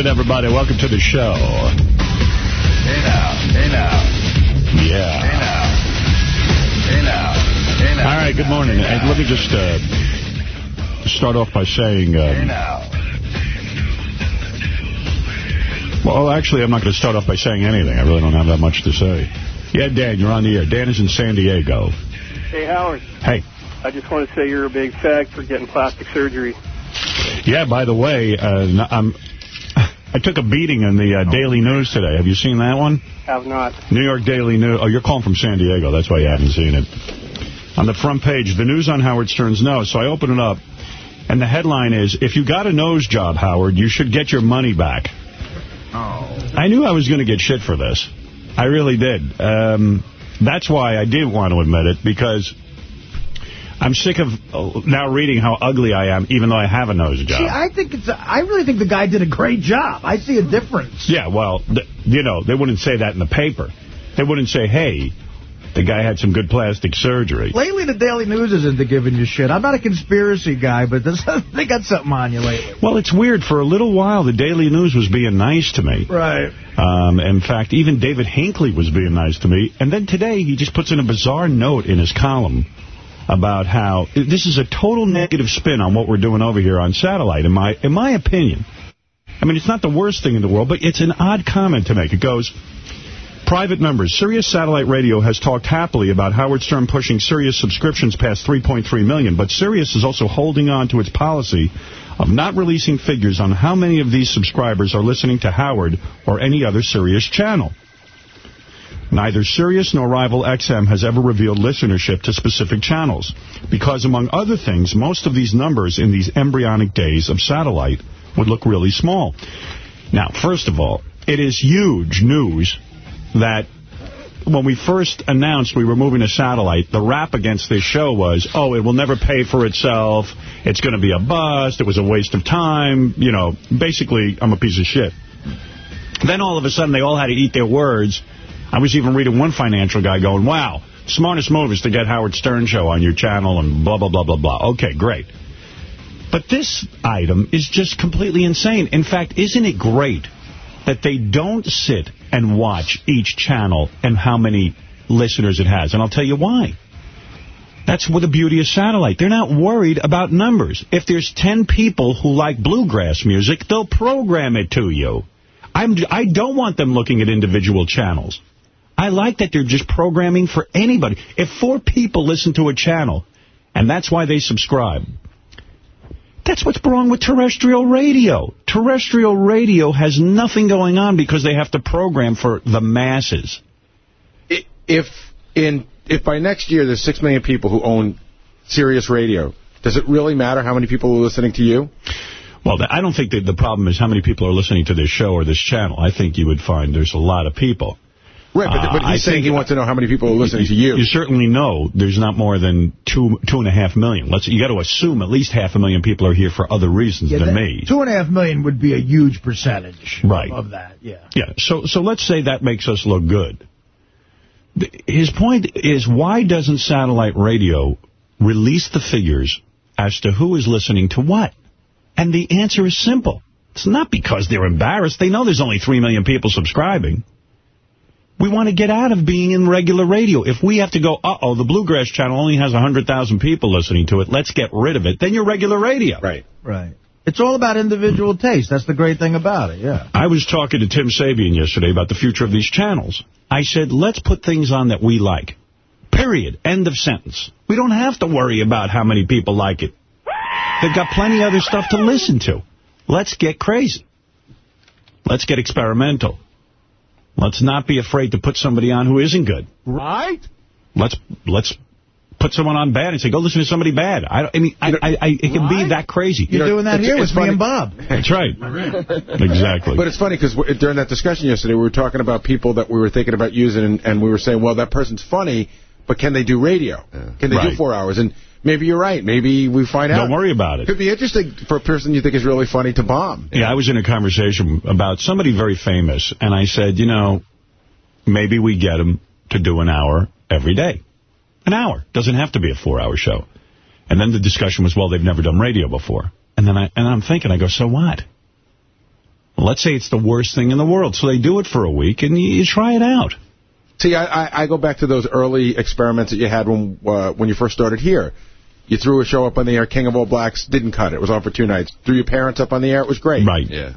Good morning, everybody. Welcome to the show. Hey now. Hey now. Yeah. Hey now. Hey now. Hey now. All right, good morning. Hey, let me just uh, start off by saying... Hey Um, now. well, actually, I'm not going to start off by saying anything. I really don't have that much to say. Yeah, Dan, you're on the air. Dan is in San Diego. Hey, Howard. Hey. I just want to say you're a big fag for getting plastic surgery. Yeah, by the way, uh, n- I'm, I took a beating in the uh, Daily News today. Have you seen that one? Have not. New York Daily News. Oh, you're calling from San Diego. That's why you haven't seen it. On the front page, the news on Howard Stern's nose. So I open it up, and the headline is, if you got a nose job, Howard, you should get your money back. Oh. I knew I was going to get shit for this. I really did. Um, that's why I did want to admit it, because I'm sick of uh, now reading how ugly I am, even though I have a nose job. See, I think it's. I really think the guy did a great job. I see a difference. Yeah, well, th you know, they wouldn't say that in the paper. They wouldn't say, hey, the guy had some good plastic surgery. Lately, the Daily News is into giving you shit. I'm not a conspiracy guy, but this, they got something on you lately. Well, it's weird. For a little while, the Daily News was being nice to me. Right. Um, in fact, even David Hinckley was being nice to me. And then today, he just puts in a bizarre note in his column about how this is a total negative spin on what we're doing over here on satellite, in my in my opinion. I mean, it's not the worst thing in the world, but it's an odd comment to make. It goes, private members, Sirius Satellite Radio has talked happily about Howard Stern pushing Sirius subscriptions past 3.3 million, but Sirius is also holding on to its policy of not releasing figures on how many of these subscribers are listening to Howard or any other Sirius channel. Neither Sirius nor Rival XM has ever revealed listenership to specific channels, because among other things, most of these numbers in these embryonic days of satellite would look really small. Now, first of all, it is huge news that when we first announced we were moving to satellite, the rap against this show was, oh, it will never pay for itself, it's going to be a bust, it was a waste of time, you know, basically, I'm a piece of shit. Then all of a sudden, they all had to eat their words. I was even reading one financial guy going, wow, smartest move is to get Howard Stern show on your channel and blah, blah, blah, blah, blah. Okay, great. But this item is just completely insane. In fact, isn't it great that they don't sit and watch each channel and how many listeners it has? And I'll tell you why. That's what the beauty of satellite. They're not worried about numbers. If there's 10 people who like bluegrass music, they'll program it to you. I'm, I don't want them looking at individual channels. I like that they're just programming for anybody. If four people listen to a channel, and that's why they subscribe, that's what's wrong with terrestrial radio. Terrestrial radio has nothing going on because they have to program for the masses. If in if by next year there's six million people who own Sirius Radio, does it really matter how many people are listening to you? Well, I don't think that the problem is how many people are listening to this show or this channel. I think you would find there's a lot of people. Right, but, Uh, but I he's saying he wants to know how many people are listening to you. You certainly know there's not more than two two and a half million. Let's you got to assume at least half a million people are here for other reasons Yeah, than that- me. Two and a half million would be a huge percentage Right. of that, yeah. Yeah, so so let's say that makes us look good. His point is, why doesn't satellite radio release the figures as to who is listening to what? And the answer is simple. It's not because they're embarrassed. They know there's only 3 million people subscribing. We want to get out of being in regular radio. If we have to go, uh-oh, the Bluegrass channel only has 100,000 people listening to it, let's get rid of it, then you're regular radio. Right. Right. It's all about individual taste. That's the great thing about it, yeah. I was talking to Tim Sabean yesterday about the future of these channels. I said, let's put things on that we like. Period. End of sentence. We don't have to worry about how many people like it. They've got plenty other stuff to listen to. Let's get crazy. Let's get experimental. Let's not be afraid to put somebody on who isn't good. Right? Let's let's put someone on bad and say, go listen to somebody bad. I, don't- I mean, I, I, I, it can be that crazy. You're doing that it's- here it's with me and Bob. That's right. Exactly. But it's funny because during that discussion yesterday, we were talking about people that we were thinking about using, and, and we were saying, well, that person's funny, but can they do radio? Can they Right. do four hours? And maybe you're right. Maybe we find out. Don't worry about it. Could be interesting for a person you think is really funny to bomb. Yeah, I was in a conversation about somebody very famous, and I said, you know, maybe we get him to do an hour every day. An hour. Doesn't have to be a four-hour show. And then the discussion was, well, they've never done radio before. And then I and I'm thinking, I go, so what? Let's say it's the worst thing in the world. So they do it for a week, and you, you try it out. See, I, I, I go back to those early experiments that you had when uh, when you first started here. You threw a show up on the air, King of All Blacks, didn't cut it. It was on for two nights. Threw your parents up on the air, it was great. Right. Yeah.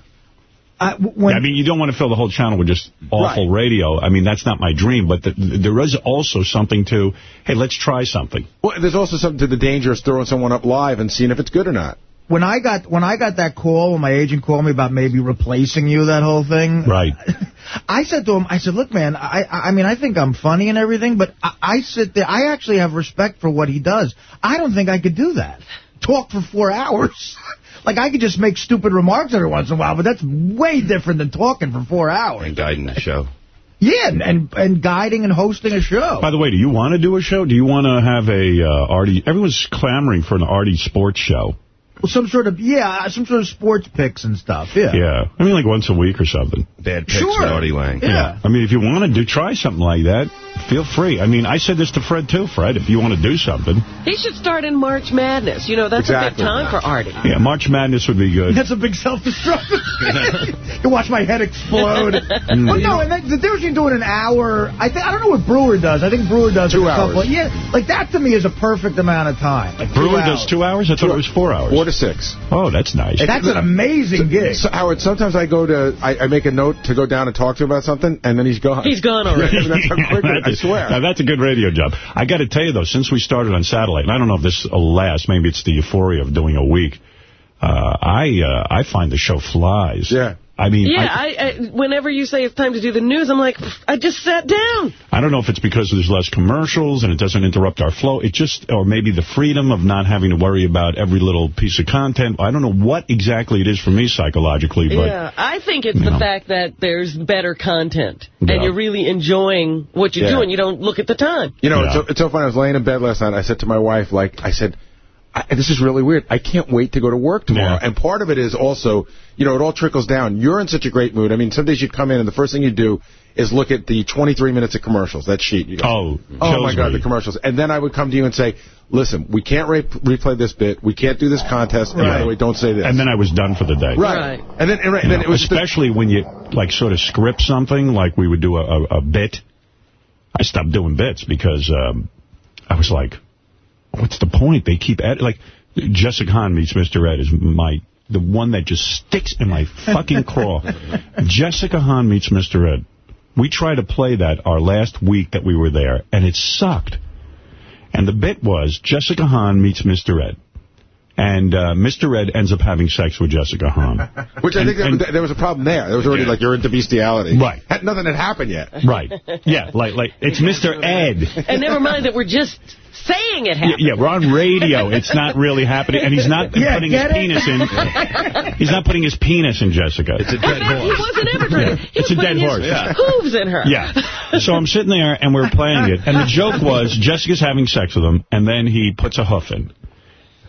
I, when, I mean, you don't want to fill the whole channel with just awful Right. radio. I mean, that's not my dream. But the, there is also something to, hey, let's try something. Well, there's also something to the danger of throwing someone up live and seeing if it's good or not. When I got when I got that call when my agent called me about maybe replacing you, that whole thing. Right. I said to him, I said, look, man, I I mean, I think I'm funny and everything, but I, I sit there, I actually have respect for what he does. I don't think I could do that. Talk for four hours. like, I could just make stupid remarks every once in a while, but that's way different than talking for four hours. And guiding the show. Yeah, and, and, and guiding and hosting a show. By the way, do you want to do a show? Do you want to have a uh, Artie? Everyone's clamoring for an Artie sports show. Some sort of, yeah, uh, some sort of sports picks and stuff, yeah. Yeah. I mean, like once a week or something. Bad picks Sure. with Artie Lange. Yeah. I mean, if you want to do, try something like that, feel free. I mean, I said this to Fred, too, Fred, if you want to do something. He should start in March Madness. You know, that's a Exactly. good time for Artie. Yeah, March Madness would be good. That's a big self-destruct. you watch my head explode. Mm. well, no, and that, the difference between doing an hour, I think I don't know what Brewer does. I think Brewer does Two like a couple. hours. Yeah, like that to me is a perfect amount of time. Like Brewer two does two hours? I thought it was four hours. Four to six. Oh, that's nice. That's an amazing gig. So, Howard, sometimes I go to, I, I make a note to go down and talk to him about something, and then he's gone. He's gone already. that's how quick it- I swear. Now, that's a good radio job. I got to tell you, though, since we started on satellite, and I don't know if this will last, maybe it's the euphoria of doing a week, uh, I uh, I find the show flies. Yeah. I mean, Yeah, I, I, I, whenever you say it's time to do the news, I'm like, I just sat down. I don't know if it's because there's less commercials and it doesn't interrupt our flow. It just, or maybe the freedom of not having to worry about every little piece of content. I don't know what exactly it is for me psychologically, but yeah, I think it's the know. fact that there's better content, Yeah. and you're really enjoying what you're Yeah. doing. You don't look at the time. You know, Yeah. it's, so, it's so funny. I was laying in bed last night. I said to my wife, like, I said, I, this is really weird. I can't wait to go to work tomorrow. Yeah. And part of it is also, you know, it all trickles down. You're in such a great mood. I mean, some days you'd come in and the first thing you do is look at the 23 minutes of commercials, that sheet. You go, Oh, oh my God, me. the commercials. And then I would come to you and say, listen, we can't re- replay this bit. We can't do this contest. And by the way, don't say this. and then I was done for the day. right. Right. And then, and, right, and then know, it was especially when you like sort of script something, like we would do a, a, a bit. I stopped doing bits because um, I was like, what's the point? They keep at like Jessica Hahn meets Mr. Ed is my the one that just sticks in my fucking craw. Jessica Hahn meets Mr. Ed. We tried to play that our last week that we were there, and it sucked. And the bit was Jessica Hahn meets Mr. Ed. And uh, Mr. Ed ends up having sex with Jessica Hahn. which I think there, and- there was a problem there. There was already like, you're into bestiality. Right. Had, nothing had happened yet. Right. Yeah, like like it's Mr. Ed. And never mind that we're just saying it Yeah, happened. yeah, we're on radio. It's not really happening, and he's not Yeah, putting his it? penis in. He's not putting his penis in Jessica. It's a dead He horse. wasn't ever trying. Yeah, He it's was a dead horse. his Yeah. hooves in her. Yeah. So I'm sitting there, and we're playing it, and the joke was Jessica's having sex with him, and then he puts a hoof in.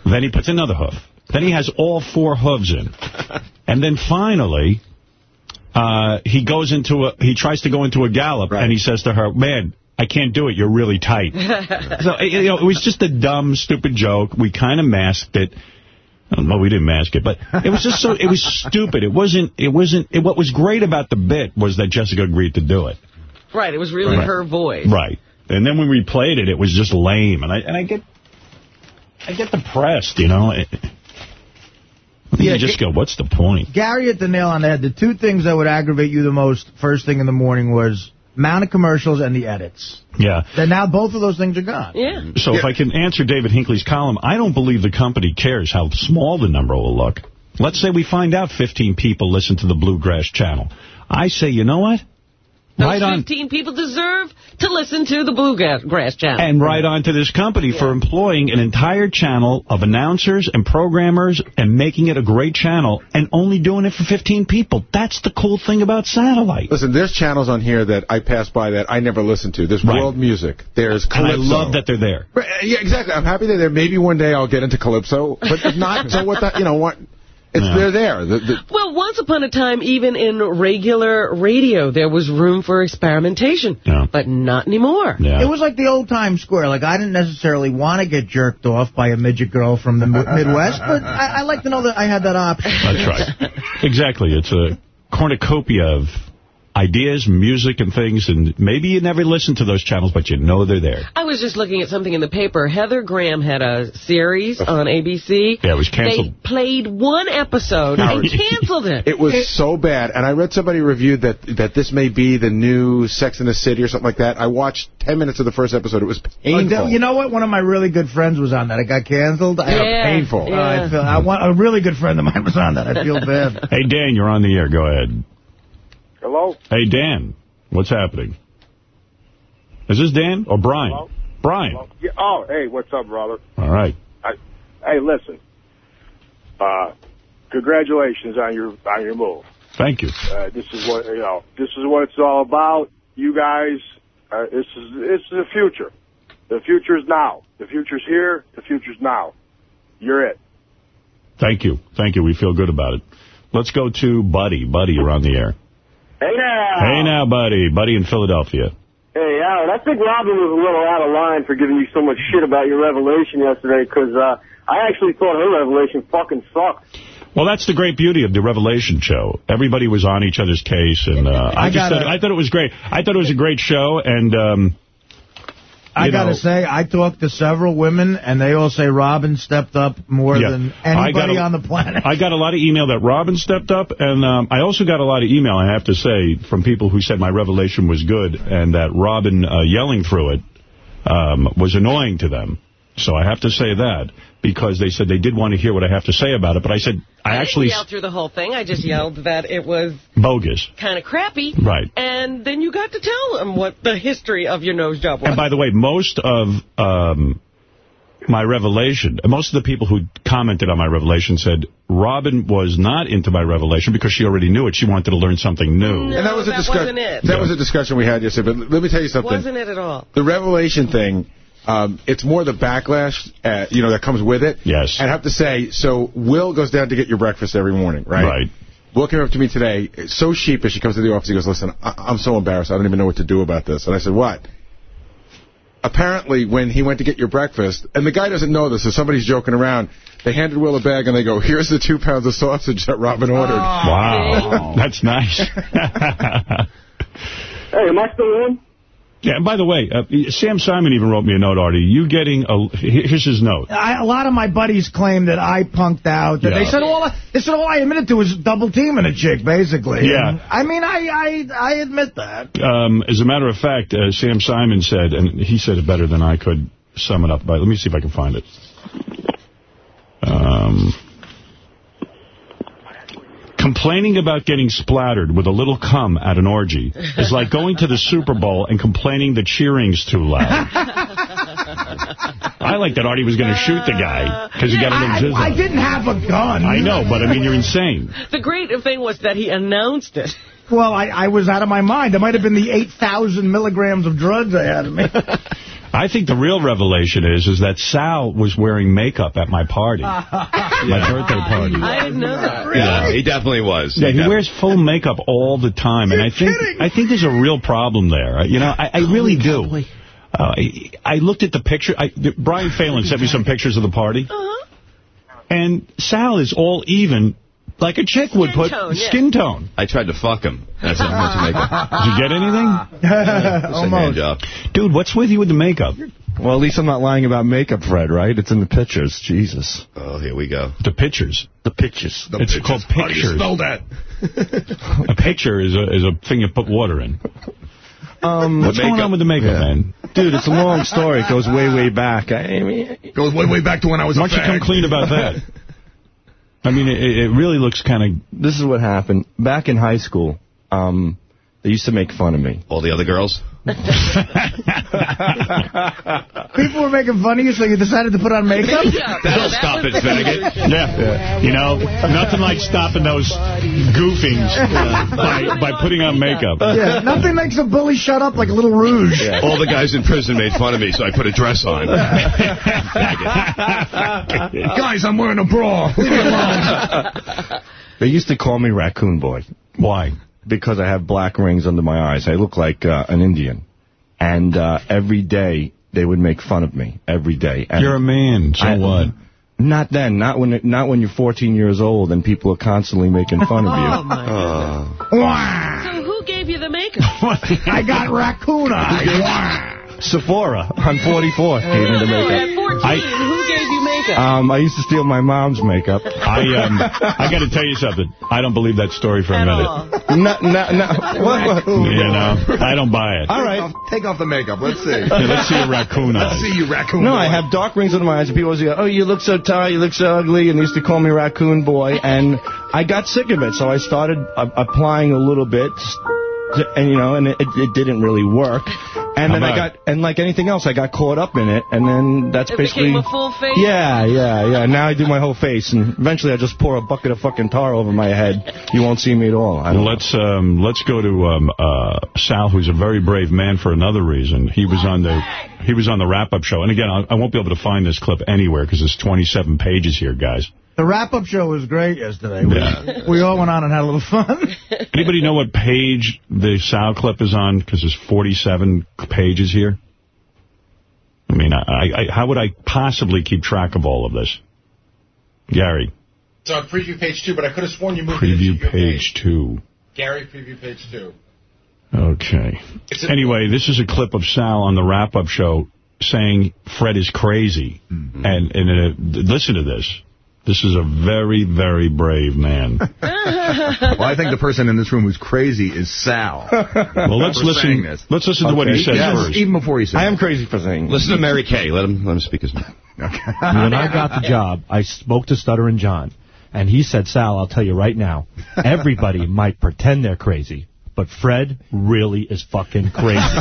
Then he puts another hoof. Then he has all four hooves in. And then finally, uh, he goes into a, he tries to go into a gallop, Right. and he says to her, man, I can't do it. You're really tight. so, eh, you know, it was just a dumb, stupid joke. We kind of masked it. Well, we didn't mask it, but it was just so, it was stupid. It wasn't, it wasn't, it, what was great about the bit was that Jessica agreed to do it. Right, it was really Right. her voice. Right. And then when we played it, it was just lame. And I, and I get, I get depressed, you know. It, Yeah, you just go, what's the point? Gary hit the nail on the head. The two things that would aggravate you the most first thing in the morning was amount of commercials and the edits. Yeah. And now both of those things are gone. Yeah. So if I can answer David Hinckley's column, I don't believe the company cares how small the number will look. Let's say we find out 15 people listen to the Bluegrass channel. I say, you know what? Those right on. 15 people deserve to listen to the Bluegrass Channel. And right on to this company for employing an entire channel of announcers and programmers and making it a great channel and only doing it for 15 people. That's the cool thing about satellite. Listen, there's channels on here that I pass by that I never listen to. There's Right. world music. There's And I love that they're there. Right, Yeah, exactly. I'm happy they're there. Maybe one day I'll get into Calypso, but if not, so what? The, you know what? It's Yeah. they're there. The, the, Well, once upon a time, even in regular radio, there was room for experimentation. Yeah. But not anymore. Yeah. It was like the old Times Square. Like, I didn't necessarily want to get jerked off by a midget girl from the Midwest, but I, I like to know that I had that option. That's right. Exactly. It's a cornucopia of ideas, music, and things, and maybe you never listen to those channels, but you know they're there. I was just looking at something in the paper. Heather Graham had a series on ABC. Yeah, it was canceled. They played one episode and canceled it. It was so bad, and I read somebody reviewed that that this may be the new Sex in the City or something like that. I watched 10 minutes of the first episode. It was oh, painful. Oh, you know what? One of my really good friends was on that. It got canceled. I, Yeah, painful. yeah. Uh, I feel, I want, a really good friend of mine was on that. I feel bad. Hey, Dan, you're on the air. Go ahead. Hello? Hey, Dan, what's happening? Is this Dan or Brian? Hello? Brian. Hello? Yeah, oh, hey, what's up, brother? All right. I, hey, listen. Uh, congratulations on your on your move. Thank you. Uh, this is what you know. This is what it's all about. You guys, uh, this is this is the future. The future's now. The future's here. The future's now. You're it. Thank you. Thank you. We feel good about it. Let's go to Buddy. Buddy, you're on the air. Hey now. Hey now, Buddy. Buddy in Philadelphia. Hey, Alan, I think Robin was a little out of line for giving you so much shit about your revelation yesterday, because uh, I actually thought her revelation fucking sucked. Well, that's the great beauty of the Revelation show. Everybody was on each other's case, and uh, I, I just gotta- thought, I thought it was great. I thought it was a great show, and um, I got to say, I talked to several women, and they all say Robin stepped up more Yeah. than I got anybody a- on the planet. I got a lot of email that Robin stepped up, and um, I also got a lot of email, I have to say, from people who said my revelation was good, and that Robin uh, yelling through it um, was annoying to them. So I have to say that, because they said they did want to hear what I have to say about it, but I said, I actually... didn't through the whole thing. I just yelled that it was Bogus. kind of crappy. Right. And then you got to tell them what the history of your nose job was. And by the way, most of um, my revelation, most of the people who commented on my revelation said Robin was not into my revelation because she already knew it. She wanted to learn something new. No, and that was a that discuss- wasn't it. That was a discussion we had yesterday. But let me tell you something. Wasn't it at all? the revelation thing, um, it's more the backlash, uh, you know, that comes with it. Yes. And I have to say, so Will goes down to get your breakfast every morning, right? Right. Will came up to me today, so sheepish. He comes to the office. He goes, "Listen, I- I'm so embarrassed. I don't even know what to do about this." And I said, "What?" Apparently, when he went to get your breakfast, and the guy doesn't know this, so somebody's joking around. They handed Will a bag, and they go, "Here's the two pounds of sausage that Robin ordered." Wow. That's nice. Hey, am I still in? Yeah, and by the way, uh, Sam Simon even wrote me a note, Artie. You getting a... Here's his note. I, a lot of my buddies claim that I punked out. That Yeah. They said all I, they said all I admitted to was double teaming a chick, basically. Yeah. And, I mean, I, I I admit that. Um, as a matter of fact, uh, Sam Simon said, and he said it better than I could sum it up. But let me see if I can find it. Um, complaining about getting splattered with a little cum at an orgy is like going to the Super Bowl and complaining the cheering's too loud. I like that Artie was going to shoot the guy because he got a little I, jizz I didn't have a gun. I know, but I mean, you're insane. The great thing was that he announced it. Well, I, I was out of my mind. It might have been the 8,000 milligrams of drugs I had in me. I think the real revelation is is that Sal was wearing makeup at my party, my birthday party. I didn't know that. Yeah, he definitely was. Yeah, he def- wears full makeup all the time, and I think I think there's a real problem there. You know, I, I really do. Uh, I, I looked at the picture. I, the, Brian Phelan sent me some pictures of the party, Uh-huh. and Sal is all even, like a chick would put tone, yeah. skin tone. I tried to fuck him. That's how much makeup. Did you get anything, Just a hand Almost. job. dude? What's with you with the makeup? Well, at least I'm not lying about makeup, Fred, right? It's in the pictures. Jesus. Oh, here we go. The pictures. The pictures. The it's called pictures. How do you pictures. spell that? A picture is a is a thing you put water in. Um, What's going on with the makeup, Yeah. man? Dude, it's a long story. It goes way, way back. I mean, Goes way, way back to when I was Why don't you come clean about that? I mean, it, it really looks kind of this is what happened. Back in high school, um, they used to make fun of me. All the other girls? People were making fun of you, so you decided to put on makeup? That'll stop it, Finnegan. Yeah. You know, nothing like stopping those goofings uh, by, by putting on makeup. Yeah, nothing makes a bully shut up like a little rouge. All the guys in prison made fun of me, so I put a dress on. Guys, I'm wearing a bra. Leave me alone. they used to call me Raccoon Boy Why? Because I have black rings under my eyes. I look like uh, an Indian. And uh, every day they would make fun of me. Every day. And You're a man, so I- what? Not then. Not when not when you're 14 years old and people are constantly making fun of you. Oh, my Uh, So who gave you the makeup? I got raccoon eyes. Sephora on 44th gave me the makeup. at 14, I- who gave you makeup? Um, I used to steal my mom's makeup. I um, I got to tell you something. I don't believe that story for a minute. all. no, no, no. What, what? You know, I don't buy it. All right. Take off the makeup. Let's see. Yeah, let's see a raccoon eye. Let's see you, raccoon. No, boy. I have dark rings under my eyes, and people always go, oh, you look so tired, you look so ugly, and they used to call me Raccoon Boy, and I got sick of it, so I started uh, applying a little bit, and, you know, and it, it didn't really work. And How then I about- got, and like anything else, I got caught up in it, and then that's It basically... became a full face? Yeah, yeah, yeah. Now I do my whole face, and eventually I just pour a bucket of fucking tar over my head. You won't see me at all. I don't Let's um, let's go to um, uh, Sal, who's a very brave man for another reason. He was on the he was on the wrap up show, and again, I, I won't be able to find this clip anywhere because it's 27 pages here, guys. The wrap-up show was great yesterday. We, Yeah. we all went on and had a little fun. Anybody know what page the Sal clip is on? Because there's 47 pages here. I mean, I, I, how would I possibly keep track of all of this? Gary, It's on preview page two, but I could have sworn you moved it into preview your page two. Gary, preview page two. Okay. It's Anyway, this is a clip of Sal on the wrap-up show saying Fred is crazy. Mm-hmm. And, and uh, listen to this. This is a very, very brave man. Well, I think the person in this room who's crazy is Sal. Well, let's listen. this. Let's listen to what he Okay, says Yes, first. even before he said I am crazy for saying Listen to Mary Kay. Let him let him speak his mind. When I got the job, I spoke to Stuttering John, and he said, Sal, I'll tell you right now, everybody might pretend they're crazy, but Fred really is fucking crazy.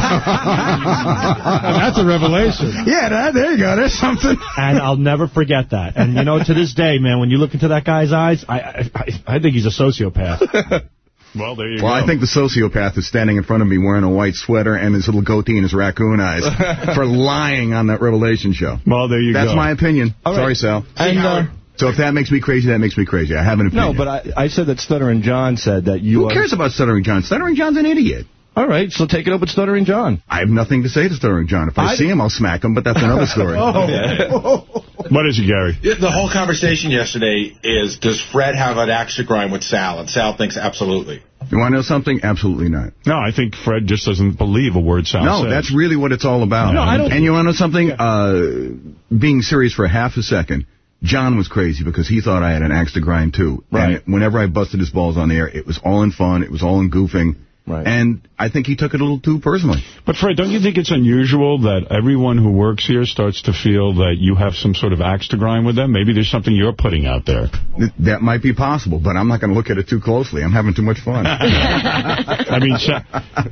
That's a revelation. Yeah, that, there you go. There's something. and I'll never forget that. And, you know, to this day, man, when you look into that guy's eyes, I I, I, I think he's a sociopath. Well, there you Well, go. Well, I think the sociopath is standing in front of me wearing a white sweater and his little goatee and his raccoon eyes for lying on that Revelation show. Well, there you That's go. That's my opinion. All right. Sorry, Sal. And, uh, So if that makes me crazy, that makes me crazy. I have an opinion. No, but I, I said that Stuttering John said that you Who are... cares about Stuttering John? Stuttering John's an idiot. All right, so take it up with Stuttering John. I have nothing to say to Stuttering John. If I, I- see him, I'll smack him, but that's another story. oh. What is it, Gary? The whole conversation yesterday is, does Fred have an axe to grind with Sal? And Sal thinks absolutely. You want to know something? Absolutely not. No, I think Fred just doesn't believe a word Sal No, says. that's really what it's all about. No, I don't- And you want to know something? Uh, being serious for half a second, John was crazy because he thought I had an axe to grind too. Right. And whenever I busted his balls on the air, it was all in fun. It was all in goofing. Right. And I think he took it a little too personally. But Fred, don't you think it's unusual that everyone who works here starts to feel that you have some sort of axe to grind with them? Maybe there's something you're putting out there. Th- That might be possible, but I'm not going to look at it too closely. I'm having too much fun. I mean, Sal,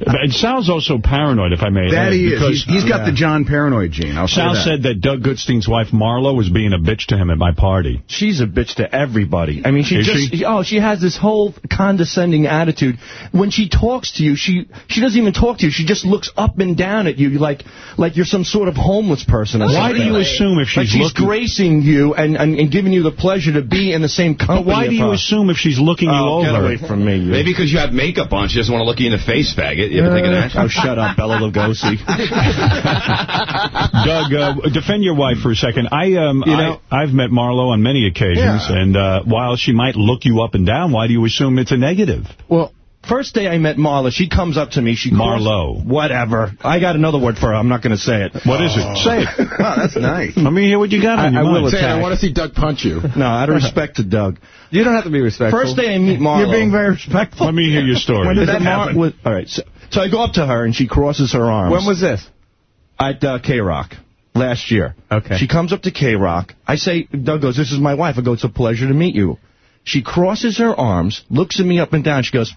and Sal's also paranoid, if I may. that add, he is. He's, he's got the John paranoid gene. I'll Sal say that. said that Doug Goodstein's wife Marlo was being a bitch to him at my party. She's a bitch to everybody. I mean, she Is just, she? oh, she has this whole condescending attitude. When she talks to you, she she doesn't even talk to you. She just looks up and down at you like like you're some sort of homeless person. Or Why something. do you assume if like she's she's looking- gracing you and, and, and giving you the pleasure to be in the same company? But why do you her? assume if she's looking you Oh, over? get away from me. You. Maybe because you have makeup on, she doesn't want to look you in the face, faggot. You ever think of that? Oh, shut up, Bela Lugosi. Doug, uh, defend your wife for a second. I, um, You know- I, I've met Marlo on many occasions, Yeah. and uh, while she might look you up and down, why do you assume it's a negative? Well, first day I met Marla, she comes up to me. She calls- Marlo. Whatever. I got another word for her. I'm not going to say it. What is it? Say it. Wow, that's nice. Let me hear what you got on I- your I will mind. attack. I want to see Doug punch you. No, out of respect to Doug. You don't have to be respectful. First day I meet Marla. You're being very respectful. Let me hear your story. When did that happen? was- all right, so, so I go up to her and she crosses her arms. When was this? At uh, K-Rock last year. Okay. She comes up to K-Rock. I say, Doug goes, this is my wife. I go, it's a pleasure to meet you. She crosses her arms, looks at me up and down. She goes,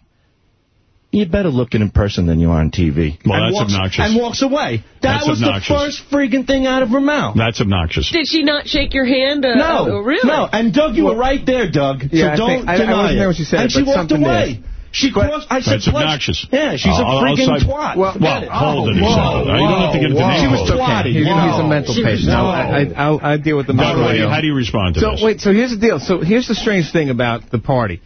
you're better looking in person than you are on TV. Well, and that's walks, obnoxious. And walks away. That That's was obnoxious. the first freaking thing out of her mouth. That's obnoxious. Did she not shake your hand? Uh, No, oh, really? no. And Doug, you were right there, Doug. Yeah, so don't think- I- I deny wasn't it. there when she said and it, she walked away. did. She crossed. I said, That's "Pleasure." obnoxious. Yeah, she's I'll- a I'll freaking side- twat. Well, Forget well, hold it a Whoa, second. You don't have to get into whoa. names. She was okay. twatty. You're going to use a mental She patient. No. I, I, I'll, I'll deal with the mental how do you- how do you respond to this? So this? wait, so here's the deal. So here's the strange thing about the party.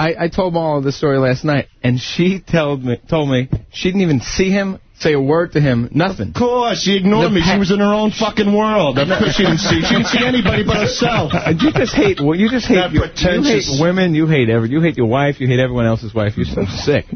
I, I told Marla the story last night, and she told me told me she didn't even see him say a word to him. Nothing. Of course, she ignored The me. She was in her own fucking world. That's because she didn't see. She didn't see anybody but herself. You just hate. Well, you just hate. That You, you hate pretentious- women. You hate every. You hate your wife. You hate everyone else's wife. You're so sick.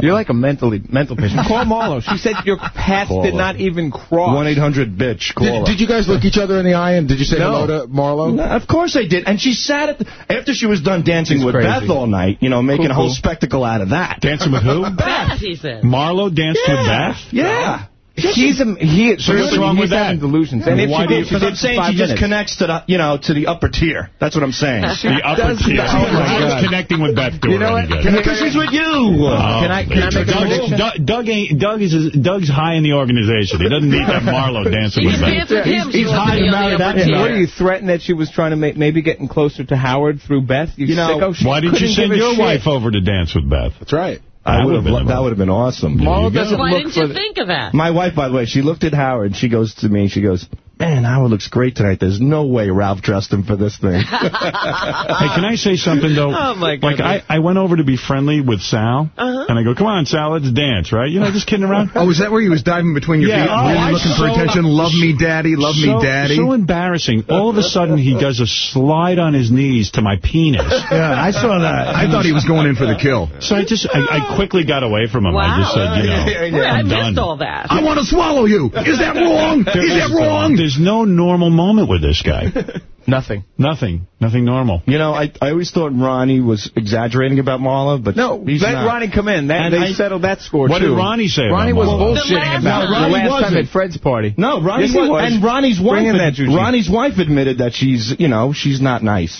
You're like a mentally mental patient. Call Marlo. She said your paths Call did not even cross. One eight hundred bitch. Call Did, did you guys look each other in the eye and did you say No. hello to Marlo? No, Of course I did. And she sat at the, after she was done dancing She's with crazy. Beth all night, you know, making Cool, a whole cool. spectacle out of that. Dancing with who? Beth, he said. Marlo danced with Beth? Yeah. He's a he. So what's wrong he's with that? delusions. And if Why she do you- did, she Because I'm saying five she just connects to the, you know, to the upper tier. That's what I'm saying. The upper tier. that. Oh, my How connecting with Beth do You know what? Because she's with you. Oh, Can I- can I make a Doug- prediction? Doug, Doug ain't Doug is Doug's high in the organization. He doesn't need that Marlo dancing with Beth. dancing him. He's- She he's wants to high be to marry the that upper chick. tier. What are you threatened that she was trying to make, maybe getting closer to Howard through Beth? You, You know, Why didn't you send your wife over to dance with Beth? That's right. I That would would've have. been- That would have been awesome. Marlo doesn't Why look didn't for you think of that? My wife, by the way, she looked at Howard. She goes to me. She goes, "Man, Howard looks great tonight. There's no way Ralph dressed him for this thing." Hey, can I say something though? Oh, my God. Like I. I went over to be friendly with Sal, Uh-huh. and I go, "Come on, Sal, let's dance, right?" You know, just kidding around. Oh, is that where he was diving between your Yeah, feet, oh, really I looking for attention? Love me, daddy. Love so, me, daddy. So embarrassing. All of a sudden, he does a slide on his knees to my penis. yeah, I saw that. I thought he was going in for the kill. So I just, I, I quickly got away from him. I just Wow. said, you know, Boy, I I'm missed done. all that. I want to swallow you. Is that wrong? Is that wrong? There's no normal moment with this guy. nothing. Nothing. Nothing normal. You know, I I always thought Ronnie was exaggerating about Marlo, but No, he's let not. Ronnie come in. That, And they I- settled that score, What too. did Ronnie say about Ronnie was Marlo? The bullshitting last about time. the Ronnie last time wasn't. at Fred's party. No, Ronnie Yes, was, was. and Ronnie's wife. Bring that. Ronnie's wife admitted that she's, you know, she's not nice.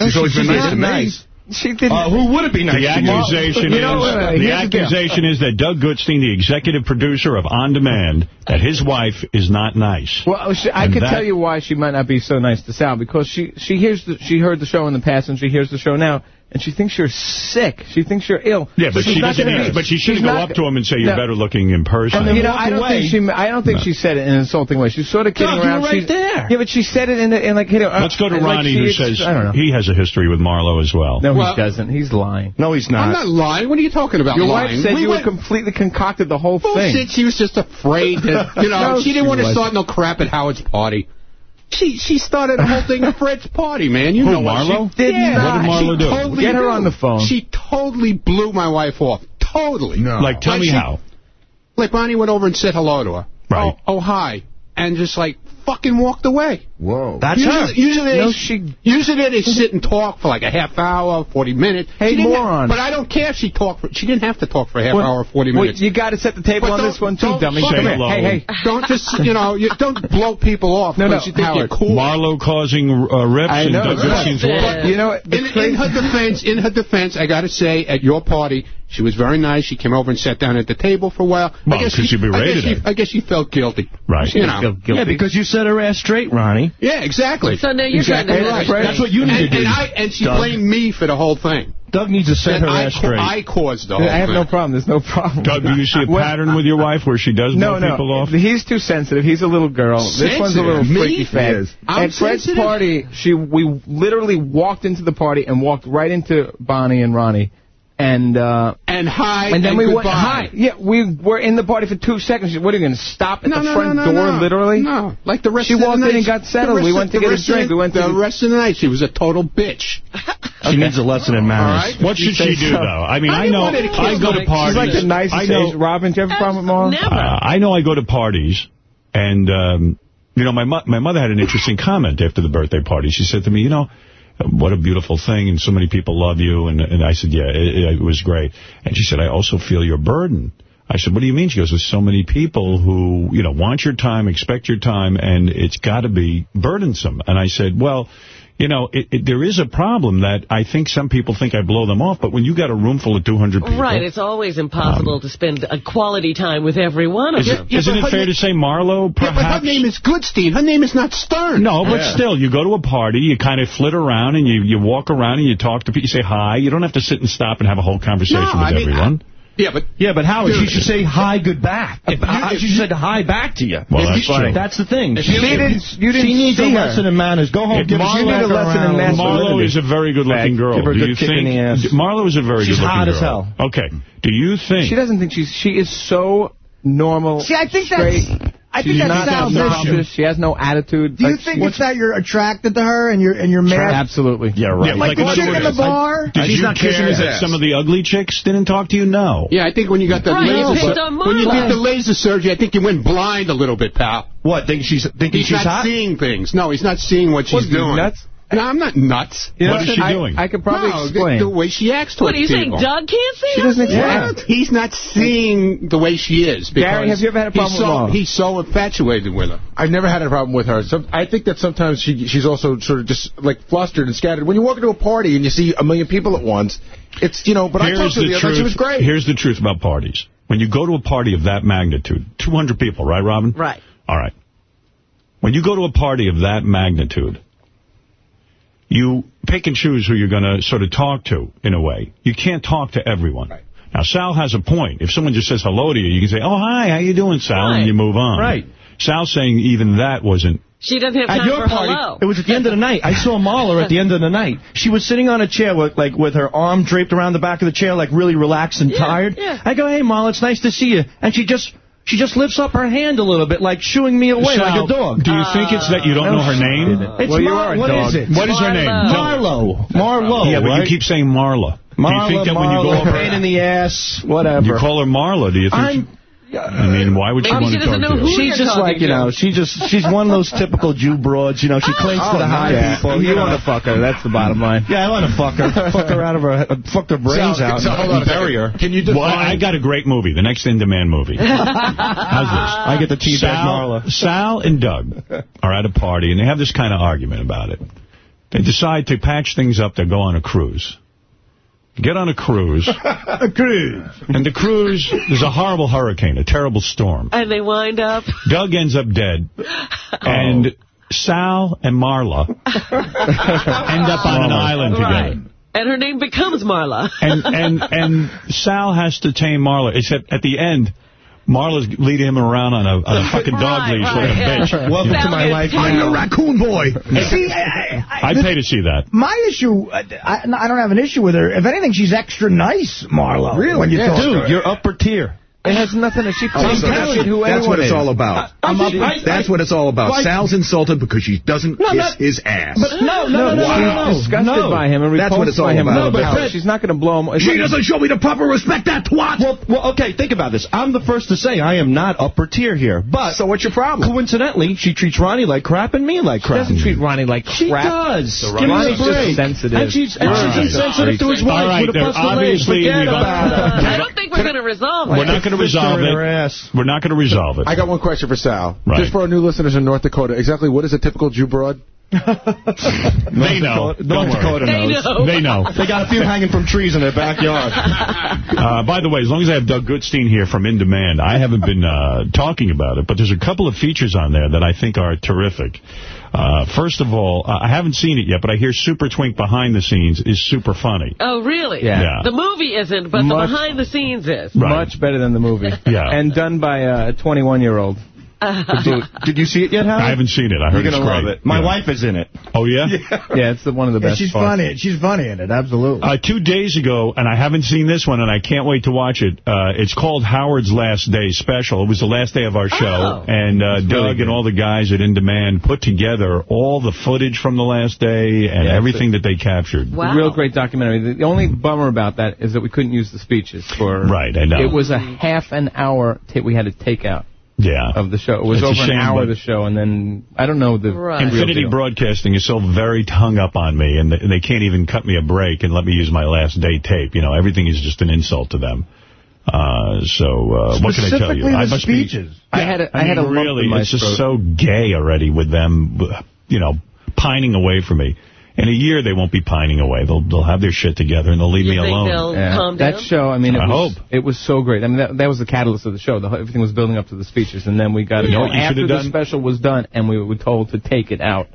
She's always been She's nice to me. nice. She didn't. Uh, who would it be nice The to accusation You know, is uh, the here's the accusation is that Doug Goodstein, the executive producer of On Demand, that his wife is not nice. Well, she, I And could tell you why she might not be so nice to Sal because she she hears the, she heard the show in the past and she hears the show now and she thinks you're sick. She thinks you're ill. Yeah, but she's she doesn't. gonna but she shouldn't go up to him and say you're No. better looking in person. you know, walk I don't away. think she. I don't think she said it in an insulting way. She's sort of kidding Doug, you around. right She's- there. Yeah, but she said it in, a, in like you know. uh, Let's go to Ronnie, she who says I don't know. he has a history with Marlo as well. No, Well- he doesn't. He's lying. No, he's not. I'm not. not lying. What are you talking about Your lying? wife said We you went- were completely concocted the whole thing. Bullshit. thing. She was just afraid to, you know, No, she didn't want to start no crap at Howard's party. She she started the whole thing at Fred's party, man. You Who, know what Marlo? she did. Did not. What did Marlo she do? Totally Get her blew- on the phone. She totally blew my wife off. Totally. No. Like, tell Like me she- how. Like Ronnie went over and said hello to her. Right. Oh, oh hi, and just like fucking walked away. Whoa. That's usually, her. Usually, they, No, she- usually they sit and talk for like a half hour, 40 minutes. Hey, She moron. but I don't care if she talked. For, she didn't have to talk for a half Well, hour, 40 well, minutes. you got to set the table But on this one too, don't dummy. fuck Say Come here. hello. Hey, hey. don't just, you know, you don't blow people off No, because no, you think Howard. you're cool. Marlo causing uh, rips I and know, Doug right. Goodstein's Yeah. wife. You know In, in her defense, in her defense, I got to say, at your party, she was very nice. She came over and sat down at the table for a while. Well, I guess 'cause she, you berated I guess her. she, I guess she felt guilty. Right. You know. Guilty. Yeah, because you set her ass straight, Ronnie. Yeah, exactly. So now you're Exactly trying to right. right. That's what you need and, to do. and, I, and she Doug. blamed me for the whole thing. Doug needs to set her I, ass straight. I caused the whole I have thing. no problem. There's no problem. Doug, do you see a When- pattern with your wife where she does No, blow people no. off? He's too sensitive. He's a little girl. This one's a little Sensitive? freaky Me? fat. He is. At Fred's party, she we literally walked into the party and walked right into Bonnie and Ronnie. And uh, And hi and then we went goodbye. hi. Yeah, we were in the party for two seconds. What are you going to stop at No, the no, front no, no, door, no. literally? No, like the rest She of the walked in night. and got settled. We went to get a drink. the- We went the the- rest of the night. She was a total bitch. She needs a lesson in manners. All right. What should You she do, so. though? I mean, I I didn't know want her to I kiss go my- to parties. She's like the nicest I know, age. Robin, do you have a problem with Mom? Never. Uh, I know I go to parties, and, um, you know, my, mo my mother had an interesting comment after the birthday party. She said to me, you know, what a beautiful thing, and so many people love you. And, and I said, yeah, it, it was great. And she said, I also feel your burden. I said, what do you mean? She goes, there's so many people who, you know, want your time, expect your time, and it's got to be burdensome. And I said, well, you know, it, it, there is a problem that I think some people think I blow them off, but when you got a room full of 200 people... Right, it's always impossible um, to spend a quality time with every one of Is them. it, isn't but it fair name- to say Marlo, Yeah, but her name is Goodstein. Her name is not Stern. No, but still, you go to a party, you kind of flit around, and you, you walk around and you talk to people, you say hi. You don't have to sit and stop and have a whole conversation No, with I mean, everyone. Yeah, but Yeah, but Howard, she should say hi, good back. If, I- she said hi back to you. Well, that's you- true. That's the thing. She didn't. You didn't She needs see a her. lesson in manners. Go home, If give Marlo- her You need a lesson in around. Marlo is a very good-looking girl. Give her a Do good you kick in think the ass. Marlo is a very She's good-looking girl. She's hot girl. as hell. Okay. Do you think She doesn't think she's. She is so normal. See, I think straight. that's... I think She's that's not Sal's obnoxious. She has no attitude. Do you Like, think what's- it's that you're attracted to her and you're and you're mad? Absolutely. Yeah, right. Like, the chick in the bar? Did She's you not kissing care his that ass. some of the ugly chicks didn't talk to you? No. Yeah, I think when you got the Right, laser picked when you did the laser surgery, I think you went blind a little bit, pal. What, think she's thinking He's she's not hot? seeing things. No, he's not seeing what she's What, you doing. nuts? No, I'm not nuts. You know, What is she I, doing? I could probably no, the- explain. The, way she acts towards What are you saying? Doug can't see She us? doesn't What? exist. He's not seeing the way she is. Gary, because have you ever had a problem he's with so, Marla? He's so infatuated with her. I've never had a problem with her. Some, I think that sometimes she she's also sort of just like flustered and scattered. When you walk into a party and you see a million people at once, it's you know. But I talked to her the other night. She was great. Here's the truth about parties. When you go to a party of that magnitude, 200 people, right, Robin? Right. All right. When you go to a party of that magnitude, you pick and choose who you're going to sort of talk to, in a way. You can't talk to everyone. Now, Sal has a point. If someone just says hello to you, you can say, oh, hi, how you doing, Sal? Right. And you move on. Right. Sal's saying even that wasn't... She doesn't have At time your for party, hello. it was at the end of the night. I saw Marla at the end of the night. She was sitting on a chair with like with her arm draped around the back of the chair, like really relaxed and Yeah, tired. yeah. I go, "Hey, Marla, it's nice to see you." And she just she just lifts up her hand a little bit, like shooing me away Sal, like a dog. Do you think it's that you don't know her name? It's Well, you Mar- are a what dog. is it? What is her name? Marlo. Marlo. Yeah, but right? you keep saying Marla. do you Marla, think that when you go Marla, over... pain in the ass, whatever. You call her Marla, do you think... I'm. She- I mean, why would she Maybe want she to talk doesn't to you? She's just like, you know, she just she's one of those typical Jew broads, you know, she oh, clings to oh, the high yeah. people. You know. want to fuck her. That's the bottom line. Yeah, I want to fuck her. fuck her out of her, fuck her brains Sal, out Sal, hold on bury her. Can you define? Well, I got a great movie, the next In Demand movie. How's this? I get the teabag Sal, Marla. Sal and Doug are at a party, and they have this kind of argument about it. They decide to patch things up. They go on a cruise. Get on a cruise. A cruise. And the cruise, there's a horrible hurricane, a terrible storm. And they wind up. Doug ends up dead. Oh. And Sal and Marla end up on an island Right. together. And her name becomes Marla. and and and Sal has to tame Marla. Except at the end, Marla's leading him around on a on a fucking dog Right, leash right, like a yeah. bitch. Welcome Sal to my life. I'm the raccoon boy. See, I, I, I'd pay to see that. my issue, I, I don't have an issue with her. If anything, she's extra nice, Marlo. Really? When you Yeah, talk to Dude, her. you're upper tier. It has nothing to... She Oh, plays so that that's, shit who that's what it's all about. I'm up- I- That's what it's all about. Why- Sal's insulted because she doesn't No, kiss not- his ass. But no, no, no, no, Wow. no, no, She's disgusted no. by him and That's what repulsed it's all by him. about. No, but Fred, she's not going to blow him. she doesn't show me the proper respect, that twat. Well, well, okay, think about this. I'm the first to say I am not upper tier here. But so what's your problem? coincidentally, she treats Ronnie like crap and me like crap. She crap. doesn't treat Ronnie like crap. She does. Give me Ronnie's just break. sensitive. And she's, and she's right. insensitive to his wife All right, with a there- busted leg. obviously we've- about it. I don't think we're going to resolve We're not going to Fist her resolve in it. ass. We're not going to resolve it. I got one question for Sal. Right. Just for our new listeners in North Dakota, exactly what is a typical Jew broad? They know. North Dakota They knows. know. They know. They got a few hanging from trees in their backyard. Uh, by the way, as long as I have Doug Goodstein here from In Demand, I haven't been uh, talking about it, but there's a couple of features on there that I think are terrific. Uh, first of all, uh, I haven't seen it yet, but I hear Super Twink behind the scenes is super funny. Oh, really? Yeah. Yeah. The movie isn't, but Much- the behind the scenes is. Right. Much better than the movie. Yeah. And done by a 21-year-old. Did, did you see it yet, Howard? I haven't seen it. I heard You're it's gonna great. love it. My Yeah. wife is in it. Oh, yeah? Yeah, it's the, one of the Yeah, best she's parts. funny. She's funny in it, absolutely. Uh, two days ago, and I haven't seen this one, and I can't wait to watch it. Uh, it's called Howard's Last Day Special. It was the last day of our show, Oh. and uh, Doug and all the guys at In Demand put together all the footage from the last day and Yeah, everything that they captured. Wow. Real great documentary. The only bummer about that is that we couldn't use the speeches for. Right, I know. It was a half an hour ta- we had to take out Yeah. of the show. It was It's over shame, an hour of the show, and then I don't know the Right. real Infinity deal. Broadcasting is so very hung up on me, and they can't even cut me a break and let me use my last day tape. You know, everything is just an insult to them. Uh, so uh, what can I tell you? the I must be- speeches. I had a, I, I had a mean, lump really, in my it's just so gay already with them, you know, pining away from me. In a year, they won't be pining away. They'll they'll have their shit together and they'll leave You me think alone. Yeah. calm down? That show, I mean, it I was, hope. it was so great. I mean, that, that was the catalyst of the show. The, everything was building up to the speeches, and then we got You it know go what you after should've the done? special was done, and we were told to take it out.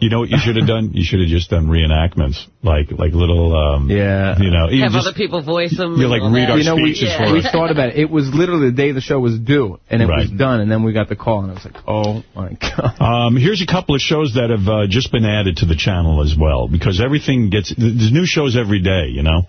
You know what you should have done? You should have just done reenactments, like like little, um, Yeah. you know, you Have just, other people voice them. you like read that. our you know, we, speeches Yeah. for we thought about it. It was literally the day the show was due, and it was done, and then we got the call, and I was like, oh, my God. Um, here's a couple of shows that have uh, just been added to the channel as well, because everything gets, there's new shows every day, you know.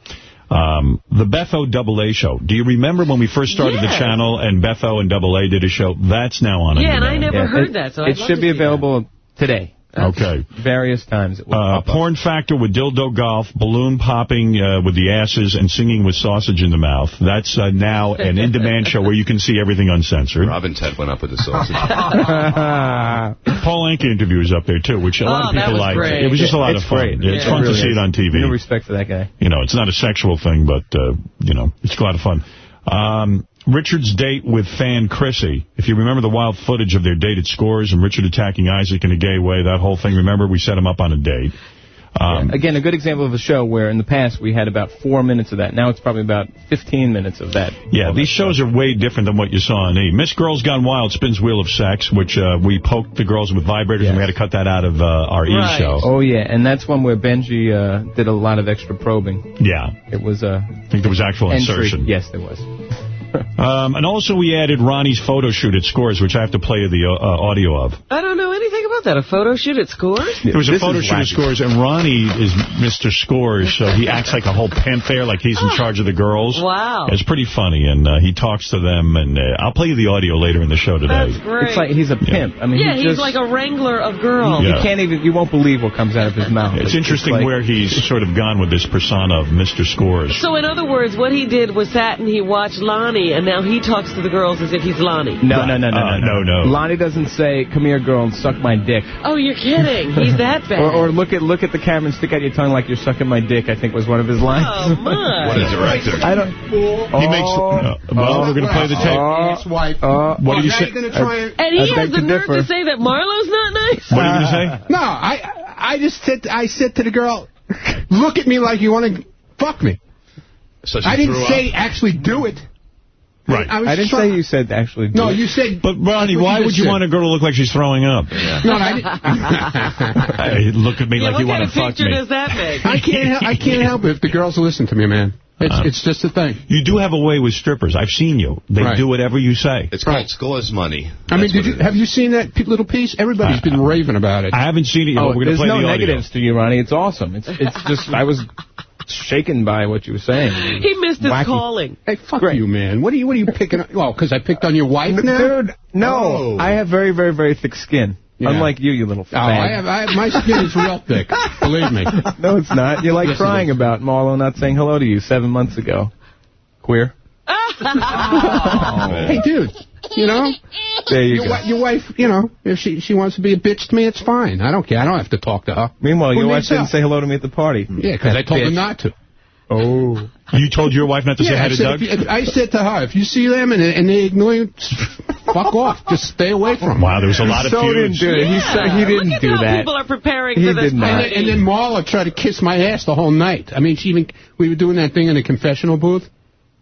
Um, the Betho Double A show. Do you remember when we first started the channel and Betho and Double A did a show? That's now on. Yeah, and I demand. never heard it, that, so I'd it should be see available today. Okay. Various times. It Uh, pop up. porn Factor with dildo golf, balloon popping uh, with the asses, and singing with sausage in the mouth. That's uh, now an in-demand show where you can see everything uncensored. Robin's Ted went up with the sausage. Paul Anka interview is up there, too, which a lot Oh, of people like. It was just a lot It's of fun. great. It's Yeah, fun it to really see it on TV. No respect for that guy. You know, it's not a sexual thing, but, uh, you know, it's a lot of fun. Um, Richard's date with fan Chrissy. If you remember the wild footage of their date at Scores and Richard attacking Isaac in a gay way, that whole thing, remember we set him up on a date. Um, Again, a good example of a show where in the past we had about four minutes of that. Now it's probably about 15 minutes of that. Yeah, these shows are way different than what you saw on E. Miss Girls Gone Wild spins Wheel of Sex, which uh, we poked the girls with vibrators, and we had to cut that out of uh, our E show. Oh, yeah, and that's one where Benji uh, did a lot of extra probing. Yeah. It was a... I think there was actual entry. insertion. Yes, there was. Um, and also we added Ronnie's photo shoot at Scores, which I have to play the uh, audio of. I don't know anything about that. A photo shoot at Scores? It was a photo is shoot at. Scores, and Ronnie is Mr. Scores, so he acts like a whole pimp there, like he's in charge of the girls. Wow. It's pretty funny, and uh, he talks to them, and uh, I'll play you the audio later in the show today. That's great. It's like he's a pimp. I mean, yeah, he he's just, like a wrangler of girls. Yeah. You can't even, you won't believe what comes out of his mouth. It's interesting like- where he's sort of gone with this persona of Mr. Scores. So in other words, what he did was sat and he watched Lonnie, and now he talks to the girls as if he's Lonnie. No, no, no, no, Uh, no, no, no. Lonnie doesn't say, "Come here, girl, and suck my dick," Oh, you're kidding. He's that bad. or, or look at look at the camera and stick out your tongue like you're sucking my dick. I think was one of his lines. Oh, my. What a director. I don't. He makes. Uh, well, we're going to play the tape. Oh, His wife. oh, what Oh, did you now say? you're going to try and... and he I has the nerve differ. to say that Marlo's not nice? What are you going to say? No, I I just said I said to the girl, look at me like you want to fuck me. So I didn't say up. actually do it. Right. I, was I didn't say you said actually. No, it. you said. But, Ronnie, why you would you said. want a girl to look like she's throwing up? No, I didn't. Hey, look at me Yeah, like you want of to fuck me. What picture does that make? I can't. I can't help it if the girls listen to me, man. It's Uh, it's just a thing. You do have a way with strippers. I've seen you. They Right. do whatever you say. It's called Right. Scores Money. I mean, did you have you seen that little piece? Everybody's been raving about it. I haven't seen it yet. Oh, we're there's play no the audio. negatives to you, Ronnie. It's awesome. It's it's just I was shaken by what you were saying. He missed his Wacky. calling. Hey, fuck Great. you, man. What are you? What are you picking? on? Well, because I picked on your wife now. Dude, no. Oh. I have very, very, very thick skin. Yeah. Unlike you, you little Oh. I have, I have. My skin is real thick. Believe me. No, it's not. You're like Yes, crying about Marlo not saying hello to you seven months ago. Queer. Hey, dude. You know, There you your, go. your wife. You know, if she she wants to be a bitch to me, it's fine. I don't care. I don't have to talk to her. Meanwhile, Who your wife didn't help? say hello to me at the party. Yeah, because I told her not to. Oh. You told your wife not to say hi I to said, Doug? if you- if- I said to her, if you see them and, and they ignore you, fuck off. Just stay away from them. Wow, there was a lot of so feuds. didn't do it. He, Yeah. said he didn't Look at do how that. people are preparing He for this did not. And party. then, and then Marla tried to kiss my ass the whole night. I mean, she even we were doing that thing in the confessional booth.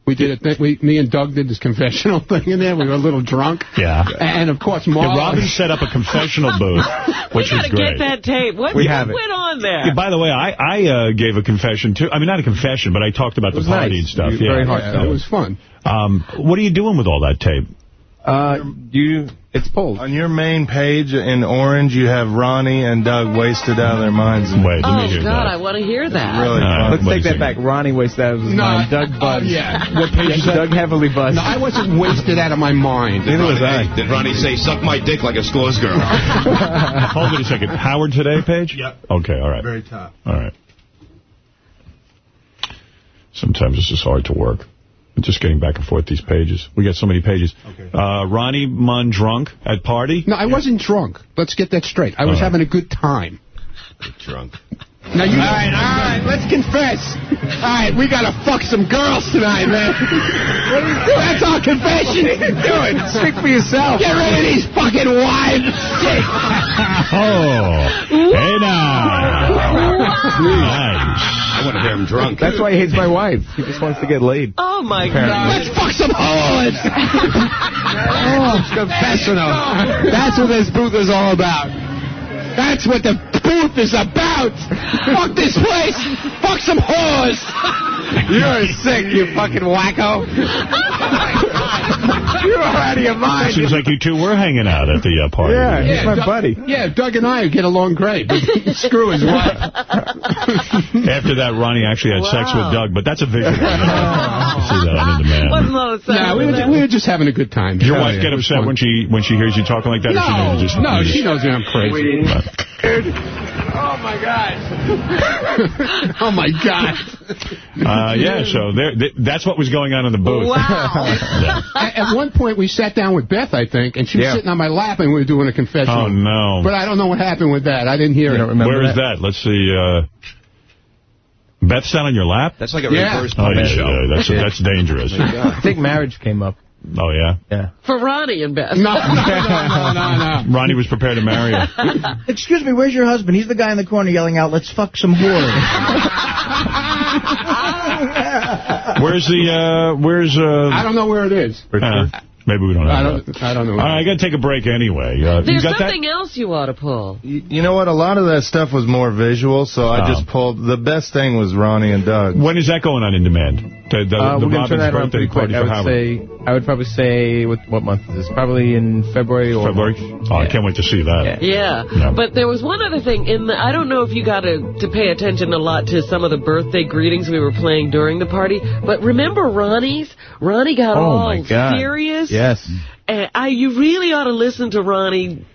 We did a thing. We, me and Doug did this confessional thing in there. We were a little drunk. Yeah. And of course, Yeah, Robin set up a confessional booth, which was great. We gotta great. get that tape. What, We what have it. went on there? Yeah, by the way, I, I uh, gave a confession, too. I mean, not a confession, but I talked about the party nice. and stuff. You- yeah. very Yeah, it was fun. Um, what are you doing with all that tape? Uh, you, it's pulled. On your main page in orange, you have Ronnie and Doug wasted out of their minds. Wait, let me Oh, hear God, that. I want to hear that. Really All right. Let's take that back. Ronnie wasted out of his No, mind. Doug oh, buzzed. yeah. What page is that? Doug heavily buzzed. No, I wasn't wasted out of my mind. Neither was I. Did Ronnie say, suck my dick like a Scores girl? Hold it a second. Howard Today page? Yep. Okay, all right. Very top. All right. Sometimes this is hard to work. I'm just getting back and forth these pages. We got so many pages. Okay. Uh, Ronnie Mund drunk at party? No, I wasn't drunk. Let's get that straight. I was All right. having a good time. Drunk. Now you. All right, all right. Let's confess. All right, we gotta fuck some girls tonight, man. That's our confession. Do it. Speak for yourself. Get rid of these fucking wives. Oh, hey now. Nice. I want to hear him drunk. That's why he hates my wife. He just wants to get laid. Oh, my god! Let's God. fuck some whores. oh, confessional. That's what this booth is all about. That's what the booth is about. fuck this place. Fuck some whores. You're sick, you fucking wacko. You're out of your mind. Seems like you two were hanging out at the uh, party. Yeah, yeah, he's my Doug, buddy. Yeah, Doug and I get along great, but screw his wife. After that, Ronnie actually had sex with Doug, but that's a visual. see that on the man. Wasn't a lot No, we were, that. we were just having a good time. Your Oh, wife yeah, get upset fun. when she when she hears you talking like that? or she No, knows just, no, you she just- knows I'm crazy. Oh, my God. oh, my God. Uh, yeah, so there, th that's what was going on in the booth. Yeah. At at one point, we sat down with Beth, I think, and she was Yeah. sitting on my lap, and we were doing a confession. Oh, no. But I don't know what happened with that. I didn't hear it. Remember? Where is that? Let's see. Uh, Beth sat on your lap? That's like a Yeah. reverse Oh, yeah, show. yeah, that's, Yeah. that's dangerous. I think marriage came up. Oh, yeah? Yeah. For Ronnie and Beth. No, no, no, no, no. Ronnie was prepared to marry her. Excuse me, where's your husband? He's the guy in the corner yelling out, let's fuck some whores. Where's the, uh, where's, uh... I don't know where it is. uh, maybe we don't have I don't, I don't know. All right, I got to take a break anyway. Uh, you There's that? something else you ought to pull. You you know what? A lot of that stuff was more visual, so I Oh. just pulled. The best thing was Ronnie and Doug. When is that going on in demand? The, the, Uh, the we're going to turn Robin's that around birthday pretty quick. party I would Howard. say, I would probably say, what, what month is this? Probably in February or February? March. Oh, I can't wait to see that. Yeah, Yeah. but there was one other thing. In the, I don't know if you got to, to pay attention a lot to some of the birthday greetings we were playing during the party, but remember Ronnie's? Ronnie got Oh, all my God. Yes. And I, you really ought to listen to Ronnie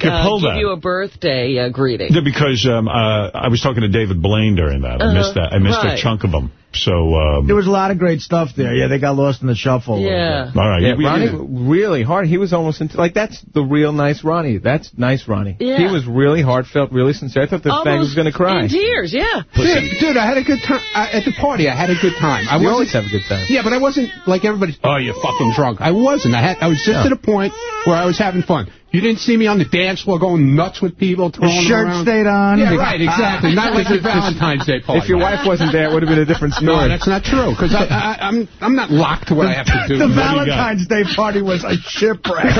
uh, give you a birthday uh, greeting. Yeah, because um, uh, I was talking to David Blaine during that. I Uh-huh. missed that. I missed Right. a chunk of them. So, um, There was a lot of great stuff there. Yeah, they got lost in the shuffle. Yeah. all right. Yeah, you- Ronnie, you- really hard. He was almost into, like, that's the real nice Ronnie. That's nice Ronnie. Yeah. He was really heartfelt, really sincere. I thought the fag was going to cry. in tears, yeah. Dude, dude, I had a good time. At the party, I had a good time. I You always have a good time. Yeah, but I wasn't like everybody. Oh, you're fucking drunk. I wasn't. I had. I was just at a point where I was having fun. You didn't see me on the dance floor going nuts with people, throwing them shirt around. stayed on. Yeah, right, exactly. Not like your Valentine's Day party. If your wife wasn't there, it would have been a different story. No, that's not true. Because I, I, I'm, I'm not locked to what I have to do. The What do you got? Valentine's Day party was a shipwreck.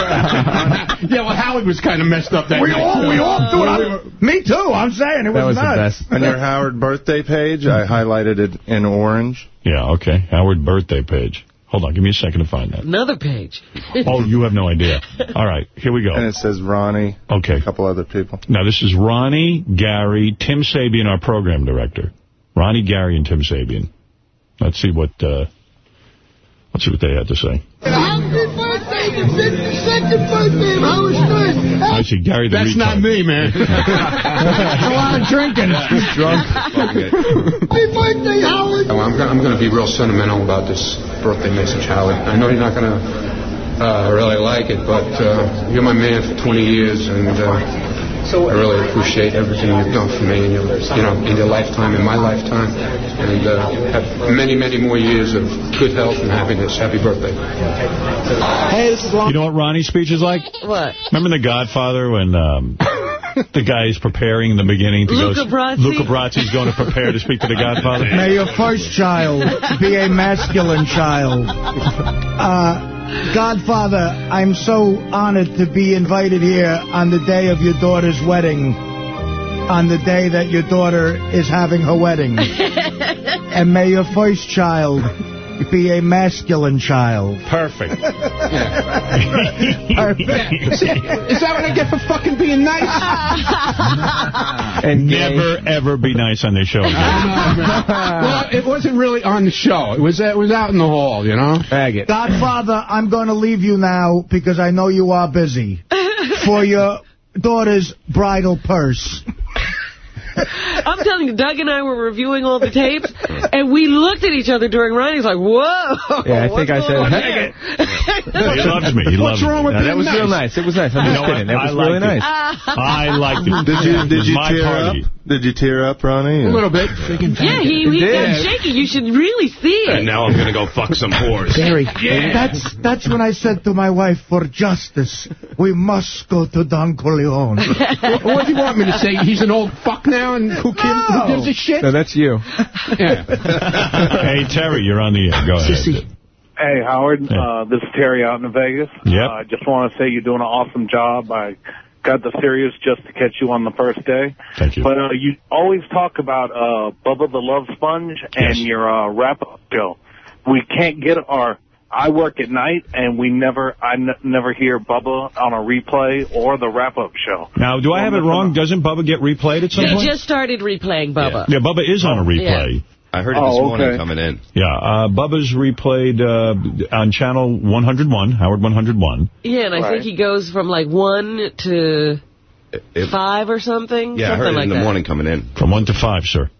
yeah, well, Howard was kind of messed up that we night. all, too. we all do it. we I'm- Me too. I'm saying it was, That was the nuts. best. On your Howard birthday page, I highlighted it in orange. yeah, okay. Howard birthday page. Hold on. Give me a second to find that. Another page. Oh, you have no idea. All right. Here we go. And it says Ronnie, Okay. a couple other people. Now, this is Ronnie, Gary, Tim Sabean, our program director. Ronnie, Gary, and Tim Sabean. Let's see what uh, let's see what they had to say. Happy birthday, the 52nd birthday of Howard Stern. I see Gary the That's retard. not me, man. a lot of drinking. Happy birthday, Howard. Oh, I'm, gonna, I'm to be real sentimental about this birthday message, Howard. I know you're not going to uh, really like it, but uh, you're my man for 20 years, and uh, I really appreciate everything you've done for me in your, you know, in your lifetime, in my lifetime, and uh, have many, many more years of good health and happiness. Happy birthday. Hey, this is Lon. You know what Ronnie's speech is like? What? Remember The Godfather when um, the guy is preparing in the beginning to Luca go... Brasi? Luca Brasi's going to prepare to speak to the Godfather. May your first child be a masculine child. Uh, Godfather, I'm so honored to be invited here on the day of your daughter's wedding, on the day that your daughter is having her wedding. and may your first child be a masculine child. Perfect. Perfect. Is that what I get for fucking being nice? And Never, ever be nice on this show well, it wasn't really on the show. It was, it was out in the hall, you know? Faggot. Godfather, I'm going to leave you now because I know you are busy. For your daughter's bridal purse. I'm telling you, Doug and I were reviewing all the tapes, and we looked at each other during Ronnie's like, whoa. Yeah, I think I said, "Hey." Here? he loves me. He What's loves wrong me. with No, being that was nice? real nice. It was nice. I'm You just kidding. That was really it. nice. I liked it. Did you did you tear party. up? Did you tear up, Ronnie? A little bit. Yeah, he, he got shaky. You should really see it. And now I'm going to go fuck some whores. Gary, that's that's when I said to my wife, for justice, we must go to Don Corleone. what, what do you want me to say? He's an old fuck now, and who gives, who gives a shit? No, that's you. Yeah. Hey, Terry, you're on the air. Go ahead. Hey, Howard. Uh, this is Terry out in Vegas. Yep. Uh, I just want to say you're doing an awesome job. I got the Sirius just to catch you on the first day. Thank you. But uh, you always talk about uh, Bubba the Love Sponge and Yes. your uh, wrap-up show. We can't get our I work at night, and we never, I n never hear Bubba on a replay or the wrap-up show. Now, do I have it wrong? Doesn't Bubba get replayed at some They point? just started replaying Bubba. Yeah, Bubba is on a replay. I heard it Oh, this morning coming in. Yeah, uh, Bubba's replayed uh, on channel 101, Howard 101. Yeah, and I Right. think he goes from like one to It- five or something. yeah, I something heard it like in the that. morning coming in. From 1 to 5, sir.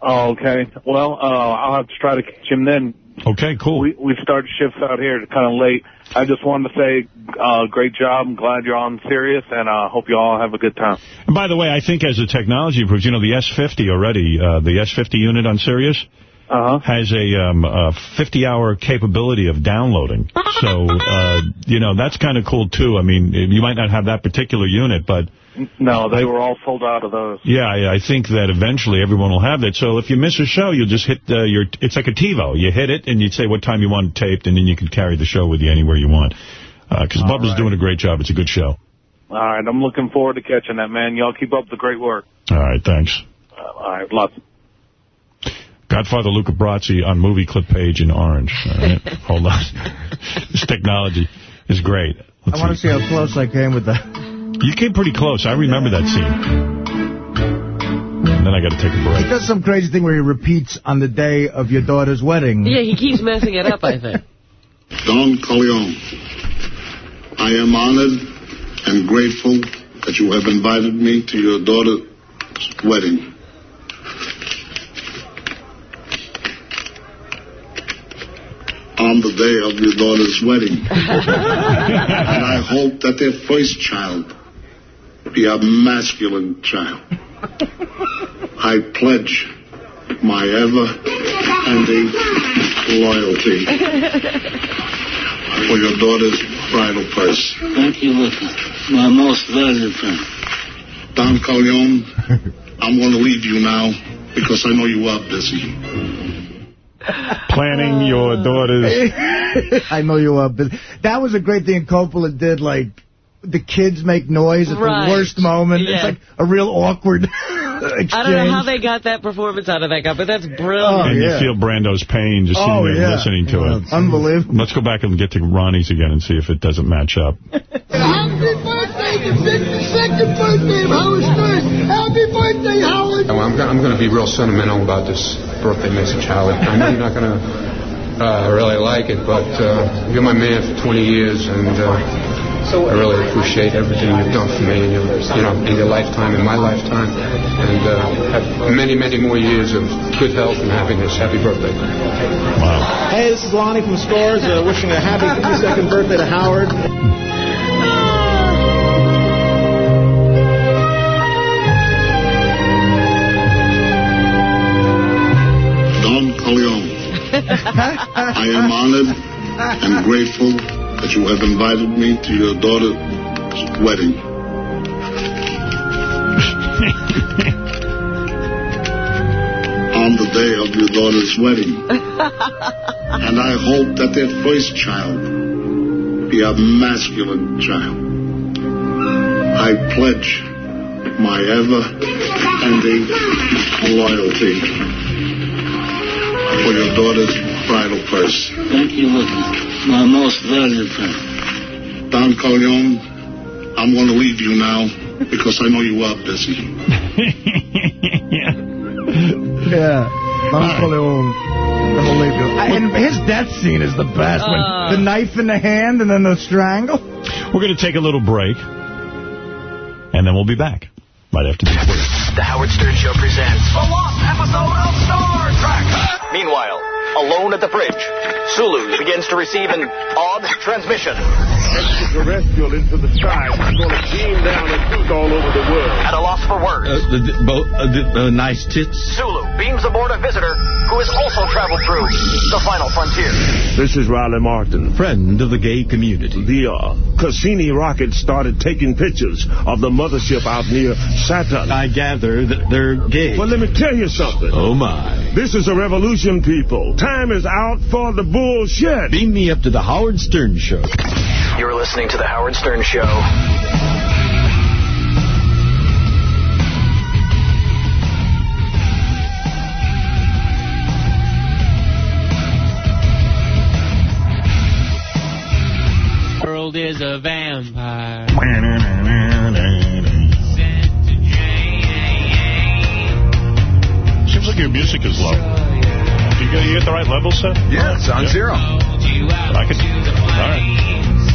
Oh, okay. Well, uh, I'll have to try to catch him then. Okay, cool. We we started shifts out here kind of late. I just wanted to say, uh, great job. I'm glad you're on Sirius, and I uh, hope you all have a good time. And by the way, I think as the technology improves, you know, the S50 already, uh, the S50 unit on Sirius Uh-huh. has a, um, a 50-hour capability of downloading. So, uh, you know, that's kind of cool, too. I mean, you might not have that particular unit, but No, they were all sold out of those. Yeah, I, I think that eventually everyone will have that. So if you miss a show, you'll just hit uh, your, it's like a TiVo. You hit it and you'd say what time you want it taped, and then you can carry the show with you anywhere you want. Because All Bubba's right. doing a great job. It's a good show. All right, I'm looking forward to catching that, man. Y'all keep up the great work. All right, thanks. Uh, all right, lots. Godfather Luca Brasi on movie clip page in orange. All right, hold on. this technology is great. I want to see how close I came with that. You came pretty close. I remember that scene. And then I got to take a break. He does some crazy thing where he repeats on the day of your daughter's wedding. Yeah, he keeps messing it up, I think. Don Corleone, I am honored and grateful that you have invited me to your daughter's wedding. On the day of your daughter's wedding. and I hope that their first child be a masculine child. I pledge my ever-ending loyalty for your daughter's bridal purse. Thank you, Luca. My most valued friend. Don Corleone, I'm going to leave you now because I know you are busy. Planning your daughter's... I know you are but That was a great thing Coppola did, like, the kids make noise at Right. the worst moment. Yeah. It's like a real awkward exchange. I don't know how they got that performance out of that guy, but that's oh, brilliant. and yeah. you feel Brando's pain just sitting Oh, there yeah. listening to it. Unbelievable. Let's go back and get to Ronnie's again and see if it doesn't match up. Happy birthday, the 52nd birthday of Howard Stern. Happy birthday, Howard. Well, I'm, I'm going to be real sentimental about this birthday message, Howard. I know you're not going to uh, really like it, but uh, you're my man for 20 years, and uh, I really appreciate everything you've done for me in your, you know, in your lifetime, in my lifetime, and uh, have many, many more years of good health and happiness. Happy birthday. Wow. Hey, this is Lonnie from Scores, uh, wishing a happy 52nd birthday to Howard. Corleone, I am honored and grateful that you have invited me to your daughter's wedding. On the day of your daughter's wedding. And I hope that their first child be a masculine child. I pledge my ever-ending loyalty for your daughter's bridal purse. Thank you, My most valued friend. Don Corleone, I'm going to leave you now because I know you are busy. Yeah. yeah. Don Corleone. Never leave you. And his death scene is the best. when Uh. the knife in the hand and then the strangle. We're going to take a little break, and then we'll be back right after these words. The Howard Stern Show presents a lost episode of Star Trek. Meanwhile, alone at the bridge, Sulu begins to receive an odd transmission. Extraterrestrial into the sky. It's going to beam down and shoot all over the world. At a loss for words, the, the, bo- uh, the, uh, nice tits. Sulu beams aboard a visitor who has also traveled through the final frontier. This is Riley Martin. Friend of the gay community. The uh, Cassini rocket started taking pictures of the mothership out near Saturn. I gather that they're gay. Well, let me tell you something. Oh, my. This is a revolution, people. Time is out for the bullshit. Beam me up to the Howard Stern Show. You're listening to The Howard Stern Show. World is a vampire. Seems like your music is low. You got you at the right level, Seth? Yeah, it's on zero. I could. All right.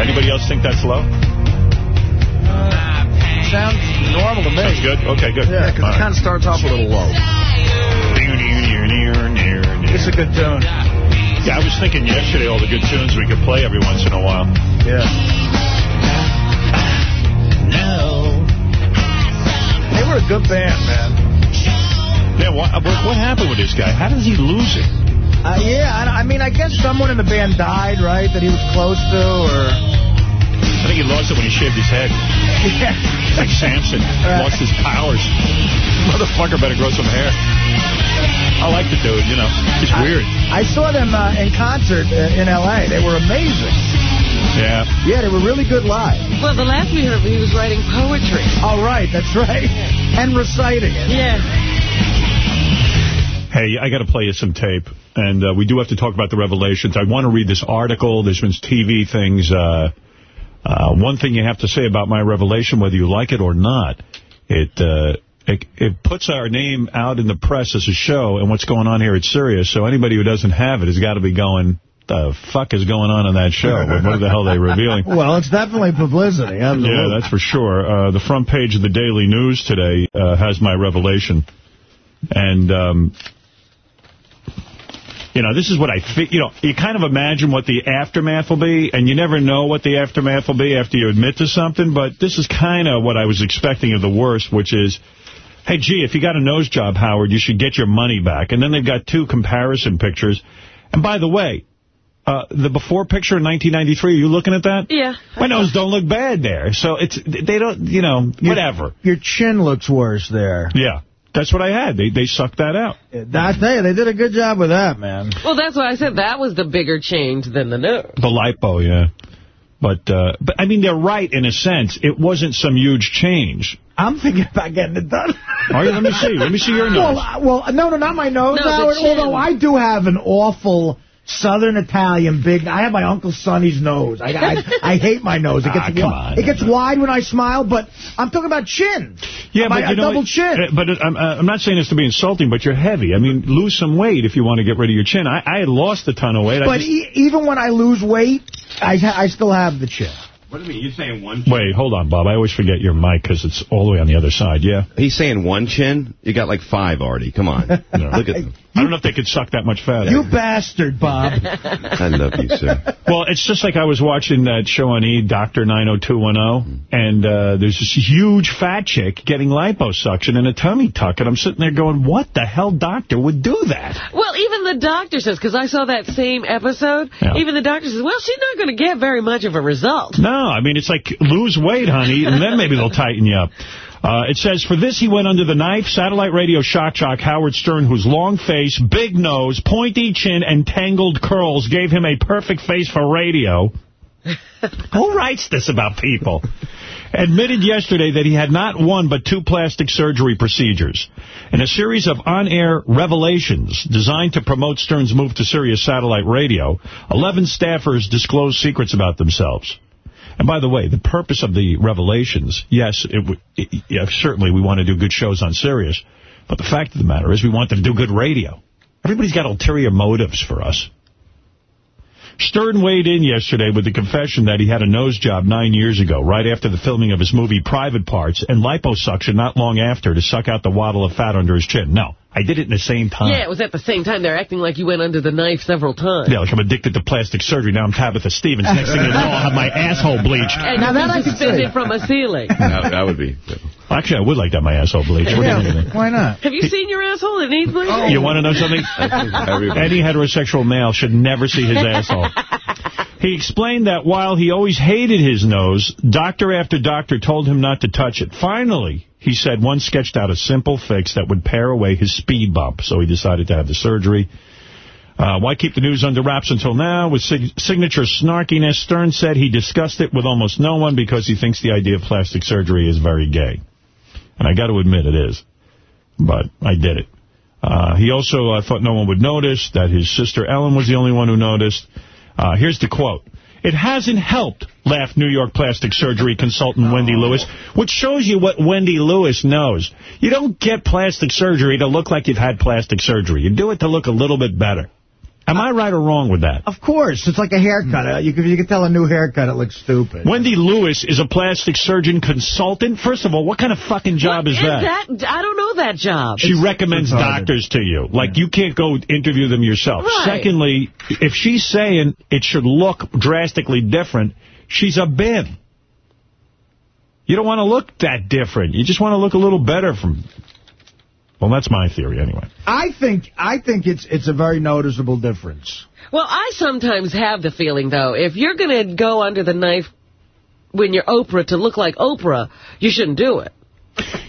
Anybody else think that's low? Sounds normal to me. Sounds good. Okay, good. Yeah, because it kind of starts off a little low. It's a good tune. Yeah, I was thinking yesterday all the good tunes we could play every once in a while. Yeah. They were a good band, man. Yeah, what, what happened with this guy? How does he lose it? Uh, yeah, I, I mean, I guess someone in the band died, right, that he was close to, or... I think he lost it when he shaved his head. Yeah. Like Samson. Lost his powers. Motherfucker better grow some hair. I like the dude, you know. He's weird. I saw them uh, in concert uh, in L.A. They were amazing. Yeah. Yeah, they were really good live. Well, the last we heard, he was writing poetry. All right, that's right. And reciting it. Yeah. Hey, I got to play you some tape, and uh, we do have to talk about the revelations. I want to read this article. There's been TV things. Uh, uh, one thing you have to say about my revelation, whether you like it or not, it, uh, it it puts our name out in the press as a show and what's going on here at Sirius. So anybody who doesn't have it has got to be going, the fuck is going on in that show? what the hell are they revealing? Well, it's definitely publicity. Absolutely. Yeah, that's for sure. Uh, the front page of the Daily News today uh, has my revelation. And, um, you know, this is what I think. You know, you kind of imagine what the aftermath will be, and you never know what the aftermath will be after you admit to something, but this is kind of what I was expecting of the worst, which is, hey, gee, if you got a nose job, Howard, you should get your money back. And then they've got two comparison pictures. And by the way, uh, the before picture in 1993, are you looking at that? Yeah. My nose don't look bad there. So it's they don't, you know, whatever. Your chin looks worse there. Yeah. That's what I had. They they sucked that out. I tell you, they did a good job with that, man. Well, that's why I said that was the bigger change than the nose. The lipo, yeah. But, uh, but I mean, they're right in a sense. It wasn't some huge change. I'm thinking about getting it done. Are you? Let me see. Let me see your nose. Well, uh, well no, no, not my nose, No, Howard. Although I do have an awful Southern Italian big. I have my Uncle Sonny's nose. I, I, I hate my nose. It gets Ah, come wi- on. it gets wide when I smile, but I'm talking about chin. Yeah, my, but you a know, double chin. Uh, But uh, I'm, uh, I'm not saying this to be insulting, but you're heavy. I mean, lose some weight if you want to get rid of your chin. I, I had lost a ton of weight. I But just- e even when I lose weight, I I still have the chin. What do you mean? You're saying one Wait, hold on, Bob. I always forget your mic because it's all the way on the other side. Yeah. He's saying one chin? You got like five already. Come on. Look at them. I don't know if they could suck that much fat. You bastard, Bob. I love you, sir. Well, it's just like I was watching that show on E, Dr. 90210, and uh, there's this huge fat chick getting liposuction and a tummy tuck, and I'm sitting there going, what the hell doctor would do that? Well, even the doctor says, because I saw that same episode, Yeah. even the doctor says, well, she's not going to get very much of a result. No, I mean, it's like lose weight, honey, and then maybe they'll tighten you up. Uh, it says, for this, he went under the knife. Satellite radio shock jock Howard Stern, whose long face, big nose, pointy chin, and tangled curls gave him a perfect face for radio. Who writes this about people? Admitted yesterday that he had not one but two plastic surgery procedures. In a series of on-air revelations designed to promote Stern's move to Sirius satellite radio, 11 staffers disclosed secrets about themselves. And by the way, the purpose of the revelations, yes, it, it, yeah, certainly we want to do good shows on Sirius, but the fact of the matter is we want them to do good radio. Everybody's got ulterior motives for us. Stern weighed in yesterday with the confession that he had a nose job nine years ago, right after the filming of his movie Private Parts, and liposuction not long after to suck out the waddle of fat under his chin. No, I did it in the same time. Yeah, it was at the same time. They're acting like you went under the knife several times. Yeah, like I'm addicted to plastic surgery. Now I'm Tabitha Stevens. Next thing you know, I'll have my asshole bleached. And Now that I been can suspended see. from a ceiling. that, that would be. Actually, I would like to have my asshole bleached. What do you think? Why not? Have you seen your asshole? It needs bleaching. You want to know something? Any heterosexual male should never see his asshole. He explained that while he always hated his nose, doctor after doctor told him not to touch it. Finally, he said one sketched out a simple fix that would pare away his speed bump, so he decided to have the surgery. Uh, why keep the news under wraps until now? With sig signature snarkiness, Stern said he discussed it with almost no one because he thinks the idea of plastic surgery is very gay. And I got to admit it is. But I did it. Uh, he also uh, thought no one would notice, that his sister Ellen was the only one who noticed. Uh, here's the quote. It hasn't helped, laughed New York plastic surgery consultant Wendy Lewis, which shows you what Wendy Lewis knows. You don't get plastic surgery to look like you've had plastic surgery. You do it to look a little bit better. Am I right or wrong with that? Of course. It's like a haircut. Uh, You can, you can tell a new haircut, it looks stupid. Wendy Lewis is a plastic surgeon consultant. First of all, what kind of fucking job is Is that? that? I don't know that job. She recommends doctors to you. Like, you can't go interview them yourself. Right. Secondly, if she's saying it should look drastically different, she's a bib. You don't want to look that different. You just want to look a little better from... Well, that's my theory anyway. I think I think it's it's a very noticeable difference. Well, I sometimes have the feeling, though, if you're going to go under the knife when you're Oprah to look like Oprah, you shouldn't do it.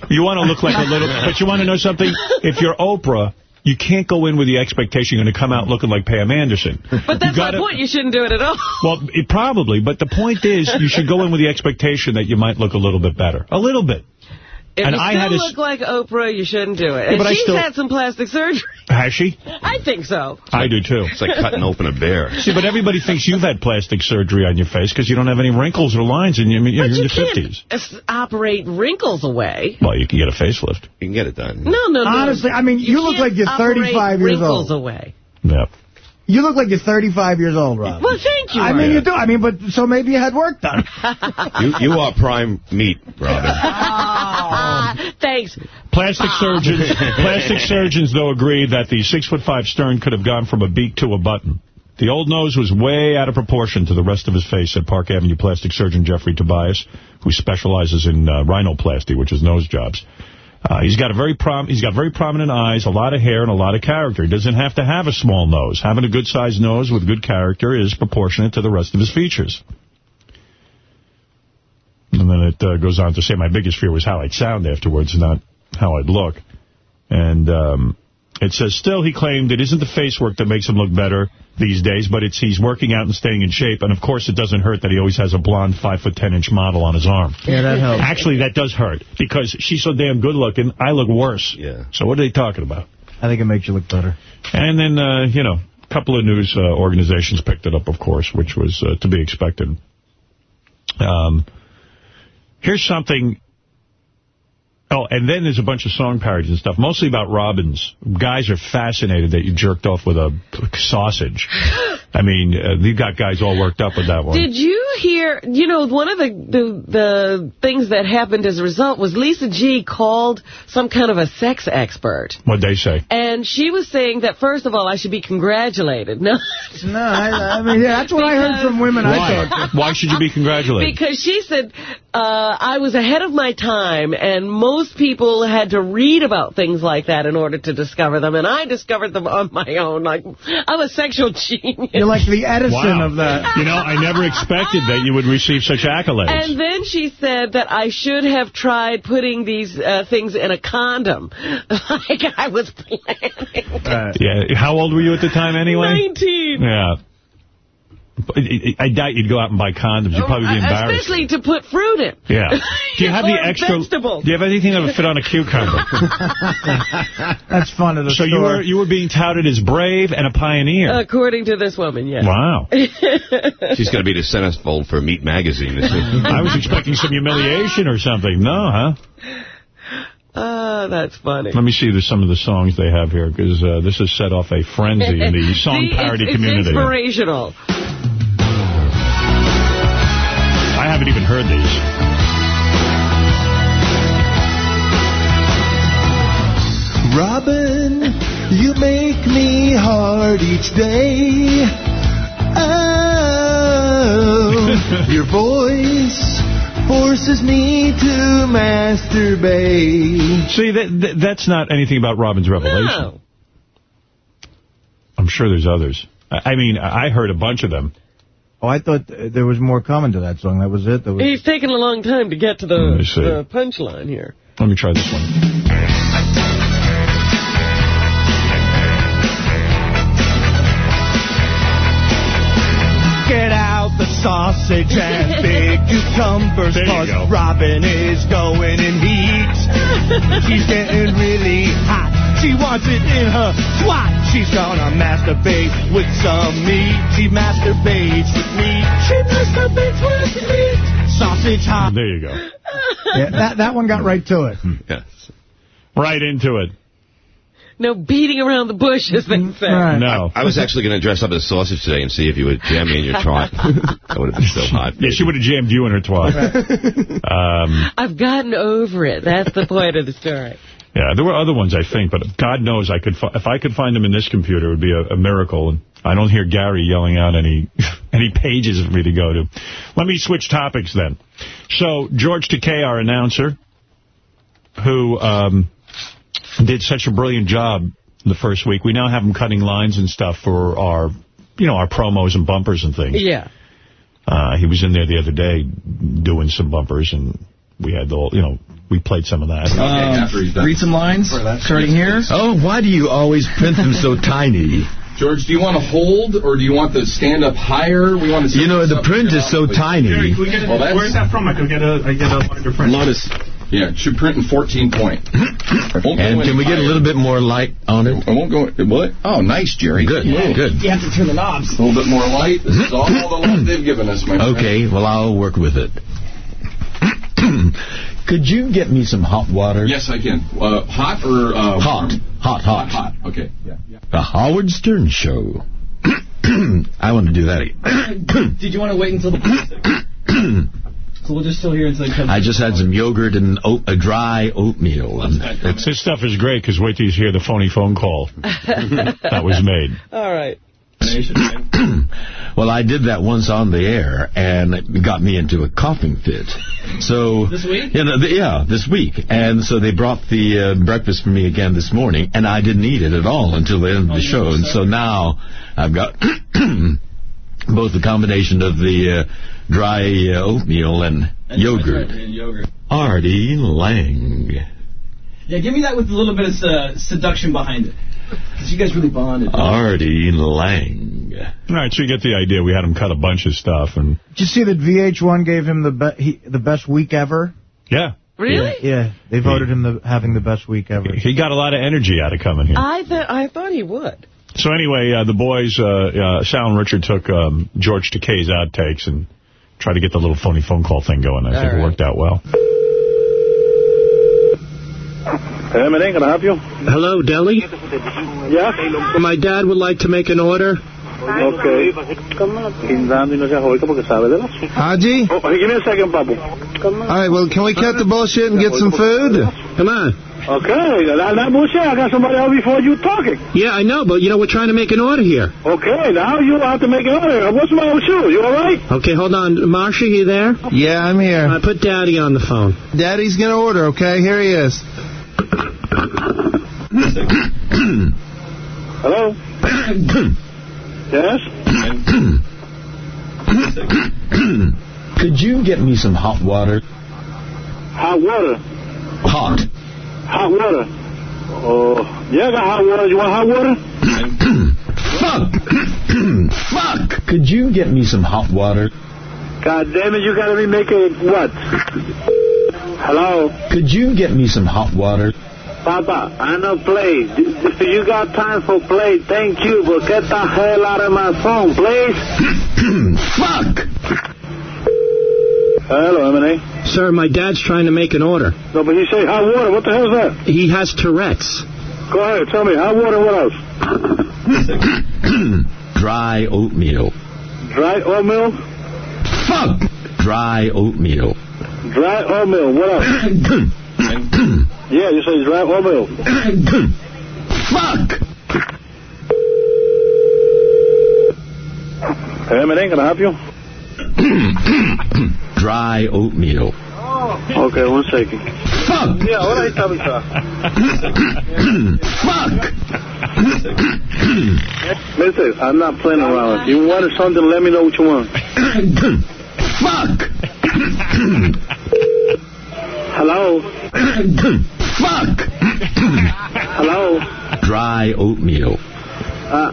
You want to look like a little... But you want to know something? If you're Oprah, you can't go in with the expectation you're going to come out looking like Pam Anderson. But that's my point. You shouldn't do it at all. Well, it probably, but the point is you should go in with the expectation that you might look a little bit better. A little bit. If And you I still had a s- look like Oprah, you shouldn't do it. Yeah, and but I she's still- had some plastic surgery. Has she? I think so. I do, too. It's like cutting open a bear. See, but everybody thinks you've had plastic surgery on your face because you don't have any wrinkles or lines, and you, you're in But your you can't 50s. operate wrinkles away. Well, you can get a facelift. You can get it done. No, no, no. Honestly, I mean, you, look like you're 35 years wrinkles old. away. Yeah. You look like you're 35 years old, Rob. Well, thank you. I mean, Art. you do. I mean, but so maybe you had work done. You, you are prime meat, Robin. Thanks. Plastic surgeons, plastic surgeons, though, agree that the six-foot-five Stern could have gone from a beak to a button. The old nose was way out of proportion to the rest of his face, said Park Avenue plastic surgeon Jeffrey Tobias, who specializes in uh, rhinoplasty, which is nose jobs. Uh, he's got a very prom he's got very prominent eyes, a lot of hair, and a lot of character. He doesn't have to have a small nose. Having a good-sized nose with good character is proportionate to the rest of his features. And then it uh, goes on to say, my biggest fear was how I'd sound afterwards, not how I'd look. And um, it says, still, he claimed it isn't the face work that makes him look better these days, but it's he's working out and staying in shape. And, of course, it doesn't hurt that he always has a blonde 5 foot 10 inch model on his arm. Yeah, that helps. Actually, that does hurt, because she's so damn good-looking, I look worse. Yeah. So what are they talking about? I think it makes you look better. And then, uh, you know, a couple of news uh, organizations picked it up, of course, which was uh, to be expected. Um, here's something. Oh, and then there's a bunch of song parodies and stuff, mostly about Robbins. Guys are fascinated that you jerked off with a sausage. I mean, uh, you got guys all worked up with that one. Did you hear, you know, one of the, the the things that happened as a result was Lisa G called some kind of a sex expert. What'd they say? And she was saying that, first of all, I should be congratulated. No, No, I, I mean, yeah, that's what I heard from women I talked Why? to. Why should you be congratulated? because she said uh, I was ahead of my time, and most people had to read about things like that in order to discover them, and I discovered them on my own. Like I'm a sexual genius. You're like the Edison Wow. of that. You know, I never expected that you would receive such accolades. And then she said that I should have tried putting these uh, things in a condom, like I was planning. yeah. How old were you at the time anyway? 19. Yeah. But I I doubt you'd go out and buy condoms. You'd probably be embarrassed. Especially to put fruit in. Yeah. Do you have the extra? vegetables. Do you have anything that would fit on a cucumber? That's fun at a so store. you were you were being touted as brave and a pioneer. According to this woman, yes. wow. She's going to be the centerfold for Meat Magazine. this. I was expecting some humiliation or something. No, huh? Oh, that's funny. Let me see the, some of the songs they have here, because uh, this has set off a frenzy in the song See, parody it's, community. It's inspirational. I haven't even heard these. Robin, you make me hard each day. Oh, your voice forces me to masturbate. See, that, that that's not anything about Robin's Revelation. No. I'm sure there's others. I, I mean, I heard a bunch of them. Oh, I thought uh, there was more coming to that song. That was it? That was... He's taking a long time to get to the, the punchline here. Let me try this one. Get out the sausage and big cucumbers, cause go. Robin is going in heat. She's getting really hot. She wants it in her twat. She's gonna masturbate with some meat. She masturbates with meat. She masturbates with meat. Sausage hot. There you go. Yeah, that, that one got right to it. Yes. Right into it. No beating around the bush, as they say. No. I was actually going to dress up as a sausage today and see if you would jam me in your twat. that would have been so hot. Yeah, she would have jammed you in her twat. um, I've gotten over it. That's the point of the story. Yeah, there were other ones, I think, but God knows I could. If I could find them in this computer, it would be a, a miracle. And I don't hear Gary yelling out any any pages for me to go to. Let me switch topics then. So George Takei, our announcer, who um, did such a brilliant job the first week. We now have him cutting lines and stuff for our, you know, our promos and bumpers and things. Yeah. Uh, he was in there the other day doing some bumpers, and we had the, whole- you know, we played some of that. Um, read some lines, starting here. Oh, why do you always print them so tiny? George, do you want to hold, or do you want the stand up higher? We want to. See. You know, the print is so tiny. Well, that's- Where's that from? I could get a, I get a larger print. Lotus. Yeah, it should print in 14 point. And can we get a little bit more light on it? I won't go. What? Oh, nice, Jerry. Good, Move. good. You have to turn the knobs. A little bit more light. This is all the light they've given us, my friend. Okay, well, I'll work with it. Could you get me some hot water? Yes, I can. Uh, hot or uh, Hot. warm? Hot, hot. Hot. Okay. Yeah. The Howard Stern Show. I want to do that again. Did you want to wait until the So we'll just still hear until it comes. I just had some yogurt and oat, a dry oatmeal. And it's, This stuff is great, because wait till you hear the phony phone call that was made. All right. well, I did that once on the air, and it got me into a coughing fit. So This week? You know, the, yeah, this week. And so they brought the uh, breakfast for me again this morning, and I didn't eat it at all until the end of the show. And so now I've got both the combination of the uh, dry uh, oatmeal and yogurt. And yogurt. Artie Lange. Yeah, give me that with a little bit of uh, seduction behind it. Because you guys really bonded. Artie Lange. All right, so you get the idea. We had him cut a bunch of stuff, and Did you see that VH1 gave him the be he, the best week ever? yeah. Really? Yeah, they voted him the having the best week ever. He got a lot of energy out of coming here. I, th I thought he would. So anyway, uh, the boys, uh, uh, Sal and Richard took um, George Takei's outtakes and tried to get the little phony phone call thing going. I think it worked out well. Hey, man, can I help you? Hello, Deli? Yeah? My dad would like to make an order. Okay. Guindando y no se jodica porque sabe de las... Ah, Haji? Oh, give me a second, Papu. All right, well, can we cut the bullshit and get some food? Come on. Okay, that, that bullshit. I got somebody else before you talking. Yeah, I know, but, you know, we're trying to make an order here. Okay, now you have to make an order. What's wrong with you? You all right? Okay, hold on. Marsha, you there? Yeah, I'm here. I put Daddy on the phone. Daddy's gonna order, okay? Here he is. Hello? yes? Could you get me some hot water? Hot water. Hot. Hot water. Oh, yeah, I got hot water. You want hot water? Fuck! Fuck! Could you get me some hot water? God damn it, you gotta be making what? Hello? Could you get me some hot water? Papa, I know play. If you got time for play, thank you, but get the hell out of my phone, please. Fuck! Hello, M&A. Sir, my dad's trying to make an order. No, but he say hot water. What the hell is that? He has Tourette's. Go ahead, tell me. Hot water, what else? Dry oatmeal. Dry oatmeal? Fuck! Dry oatmeal. Dry oatmeal, what else? yeah, you say dry oatmeal. Fuck! Hey, M&A, can I help you? Dry oatmeal. Okay, one second. Fuck! Yeah, what are you talking about? Fuck! Listen, I'm not playing around. If you want something, let me know what you want. Fuck! Hello? Fuck! Hello? Dry oatmeal. Uh,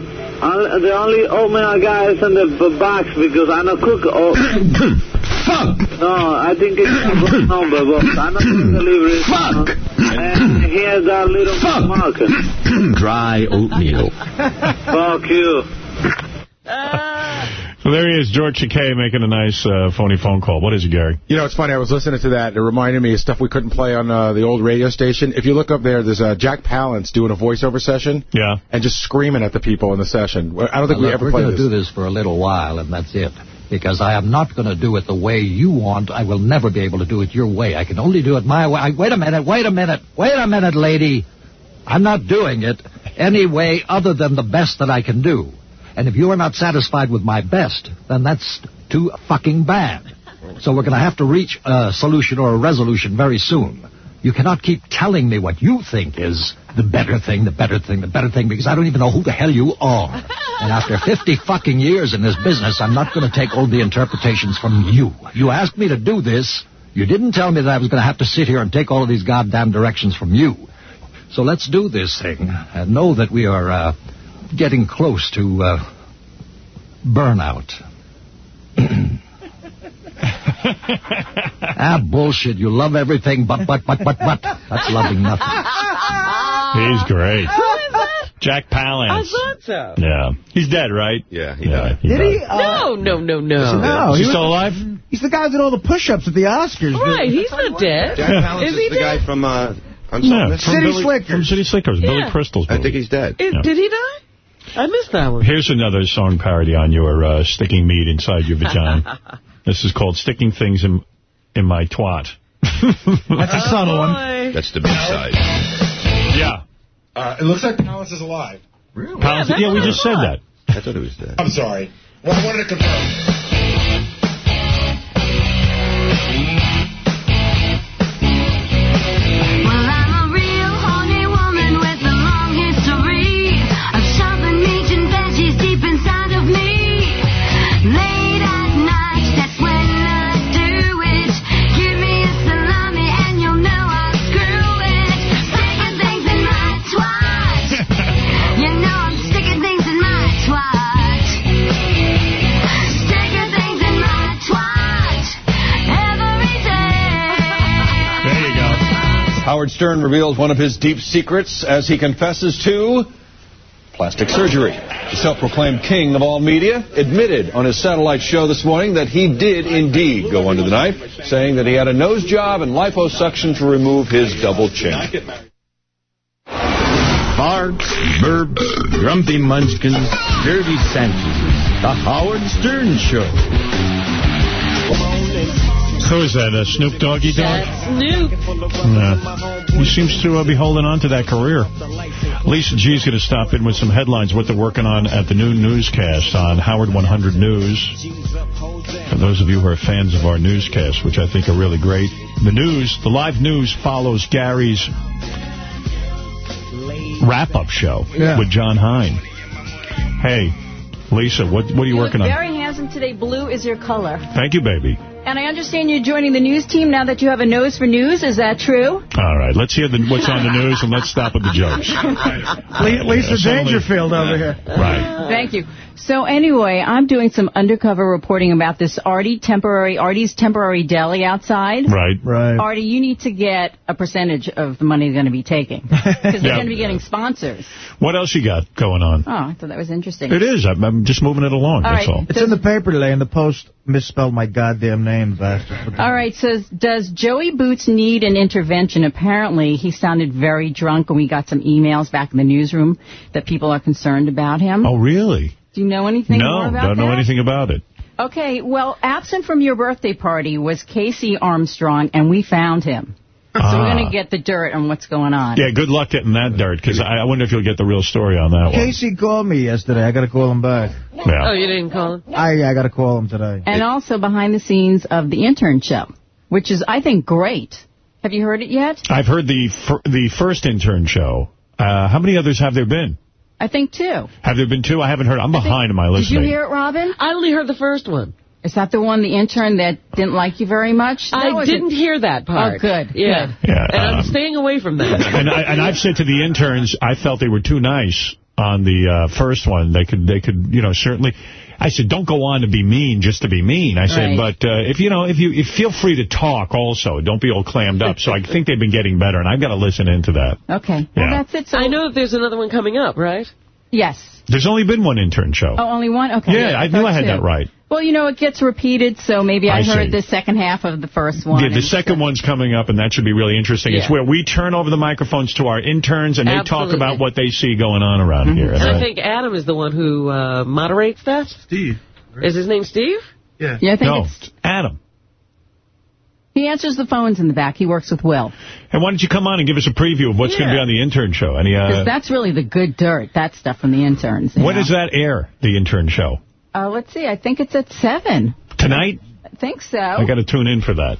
the only oatmeal I got is in the box because I don't cook oat. Fuck! No, I think it's a good number, but I'm not going to leave. Fuck! And here's our little market. Dry oatmeal. Fuck you. So there he is, George Takei, making a nice uh, phony phone call. What is it, Gary? You know, it's funny. I was listening to that. It reminded me of stuff we couldn't play on uh, the old radio station. If you look up there, there's uh, Jack Palance doing a voiceover session. Yeah. And just screaming at the people in the session. I don't think Now, we look, ever we're going to do this for a little while, and that's it. Because I am not going to do it the way you want. I will never be able to do it your way. I can only do it my way. I, wait a minute, wait a minute, wait a minute, lady. I'm not doing it any way other than the best that I can do. And if you are not satisfied with my best, then that's too fucking bad. So we're going to have to reach a solution or a resolution very soon. You cannot keep telling me what you think is the better thing, the better thing, the better thing, because I don't even know who the hell you are. And after 50 fucking years in this business, I'm not going to take all the interpretations from you. You asked me to do this. You didn't tell me that I was going to have to sit here and take all of these goddamn directions from you. So let's do this thing and know that we are uh, getting close to uh, burnout. ah, bullshit. You love everything but, but, but, but, but. That's loving nothing. He's great. Jack Palance. I thought so. Yeah. He's dead, right? Yeah, he died. Did he? Uh, no, no, no, no. No, Is he he still was- alive? He's the guy that did all the push-ups at the Oscars. Right, he's not dead. Jack Palance Is is, the dead? guy from uh, Yeah, Unsolved from Mysteries. Billy, From City Slickers, Billy Yeah. Crystal's I think he's dead. Is- Yeah. Did he die? I missed that one. Here's another song parody on your uh, sticking meat inside your vagina. this is called Sticking Things in in My Twat. That's a subtle one. Boy. That's the big side. Yeah. Uh, it looks like Palance is alive. Palance- that's yeah, we just said that. I thought he was dead. I'm sorry. Well, I wanted to confirm. Stern reveals one of his deep secrets as he confesses to plastic surgery. The self-proclaimed king of all media admitted on his satellite show this morning that he did indeed go under the knife, saying that he had a nose job and liposuction to remove his double chin. Farts, burps, grumpy munchkins, dirty Sanchez's. The Howard Stern Show. Who is that, uh, Snoop Doggy Dogg? That's Snoop. Yeah. He seems to uh, be holding on to that career. Lisa G's going to stop in with some headlines, what they're working on at the new newscast on Howard 100 News. For those of you who are fans of our newscast, which I think are really great, the news, the live news follows Gary's wrap-up show Yeah. with Jon Hein. Hey, Lisa, what what are you You working on? very handsome today. Blue is your color. Thank you, baby. And I understand you're joining the news team now that you have a nose for news. Is that true? All right, let's hear the, what's on the news and let's stop with the jokes. Lisa Yeah, suddenly- Dangerfield over here. Right. Thank you. So anyway, I'm doing some undercover reporting about this Artie temporary Artie's temporary deli outside. Right. Right. Artie, you need to get a percentage of the money they're going to be taking because they're Yeah. going to be getting sponsors. What else you got going on? Oh, I thought that was interesting. It is. I'm, I'm just moving it along, All that's right. all. It's in the paper today, and the Post misspelled my goddamn name, bastard. All right, says, does Joey Boots need an intervention? Apparently, he sounded very drunk, and we got some emails back in the newsroom that people are concerned about him. Oh, really? Do you know anything no, more about don't know that? anything about it. Okay, well, absent from your birthday party was KC Armstrong, and we found him. So we're Ah. going to get the dirt on what's going on. Yeah, good luck getting that dirt, because I, I wonder if you'll get the real story on that one. Casey called me yesterday. I got to call him back. Yeah. Oh, you didn't call him? I I got to call him today. And also behind the scenes of the intern show, which is, I think, great. Have you heard it yet? I've heard the fir the first intern show. Uh, how many others have there been? I think two. Have there been two? I haven't heard. I'm behind in my list. Did you hear it, Robin? I only heard the first one. Is that the one, the intern that didn't like you very much? That I wasn't- didn't hear that part. Oh, good. Yeah. good. Yeah, And I'm um, staying away from that. and, I, and I've said to the interns, I felt they were too nice on the uh, first one. They could, they could, you know, certainly. I said, don't go on to be mean just to be mean. I said, Right. but uh, if you know, if you if feel free to talk also. Don't be all clammed up. So I think they've been getting better, and I've got to listen into that. Okay. Well, Yeah. that's it. So I know there's another one coming up, right? Yes. There's only been one intern show. Oh, only one? Okay. yeah, I knew I had two. that right. Well, you know, it gets repeated, so maybe I, I heard see. the second half of the first one. Yeah, the and- second one's coming up, and that should be really interesting. It's where we turn over the microphones to our interns, and they talk about what they see going on around here. And And I I- think Adam is the one who uh, moderates that. Steve. Is his name Steve? Yeah. Yeah, I think no, it's, Adam. he answers the phones in the back. He works with Will. And why don't you come on and give us a preview of what's going to be on the intern show? Any, 'Cause uh, that's really the good dirt, that stuff from the interns. you when know. does that air, the intern show? Uh, let's see. I think it's at 7. Tonight? I think so. I got to tune in for that.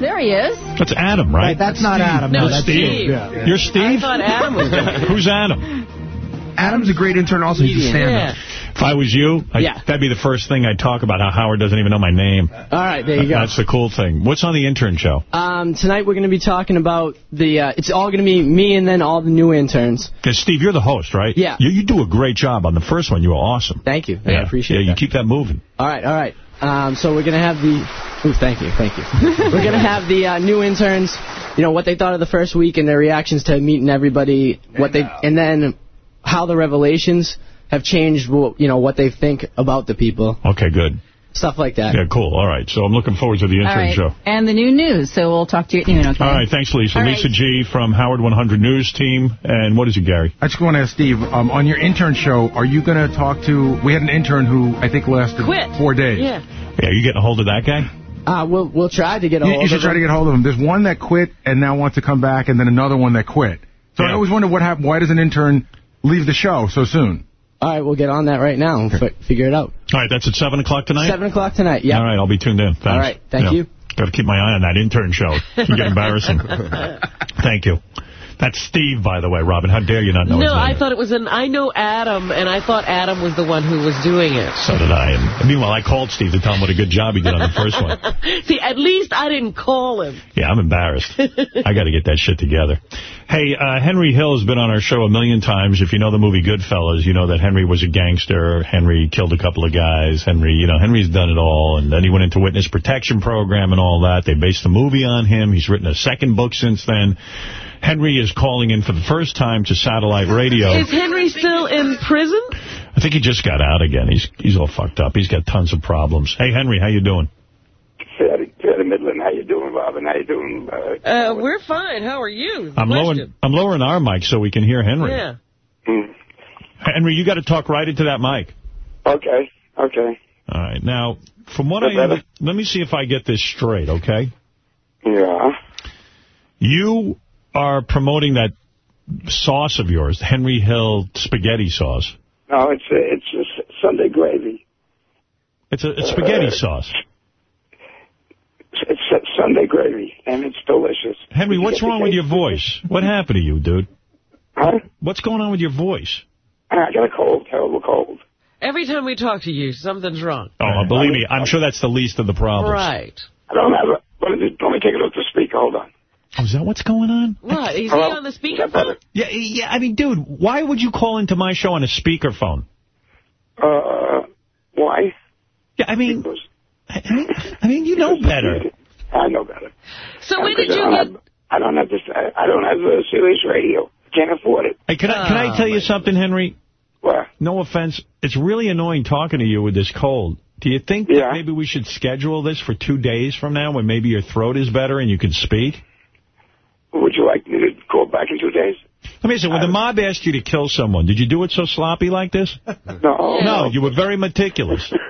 There he is. That's Adam, right? Right, that's not Adam. No, No, it's that's Steve. Steve. Yeah. You're Steve? I thought Adam was doing. Who's Adam? Adam's a great intern also. He's a stand-up. If I was you, I, Yeah. that'd be the first thing I'd talk about, how Howard doesn't even know my name. All right, there you go. That's the cool thing. What's on the intern show? Um, tonight we're going to be talking about the. Uh, it's all going to be me and then all the new interns. Because, Steve, you're the host, right? Yeah. You, you do a great job. On the first one, you were awesome. Thank you. Yeah. I appreciate it. Yeah, that. you keep that moving. All right, all right. Um, so we're gonna have the. Ooh, thank you, thank you. we're gonna have the uh, new interns. You know what they thought of the first week and their reactions to meeting everybody. What they and then how the revelations have changed. You know what they think about the people. Okay, good. Stuff like that. Yeah, cool. All right. So I'm looking forward to the intern right. show. And the new news. So we'll talk to you at noon, okay? All right, thanks, Lisa. All Lisa G. from Howard 100 News Team. And what is it, Gary? I just want to ask Steve, um, on your intern show, are you going to talk to... We had an intern who I think lasted Quit. four days. Yeah. Yeah, you getting a hold of that guy? Uh, we'll we'll try to get a You, hold you should of try to them. get hold of him. There's one that quit and now wants to come back, and then another one that quit. So I always wonder what happened. Why does an intern leave the show so soon? All right, we'll get on that right now and fi- figure it out. All right, that's at 7 o'clock tonight? Seven o'clock tonight. Yeah. All right, I'll be tuned in. Thanks. All right, thank you. Got to keep my eye on that intern show. It can get embarrassing. Thank you. That's Steve, by the way, Robin. How dare you not know his No, name? I thought it was an. I know Adam, and I thought Adam was the one who was doing it. So did I. And meanwhile, I called Steve to tell him what a good job he did on the first one. See, at least I didn't call him. Yeah, I'm embarrassed. I got to get that shit together. Hey, uh, Henry Hill has been on our show a million times. If you know the movie Goodfellas, you know that Henry was a gangster. Henry killed a couple of guys. Henry, you know, Henry's done it all. And then he went into witness protection program and all that. They based the movie on him. He's written a second book since then. Henry is calling in for the first time to satellite radio. Is Henry still in prison? I think he just got out again. He's he's all fucked up. He's got tons of problems. Hey, Henry, how you doing? Fairly, fairly Midland. How you doing, Robin? How you doing? Uh, Uh, we're fine. How are you? I'm lowering. I'm lowering our mic so we can hear Henry. Yeah. Henry, you got to talk right into that mic. okay, okay. All right. Now, from what I that let me see if I get this straight, okay? Yeah. You are promoting that sauce of yours, Henry Hill spaghetti sauce. No, it's uh, it's uh, Sunday gravy. It's a it's spaghetti Uh, sauce. It's uh, Sunday gravy, and it's delicious. Henry, what's wrong with your voice? What happened to you, dude? Huh? What's going on with your voice? I got a cold, terrible cold. Every time we talk to you, something's wrong. Oh, believe me, I'm sure that's the least of the problems. Right. I don't have a. Let me, let me take it off the speaker. Hold on. Oh, is that what's going on? What? Is he on the speakerphone? Yeah, yeah. I mean, dude, why would you call into my show on a speakerphone? Uh, why? Yeah, I mean, I mean, I mean, you know better. I know better. So when did you I get... don't have, I don't have this. I, I don't have a Sirius radio. Can't afford it. Hey, can I can I oh, tell you something, Henry? What? No offense. It's really annoying talking to you with this cold. Do you think that maybe we should schedule this for two days from now when maybe your throat is better and you can speak? Would you like me to call back in two days? Let me ask you, when the mob asked you to kill someone, did you do it so sloppy like this? No. No, you were very meticulous.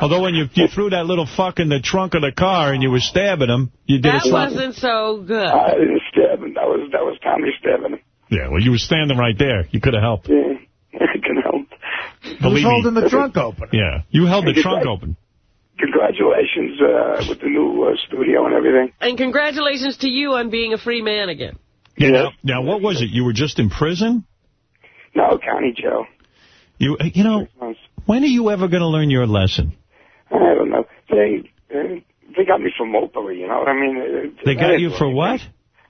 Although when you, you threw that little fuck in the trunk of the car and you were stabbing him, you did That it sloppy. wasn't so good. I didn't stab him. That was that was Tommy stabbing him. Yeah, well, you were standing right there. You could have helped. Yeah, I can help. Believe Who's holding me. the trunk open? Yeah, you held the trunk open. Congratulations uh, with the new uh, studio and everything. And congratulations to you on being a free man again. Yeah. Now, now, what was it? You were just in prison? No, county jail. You, you know, when are you ever going to learn your lesson? I don't know. They uh, they got me for mopery. You know what I mean? Uh, They got you for what?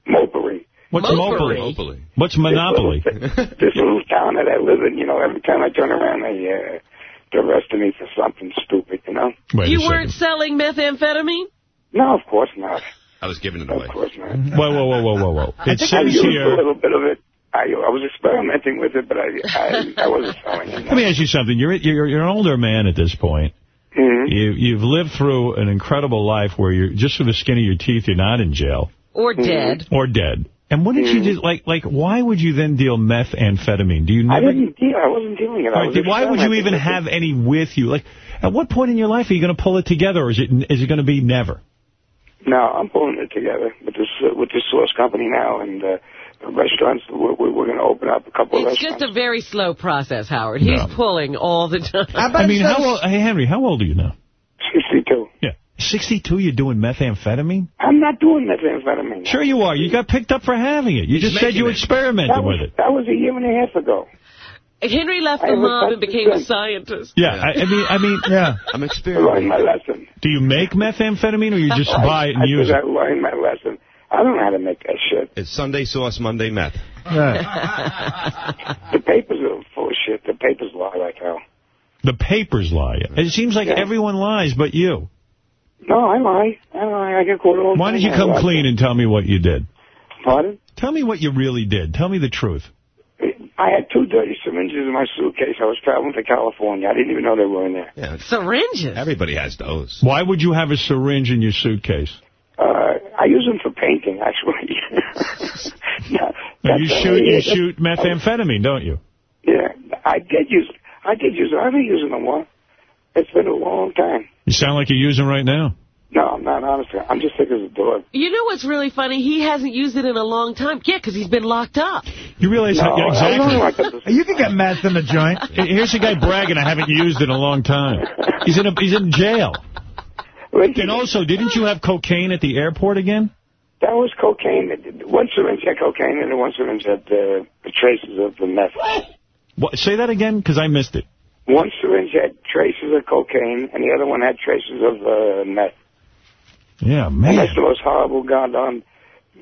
Mopery. What's Mopoly? Mopoly? What's Monopoly? this little town that I live in, you know, every time I turn around, they, uh, they're arresting me for something stupid, you know? you weren't selling methamphetamine? No, of course not. I was giving it away. Of course not. Whoa, whoa, whoa, whoa, whoa, whoa. I It think I says used here... a little bit of it. I, I was experimenting with it, but I, I, I wasn't selling it. Let me ask you something. You're you're, you're an older man at this point. Mm-hmm. You you've lived through an incredible life where you're just for the skin of your teeth. You're not in jail Or Mm-hmm. dead. or dead. And what did you do? Like like why would you then deal methamphetamine? Do you I never? didn't deal. I wasn't dealing it. I was why would you even have any with you? Like, at what point in your life are you going to pull it together, or is it is it going to be never? No, I'm pulling it together with this uh, with this source company now, and uh, the restaurants. We're, we're, we're going to open up a couple of restaurants. It's just a very slow process, Howard. He's pulling all the time. I mean, how old? Hey, Henry, how old are you now? 62. Yeah, 62. You're doing methamphetamine? I'm not doing methamphetamine. Sure you are. You got picked up for having it. You He's just said you making it. experimented That was, with it. That was a year and a half ago. Henry left I the was mob and became a scientist. Yeah, I, I mean, I mean, yeah. I'm I experimenting. learned my lesson. Do you make methamphetamine or you just buy it and I, use I learned my lesson. I don't know how to make that shit. It's Sunday sauce, Monday meth. The papers are full of shit. The papers lie like hell. The papers lie. It seems like everyone lies but you. No, I lie. I lie. I get caught all the Why time. don't you come clean and tell me what you did? Pardon? Tell me what you really did. Tell me the truth. I had two dirty syringes in my suitcase. I was traveling to California. I didn't even know they were in there. Yeah, Syringes? Everybody has those. Why would you have a syringe in your suitcase? Uh, I use them for painting, actually. no, Now, you shoot you shoot methamphetamine, don't you? Yeah, I did use. I did use it. I've been using them one. It's been a long time. You sound like you're using right now. No, I'm not honestly. I'm just sick as a dog. You know what's really funny? He hasn't used it in a long time. Yeah, because he's been locked up. You realize No, how, yeah, I like You can get meth in the joint. Here's a guy bragging I haven't used it in a long time. He's in a, he's in jail. And also, didn't you have cocaine at the airport again? That was cocaine. One syringe had cocaine and one syringe had uh, the traces of the meth. What, say that again, because I missed it. One syringe had traces of cocaine and the other one had traces of uh, meth. Yeah, And man. that's the most horrible goddamn,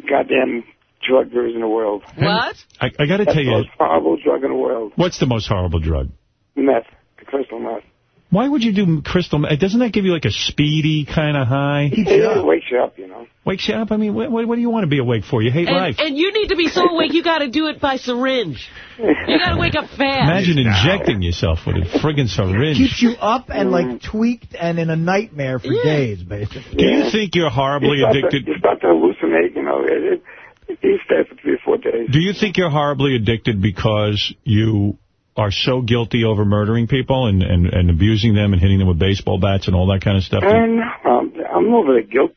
goddamn drug there is in the world. What? I, I got to That's tell the you, most horrible drug in the world. what's the most horrible drug? Meth. The crystal meth. Why would you do crystal meth? Doesn't that give you like a speedy kind of high? It wakes you up, you know. Wakes you up? I mean, what, what, what do you want to be awake for? You hate And, life. and you need to be so awake, you got to do it by syringe. You got to wake up fast. Imagine injecting yourself with a friggin' syringe. It Keeps you up and like tweaked and in a nightmare for days, basically. Do you think you're horribly you start addicted? To, you start to hallucinate, you know. It, it, you stay for three or four days. Do you think you're horribly addicted because you are so guilty over murdering people and, and, and abusing them and hitting them with baseball bats and all that kind of stuff? And um, I'm over the guilt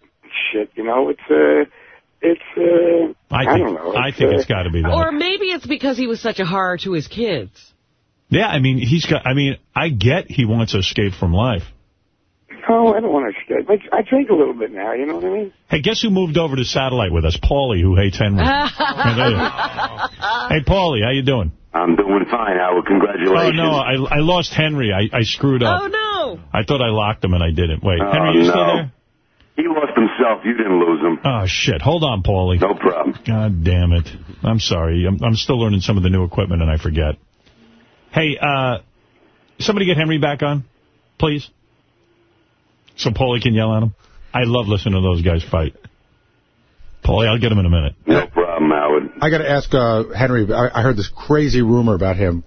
shit, you know. It's uh, it's uh, I I, think, don't know. I think uh, it's got to be that. Or maybe it's because he was such a horror to his kids. yeah, I mean, he's got, I mean, I get he wants to escape from life. No, I don't want to escape. I, I drink a little bit now. You know what I mean? Hey, guess who moved over to satellite with us? Paulie, who hates Henry. Yeah, there you are. hey, Paulie, how you doing? I'm doing fine, Howard. Oh, Congratulations. no, I, I lost Henry. I, I screwed up. Oh, no. I thought I locked him, and I didn't. Wait, Oh, Henry, you still there? He lost himself. You didn't lose him. Oh, shit. Hold on, Paulie. No problem. God damn it. I'm sorry. I'm, I'm still learning some of the new equipment, and I forget. Hey, uh, somebody get Henry back on, please, so Paulie can yell at him. I love listening to those guys fight. Paulie, I'll get him in a minute. No problem, Howard. I got to ask uh, Henry. I, I heard this crazy rumor about him,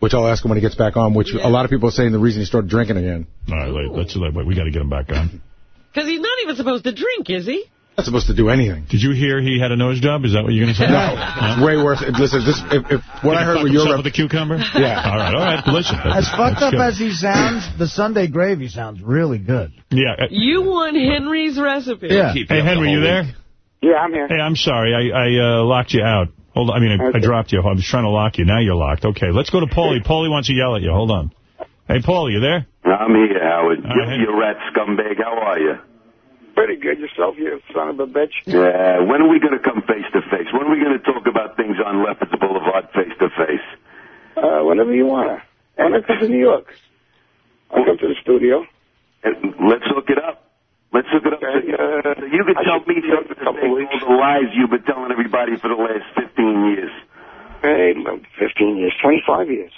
which I'll ask him when he gets back on. Which a lot of people are saying the reason he started drinking again. All right, wait, let's wait. We got to get him back on. Because he's not even supposed to drink, is he? Not supposed to do anything. Did you hear he had a nose job? Is that what you're going to say? It's way worse. Listen, this, if, if what Did I heard fuck with your himself with a cucumber? Yeah. All right, all right. Listen. As fucked up good. as he sounds, the Sunday gravy sounds really good. Yeah. uh, You want Henry's recipe. Yeah. Hey, Henry, you there? Yeah, I'm here. Hey, I'm sorry. I, I uh, locked you out. Hold on. I mean, I, I dropped you. I was trying to lock you. Now you're locked. Okay, let's go to Paulie. Paulie wants to yell at you. Hold on. Hey, Paulie, you there? I'm here, Howard. All You, right. you rat scumbag. How are you? Pretty good yourself, you son of a bitch. Yeah. When are we going to come face to face? When are we going to talk about things on Lefferts Boulevard face to face? Uh, whenever you wanna. When I come to New York, I'll come to the studio. And Let's hook it up. Let's look it up. So you can I tell me be up for in a couple all the lies you've been telling everybody for the last 15 years. Hey, 15 years, 25 years.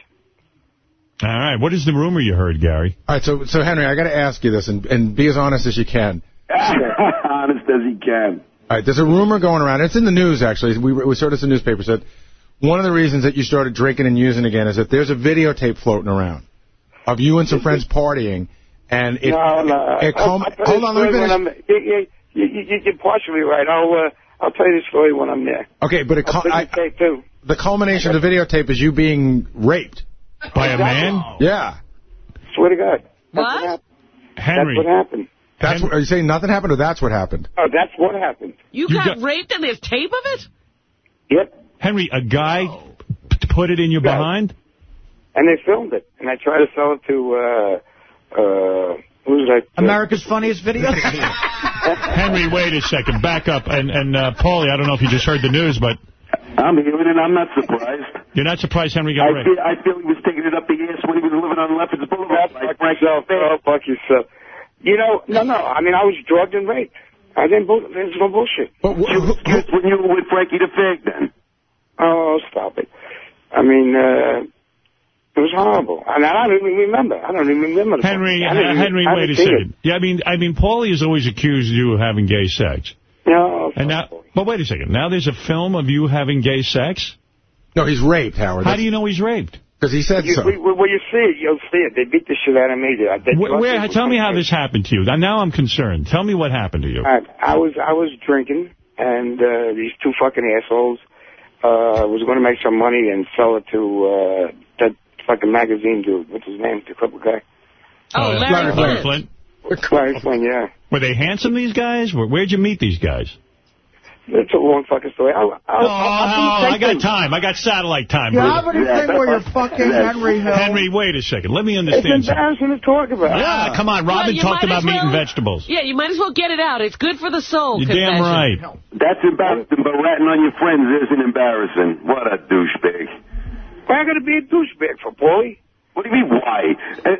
All right. What is the rumor you heard, Gary? All right, so so Henry, I got to ask you this, and, and be as honest as you can. Honest as he can. All right, there's a rumor going around. It's in the news, actually. We, we saw this in the newspaper. Said one of the reasons that you started drinking and using again is that there's a videotape floating around of you and some friends partying, and it, no, no. it, it I'll, I'll hold on, the let me story finish. I'm- You, you, you, you're partially right. I'll uh, I'll tell you the story when I'm there. Okay, but it I'll cul- put the tape too. the culmination of the videotape is you being raped by a man. Yeah, Swear to God. What? Henry. That's what happened. That's what, are you saying nothing happened, or that's what happened? Oh, that's what happened. You, You got, got- raped and there's tape of it? Yep. Henry, a guy p- put it in your Yeah. behind? And they filmed it, and I tried to sell it to uh uh who's that? America's Funniest Video? Henry, wait a second. Back up. And, and uh, Paulie, I don't know if you just heard the news, but I'm hearing it. I'm not surprised. you're not surprised Henry got I raped. feel, I feel he was taking it up the ass when he was living on Lefferts Boulevard. Like fuck yourself, oh, fuck yourself. You know, no, no. I mean, I was drugged and raped. I didn't. bull- There's no bullshit. But wh- who- Just when you were with Frankie the Fag then. Oh, stop it. I mean, uh, it was horrible. And I don't even remember. I don't even remember. the Henry, fucking- I didn't uh, even- Henry, wait a didn't see second. Yeah, I mean, I mean, Paulie has always accused you of having gay sex. No. And now, but wait a second. Now there's a film of you having gay sex? No, he's raped, Howard. How do you know he's raped? Because he said You, so. we, we, well, you see it. You'll see it. They beat the shit out of me. They, they Where, drugged me tell me how this happened to you. Now- Now I'm concerned. Tell me what happened to you. All right, I was I was drinking, and uh, these two fucking assholes uh, was going to make some money and sell it to uh, that fucking magazine dude. What's his name? The cripple guy. Oh, Uh, Larry Larry Flynt. Flynt. Larry Flynn, yeah. Were they handsome, these guys? Where, where'd you meet these guys? It's a long fucking story. I'll, I'll, Oh, I'll, I got time. I got satellite time. You Bruce. have anything where you're fucking Henry Hill? Henry, wait a second. Let me It's understand something. embarrassing to talk about. Ah, come on. Robin you talked about as meat and vegetables. Yeah, you might as well get it out. It's good for the soul. You're damn confession. right. That's embarrassing, but ratting on your friends isn't embarrassing. What a douchebag. Why I got to be a douchebag for, Paulie? What do you mean, why? Uh,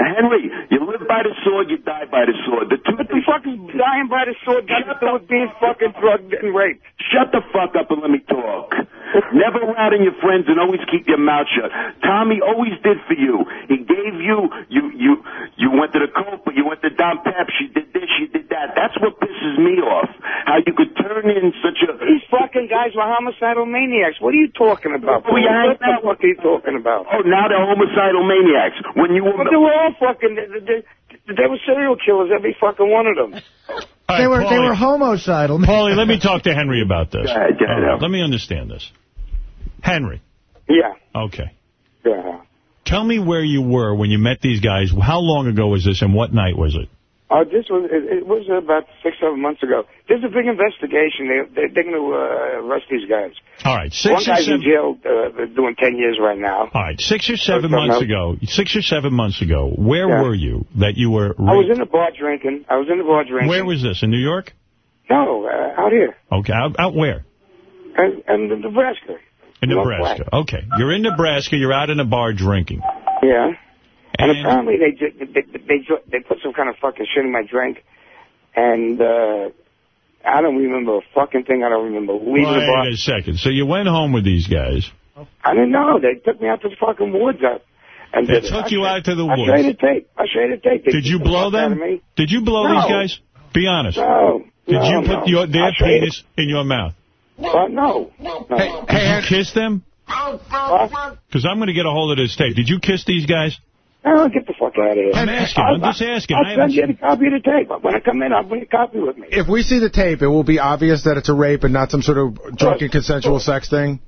Henry, you live by the sword, you die by the sword. The two But the fucking dying by the sword got to do with being fucking drugged and raped. Shut the fuck up and let me talk. Never rat on your friends and always keep your mouth shut. Tommy always did for you. He gave you, you, you, you went to the Copa, you went to Don Pep, she did this, she did that. That's what pisses me off. How you could turn in such a... These fucking guys were homicidal maniacs. What are you talking about? Well, yeah, what the fuck are you talking about? Oh, now they're homicidal maniacs. When you were... But they were all fucking. They, they, they were serial killers, every fucking one of them. All They right, were they were homicidal. Paulie, let me talk to Henry about this. Go ahead, go ahead. All right, let me understand this. Henry. Yeah. Okay. Yeah. Tell me where you were when you met these guys. How long ago was this, and what night was it? Uh, this was it, it was about six seven months ago. There's a big investigation. They, they they're going to uh, arrest these guys. All right, One six or guy's in jail uh, doing ten years right now. All right, six or seven months ago. Six or seven months ago. Where Yeah. were you that you were? I was in the bar drinking. I was in the bar drinking. Where was this? In New York? No, uh, out here, Okay, out, out where? and, and in Nebraska. In Nebraska. Okay, you're in Nebraska. You're out in a bar drinking. Yeah. And, And- apparently they, they they they put some kind of fucking shit in my drink, and uh I don't remember a fucking thing. I don't remember leaving the bar. Wait a second. So you went home with these guys. I didn't know. They took me out to the fucking woods. Up, and They took I you out to the woods. I showed you the tape. I showed you the tape. They Did you beat the blow them? Did you blow No. these guys? Be honest. No. Did no, you put no. your their penis in your mouth? Uh, no. no. Did you kiss them? Because I'm going to get a hold of this tape. Did you kiss these guys? Oh, get the fuck out of here. I'm asking. I'm just asking. I'll I send haven't you a copy of the tape. When I come in, I'll bring a copy with me. If we see the tape, it will be obvious that it's a rape and not some sort of drunken consensual sex thing.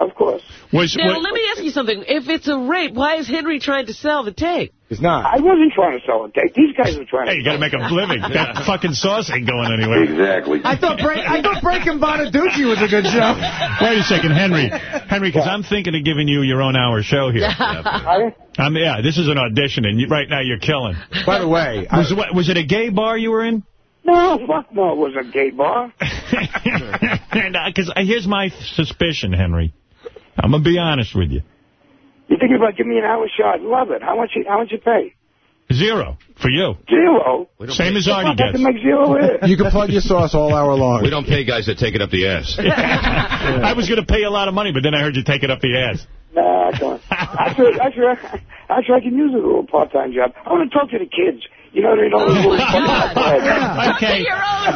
Of course. Was, Now, wa- let me ask you something. If it's a rape, why is Henry trying to sell the tape? He's not. I wasn't trying to sell a tape. These guys were trying Hey, to. you got to make a living. That fucking sauce ain't going anywhere. Exactly. I thought break, I thought Breaking Bonaduce was a good show. Wait a second, Henry. Henry, because I'm thinking of giving you your own hour show here. Um, yeah, this is an audition, and you, right now you're killing. By the way, Was, it- what, was it a gay bar you were in? No, fuck no, it was a gay bar. Because uh, here's my suspicion, Henry. I'm going to be honest with you. You thinking about giving me an hour shot? Love it. How much? You, how much you pay? Zero for you. Zero. Same as Artie Fuck, I gets. make zero here. You can plug your sauce all hour long. We don't pay guys that take it up the ass. I was going to pay a lot of money, but then I heard you take it up the ass. Nah, come on. Actually, actually, I- actually, I can use it a little part-time job. I want to talk to the kids. You know, they don't little fucking Okay.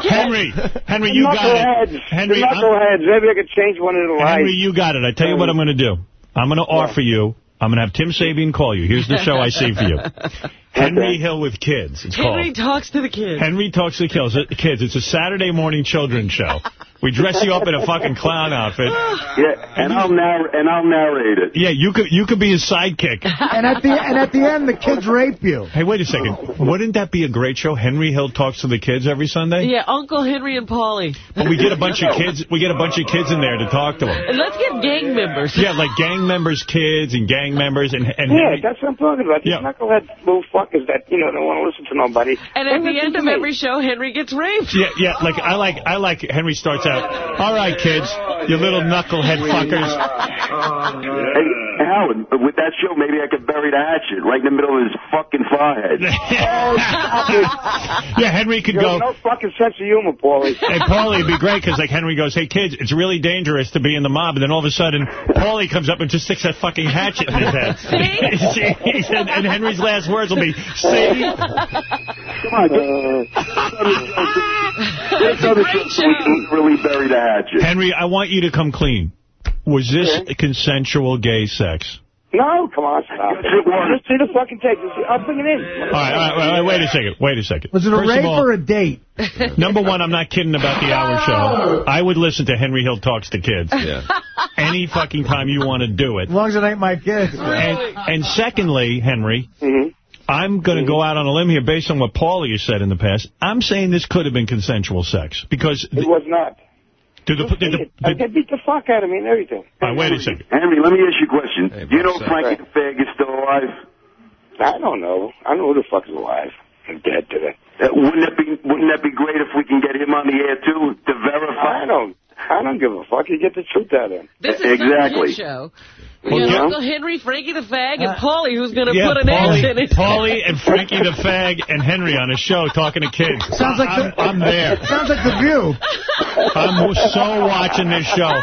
Henry, Henry, you got it. Henry, I'm- knuckleheads. Maybe I could change one of the lights. Henry, you got it. I tell you what I'm going to do. I'm going to offer you. I'm going to have Tim Sabean call you. Here's the show I see for you. Henry Hill with kids. It's called. Henry talks to the kids. Henry talks to the kids. It's a Saturday morning children's show. We dress you up in a fucking clown outfit. Yeah, and I'll narr- and I'll narrate it. Yeah, you could you could be his sidekick. And at the and at the end, the kids rape you. Hey, wait a second. Wouldn't that be a great show? Henry Hill talks to the kids every Sunday. Yeah, Uncle Henry and Paulie. But we get a bunch of kids. We get a bunch of kids in there to talk to them. And let's get gang members. Yeah, like gang members, kids, and gang members, and and Yeah, Henry- that's what I'm talking about. These knucklehead little fuckers that, you know, don't want to listen to nobody. And at They the end of me. every show, Henry gets raped. Yeah, yeah. Like I like I like Henry starts out. All right, kids, you little knucklehead fuckers. Hey, Howard, with that show, maybe I could bury the hatchet right in the middle of his fucking forehead. Yeah, Henry could You go. no fucking sense of humor, Paulie. Hey, Paulie, it'd be great because like Henry goes, hey kids, it's really dangerous to be in the mob, and then all of a sudden, Paulie comes up and just sticks that fucking hatchet in his head. See? He and Henry's last words will be, see? Come on, Let's go to we can really bury the hatchet. Henry, I want you to come clean. Was this consensual gay sex? No, come on, stop it. Just see the fucking tape. I'll bring it in. All right, all right, wait, wait, wait a second. Wait a second. Was it a First rape all, or a date? Number one, I'm not kidding about the hour show. I would listen to Henry Hill Talks to Kids. Yeah. Any fucking time you want to do it. As long as it ain't my kids. And, and secondly, Henry, Mm-hmm. I'm going to go out on a limb here based on what Paulie has said in the past. I'm saying this could have been consensual sex because... It was not. Did the, did the, I they beat the fuck out of me and everything. all right, wait a second. Henry, let me ask you a question. Do you know if Frankie the Fag is still alive? I don't know. I don't know who the fuck is alive. I'm dead today. Uh, wouldn't that be Wouldn't that be great if we can get him on the air too to verify? I don't. I don't give a fuck. You get the truth out of him. This is Exactly. some show. We Well, got yeah. Uncle Henry, Frankie the Fag, and uh, Paulie, who's going to Yeah, put an ass in it. Paulie and Frankie the Fag and Henry on a show talking to kids. Sounds like I'm, the- I'm there. Sounds like The View. I'm so watching this show.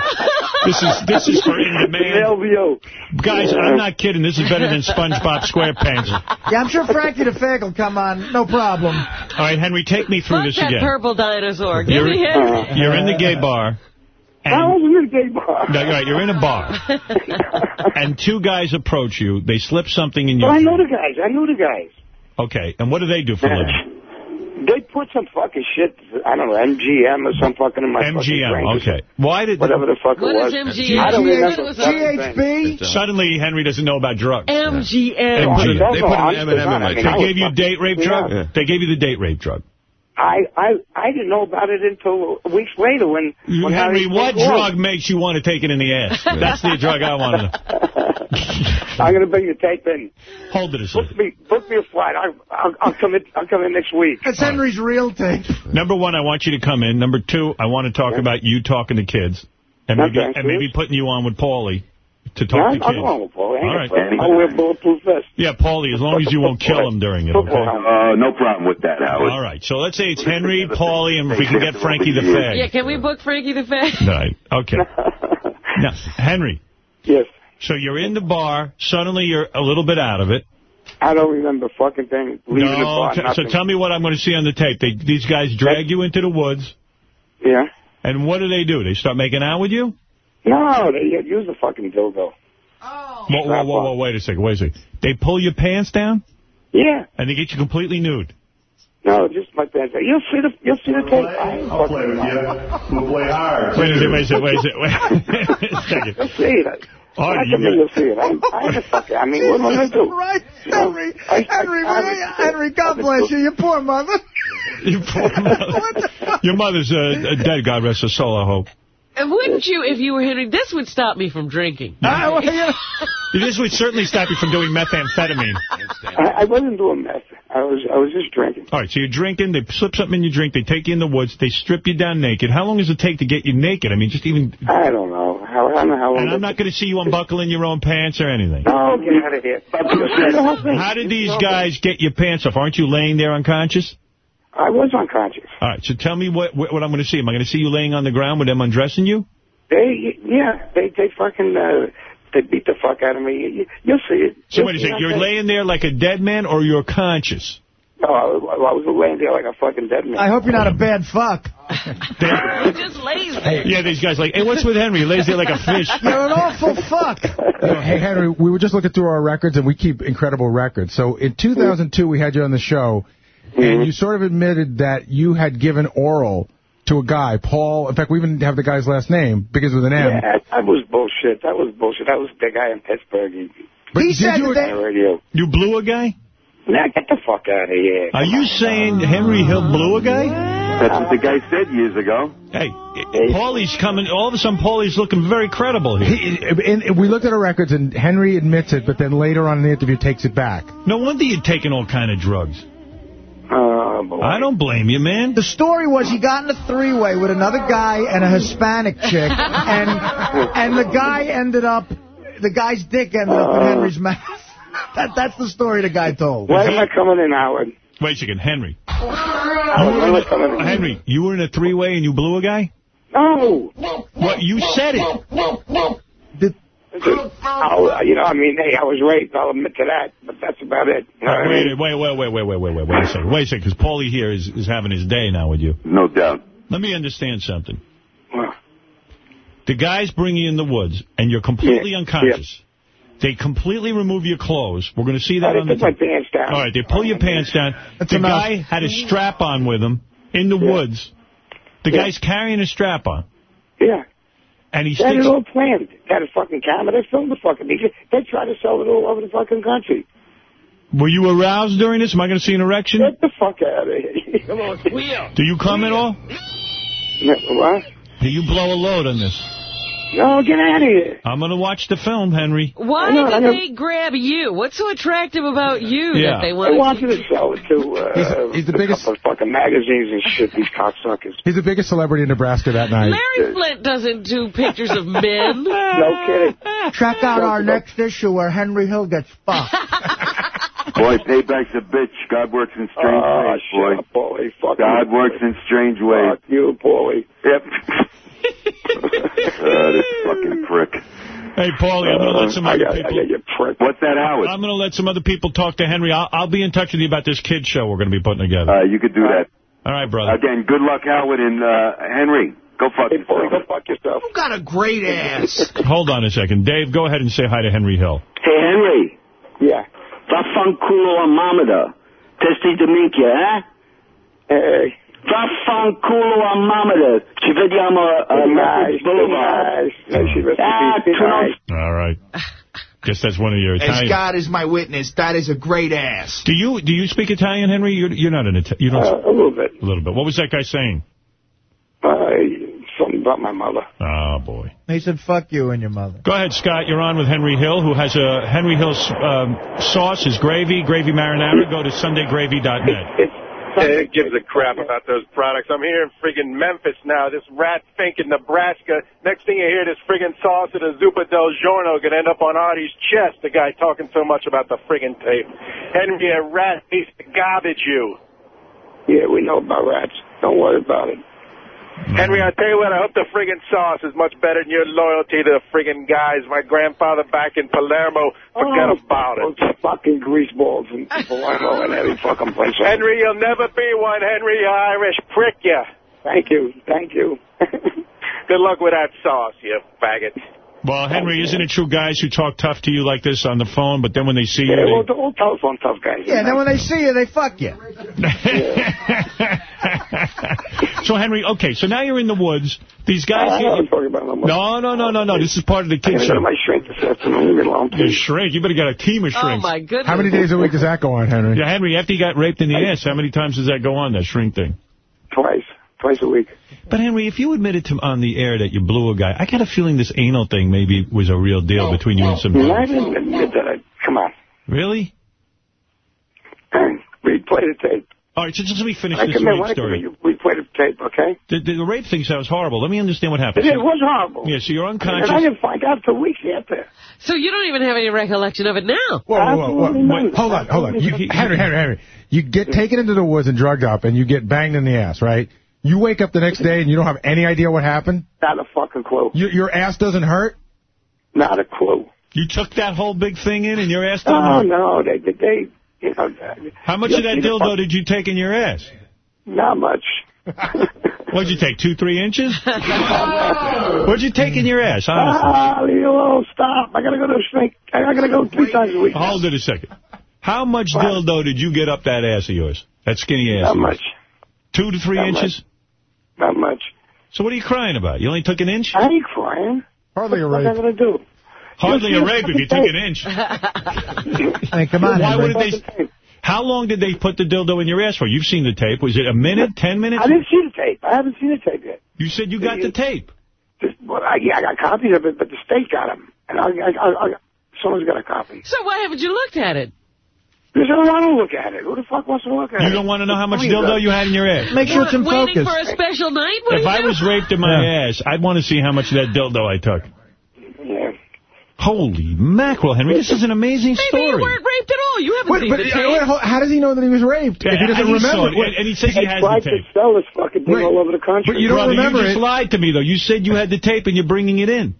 This is this is for in demand. LVO. Guys, I'm not kidding. This is better than SpongeBob SquarePants. Yeah, I'm sure Frankie the Fag will come on. No problem. All right, Henry, take me through Fuck this that again. purple dinosaur. Give You're, me Henry. you're in the gay bar. I was in the gay bar. no, you're right, you're in a bar. And two guys approach you. They slip something in But your I know the guys. I knew the guys. Okay, and what do they do for a living? They put some fucking shit, I don't know, MGM or some fucking in my fucking. MGM, okay. Why did... Whatever the fuck What it was. is MGM? I don't You remember. said it was fucking thing. GHB? Suddenly, Henry doesn't know about drugs. MGM. I They put an M&M in not. my They gave you date rape drug? They gave you the date rape drug. I, I I didn't know about it until weeks later when, when Henry, what drug along. makes you want to take it in the ass? That's the drug I want to know. I'm gonna bring the tape in. Hold it a Book me, book me a flight. I, I'll, I'll come in. I'll come in next week. It's Henry's real tape. Number one, I want you to come in. Number two, I want to talk about you talking to kids. And maybe, and maybe putting you on with Paulie to talk Yeah, to I'm kids. going with Paul. All right. I'll wear bulletproof vest. Yeah, Paulie, as long as you won't kill him during it, okay? Uh, no problem with that, Howard. All right, so let's say it's Henry, Paulie, and if we can get Frankie the Fag. Yeah, can we book Frankie the Fag? Right, okay. Now, Henry, Yes. so you're in the bar, suddenly you're a little bit out of it. I don't remember fucking thing. Leaving the No, bar, t- so tell me what I'm going to see on the tape. They, these guys drag you into the woods, Yeah. and what do they do? They start making out with you? No, they use the fucking dildo. Whoa, whoa, whoa, whoa, wait a second, wait a second. They pull your pants down, Yeah. and they get you completely nude. No, just my pants. You'll see the you'll see the tape. I ain't I'll play with you. We'll play hard. Wait a second, wait a second, wait a second. Wait a second. You'll see it. Oh, I you can you'll see it. I'm, I ain't a fucker. I mean, what am I gonna do? Right, You know, Henry. I- I- Henry, I- Henry, God bless you. You poor mother. You poor mother. Your mother's uh, dead, God rest her soul, I hope. And wouldn't you, if you were Henry, this would stop me from drinking. Ah, well, yeah. This would certainly stop you from doing methamphetamine. I, I wasn't doing meth. I was I was just drinking. All right, so you're drinking, they slip something in your drink, they take you in the woods, they strip you down naked. How long does it take to get you naked? I mean, just even... I don't know. How, I don't know how long... And I'm not going to see you unbuckling your own pants or anything. Oh, get out of here. How did these guys get your pants off? Aren't you laying there unconscious? I was unconscious. All right, so tell me what what, what I'm going to see. Am I going to see you laying on the ground with them undressing you? They, yeah, they, they fucking, uh, they beat the fuck out of me. You, you'll see it. So You'll wait a second, you're laying there like a dead man or you're conscious? No, I was, I was laying there like a fucking dead man. I hope you're not a bad fuck. just lays there. Yeah, these guys like, hey, what's with Henry? He lays there like a fish. You're an awful fuck. You know, hey, Henry, we were just looking through our records, and we keep incredible records. So in 2002, we had you on the show, and mm-hmm. you sort of admitted that you had given oral to a guy, Paul. In fact, we even have the guy's last name, begins with an M. Yeah, that was bullshit. That was bullshit. That was the guy in Pittsburgh. He, But He said you, that on the radio. You blew a guy? Now get the fuck out of here. Are you saying Henry Hill blew a guy? That's what the guy said years ago. Hey, Paulie's coming. All of a sudden, Paulie's looking very credible here. He, and and we looked at our records, and Henry admits it, but then later on in the interview takes it back. No wonder you're taking all kind of drugs. Oh. I don't blame you, man. The story was he got in a three-way with another guy and a Hispanic chick, and and the guy ended up, the guy's dick ended up in uh. Henry's mouth. That That's the story the guy told. Why am I coming in, Howard? Wait a second, Henry. Why am I coming in? Henry, you were in a three-way and you blew a guy? No. What? You said it. Oh, you know, I mean, hey, I was raped. I'll admit to that, but that's about it. You know I Wait, mean? wait, wait, wait, wait, wait, wait, wait, wait a second. Wait a second, because Paulie here is, is having his day now with you. No doubt. Let me understand something. Well, The guys bring you in the woods, and you're completely Yeah, unconscious. They completely remove your clothes. We're going to see that I on the took my tape. pants down. All right, they pull your pants down. That's the enough. guy had a strap on with him in the woods. The Yeah. guy's carrying a strap on, Yeah. And he They had sticks. it all planned. Had a fucking camera. They filmed the fucking thing. They tried to sell it all over the fucking country. Were you aroused during this? Am I going to see an erection? Get the fuck out of here. Come on. Do you come at all? What? Do you blow a load on this? No, get out of here. I'm going to watch the film, Henry. Why I know, did they grab you? What's so attractive about you Yeah. that they They want wanted to sell it to uh, He's- he's the a biggest- couple of fucking magazines and shit, these cocksuckers. He's the biggest celebrity in Nebraska that night. Larry Flynt doesn't do pictures of men. No kidding. Check out our next issue where Henry Hill gets fucked. Boy, payback's a bitch. God works in strange Oh, ways, shut boy. up, Paulie. Fuck God you. works in strange ways. Fuck you, Paulie. Yep. Uh, this fucking prick. Hey, Paulie, I'm going to let some other got, I people... got you prick. What's that, Howard? I'm going to let some other people talk to Henry. I'll, I'll be in touch with you about this kid show we're going to be putting together. Uh, you could do that. All right, brother. Again, good luck, Howard, and uh, Henry. Go fuck Hey, yourself. go fuck yourself. You've got a great ass. Hold on a second. Dave, go ahead and say hi to Henry Hill. Hey, Henry. Yeah. Vaffanculo a mamada. Testi di minchia, eh? Hey. Vaffanculo a mamada. Ci vediamo a Be nice. Boulevard. she rest in Ah, peace. Be tu. All right. Guess that's one of your As God is my witness, that is a great ass. Do you do you speak Italian, Henry? You're, you're not an Italian. You don't. Uh, a little bit. a little bit. What was that guy saying? Uh, something about my mother. Oh boy. He said, fuck you and your mother. Go ahead, Scott. You're on with Henry Hill, who has a Henry Hill um, sauce his gravy, gravy marinara. Go to sundaygravy.net. It gives a crap about those products. I'm here in friggin' Memphis now, this rat fink in Nebraska. Next thing you hear, this friggin' sauce at a Zuppa del Giorno could end up on Artie's chest, the guy talking so much about the friggin' tape. Henry, a rat piece of garbage, you. Yeah, we know about rats. Don't worry about it. Henry, I tell you what, I hope the friggin' sauce is much better than your loyalty to the friggin' guys. My grandfather back in Palermo, forget Oh, about it. Those fucking greaseballs in Palermo and every fucking place. Henry, you'll never be one, Henry, you Irish prick, you. Thank you. Thank you. Good luck with that sauce, you faggot. Well, Henry, isn't it true guys who talk tough to you like this on the phone, but then when they see you, Yeah, they- well, the old telephone tough guys. Yeah, then when they see you, they fuck you. so Henry, okay, so now you're in the woods. These guys. I don't talk about no more. no, no, no, no, no. This is part of the I kid gotta go show. to my shrink this afternoon. Leave me alone, You please. shrink. You better get a team of Oh, my goodness. How many days a week does that go on, Henry? Yeah, Henry, after you got raped in the ass, how many times does that go on, that shrink thing? Twice. Twice a week. But, Henry, if you admitted to on the air that you blew a guy, I got a feeling this anal thing maybe was a real deal between you and some No, I dudes. didn't admit that. I, come on. Really? Replay the tape. All right, so just let me finish I this come rape when I come story. in, you- we play the tape, okay? The, the, the rape thing sounds horrible. Let me understand what happened. It is, it was horrible. Yeah, so you're And unconscious. I didn't find out for weeks after. So you don't even have any recollection of it now. Whoa, whoa, whoa, whoa. Wait, hold on, hold on. You, Henry, Henry, Henry. You get taken into the woods and drugged up, and you get banged in the ass, right? You wake up the next day and you don't have any idea what happened? Not a fucking clue. Your, your ass doesn't hurt? Not a clue. You took that whole big thing in and your ass didn't Oh, hurt? no, they, they, they you know. How much you'll of that dildo did you take in your ass? Not much. What'd you take, two, three inches? What'd you take in your ass, honestly? Ah, leave. Stop. I gotta go to the snake. I I gotta go three times a week. Hold it a second. How much dildo did you get up that ass of yours? That skinny ass Not much. Two to three Not inches? Not much. So what are you crying about? You only took an inch? I ain't crying. Hardly a rape. What am I gonna do? Hardly a rape if you took an inch. Hey, come on, Why Henry. would they? How long did they put the dildo in your ass for? You've seen the tape. Was it a minute, ten minutes? I didn't see the tape. I haven't seen the tape yet. You said you got the tape. Just, well, I, yeah, I got copies of it, but the state got them, and I, I, I, I someone's got a copy. So why haven't you looked at it? Because I don't want to look at it. Who the fuck wants to look at it? You don't want to know how much Please, dildo you had in your ass. Make sure it's in Waiting focus. for a special night? What If I was raped in my ass, I'd want to see how much of that dildo I took. Yeah. Holy mackerel, Henry. This is an amazing Maybe story. you weren't raped at all. You haven't Wait, seen but, the uh, tape. wait, how does he know that he was raped if he doesn't remember? it, Wait, and he says he They has tried the to tape. sell this fucking thing Right. all over the country. But you don't Brother, remember you just it. lied to me, though. You said you had the tape and you're bringing it in.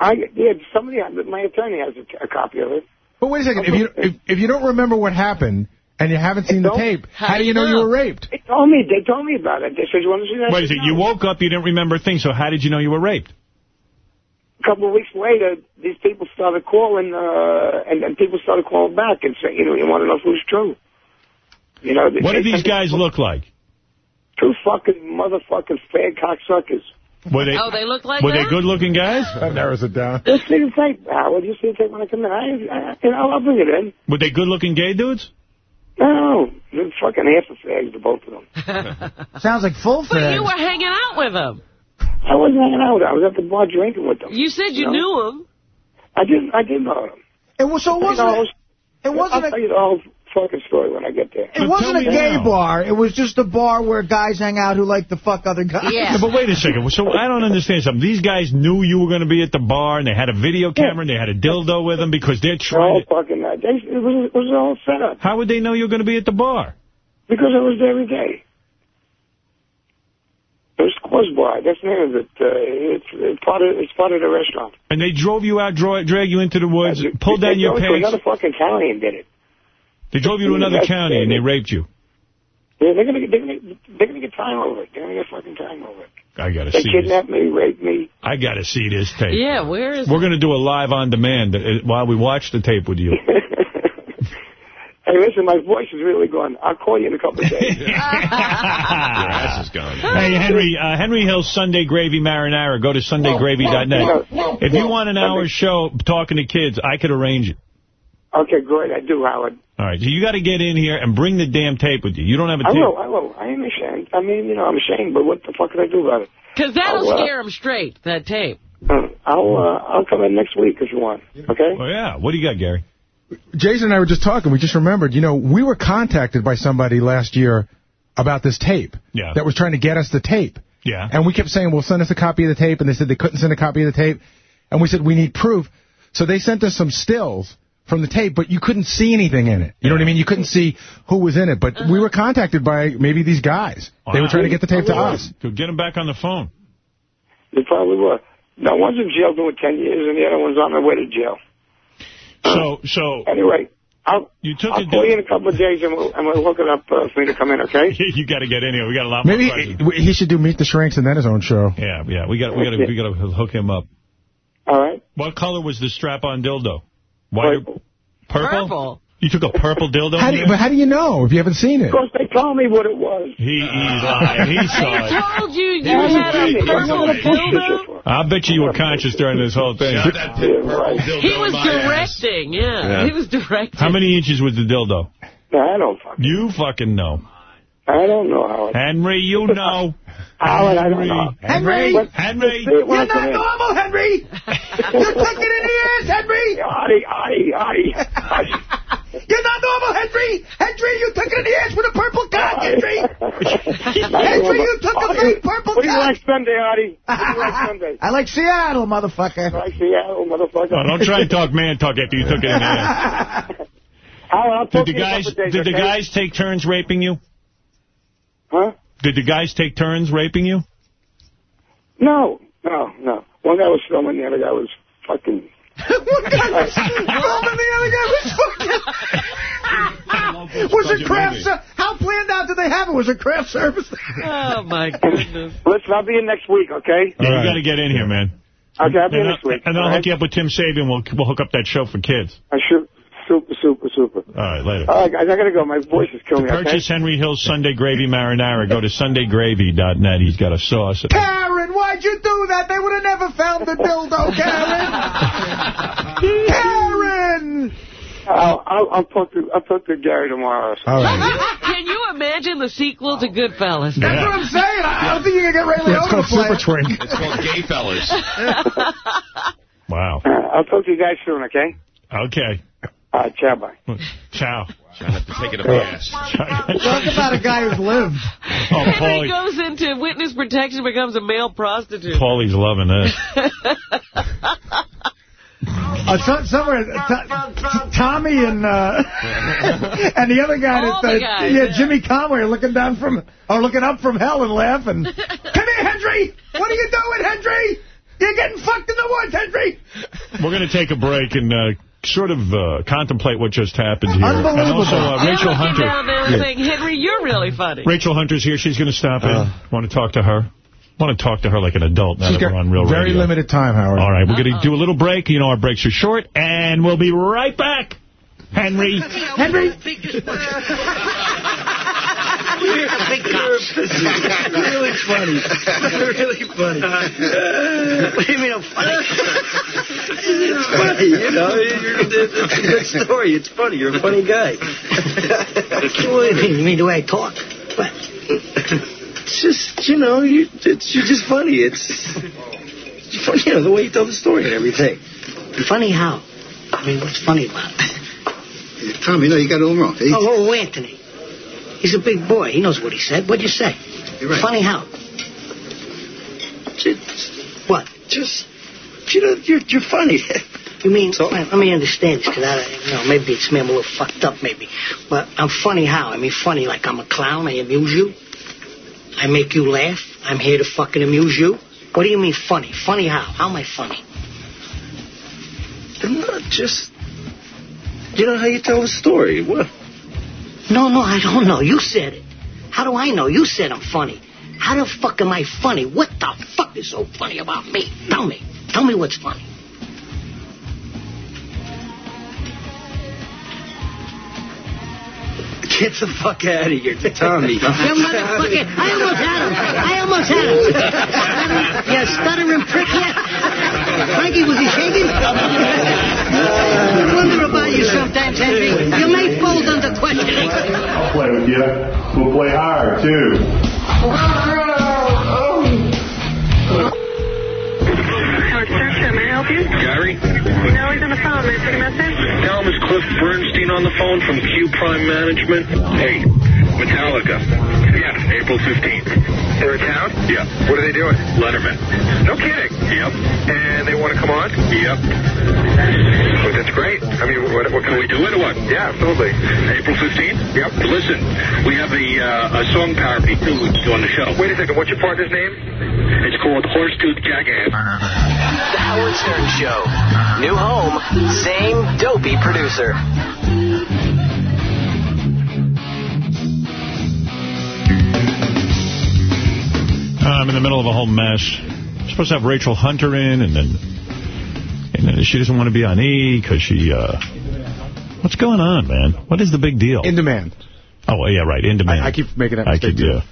I, yeah, somebody, my attorney has a, a copy of it. But wait a second. If you if, if you don't remember what happened and you haven't seen the tape, how do you know you were raped? They told me. They told me about it. They said, "You want to see that?" Wait a I said, second. You woke up, you didn't remember a thing, so how did you know you were raped? A couple of weeks later, these people started calling, uh, and, and people started calling back and saying, "You know, you want to know if it was true." You know, What they did these guys look like? Two fucking motherfucking fag cocksuckers. Were they, Oh, they look like were that? they good-looking guys? That narrows it down. Just see the tape, Howard. You see the tape when I come in. I, I, you know, I'll bring it in. Were they good-looking gay dudes? No, they're fucking half the fags, the both of them. Sounds like full But you were hanging out with them. I wasn't hanging out. I was at the bar drinking with them. You said you No. knew them. I didn't. I didn't know them. It was so it wasn't. It wasn't I'll tell you the whole fucking story when I get there. It wasn't a gay now. bar. It was just a bar where guys hang out who like to fuck other guys. Yeah. but wait a second. So I don't understand something. These guys knew you were going to be at the bar, and they had a video camera, and they had a dildo with them because they're The whole trying to... fucking night. They, it was it was all set up How would they know you were going to be at the bar? because I was there every day. It was Close Bar. That's the name of it. Uh, it's, it's part of it's part of the restaurant. And they drove you out, draw, drag you into the woods, They- pulled down your drove to pants. Another fucking county and did it. They drove you to another county, and they raped you. Yeah, they're gonna get they're gonna, they're gonna get time over it. They're gonna get fucking time over it. I got to They see this. kidnapped me, raped me. I got to see this tape. Yeah, where is We're going to do a live on demand uh, while we watch the tape with you. Hey, listen, my voice is really gone. I'll call you in a couple of days. Your ass is gone. Hey, Henry, uh, Henry Hill's Sunday Gravy Marinara. Go to sundaygravy.net. If you want an hour show talking to kids, I could arrange it. okay, great. I do, Howard. All right, so you got to get in here and bring the damn tape with you. You don't have a tape. I will. I will. I am ashamed. I mean, you know, I'm ashamed, but what the fuck can I do about it? Because that'll Oh, uh, scare them straight, that tape. Uh, I'll uh, I'll come in next week if you want. Okay. Oh, yeah. What do you got, Gary? Jason and I were just talking. We just remembered, you know, we were contacted by somebody last year about this tape. Yeah. That was trying to get us the tape. Yeah. And we kept saying, well, send us a copy of the tape. And they said they couldn't send a copy of the tape. And we said, we need proof. So they sent us some stills from the tape, but you couldn't see anything in it. You know what I mean? You couldn't see who was in it. But we were contacted by maybe these guys. They were trying to get the tape to us. So get them back on the phone. They probably were. No, one's in jail doing 10 years, and the other one's on their way to jail. So, so Anyway, I'll, you took I'll call you in a couple of days, and we'll, and we'll hook it up uh, for me to come in, okay? you got to get in here. We got a lot more Maybe questions. he should do Meet the Shrinks and then his own show. Yeah, yeah. We got we got to we got to hook him up. All right. What color was the strap-on dildo? White, Purple. purple. Purple. You took a purple dildo. How do you, but how do you know if you haven't seen it? Because they told me what it was. He, he's lying. He saw They it. told you you had a purple What a bullshit dildo? I bet you you were conscious during this whole thing. Shove that pit purple He was directing, yeah. Yeah. He was directing. How many inches was the dildo? I don't fucking. You fucking know. I don't know, Howard. Henry, you know. Howard, I don't know. Henry, Henry, Henry. you're not normal, Henry. you're clicking in the ass, Henry. Artie, Artie, Artie. You're not normal, Henry. Henry, you took it in the ass with a purple cock, Henry. Henry, you took a big purple cock. What do you like Sunday, Artie? What do you like Sunday? I like Seattle, motherfucker. I like Seattle, motherfucker. No, don't try to talk man talk after you took it in the ass. Howard, I'll talk did the guys, days, Did okay? the guys take turns raping you? Huh? Did the guys take turns raping you? No, no, no. One guy was filming, the other guy was fucking... One guy was filming, the other guy was fucking... was it craft How planned out did they have it? Was it craft service? Oh, my goodness. Listen, I'll be in next week, okay? Yeah, you got to get in here, man. Okay, I'll be in And, next week. and then I'll all hook you up with Tim Sabean. We'll we'll hook up that show for kids. I should, super, super, super. All right, later. All right, guys, I gotta go. My voice is killing me, okay? Purchase Henry Hill's Sunday Gravy Marinara. Go to sundaygravy.net. He's got a sauce. Karen, why'd you do that? They would have never found the dildo, Karen. Karen! I'll, I'll, I'll talk to I'll talk to Gary tomorrow. All right. Can you imagine the sequel to Goodfellas? That's what I'm saying. I don't think you can get Ray Yeah, it's called to play Super it. Twink. It's called Gay Fellas. Wow. I'll talk to you guys soon, okay? Okay. All right, ciao, bye. Ciao. I have to take it up my ass. Talk about a guy who's lived. Oh, Henry Paulie. goes into witness protection, becomes a male prostitute. Paulie's loving this. Uh, so, somewhere, Tommy and uh, and the other guy, that, the uh, guys, yeah, yeah. Jimmy Conway, are looking down from or looking up from hell and laughing. Come here, Henry. What are you doing, Henry? You're getting fucked in the woods, Henry. We're going to take a break and uh, sort of uh, contemplate what just happened here. And also, uh, Rachel Hunter. down there and saying, Henry, you're really funny. Rachel Hunter's here. She's going to stop in. Uh. Want to talk to her? Want to talk to her like an adult now She's that we're on Real very Radio. limited time, Howard. All right, we're going to do a little break. You know our breaks are short, and we'll be right back. Henry. Henry. really funny. really funny. what do you mean I'm funny? it's funny, you know. It's a good story. It's funny. You're a funny guy. what do you mean? You mean the way I talk? What? It's just, you know, you, it's, you're just funny. It's, it's funny, you know, the way you tell the story and everything. Funny how? I mean, what's funny about it? Tom, you know, you got it all wrong. He- Oh, oh, Anthony. He's a big boy. He knows what he said. What'd you say? You're right. Funny how? Just, what? Just, you know, you're, you're funny. You mean, well, let me understand this, because I, you know, maybe it's me, I'm a little fucked up, maybe. But I'm funny how? I mean, funny like I'm a clown, I amuse you. I make you laugh. I'm here to fucking amuse you. What do you mean funny? Funny how? How am I funny? I'm Not just, you know how you tell a story. What? No, no, I don't know. You said it. How do I know? You said I'm funny. How the fuck am I funny? What the fuck is so funny about me? Tell me. Tell me what's funny. Get the fuck out of here, Tommy. You motherfucker. I almost had him. I almost had him. you stuttering prick yet? Frankie, was he shaking? I wonder about you sometimes, Henry. You may fold under questioning. I'll play with you. We'll play hard, too. Help you? Gary? No, he's on the phone. May I take a message? Tell him it's Cliff Bernstein on the phone from Q Prime Management. Hey, Metallica. Yeah, April 15th. They're in town? Yeah. What are they doing? Letterman. No kidding. Yep. And they want to come on? Yep. Well, that's great. I mean, what, what can we do it or what? Yeah, absolutely. April 15th? Yep. Listen, we have a, uh, a song parody too on the show. Wait a second. What's your partner's name? It's called Horsetooth Jackass. The Howard Stern Show. New home, same dopey producer. I'm in the middle of a whole mess. I'm supposed to have Rachel Hunter in, and then and then she doesn't want to be on E because she... Uh, what's going on, man? What is the big deal? In demand. Oh, yeah, right, in demand. I, I keep making that I mistake. keep, yeah.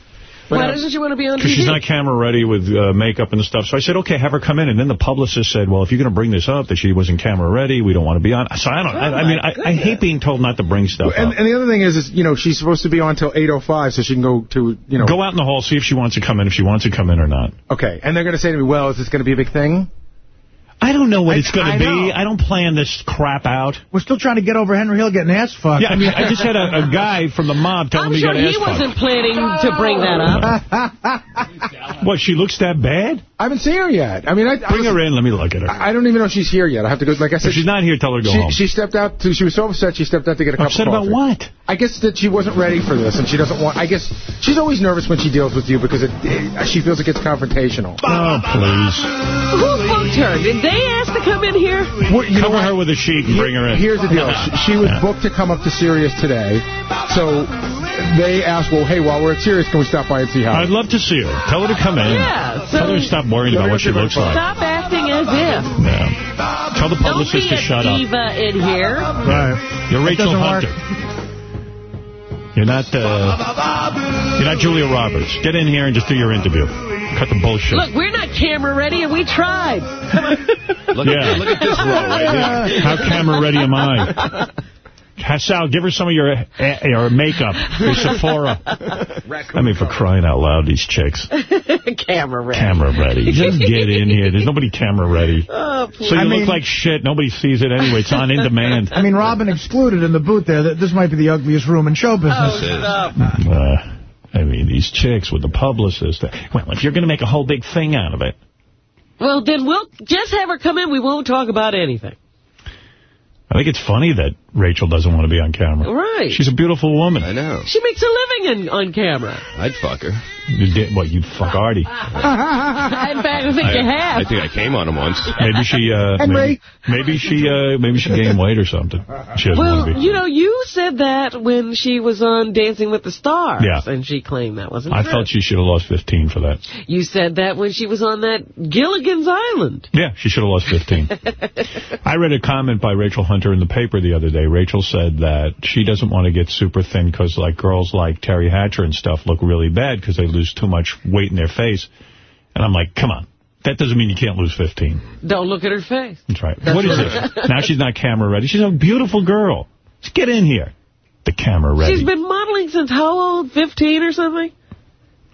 Why doesn't she want to be on Because she's not camera ready with uh, makeup and stuff. So I said, okay, have her come in. And then the publicist said, well, if you're going to bring this up, that she wasn't camera ready, we don't want to be on. So I don't. I, I mean, I, I hate being told not to bring stuff And, up. and the other thing is, is, you know, she's supposed to be on till 8.05 so she can go to, you know... Go out in the hall, see if she wants to come in, if she wants to come in or not. Okay, and they're going to say to me, well, is this going to be a big thing? I don't know what I- it's going to be. know. I don't plan this crap out. We're still trying to get over Henry Hill getting ass fucked. Yeah, I mean, I just had a, a guy from the mob telling I'm me sure he got he ass fucked. wasn't planning to bring that up. What, she looks that bad? I haven't seen her yet. I mean, I, I Bring was- her in. Let me look at her. I don't even know if she's here yet. I have to go. Like I said, If she's not here, tell her to go she, home. She stepped out. To, she was so upset. She stepped out to get a cup Upset of about what? I guess that she wasn't ready for this, and she doesn't want. I guess she's always nervous when she deals with you because it, it, she feels it gets confrontational. Oh, please. Who booked her? Did they ask to come in here? What, you know Cover her with a sheet and bring her in. Here's the deal. She, she was booked to come up to Sirius today, so they asked, well, hey, while we're at Sirius, can we stop by and see how? I'd love to see her. Tell her to come in. Yeah, so- Tell her to stop worrying about what she looks like. Stop acting as if. Yeah. Tell the Don't publicist be to a shut up. diva in here. Right. You're That Rachel doesn't work. Hunter. You're not, uh, you're not Julia Roberts. Get in here and just do your interview. Cut the bullshit. Look, we're not camera ready, and we tried. Look, Yeah. at, look at this row right here. How camera ready am I? Sal, give her some of your uh, your makeup, your Sephora. I mean, for crying out loud, these chicks. camera ready. Camera ready. Just get in here. There's nobody camera ready. Oh, So you I look mean- like shit. Nobody sees it anyway. It's on in demand. I mean, Robin excluded in the booth there. This might be the ugliest room in show business. Oh, stop. Uh, I mean, these chicks with the publicist. Well, if you're going to make a whole big thing out of it. Well, then we'll just have her come in. We won't talk about anything. I think it's funny that Rachel doesn't want to be on camera. Right. She's a beautiful woman. I know. She makes a living in, on camera. I'd fuck her. You did, what, you'd fuck Artie. In fact, I think you I, have. I think I came on him once. Maybe she, uh, maybe, maybe she, uh, maybe she gained weight or something. She doesn't want to Well, be. you know, you said that when she was on Dancing with the Stars. Yeah. And she claimed that wasn't I true. felt she should have lost 15 for that. You said that when she was on that Gilligan's Island. Yeah, she should have lost 15. I read a comment by Rachel Hunter in the paper the other day. Rachel said that she doesn't want to get super thin because like girls like Teri Hatcher and stuff look really bad because they lose too much weight in their face. And I'm like, come on. That doesn't mean you can't lose 15. Don't look at her face. That's right. That's what is right. this? Now she's not camera ready. She's a beautiful girl. Just get in here. The camera ready. She's been modeling since how old? 15 or something?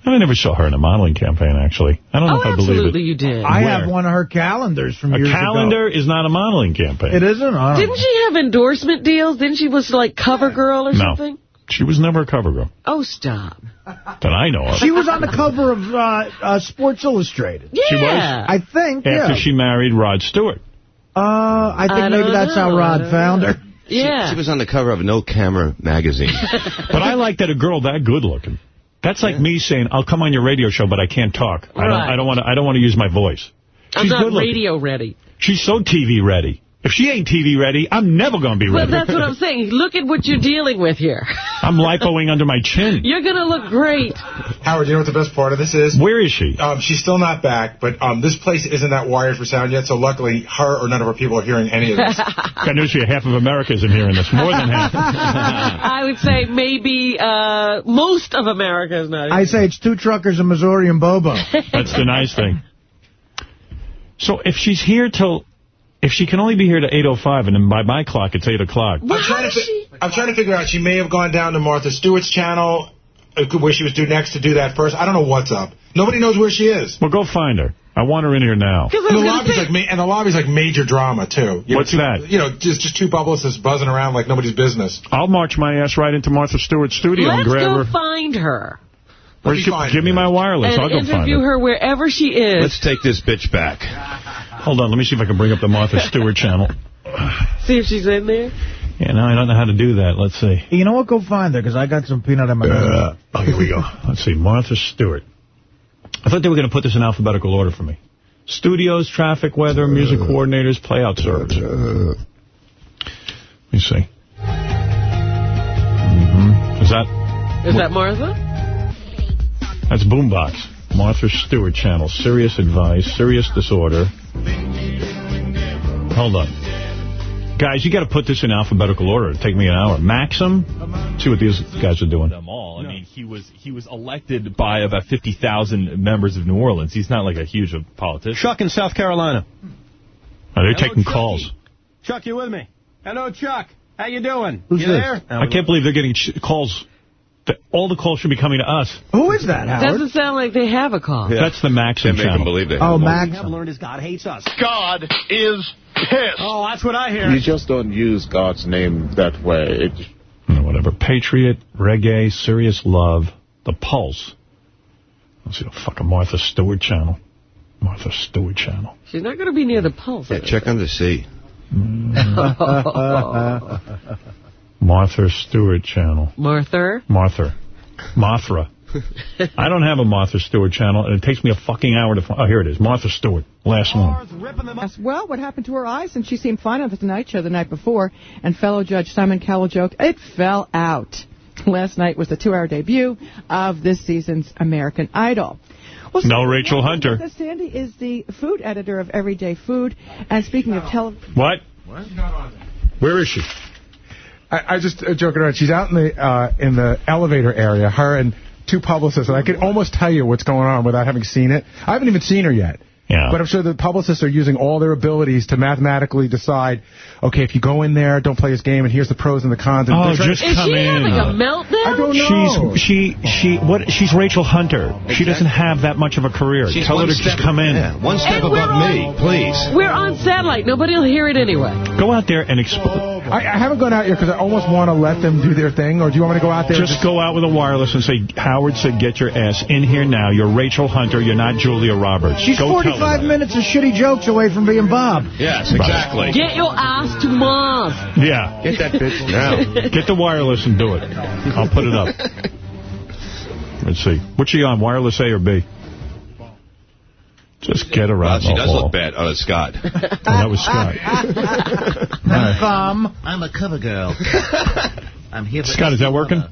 I never saw her in a modeling campaign, actually. I don't know Oh, if I believe it. absolutely you did. I Where? have one of her calendars from A years calendar is not a modeling campaign. It isn't? I don't Didn't she have endorsement deals? Didn't she was like cover girl or No. something? She was never a cover girl Oh, stop. that I know of. She was on the cover of uh, uh, Sports Illustrated. Yeah. She was? I think, After yeah. she married Rod Stewart. uh, I think I maybe that's know. how Rod found her. Yeah. She, she was on the cover of No Camera magazine. But I like that a girl that good looking. That's like me saying, "I'll come on your radio show, but I can't talk. I don't. Right. I don't want to. I don't want to use my voice." I'm She's not radio ready. She's so TV ready. If she ain't TV ready, I'm never going to be But ready. that's what I'm saying. Look at what you're dealing with here. I'm lipoing under my chin. You're going to look great. Howard, you know what the best part of this is? Where is she? Um, she's still not back, but um, this place isn't that wired for sound yet, so luckily her or none of her people are hearing any of this. Got news for you. Half of America isn't hearing this. More than half. I would say maybe uh, most of America is not. I say it's two truckers in Missouri and Bobo. That's the nice thing. So if she's here till... If she can only be here to 8.05, and then by my clock, it's 8 o'clock. Well, I'm, trying to she... I'm trying to figure out, she may have gone down to Martha Stewart's channel, uh, where she was due next to do that first. I don't know what's up. Nobody knows where she is. Well, go find her. I want her in here now. And the lobby's like, ma- and the lobby's like major drama too. You know, What's two- that? You know, just just two publicists buzzing around like nobody's business. I'll march my ass right into Martha Stewart's studio and Let's grab go her. find her Where's me she- find give me my wireless. I'll go find interview her. her wherever she is. Let's take this bitch back. Hold on. Let me see if I can bring up the Martha Stewart channel. See if she's in there. Yeah, no, I don't know how to do that. Let's see. You know what? Go find her, because I got some peanut in my Uh, oh, here we go. Let's see. Martha Stewart. I thought they were going to put this in alphabetical order for me. Studios, traffic, weather, music coordinators, playout service. Let me see. hmm Is that... Is that Martha? That's Boombox. Martha Stewart channel. Sirius advice. Sirius disorder. Hold on. Guys, you got to put this in alphabetical order. It'll take me an hour. Maxim. See what these guys are doing. them all. I mean, he was he was elected by about 50,000 members of New Orleans. He's not like a huge politician. Chuck in South Carolina. Are they're Hello, taking Chucky. calls. Chuck, you with me? Hello, Chuck. How you doing? Who's you this? there? I can't believe they're getting ch- calls. The, all the calls should be coming to us. Who is that, Howard? Doesn't sound like they have a call. That's the Maxim They make channel. them believe they Oh, have one. Max. we have learned is God hates us. God is pissed. Oh, that's what I hear. You just don't use God's name that way. It, whatever. Patriot, reggae, Sirius love, the Pulse. Let's see the fucking Martha Stewart channel. Martha Stewart channel. She's not going to be near the pulse. Yeah, check on the sea. Martha Stewart channel. Martha? Martha. Mothra. I don't have a Martha Stewart channel, and it takes me a fucking hour to find. Oh, here it is. Martha Stewart. Last one. Well, what happened to her eyes? And she seemed fine on the Tonight Show the night before. And fellow judge Simon Cowell joked, it fell out. Last night was the two-hour debut of this season's American Idol. Well, No Rachel Hunter. Sandy is the food editor of Everyday Food. And speaking of television... What? Where is she? I, I just uh, joking around. She's out in the uh, in the elevator area. Her and two publicists, and I could almost tell you what's going on without having seen it. I haven't even seen her yet. Yeah. But I'm sure the publicists are using all their abilities to mathematically decide, okay, if you go in there, don't play this game, and here's the pros and the cons. And Oh, they're trying just to- Is she in. having a meltdown? I don't know. She's she she what? She's Rachel Hunter. She doesn't have that much of a career. She's Tell her to step- just come in. Yeah, one step And we're above me, please. We're on satellite. Nobody will hear it anyway. Go out there and explore. I, I haven't gone out here because I almost want to let them do their thing, or do you want me to go out there? and Just go out with a wireless and say, Howard said, get your ass in here now. You're Rachel Hunter. You're not Julia Roberts. She's go tell her 45 minutes of shitty jokes away from being Bob. Yes, exactly. Get your ass to Mars. Yeah. Get that bitch now. Get the wireless and do it. I'll put it up. Let's see. What's she on, wireless A or B? Just get her Well, out she in the does hall. look bad. Oh, it's Scott. Oh, that was Scott. Thumb. I'm a cover girl. I'm here for Scott, is that working?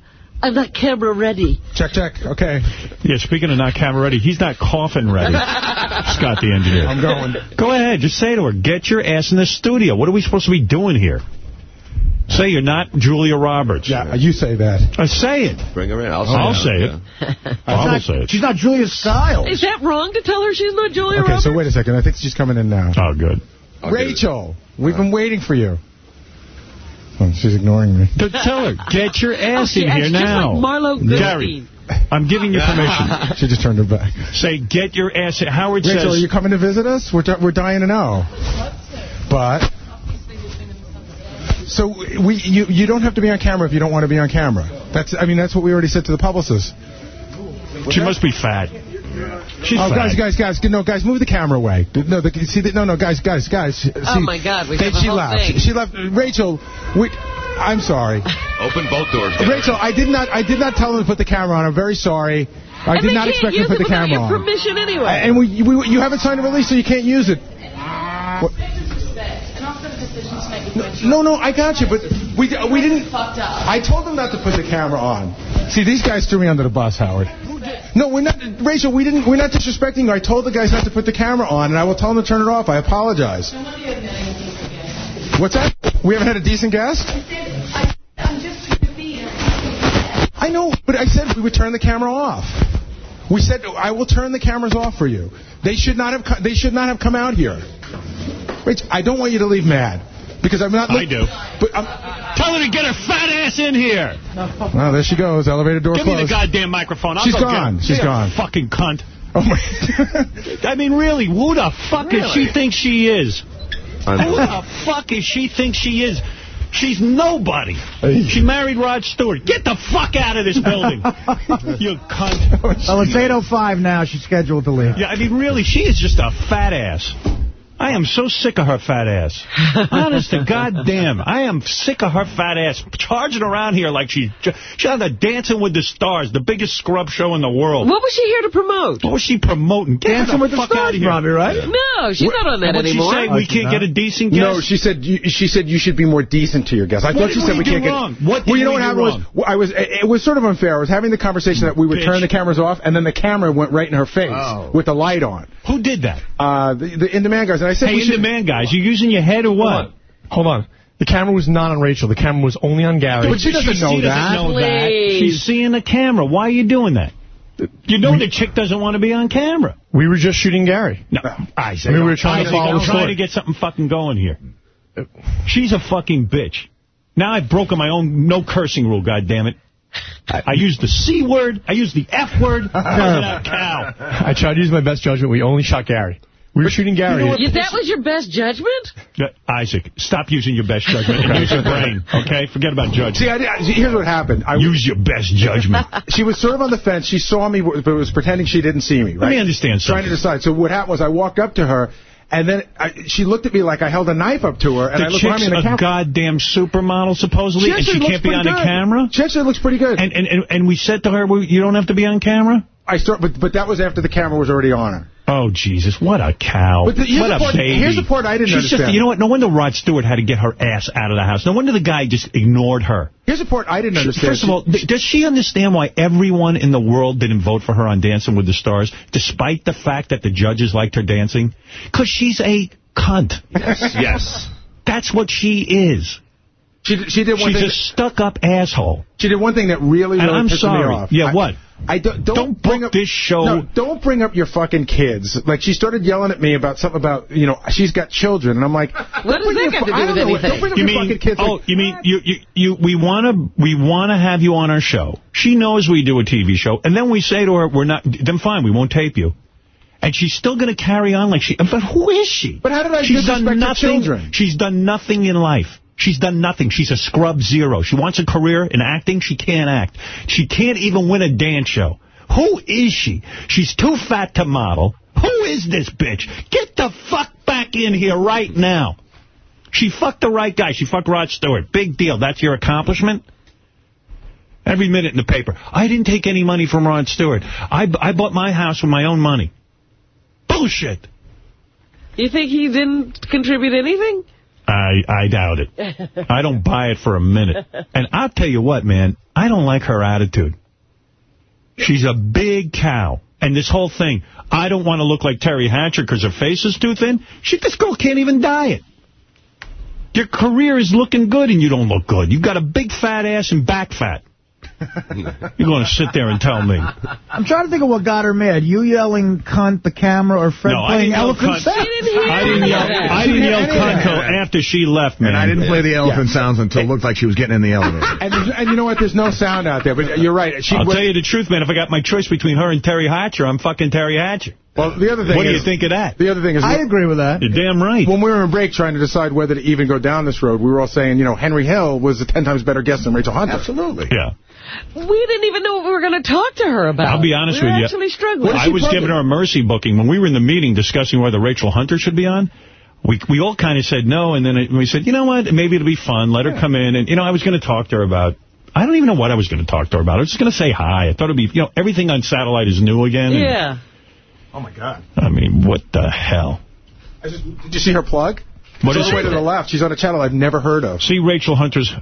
I'm not camera ready. Check, check. Okay. Yeah, speaking of not camera ready, he's not coffin ready. Scott, the engineer. I'm going. Go ahead. Just say to her, get your ass in the studio. What are we supposed to be doing here? Say you're not Julia Roberts. Yeah, you say that. I say it. Bring her in. I'll say, I'll it. say it. I will say it. She's not Julia Stiles. Is that wrong to tell her she's not Julia Okay, Roberts? so wait a second. I think she's coming in now. Oh, good. I'll. Rachel, we've been waiting for you. Oh, she's ignoring me. To tell her, get your oh, ass She in here now. like Marlo Gary, I'm giving you permission. She just turned her back. Say, get your ass in. Howard Rachel, says... are you coming to visit us? We're, di- we're dying to know. But... So we you you don't have to be on camera if you don't want to be on camera. That's I mean that's what we already said to the publicist. She must be fat. She's oh fat. guys guys guys no guys move the camera away. No the, see the, no no guys guys guys. Oh, see, Oh, my God, we they- have she whole left. thing. She left. Rachel, we, I'm sorry. Open both doors. Gary. Rachel, I did not I did not tell them to put the camera on. I'm very sorry. I and did they not can't expect you use to put it the without camera your on. permission anyway. And we, we you haven't signed a release, so you can't use it. What- No, no, I got you, but we we didn't. I told them not to put the camera on. See, these guys threw me under the bus, Howard. No, we're not, Rachel. We didn't. We're not disrespecting you. I told the guys not to put the camera on, and I will tell them to turn it off. I apologize. What's that? We haven't had a decent guest. I know, but I said we would turn the camera off. We said I will turn the cameras off for you. They should not have. They should not have come out here. Rich, I don't want you to leave mad because I'm not. I do. But I'm, Tell her to get her fat ass in here. well, there she goes. Elevator door Give me closed. the goddamn microphone. I'll She's go gone. her. She's Yeah, gone. Fucking cunt. Oh my. I mean, really, who the fuck does she think she is? Who the fuck is she think she is? She's nobody. She married Rod Stewart. Get the fuck out of this building. you cunt. Oh, well, it's 8.05 now. She's scheduled to leave. Yeah, I mean, really, she is just a fat ass. I am so sick of her fat ass. Honest to goddamn, I am sick of her fat ass charging around here like she's she's on the Dancing with the Stars, the biggest scrub show in the world. What was she here to promote? What was she promoting? Get Dancing the with the fuck Stars, out of here. Robbie, right? No, she's not on that What'd anymore. she say? Oh, we can't not? get a decent guest? No, she said you, she said you should be more decent to your guests. I What thought did she said we we can't get. wrong? What did well, you know we what do happened was I was it was sort of unfair. I was having the conversation that we would Bitch. turn the cameras off, and then the camera went right in her face Oh. with the light on. Who did that? Uh, the, the in demand guys, and I said Hey, we should. demand guys, you using your head or what? Hold on. The camera was not on Rachel. The camera was only on Gary. But she doesn't know she that. Doesn't know that. She's seeing the camera. Why are you doing that? You know the chick doesn't want to be on camera. We were just shooting Gary. No, I say I mean, we were trying to I think follow I'm trying to get something fucking going here. Uh, She's a fucking bitch. Now I've broken my own no cursing rule, God damn it. I used the C word. I used the F word. Cow. I tried to use my best judgment. We only shot Gary. We were shooting Gary. You- that was your best judgment? Isaac, stop using your best judgment use your brain, okay? Forget about judgment. See, I, I- here's what happened. I, Use your best judgment. she was sort of on the fence. She saw me, but was pretending she didn't see me. Right? Let me understand Trying to decide. So what happened was I walked up to her, and then I, she looked at me like I held a knife up to her, and I The looked behind me in the a camera. goddamn supermodel, supposedly, She and she can't be pretty on the camera? She actually looks pretty good. And, and, and, and we said to her, well, you don't have to be on camera? I start, but but that was after the camera was already on her. Oh, Jesus, what a cow. But the- what the a part- baby. here's the part I didn't She's understand. Just, you know what? No wonder Rod Stewart had to get her ass out of the house. No wonder the guy just ignored her. Here's the part I didn't She- understand. First of all, th- does she understand why everyone in the world didn't vote for her on Dancing with the Stars, despite the fact that the judges liked her dancing? Because she's a cunt. Yes. yes. That's what she is. She did, she did one She's thing. a stuck-up asshole. She did one thing that really, And really I'm pissed sorry. me off. Yeah, I- what? I don't, don't, Don't bring up this show. No, don't bring up your fucking kids. Like she started yelling at me about something about you know she's got children, and I'm like, What does don't bring that your got to do with know, anything? Don't bring up You your mean, fucking kids. oh, like, you mean you, you, you, we want to we want to have you on our show. She knows we do a TV show, and then we say to her, we're not. Then fine, we won't tape you. And she's still going to carry on like she. But who is she? But how did I She's disrespect done her children? She's done nothing in life. She's done nothing. She's a scrub zero. She wants a career in acting. She can't act. She can't even win a dance show. Who is she? She's too fat to model. Who is this bitch? Get the fuck back in here right now. She fucked the right guy. She fucked Rod Stewart. Big deal. That's your accomplishment? Every minute in the paper. I didn't take any money from Rod Stewart. I, I bought my house with my own money. Bullshit. You think he didn't contribute anything? I I doubt it. I don't buy it for a minute. And I'll tell you what, man, I don't like her attitude. She's a big cow. And this whole thing, I don't want to look like Teri Hatcher because her face is too thin. She, this girl can't even diet. Your career is looking good and you don't look good. You've got a big fat ass and back fat. You're going to sit there and tell me. I'm trying to think of what got her mad. You yelling cunt, the camera, or Fred No, I playing didn't yell elephant cunt. sound? I didn't yell, I didn't yell cunt until after she left, man. And I didn't play the elephant sounds until it looked like she was getting in the elevator. and, and you know what? There's no sound out there, but you're right. She I'll was- tell you the truth, man. If I got my choice between her and Teri Hatcher, I'm fucking Teri Hatcher. Well, the other thing What do you think of that? The other thing is, I agree with that. You're damn right. When we were in break trying to decide whether to even go down this road, we were all saying, you know, Henry Hill was a 10 times better guest than Rachel Hunter. Absolutely. Yeah. We didn't even know what we were going to talk to her about. I'll be honest we with you. actually struggling. I was giving her a mercy booking. When we were in the meeting discussing whether Rachel Hunter should be on, we we all kind of said no, and then it, we said, you know what, maybe it'll be fun. Let her come in. And, you know, I was going to talk to her about, I don't even know what I was going to talk to her about. I was just going to say hi. I thought it'd be, you know, everything on satellite is new again. and- Yeah. Oh, my God. I mean, what the hell? I just, did you see her plug? What She's is all the way to the left. She's on a channel I've never heard of. See Rachel Hunter's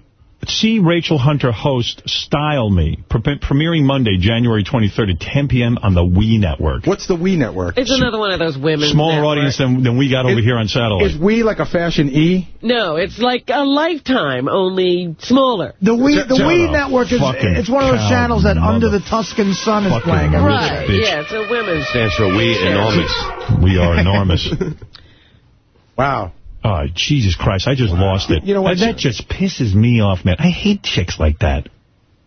see Rachel Hunter host Style Me, pre premiering Monday, January 23rd at 10 p.m. on the We Network. What's the We Network? It's another one of those women. Smaller audience than, than we got over here on satellite. Is We like a fashion E? No, it's like a lifetime, only smaller. The We the Shut We. Network is it's one of those channels that Under the Tuscan Sun is playing. Right, bitch. yeah, it's a women's. Stands for we enormous. we are enormous. Wow. Oh, Jesus Christ, I just lost it. You know what? And that just pisses me off, man. I hate chicks like that.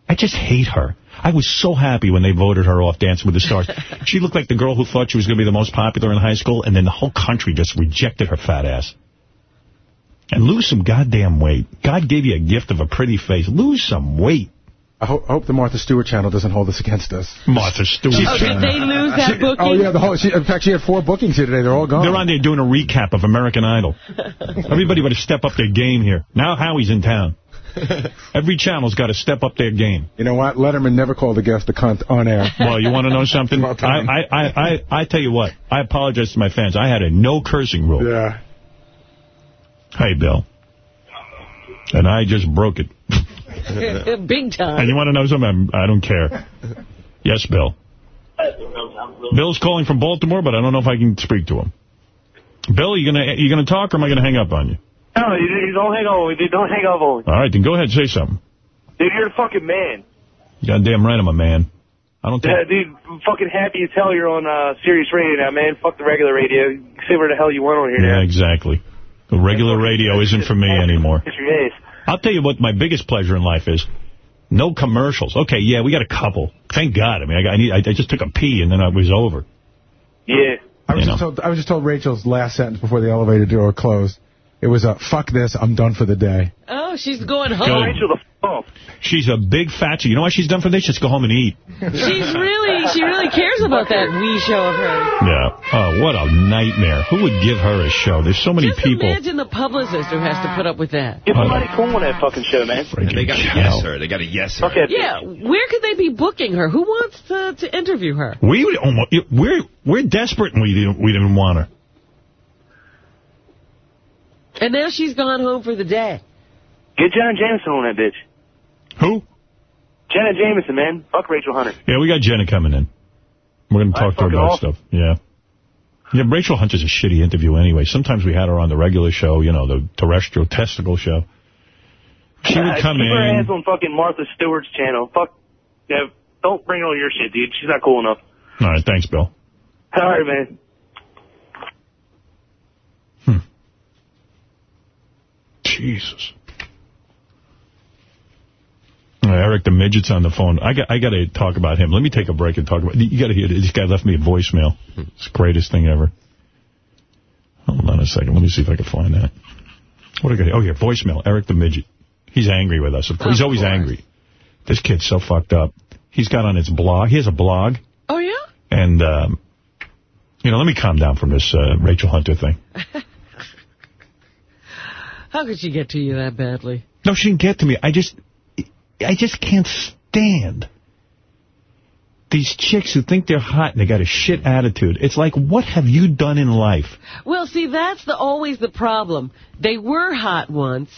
I just hate her. I was so happy when they voted her off Dancing with the Stars. she looked like the girl who thought she was going to be the most popular in high school, and then the whole country just rejected her fat ass. And lose some goddamn weight. God gave you a gift of a pretty face. Lose some weight. I hope, I hope the Martha Stewart channel doesn't hold this against us. Martha Stewart. Oh, did they lose that oh, booking? Oh, yeah. The whole, she, in fact, she had four bookings here today. They're all gone. They're on there doing a recap of American Idol. Everybody better step up their game here. Now Howie's in town. Every channel's got to step up their game. You know what? Letterman never called a guest a cunt on air. Well, you want to know something? I, I, I, I, I tell you what. I apologize to my fans. I had a no cursing rule. Yeah. Hey, Bill. And I just broke it. Big time. And you want to know something? I'm, I don't care. Yes, Bill. Bill's calling from Baltimore, but I don't know if I can speak to him. Bill, you gonna you gonna talk, or am I gonna hang up on you? No, you, you don't hang over, dude. Don't hang up on me. All right, then go ahead, and say something. Dude, you're a fucking man. Goddamn right, I'm a man. I don't Yeah, think. dude, I'm fucking happy as hell you're on uh, Sirius Radio now, man. Fuck the regular radio. Say where the hell you want on here Yeah, now. exactly. The regular radio isn't for me anymore. It's your ass. I'll tell you what my biggest pleasure in life is. No commercials. Okay, yeah, we got a couple. Thank God. I mean, I, I, need, I, I just took a pee and then I was over. Yeah. I was, just told, I was just told Rachel's last sentence before the elevator door closed. It was a, fuck this, I'm done for the day. Oh, she's going home. Good. Rachel, the f- She's a big fat. You know what she's done for this? Just go home and eat. She's really, she really cares about that We show of hers. Yeah. Oh, what a nightmare. Who would give her a show? There's so many Just people. imagine the publicist who has to put up with that. Get somebody cool on that fucking show, man. And they got to yes her. They got to yes her. Okay. Yeah, where could they be booking her? Who wants to, to interview her? We oh, would almost, we're we're desperate and we didn't we didn't want her. And now she's gone home for the day. Get Jenna Jameson on that bitch. Who? Jenna Jameson, man. Fuck Rachel Hunter. Yeah, we got Jenna coming in. We're going to talk to her about awesome. stuff. Yeah. Yeah, Rachel Hunter's a shitty interview anyway. Sometimes we had her on the regular show, you know, the terrestrial testicle show. She would Uh, come keep her in. ass on fucking Martha Stewart's channel. Fuck. Yeah, don't bring all your shit, dude. She's not cool enough. All right, thanks, Bill. All right, man. Jesus. Eric the Midget's on the phone. I got I got to talk about him. Let me take a break and talk about You got to hear this. This guy left me a voicemail. It's the greatest thing ever. Hold on a second. Let me see if I can find that. What I got here? Oh, here, voicemail. Eric the Midget. He's angry with us. Of course. He's always angry. This kid's so fucked up. He's got on his blog. He has a blog. Oh, yeah? And, um, you know, let me calm down from this uh, Rachel Hunter thing. How could she get to you that badly? No, she didn't get to me. I just, I just can't stand these chicks who think they're hot and they got a shit attitude. It's like, what have you done in life? Well, see, that's the always the problem. They were hot once,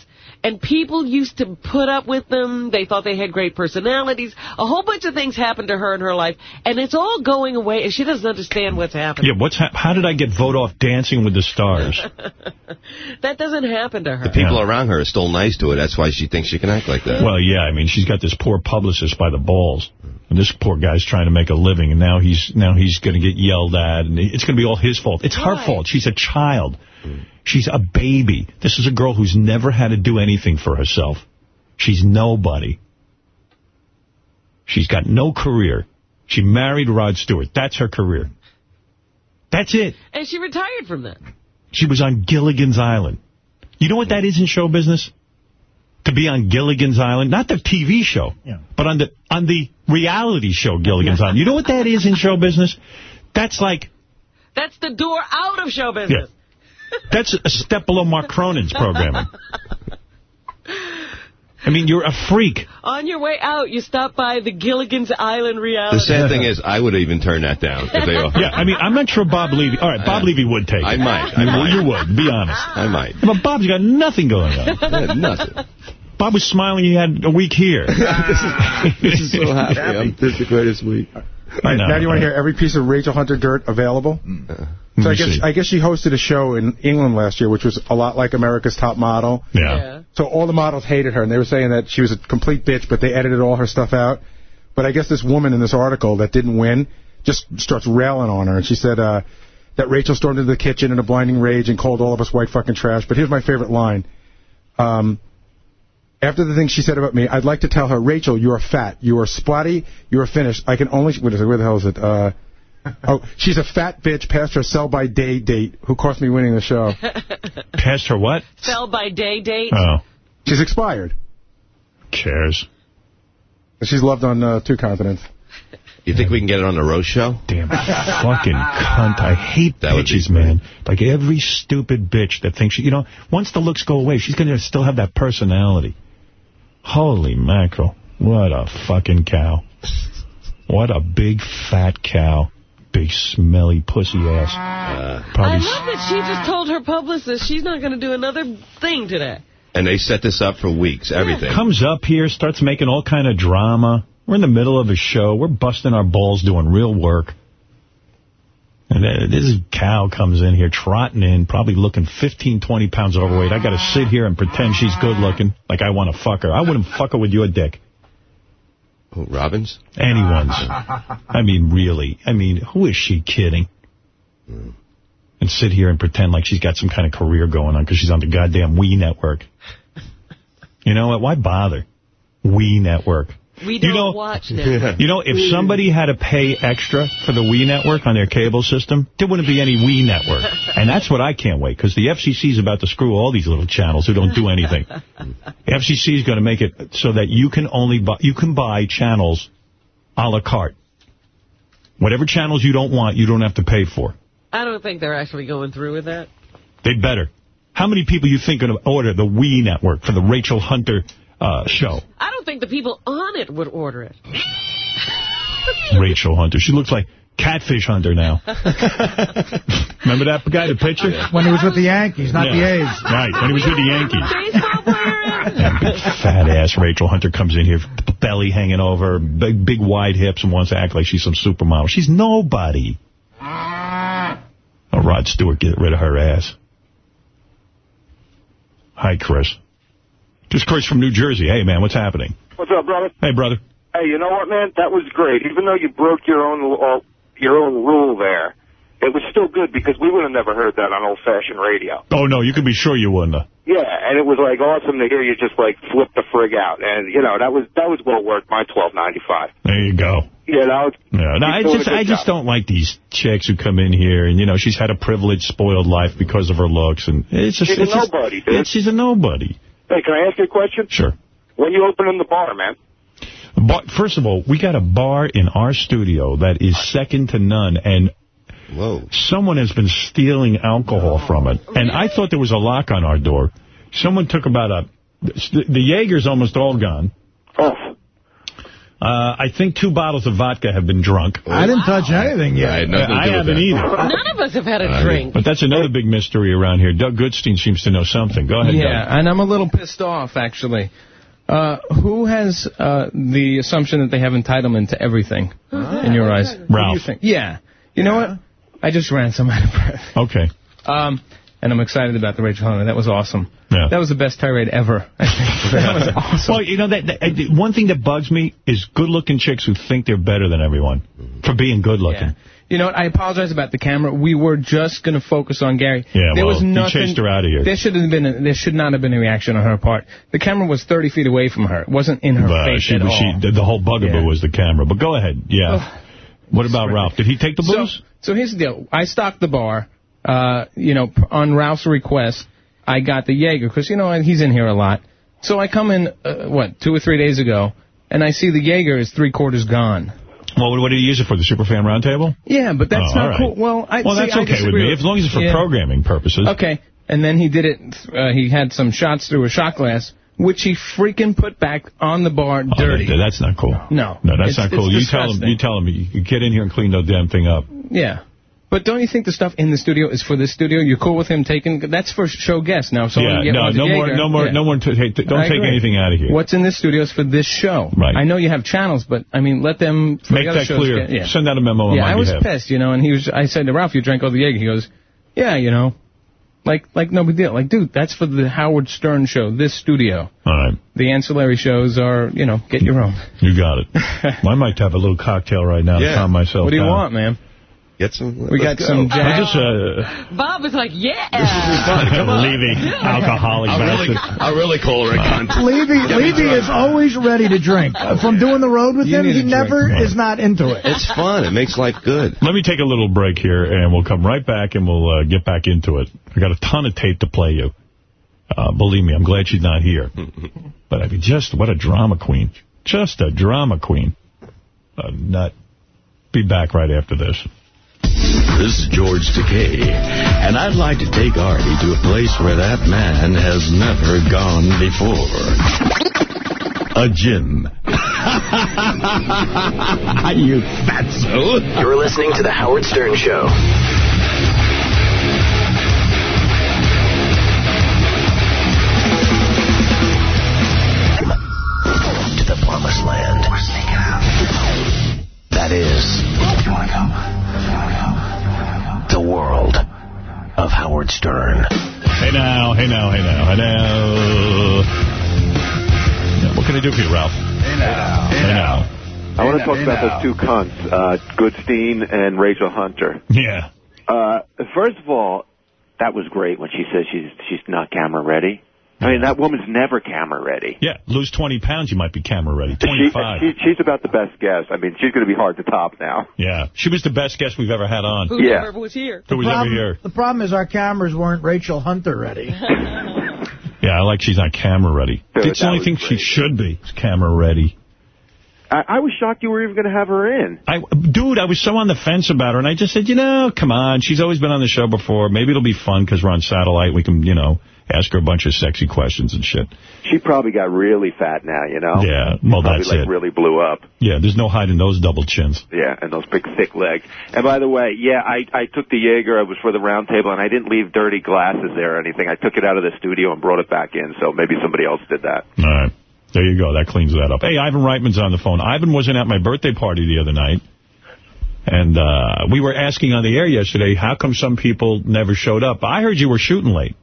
and people used to put up with them. They thought they had great personalities. A whole bunch of things happened to her in her life, and it's all going away, and she doesn't understand what's happening. Yeah, what's hap how did I get vote off Dancing with the Stars? That doesn't happen to her. The people around her are still nice to her. That's why she thinks she can act like that. Well, yeah, I mean, she's got this poor publicist by the balls. And this poor guy's trying to make a living, and now he's now he's going to get yelled at, and it's going to be all his fault. It's her fault. She's a child. Mm. She's a baby. This is a girl who's never had to do anything for herself. She's nobody. She's got no career. She married Rod Stewart. That's her career. That's it. And she retired from that. She was on Gilligan's Island. You know what that is in show business? To be on Gilligan's Island, not the TV show, but on the on the reality show Gilligan's Island. You know what that is in show business? That's like That's the door out of show business. Yeah. that's a step below Mark Cronin's programming. I mean, you're a freak. On your way out, you stop by the Gilligan's Island reality. The sad thing is, I would even turn that down if they offered. Yeah, I mean, I'm not sure Bob Levy. All right, Bob uh, Levy would take it. I might. I You, might. you would. Be honest. I might. But Bob's got nothing going on. nothing. Bob was smiling he had a week here. This is so happy. I'm, this is the greatest week. I know. Now do you want to hear every piece of Rachel Hunter dirt available? So I guess see. I guess she hosted a show in England last year, which was a lot like America's Top Model. Yeah. So all the models hated her, and they were saying that she was a complete bitch, but they edited all her stuff out. But I guess this woman in this article that didn't win just starts railing on her, and she said uh, that Rachel stormed into the kitchen in a blinding rage and called all of us white fucking trash. But here's my favorite line. Um, after the things she said about me, I'd like to tell her, Rachel, you are fat. You are spotty. You are finished. I can only... Wait a second, where the hell is it? Uh, oh, she's a fat bitch past her sell-by day date who cost me winning the show. Past her what? Sell by day date. Oh. She's expired. Cares. She's loved on uh, two continents. You think we can get it on the roast show? Damn fucking cunt. I hate That would be bitches, man. Like every stupid bitch that thinks, she, you know, once the looks go away, she's going to still have that personality. Holy mackerel. What a fucking cow. What a big fat cow. Big smelly pussy ass. Uh, I love that she just told her publicist she's not going to do another thing today. And they set this up for weeks, everything. comes up here, starts making all kind of drama. We're in the middle of a show. We're busting our balls doing real work. And this cow comes in here trotting in, probably looking 15, 20 pounds overweight. I got to sit here and pretend she's good looking, like I want to fuck her. I wouldn't fuck her with your dick. Who, Robbins? Anyone's. I mean, really. I mean, who is she kidding? Hmm. And sit here and pretend like she's got some kind of career going on because she's on the goddamn We network. You know what? Why bother? We network. We don't you know, watch now. You know, if somebody had to pay extra for the We network on their cable system, there wouldn't be any We network. And that's what I can't wait, because the FCC is about to screw all these little channels who don't do anything. The FCC is going to make it so that you can only buy, you can buy channels a la carte. Whatever channels you don't want, you don't have to pay for. I don't think they're actually going through with that. They'd better. How many people you think are going to order the We network for the Rachel Hunter uh, show? I don't think the people on it would order it. Rachel Hunter. She looks like Catfish Hunter now. Remember that guy, the pitcher? When he was with the Yankees, not the A's. Right, when he was with the Yankees. Baseball player? And big fat ass Rachel Hunter comes in here, belly hanging over, big big wide hips, and wants to act like she's some supermodel. She's nobody. Oh, Rod Stewart, get rid of her ass. Hi, Chris. Just Chris from New Jersey. Hey, man, what's happening? What's up, brother? Hey, brother. Hey, you know what, man? That was great. Even though you broke your own uh, your own rule there, it was still good because we would have never heard that on old-fashioned radio. Oh, no, you can be sure you wouldn't have. Yeah, and it was like awesome to hear you just like flip the frig out, and you know that was that was well worth my twelve ninety five. There you go. You know, Yeah, no, I just a I just don't like these chicks who come in here and you know she's had a privileged, spoiled life because of her looks and it's just She's a it's just- nobody, dude. it's- she's a nobody. Hey, can I ask you a question? Sure. When you open in the bar, man? But first of all, we got a bar in our studio that is second to none, and Whoa. someone has been stealing alcohol from it. And I thought there was a lock on our door. Someone took about a... The, the Jaeger's almost all gone. Oh. Uh, I think two bottles of vodka have been drunk. I didn't touch anything yet. I haven't either. None of us have had a drink. But that's another big mystery around here. Doug Goodstein seems to know something. Go ahead, Doug. Yeah, Doug. and I'm a little pissed off, actually. Uh, who has uh, the assumption that they have entitlement to everything in your eyes? Who Ralph. you think? Yeah. You know what? I just ran some out of breath. Okay. Um, and I'm excited about the Rachel Hunter. That was awesome. Yeah. That was the best tirade ever. That was awesome. Well, you know, that, that uh, one thing that bugs me is good-looking chicks who think they're better than everyone for being good-looking. You know what? I apologize about the camera. We were just going to focus on Gary. Yeah, there well, was you nothing, chased her out of here. There should have been. A, there should not have been a reaction on her part. The camera was 30 feet away from her. It wasn't in her But face she, at all. she, the, the whole bugaboo Yeah. was the camera. But go ahead. Yeah. what about Ralph? Did he take the booze? So, so here's the deal. I stocked the bar. Uh, you know, on Ralph's request, I got the Jaeger because you know he's in here a lot. So I come in uh, what two or three days ago, and I see the Jaeger is three quarters gone. well, what did he use it for? The Superfan Roundtable? Yeah, but that's Oh, not right. cool. Well, I, well, see, that's okay with me, as long as it's for Yeah. programming purposes. Okay, and then he did it. Uh, he had some shots through a shot glass, which he freaking put back on the bar Oh, dirty. that- that's not cool. No. No, that's It's- not cool. You tell him. You tell him. You get in here and clean the damn thing up. Yeah. But don't you think the stuff in the studio is for this studio? You're cool with him taking... That's for show guests. Now, someone yeah. No. No more. No more. yeah. No more. Hey, don't I take agree. anything out of here. What's in this studio is for this show. Right. I know you have channels, but, I mean, let them... Make the that shows clear. Get, yeah. Send out a memo on Yeah, I was behalf. pissed, you know, and he was. I said to Ralph, you drank all the Jaeger. He goes, yeah, you know. Like, like no big deal. Like, dude, that's for the Howard Stern show, this studio. All right. The ancillary shows are, you know, get your own. You got it. I might have a little cocktail right now to calm myself What do you down. want, man? Get some. We got some I Jack. just, uh, Bob is like, yeah. Come on. Levy, alcoholic I'll really, bastard. I'll really call her a cunt. Levy, Levy is always ready to drink. Uh, From doing the road with You him, need he a drink. never is not into it. It's fun. It makes life good. Let me take a little break here, and we'll come right back, and we'll uh, get back into it. I got a ton of tape to play you. Uh, believe me, I'm glad she's not here. But I mean, just what a drama queen. Just a drama queen. A nut. Be back right after this. This is George Takei, and I'd like to take Artie to a place where that man has never gone before. A gym. you fatso. You're listening to The Howard Stern Show. I want talk about those two cunts, uh, Goodstein and Rachel Hunter. Yeah. Uh, first of all, that was great when she says she's she's not camera ready. I mean, that woman's never camera ready. Yeah, lose 20 pounds, you might be camera ready. 25. she, she's about the best guest. I mean, she's going to be hard to top now. yeah, she was the best guest we've ever had on. Who Yeah. never was here. Who was ever here. The problem is our cameras weren't Rachel Hunter ready. Yeah, I like she's not camera ready. Dude, it's the only was thing she should be. is camera ready. I, I was shocked you were even going to have her in. I, dude, I was so on the fence about her, and I just said, you know, come on. She's always been on the show before. Maybe it'll be fun because we're on satellite. We can, you know, ask her a bunch of sexy questions and shit. She probably got really fat now, you know? Yeah, well, probably that's like it. really blew up. Yeah, there's no hiding those double chins. Yeah, and those big thick legs. And by the way, yeah, I I took the Jaeger. I was for the round table, and I didn't leave dirty glasses there or anything. I took it out of the studio and brought it back in. So maybe somebody else did that. All right. There you go. That cleans that up. Hey, Ivan Reitman's on the phone. Ivan wasn't at my birthday party the other night. And uh, we were asking on the air yesterday, how come some people never showed up? I heard you were shooting late.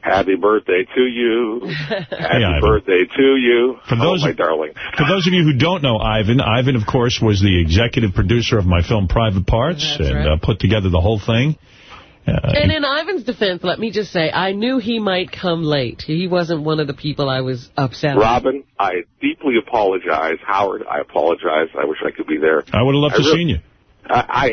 Happy birthday to you. Happy Ivan. birthday to you. For those oh, my of- darling. For those of you who don't know Ivan, Ivan, of course, was the executive producer of my film Private Parts That's and right. uh, put together the whole thing. Uh, And in Ivan's defense, let me just say, I knew he might come late. He wasn't one of the people I was upset about. Robin, I deeply apologize. Howard, I apologize. I wish I could be there. I would have loved I to really- seen you. I,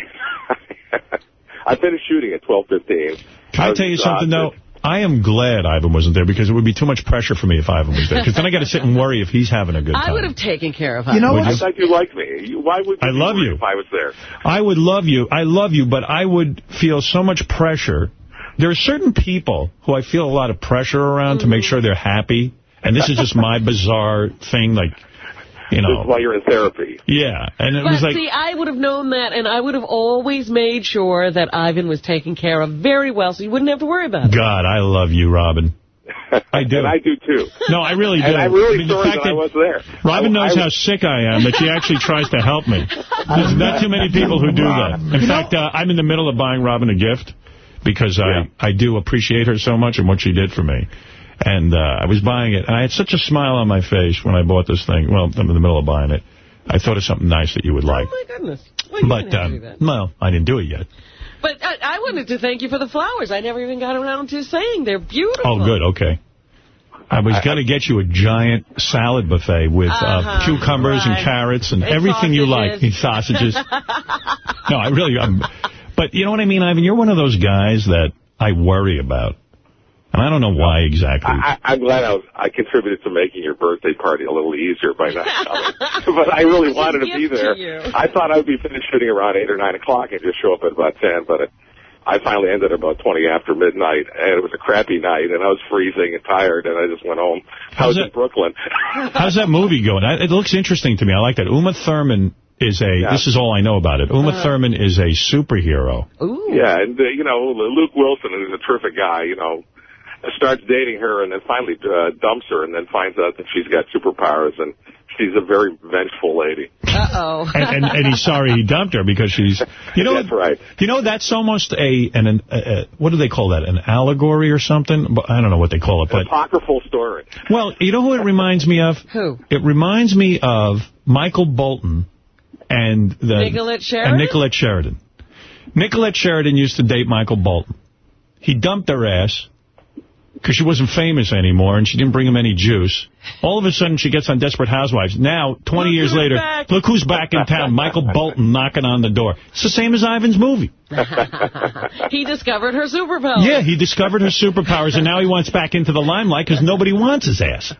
I, I finished shooting at 12.15. Can I, was tell you something, though? Exhausted. I am glad Ivan wasn't there because it would be too much pressure for me if Ivan was there. Because then I got to sit and worry if he's having a good time. I would have taken care of You know Ivan. Would I you? thought you liked me. Why would you I love you. if I was there? I would love you. I love you, but I would feel so much pressure. There are certain people who I feel a lot of pressure around to make Mm-hmm. sure they're happy. And this is just my bizarre thing, like, you This is know. why you're in therapy. Yeah. And it But was like, see, I would have known that, and I would have always made sure that Ivan was taken care of very well, so you wouldn't have to worry about it. God, I love you, Robin. I do. and I do too. No, I really do. And I'm really I mean, the sorry fact that I was there. Robin I- knows I- how sick I am, that she actually tries to help me. There's not too many people who do that. In fact, uh, I'm in the middle of buying Robin a gift because I, I do appreciate her so much and what she did for me. And uh, I was buying it, and I had such a smile on my face when I bought this thing. Well, I'm in the middle of buying it. I thought of something nice that you would like. Oh, my goodness. Well, but, didn't have to um, well, I didn't do it yet. But I, I wanted to thank you for the flowers. I never even got around to saying they're beautiful. Oh, good, okay. I was going to get you a giant salad buffet with uh, Uh-huh, cucumbers and carrots and, And everything you like, and sausages. sausages. no, I really, I'm, but you know what I mean, Ivan? You're one of those guys that I worry about. And I don't know why exactly. I, I'm glad I was. I contributed to making your birthday party a little easier by not coming. but I really wanted to be gift to there. I thought I would be finished shooting around 8 or 9 o'clock and just show up at about 10, but it, I finally ended at about 20 after midnight, and it was a crappy night, and I was freezing and tired, and I just went home. I How's was it- in Brooklyn. How's that movie going? I, it looks interesting to me. I like that. Uma Thurman is a, Yeah. this is all I know about it. Uma Uh-huh. Thurman is a superhero. Ooh. Yeah, and, uh, you know, Luke Wilson is a terrific guy, you know, Uh, starts dating her and then finally uh, dumps her and then finds out that she's got superpowers and she's a very vengeful lady. Uh-oh. and, and, and he's sorry he dumped her because she's, you know, That's right. You know, that's almost a, an, an a, a, what do they call that? An allegory or something? I don't know what they call it, but, Apocryphal story. well, you know who it reminds me of? Who? It reminds me of Michael Bolton and the Nicolette Sheridan? And Nicolette Sheridan. Nicolette Sheridan used to date Michael Bolton. He dumped her ass because she wasn't famous anymore and she didn't bring him any juice. All of a sudden, she gets on Desperate Housewives. Now, 20 years later, back. look who's back in town. Michael Bolton knocking on the door. It's the same as Ivan's movie. he discovered her superpowers. Yeah, he discovered her superpowers, and now he wants back into the limelight because nobody wants his ass.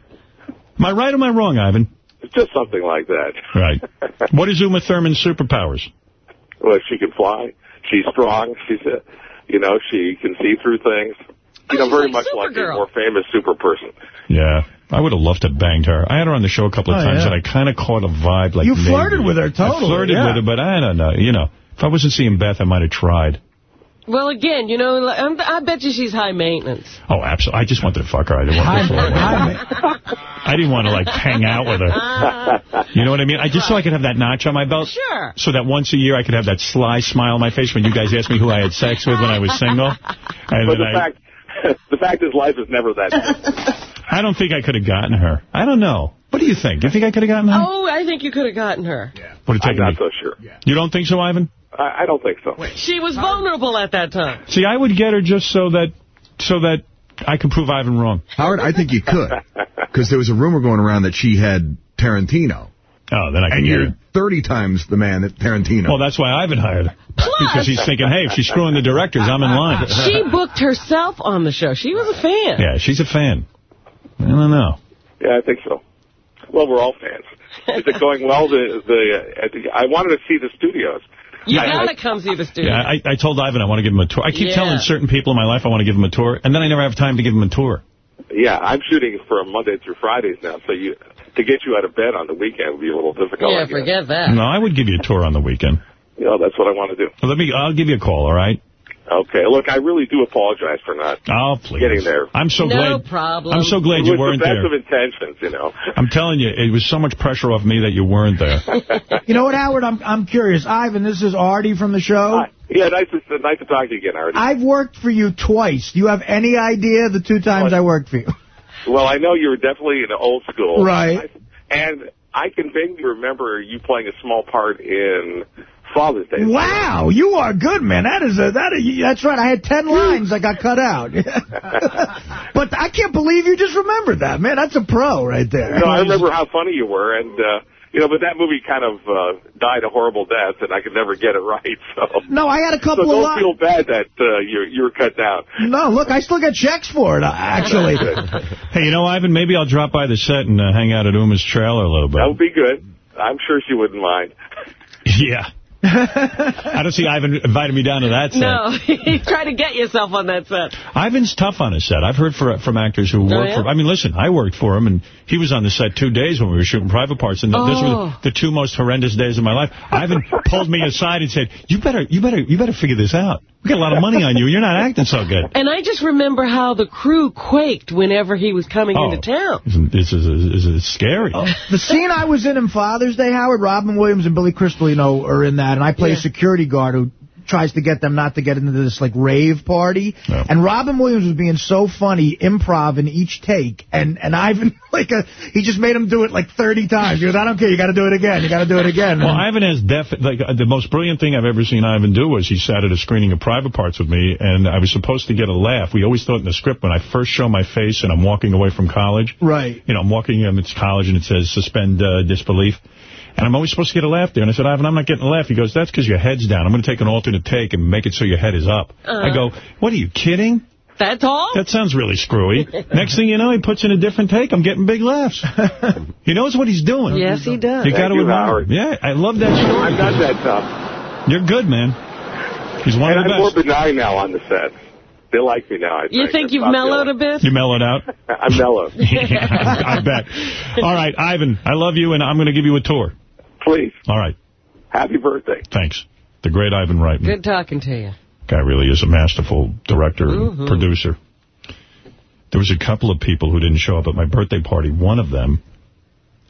Am I right or am I wrong, Ivan? It's just something like that. Right. What is Uma Thurman's superpowers? Well, she can fly. She's strong. She's, a, you know, she can see through things. You know, she's very like much like a Supergirl. more famous super person. Yeah. I would have loved to have banged her. I had her on the show a couple of Oh, times, yeah. and I kind of caught a vibe. like You maybe. flirted with her, I flirted yeah. with her, but I don't know. You know, if I wasn't seeing Beth, I might have tried. Well, again, you know, I'm- I bet you she's high maintenance. Oh, absolutely. I just wanted to fuck her. I didn't want to flirt with her. I didn't want to, like, hang out with her. You know what I mean? I just so I could have that notch on my belt. Sure. So that once a year I could have that sly smile on my face when you guys asked me who I had sex with when I was single. And But then the I, fact, the fact is, life is never that. simple. I don't think I could have gotten her. I don't know. What do you think? Do you think I could have gotten her? Oh, I think you could have gotten her. Would have I'm not me. so sure. You don't think so, Ivan? I, I don't think so. She was vulnerable at that time. See, I would get her just so that, so that I can prove Ivan wrong. Howard, I think you could. Because there was a rumor going around that she had Tarantino. Oh, then I can And you're her. 30 times the man that Tarantino. Well, that's why Ivan hired her. Because he's thinking, hey, if she's screwing the directors, I'm in line. She booked herself on the show. She was a fan. Yeah, she's a fan. I don't know. Yeah, I think so. Well, we're all fans. Is it going well? The the, uh, the I wanted to see the studios. You I- gotta come see the studio. Yeah, I, I told Ivan I want to give him a tour. I keep Yeah. telling certain people in my life I want to give them a tour, and then I never have time to give them a tour. Yeah, I'm shooting for Monday through Fridays now, so you to get you out of bed on the weekend would be a little difficult. I yeah, forget that. No, I would give you a tour on the weekend. You know, that's what I want to do. Let me. I'll give you a call. All right. Okay, look, I really do apologize for not Oh, please. getting there. I'm so no glad. problem. I'm so glad It you was weren't the best there. of intentions, you know. I'm telling you, it was so much pressure off me that you weren't there. You know what, Howard? I'm I'm curious. Ivan, this is Artie from the show. Yeah, nice to nice to talk to you again, Artie. I've worked for you twice. Do you have any idea the two times I worked for you? Well, I know you were definitely in the old school. Right. And I can vaguely remember you playing a small part in Father's Day. Wow, you are good, man. That is a that. Is, that's right. I had ten lines that got cut out. but I can't believe you just remembered that, man. That's a pro right there. No, I remember how funny you were, and uh, you know, but that movie kind of uh, died a horrible death, and I could never get it right. So No, I had a couple so of don't lines. feel bad that uh, you're you're cut down. No, look, I still get checks for it, uh, actually. hey, you know, Ivan, maybe I'll drop by the set and uh, hang out at Uma's trailer a little bit. That would be good. I'm sure she wouldn't mind. Yeah. I don't see Ivan inviting me down to that set. No, you try to get yourself on that set. Ivan's tough on a set. I've heard for, from actors who work Oh, yeah? for... I mean, listen, I worked for him, and he was on the set two days when we were shooting private parts, and th- those Oh. were the two most horrendous days of my life. Ivan pulled me aside and said, you better, you better, you better figure this out. We got a lot of money on you. You're not acting so good. And I just remember how the crew quaked whenever he was coming Oh. into town. This is, is, is scary. The scene I was in in Father's Day, Howard, Robin Williams and Billy Crystal, you know, are in that, and I play a security guard who tries to get them not to get into this, like, rave party. And Robin Williams was being so funny, improv in each take, and, and Ivan, like, a, he just made him do it, like, 30 times. He goes, I don't care, you got to do it again, you got to do it again. Well, Ivan has def like uh, the most brilliant thing I've ever seen Ivan do was he sat at a screening of Private Parts with me, and I was supposed to get a laugh. We always thought in the script when I first show my face and I'm walking away from college, Right. you know, I'm walking, um, it's college and it says suspend uh, disbelief. And I'm always supposed to get a laugh there. And I said, Ivan, I'm not getting a laugh. He goes, that's because your head's down. I'm going to take an alternate take and make it so your head is up. I uh. go, what are you kidding? That's all? That sounds really screwy. Next thing you know, he puts in a different take. I'm getting big laughs. he knows what he's doing. Yes, he does. You got to admire Howard. him. Yeah, I love that story. I'm not that tough. You're good, man. He's one and of the I'm more benign now on the set. They like me now. I You think you've not mellowed a bit? You mellowed out? I'm mellow. I bet. All right, Ivan, I love you, and I'm going to give you a tour. Please. All right. Happy birthday. Thanks. The great Ivan Reitman. Good talking to you. Guy really is a masterful director and Mhm. producer. There was a couple of people who didn't show up at my birthday party. One of them,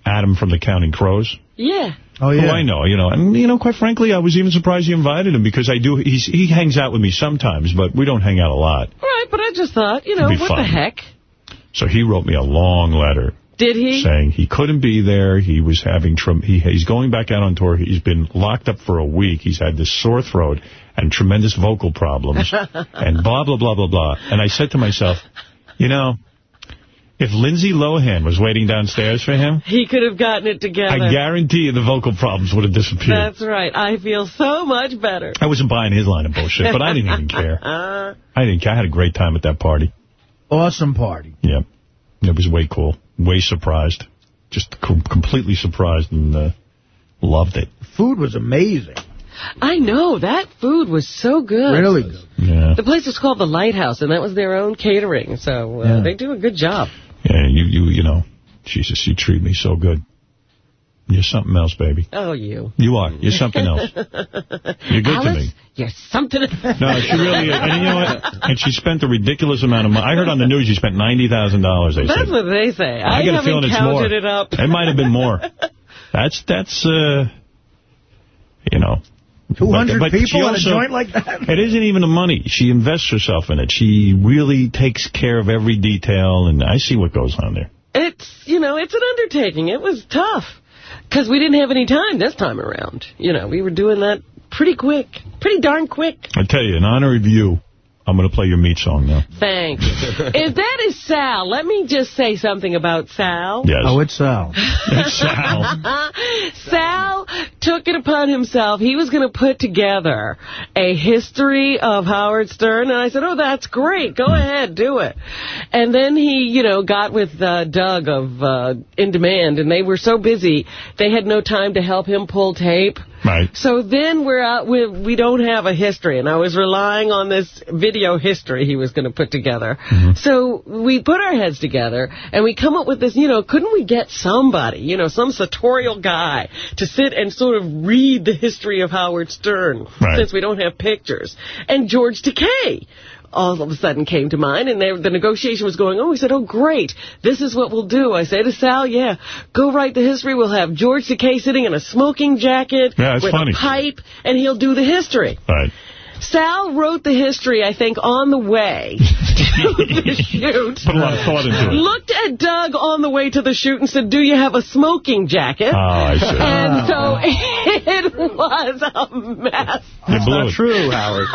Adam from the Counting Crows. Yeah. Oh, yeah. Who I know, you know, and you know, quite frankly, I was even surprised you invited him because I do. He's, he hangs out with me sometimes, but we don't hang out a lot. Right, but I just thought, you know, It'd be what the heck? So he wrote me a long letter Did he? saying he couldn't be there. He was having trum he, he's going back out on tour. He's been locked up for a week. He's had this sore throat and tremendous vocal problems and blah blah blah blah blah. And I said to myself, you know, if Lindsay Lohan was waiting downstairs for him, He could have gotten it together. I guarantee you the vocal problems would have disappeared. That's right. I feel so much better. I wasn't buying his line of bullshit, but I didn't even care. Uh, I didn't care. I had a great time at that party. Awesome party. Yeah. It was way cool. Way surprised. Just com completely surprised and uh, loved it. Food was amazing. I know. That food was so good. Really good. Yeah. The place was called the Lighthouse, and that was their own catering. So uh, Yeah. they do a good job. Yeah, you, you, you know, Jesus, you treat me so good. You're something else, baby. Oh, you. You are. You're something else. You're good Alice, to me. You're something. No, she really is. And you know what? And she spent a ridiculous amount of money. I heard on the news she spent $90,000, they That's said. what they say. I, I got a feeling it's more. it up. It might have been more. That's, that's, uh, you know. 200 But- but she people in a joint like that? It isn't even the money. She invests herself in it. She really takes care of every detail, and I see what goes on there. It's, you know, it's an undertaking. It was tough. Because we didn't have any time this time around. You know, we were doing that pretty quick. Pretty darn quick. I tell you, in honor of you, I'm going to play your meat song now. Thanks. if that is Sal, let me just say something about Sal. Yes. Oh, it's Sal. It's Sal. Sal took it upon himself. He was going to put together a history of Howard Stern. And I said, oh, that's great. Go ahead, do it. And then he, you know, got with uh, Doug of uh, In Demand, and they were so busy, they had no time to help him pull tape. Right. So then we're out, we, we don't have a history, and I was relying on this video history he was going to put together. Mm-hmm. So we put our heads together, and we come up with this, you know, couldn't we get somebody, you know, some sartorial guy to sit and sort of read the history of Howard Stern, Right. since we don't have pictures. And George Takei all of a sudden came to mind, and they, the negotiation was going on. We said, oh, great, this is what we'll do. I say to Sal, yeah, go write the history. We'll have George Takei sitting in a smoking jacket Yeah, with funny. a pipe, and he'll do the history. Right. Sal wrote the history, I think, on the way the shoot. Put a lot of thought into it. Looked at Doug on the way to the shoot and said, do you have a smoking jacket? Oh, I see. And so it was a mess. You blew it. true, Howard.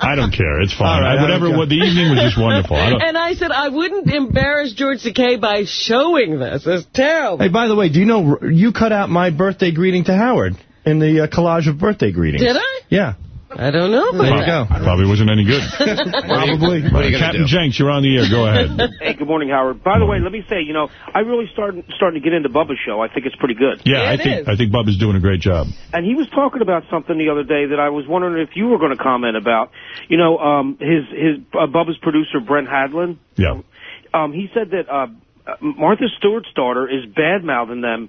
I don't care. It's fine. All right, I, whatever. I What the evening was just wonderful. I don't, And I said, I wouldn't embarrass George Takei by showing this. It's terrible. Hey, by the way, do you know you cut out my birthday greeting to Howard in the uh, collage of birthday greetings? Did I? Yeah. I don't know. There you go. Probably wasn't any good. Probably. Right, Captain Jenks, you're on the air. Go ahead. Hey, good morning, Howard. By the way, let me say, you know, I really started starting to get into Bubba's show. I think it's pretty good. Yeah, I think I think Bubba's doing a great job. And he was talking about something the other day that I was wondering if you were going to comment about. You know, um, his his uh, Bubba's producer Brent Hatley. Yeah. Um, he said that uh, Martha Stewart's daughter is bad mouthing them.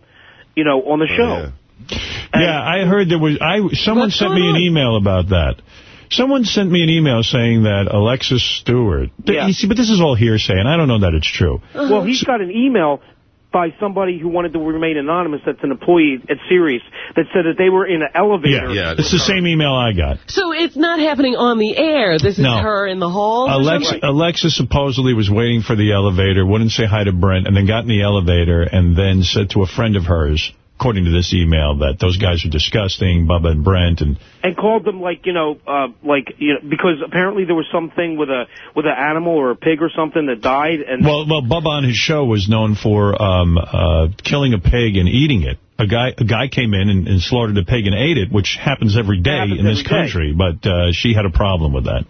You know, on the Oh, show. Yeah, I heard there was. I someone sent me going an email about that. Someone sent me an email saying that Alexis Stewart. Th- Yeah. You see, but this is all hearsay, and I don't know that it's true. Uh-huh. Well, he's got an email by somebody who wanted to remain anonymous. That's an employee at Sirius that said that they were in an elevator. Yeah, it's the same email I got. So it's not happening on the air. This is No. her in the hall. or Alex, something? Alexa supposedly was waiting for the elevator, wouldn't say hi to Brent, and then got in the elevator and then said to a friend of hers, according to this email, that those guys are disgusting, Bubba and Brent, and and called them like you know uh like you know because apparently there was something with a with an animal or a pig or something that died and Well, well, Bubba on his show was known for um, uh, killing a pig and eating it. A guy, a guy came in and, and slaughtered a pig and ate it, which happens every day happens in this every day. country. But uh, she had a problem with that.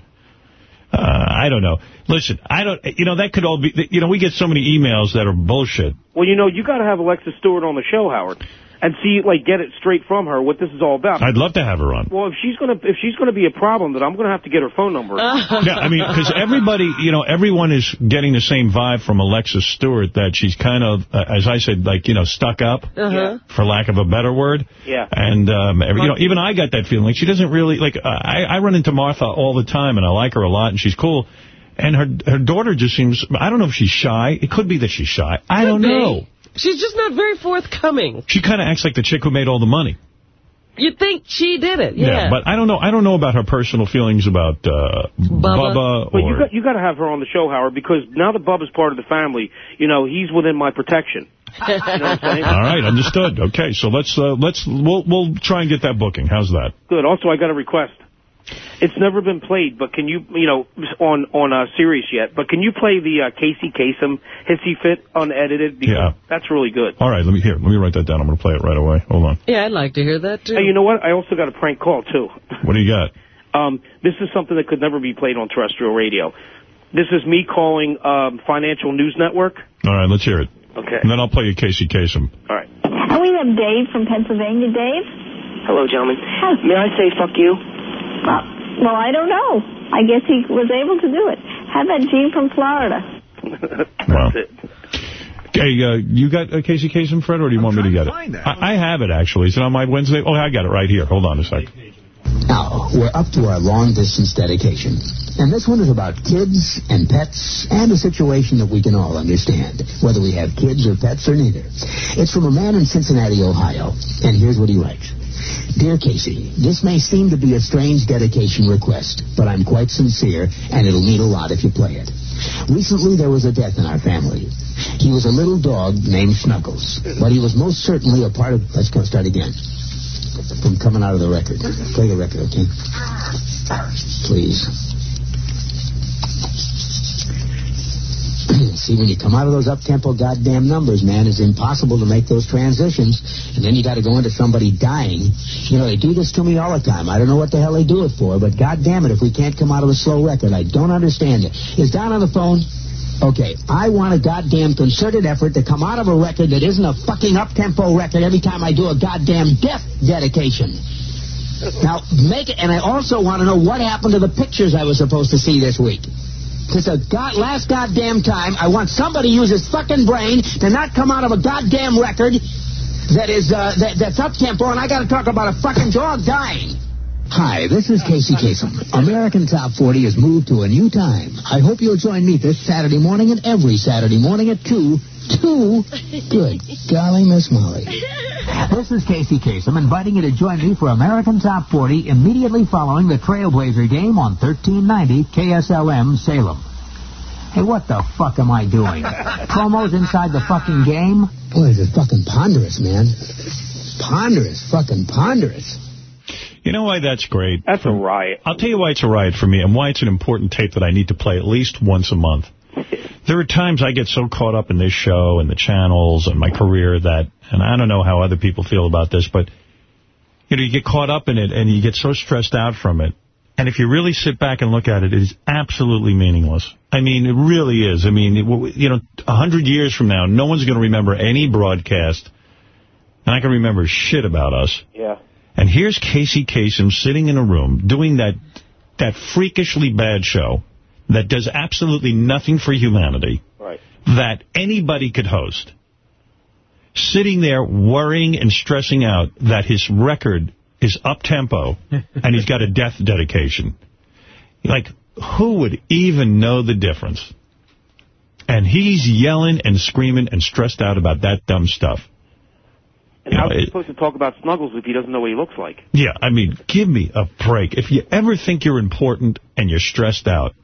Uh, I don't know. Listen, I don't. You know that could all be. You know, we get so many emails that are bullshit. well you know you got to have Alexis Stewart on the show Howard and see like get it straight from her what this is all about. I'd love to have her on. well, if she's gonna if she's gonna be a problem, then I'm gonna have to get her phone number. yeah, I mean, because everybody, you know, everyone is getting the same vibe from Alexis Stewart that she's kind of, uh, as I said, like, you know, stuck up, Uh-huh. for lack of a better word. Yeah. And, um, every, you know, even I got that feeling. Like, she doesn't really, like, uh, I, I run into Martha all the time, and I like her a lot, and she's cool. And her her daughter just seems, I don't know if she's shy. It could be that she's shy. I don't be. know. She's just not very forthcoming. She kind of acts like the chick who made all the money. You'd think she did it, yeah. but I don't know. I don't know about her personal feelings about uh, Bubba, But or... you got you got to have her on the show, Howard, because now that Bubba's part of the family, you know he's within my protection. You know what I'm saying? All right, understood. Okay, so let's uh, let's we'll we'll try and get that booking. How's that? Good. Also, I got a request. It's never been played, but can you, you know, on on uh, Sirius yet? But can you play the uh, Casey Kasem Hissy Fit unedited? Because Yeah. that's really good. All right, let me here. Let me write that down. I'm going to play it right away. Hold on. Yeah, I'd like to hear that, too. Hey, you know what? I also got a prank call too. What do you got? Um, this is something that could never be played on terrestrial radio. This is me calling um, Financial News Network. All right, let's hear it. Okay. And then I'll play you Casey Kasem. All right. Oh, we have Dave from Pennsylvania. Dave? Hello, gentlemen. May I say fuck you? Well, well, I don't know. I guess he was able to do it. How about Gene from Florida? Wow. Hey, uh, you got uh, Casey Kasem, Fred, or do you want me to get it? I, I have it, actually. Is it on my Wednesday? Oh, I got it right here. Hold on a sec. Now, we're up to our long-distance dedication. And this one is about kids and pets and a situation that we can all understand, whether we have kids or pets or neither. It's from a man in Cincinnati, Ohio. And here's what he writes. Dear Casey, this may seem to be a strange dedication request, but I'm quite sincere, and it'll mean a lot if you play it. Recently, there was a death in our family. He was a little dog named Snuggles, but he was most certainly a part of... Let's go start again. From coming out of the record. Play the record, okay? Please. See, when you come out of those up-tempo goddamn numbers, man, it's impossible to make those transitions. And then you got to go into somebody dying. You know, they do this to me all the time. I don't know what the hell they do it for, but goddamn it, if we can't come out of a slow record, I don't understand it. Is Don on the phone? Okay, I want a goddamn concerted effort to come out of a record that isn't a fucking up-tempo record every time I do a goddamn death dedication. Now, make it, and I also want to know what happened to the pictures I was supposed to see this week. It's the god, last goddamn time I want somebody to use his fucking brain to not come out of a goddamn record that is, uh, that, that's up-tempo, and I gotta talk about a fucking dog dying. Hi, this is Casey Kasem. American Top 40 has moved to a new time. I hope you'll join me this Saturday morning and every Saturday morning at 2. 2? Good golly, Miss Molly. This is Casey Kasem inviting you to join me for American Top 40 immediately following the Trailblazer game on 1390 KSLM Salem. Hey, what the fuck am I doing? Promos inside the fucking game? Boy, this is fucking ponderous, man. Ponderous, fucking ponderous. You know why that's great? That's a riot. I'll tell you why it's a riot for me and why it's an important tape that I need to play at least once a month. There are times I get so caught up in this show and the channels and my career that, and I don't know how other people feel about this, but you know, you get caught up in it and you get so stressed out from it. And if you really sit back and look at it, it is absolutely meaningless. I mean, it really is. I mean, it, you know, a hundred years from now, no one's going to remember any broadcast, and I can remember shit about us. Yeah. And here's Casey Kasem sitting in a room doing that that freakishly bad show that does absolutely nothing for humanity Right. that anybody could host. Sitting there worrying and stressing out that his record is up-tempo and he's got a death dedication. Like, who would even know the difference? And he's yelling and screaming and stressed out about that dumb stuff. And how's he supposed to talk about Snuggles if he doesn't know what he looks like? Yeah, I mean, give me a break. If you ever think you're important and you're stressed out,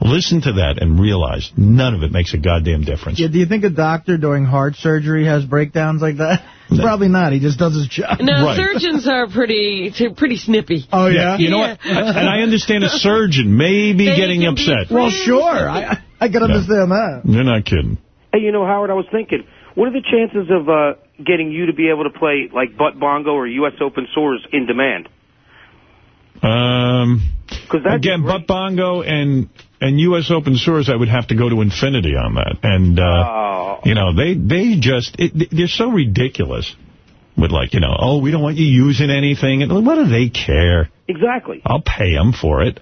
listen to that and realize none of it makes a goddamn difference. Yeah, do you think a doctor doing heart surgery has breakdowns like that? Probably not. He just does his job. No, surgeons are pretty pretty snippy. Oh, yeah? You know what? And I understand a surgeon may be They getting upset. Well, sure. I, I can understand that. You're not kidding. Hey, you know, Howard, I was thinking, what are the chances of uh, getting you to be able to play like Butt Bongo or U.S. Open Sores in demand? Um, Cause again, Butt Bongo and and U.S. Open Sores, I would have to go to infinity on that. And, uh, Oh. you know, they, they just, it, they're so ridiculous with like, you know, oh, we don't want you using anything. And what do they care? Exactly. I'll pay them for it.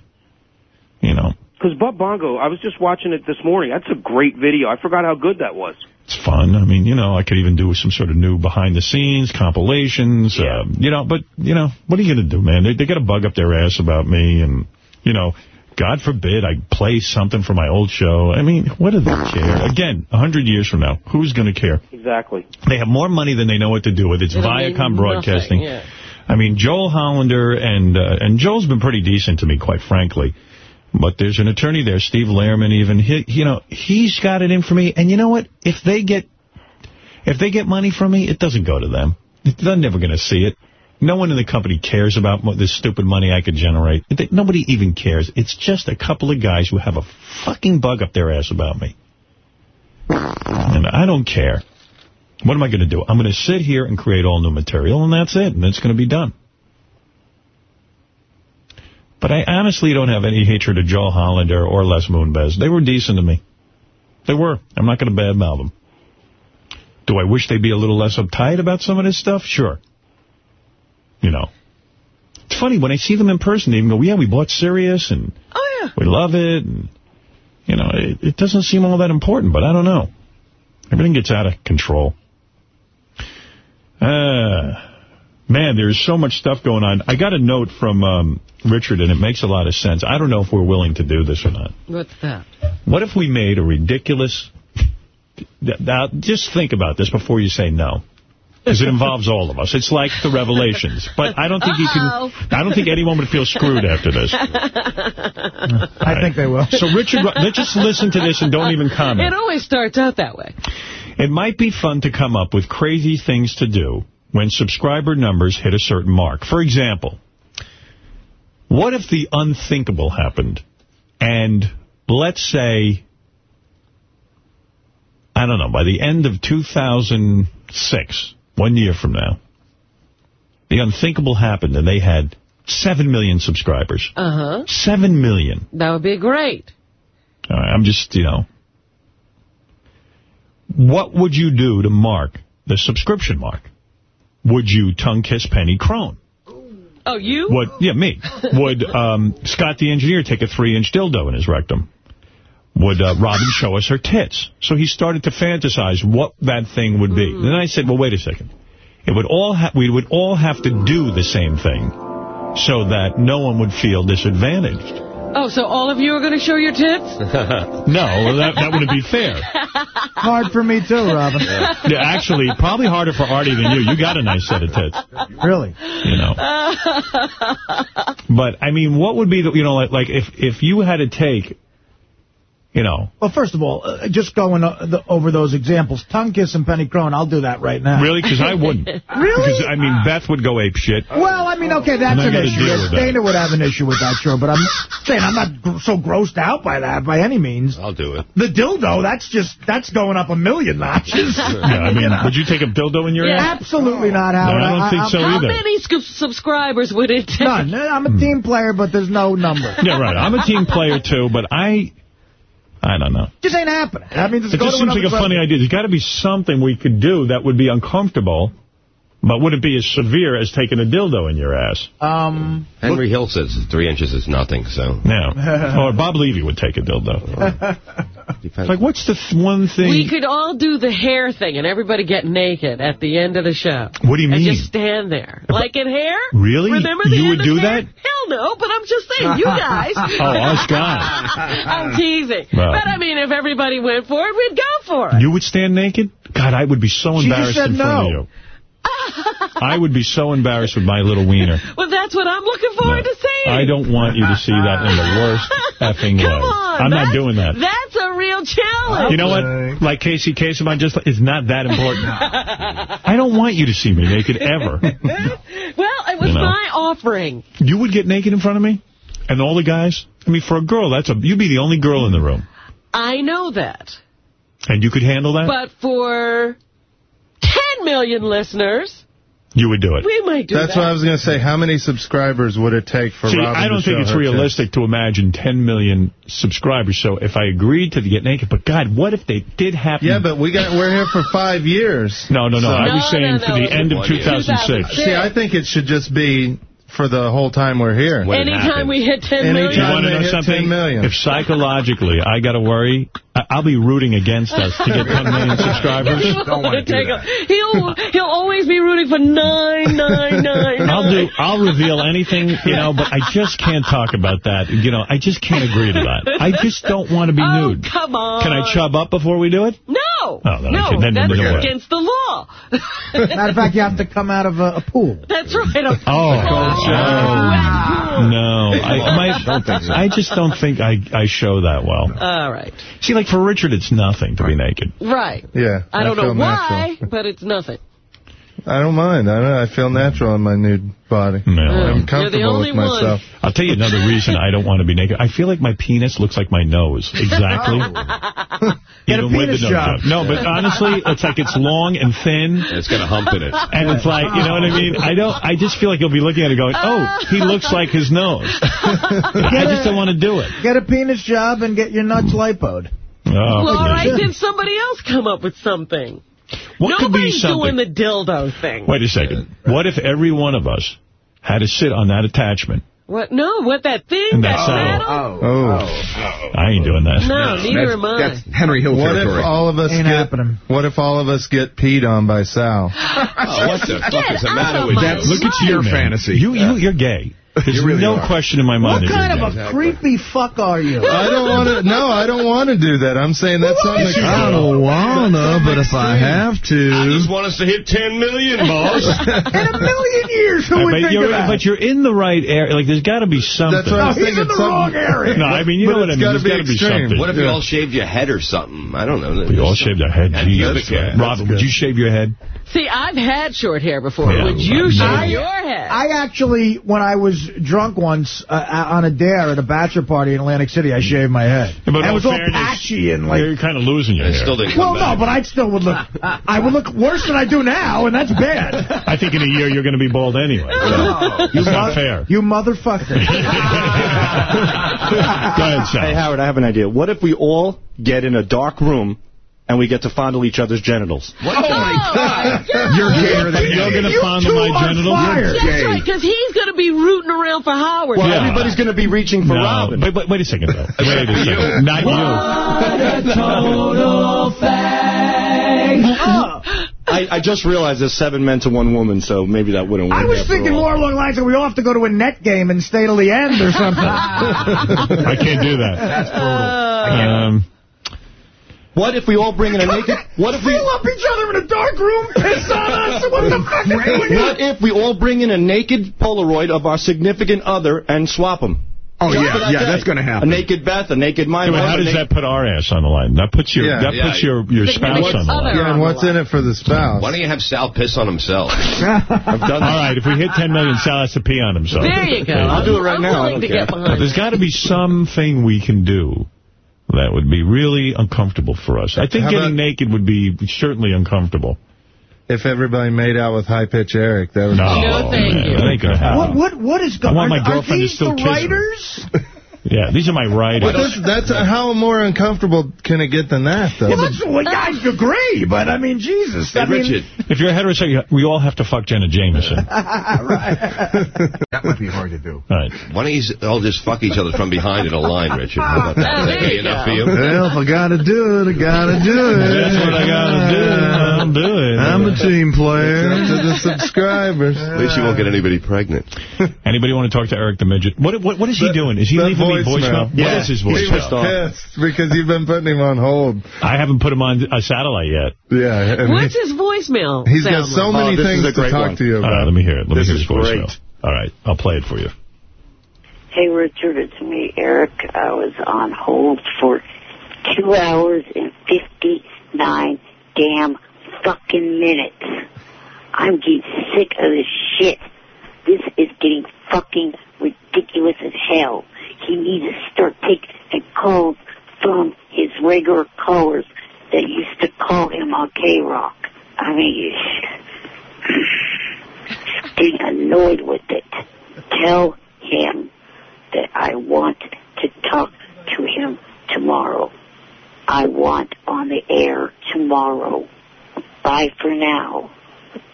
You know, Because Butt Bongo, I was just watching it this morning. That's a great video. I forgot how good that was. It's fun. I mean, you know, I could even do some sort of new behind-the-scenes compilations. Uh, you know, but, you know, what are you going to do, man? They, they got a bug up their ass about me. And, you know, God forbid I play something from my old show. I mean, what do they care? Again, a hundred years from now, who's going to care? Exactly. They have more money than they know what to do with. It's It'll Viacom Broadcasting. nothing, yeah. I mean, Joel Hollander, and uh, and Joel's been pretty decent to me, quite frankly. But there's an attorney there, Steve Lehrman, even. He, you know, he's got it in for me. And you know what? If they get if they get money from me, it doesn't go to them. They're never going to see it. No one in the company cares about this stupid money I could generate. Nobody even cares. It's just a couple of guys who have a fucking bug up their ass about me. And I don't care. What am I going to do? I'm going to sit here and create all new material, and that's it. And it's going to be done. But I honestly don't have any hatred of Joe Hollander or Les Moonves. They were decent to me. They were. I'm not going to badmouth them. Do I wish they'd be a little less uptight about some of this stuff? Sure. You know. It's funny, when I see them in person, they even go, yeah, we bought Sirius, and oh, yeah. we love it. And, you know, it, it doesn't seem all that important, but I don't know. Everything gets out of control. Uh, man, there's so much stuff going on. I got a note from um, Richard, and it makes a lot of sense. I don't know if we're willing to do this or not. What's that? What if we made a ridiculous... Now, just think about this before you say no. Because it involves all of us. It's like the Revelations. But I don't think you Uh-oh. can... I don't think anyone would feel screwed after this. I think they will. So, Richard, let's just listen to this and don't even comment. It always starts out that way. It might be fun to come up with crazy things to do when subscriber numbers hit a certain mark. For example, what if the unthinkable happened and let's say I don't know, by the end of 2006, one year from now, the unthinkable happened and they had 7 million subscribers. Uh-huh. 7 million. That would be great. Right, I'm just, you know. What would you do to mark the subscription mark? Would you tongue kiss Penny Crone? Oh, you? Would yeah, me. Would um, Scott the engineer take a three-inch dildo in his rectum? Would uh, Robin show us her tits? So he started to fantasize what that thing would be. Then I said, well, wait a second. It would all we would all have to do the same thing so that no one would feel disadvantaged. Oh, so all of you are going to show your tits? no, that, that wouldn't be fair. Hard for me, too, Robin. Yeah, actually, probably harder for Artie than you. You got a nice set of tits. Really? You know. But, I mean, what would be, the, you know, like, like if, if you had to take, you know. Well, first of all, uh, just going uh, the, over those examples, tongue kiss and Penny Crone, I'll do that right now. Really? Because I wouldn't. Really? Because, I mean, Beth would go ape shit. Well, I mean, okay, that's an issue. deal that. Dana would have an issue with that, sure, but I'm saying I'm not gr- so grossed out by that by any means. I'll do it. The dildo, that's just, that's going up a million notches. Yeah, I mean, would you take a dildo in your Yeah. ass? Absolutely not, Howard. No, I don't think so How either. many subscribers would it take? None. I'm a team player, but there's no number. Yeah, right. I'm a team player, too, but I... I don't know. Just ain't happening. I mean, just It just seems like a funny idea. There's got to be something we could do that would be uncomfortable, but would it be as severe as taking a dildo in your ass. Um, Henry Hill says three inches is nothing, so. Yeah. or Bob Levy would take a dildo. It's like, what's the th one thing... We could all do the hair thing and everybody get naked at the end of the show. What do you And mean? just stand there. Like in hair? Really? Remember the You end would of do hair? that? Hell no, but I'm just saying, you guys. Oh, us guys. I'm teasing. Well. But I mean, if everybody went for it, we'd go for it. You would stand naked? God, I would be so She just embarrassed said in front of no. you. I would be so embarrassed with my little wiener. Well, that's what I'm looking forward to seeing. I don't want you to see that in the worst effing Come way. on. I'm not doing that. That's a real challenge. You know what? Like Casey Kasem, I just it's not that important. I don't want you to see me naked ever. Well, it was You know. my offering. You would get naked in front of me? And all the guys? I mean, for a girl, that's a you'd be the only girl in the room. I know that. And you could handle that? But for 10 million listeners, you would do it. we might do That's that. what I was going to say. How many subscribers would it take for See, Robin I don't think it's her realistic to imagine 10 million subscribers. So if I agreed to get naked, but God, what if they did happen? Yeah, but we got we're here for five years. No, no, no. So- I was saying for the end of 2006. See, I think it should just be for the whole time we're here. Anytime we hit 10 You million. want to know hit something? 10 million. If psychologically I got to worry, I- I'll be rooting against us to get 10 million subscribers. Don't want to take a, he'll he'll always be rooting for nine nine nine. I'll do. I'll reveal anything, you know, but I just can't talk about that. You know, I just can't agree to that. I just don't want to be Oh, nude. come on. Can I chub up before we do it? No. Oh, then I no, can- that's against the law. Matter of fact, you have to come out of a, a pool. That's right. a Oh, no. I, my, I just don't think I, I show that well. All right. See, like for Richard, it's nothing to be naked. Right. Yeah. I don't know feel why, natural. but it's nothing. I don't mind. I don't, I feel natural in my nude body. No. I'm comfortable with myself. I'll tell you another reason I don't want to be naked. I feel like my penis looks like my nose. Exactly. Get a penis job. job. No, but honestly, it's like it's long and thin. It's got a hump in it. And it's like, you know what I mean? I don't. I just feel like you'll be looking at it going, oh, he oh. looks like his nose. I just don't want to do it. Get a penis job and get your nuts lipoed. Oh, well, all right, goodness. then somebody else come up with something. What could be Nobody's doing the dildo thing. Wait a second. What if every one of us had to sit on that attachment? What? No, what that thing? And that that's saddle. saddle? Oh, oh, oh. I ain't doing that. No, neither am I. Henry Hill What if territory. all of us Ain't get? happening. What if all of us get peed on by Sal? Oh, what the fuck is the matter with That's- you? look at your fantasy. You, you, you're gay. There's really no are. question in my mind. What kind of gay. a creepy fuck are you? I don't want to. No, I don't want to do that. I'm saying that's something. I don't wanna, but if I have to. I just want us to hit 10 million, boss. In a million years, who would but, think you're, of that? but you're in the right area. Like, there's got to be something. That's what I'm No, he's saying. in the It's wrong area. No, I mean, you But know what I mean. gotta There's be got to be extreme. something. What if you Yeah. all shaved your head or something? I don't know. We all shaved our head. And Jesus. pubic. Robin, would you shave your head? See, I've had short hair before. Would you shave your head? I actually, when I was drunk once uh, on a dare at a bachelor party in Atlantic City. I shaved my head. Yeah, but and it all was all fairness, patchy and like... You're kind of losing your hair. well, no, but I still would look... I would look worse than I do now, and that's bad. I think in a year you're going to be bald anyway. So You it's not fair. You motherfucker. Hey, Howard, I have an idea. What if we all get in a dark room and we get to fondle each other's genitals? Oh, my God. You're gayer than You're going to fondle my genitals? That's right, because he's going to be rooting around for Howard. Well, now. everybody's going to be reaching for No, Robin. Wait, wait, wait a second, though. Wait a second. Not you. What a total I, I just realized there's seven men to one woman, so maybe that wouldn't work. I was thinking all. more along the lines that we all have to go to a net game and stay till the end or something. I can't do that. That's brutal. Um, What if we all bring in a naked... What if we... Fill up each other in a dark room, piss on us. What the fuck are we? What if we all bring in a naked Polaroid of our significant other and swap them? Oh, yeah, yeah, that's gonna happen. A naked Beth, a naked my yeah, how does that put our ass on the line? That puts your Yeah. that Yeah. puts your your spouse on the line. Yeah, and what's in it for the spouse? Why don't you have Sal piss on himself? I've done All right, if we hit 10 million, Sal has to pee on himself. There you go. I'll do it right I'm now. I willing to get behind There's got to be something we can do that would be really uncomfortable for us. I think How getting about- naked would be certainly uncomfortable. If everybody made out with high pitch Eric, that would No, No, thank man, you. that ain't gonna happen. What what what is I going want on? my Are girlfriend to these still the kiss me. writers? Yeah, these are my writers. But this, that's uh, how more uncomfortable can it get than that, though? Well, that's what I agree, but I mean, Jesus. Hey, I mean, If you're a heterosexual, we all have to fuck Jenna Jameson. right. That would be hard to do. All right. Why don't you all just fuck each other from behind in a line, Richard? How about that? That there enough for you? well, if I gotta do it, I gotta do it. That's what I gotta do. I'll do it. I'm a team player to the subscribers. At least you won't get anybody pregnant. Anybody want to talk to Eric the Midget? What what, what is he doing? Is he leaving me voicemail? What Yeah. is his He was voicemail? pissed because you've been putting him on hold. I haven't put him on a satellite yet. Yeah. What's he- his voicemail? He's got so like? many Oh, things to talk one. to you All right, about. let me hear it. Let This me hear his voicemail. great. All right, I'll play it for you. Hey, Richard, it's me, Eric. I was on hold for two hours and 59 damn fucking minutes. I'm getting sick of this shit. This is getting fucking ridiculous as hell. He needs to start taking calls from his regular callers that used to call him on K-Rock. I mean, getting annoyed with it. Tell him that I want to talk to him tomorrow. I want on the air tomorrow. Bye for now.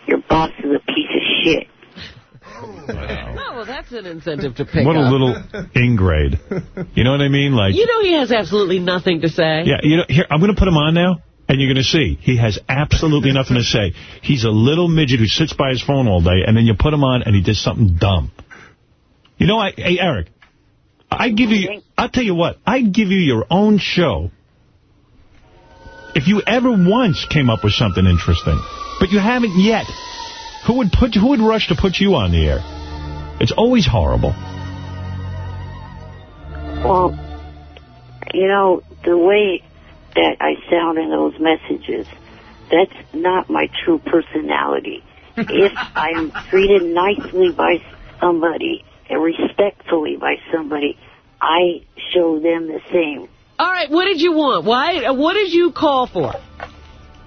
Your boss is a piece of shit. Oh, well, that's an incentive to pick What a little ingrate. You know what I mean? Like, You know he has absolutely nothing to say. yeah, you know, here, I'm going to put him on now, and you're going to see. He has absolutely nothing to say. He's a little midget who sits by his phone all day, and then you put him on, and he does something dumb. You know, I, hey, Eric, I'd give you, I'll tell you what, I'd give you your own show if you ever once came up with something interesting. But you haven't yet. Who would put? Who would rush to put you on the air? It's always horrible. Well, you know, the way that I sound in those messages, that's not my true personality. if I am treated nicely by somebody and respectfully by somebody, I show them the same. All right, what did you want? Why? What did you call for?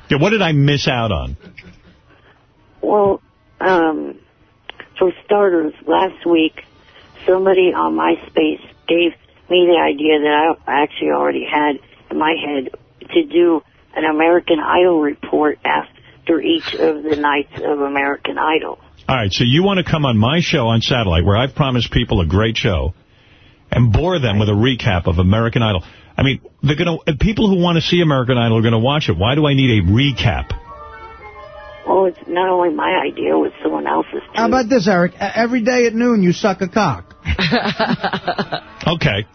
Yeah, what did I miss out on? Well, um, for starters, last week, somebody on MySpace gave me the idea that I actually already had in my head to do an American Idol report after each of the nights of American Idol. All right, so you want to come on my show on satellite, where I've promised people a great show, and bore them with a recap of American Idol. I mean, they're gonna people who want to see American Idol are going to watch it. Why do I need a recap? Well, it's not only my idea, it was someone else's. too. How about this, Eric? Every day at noon, you suck a cock. Okay.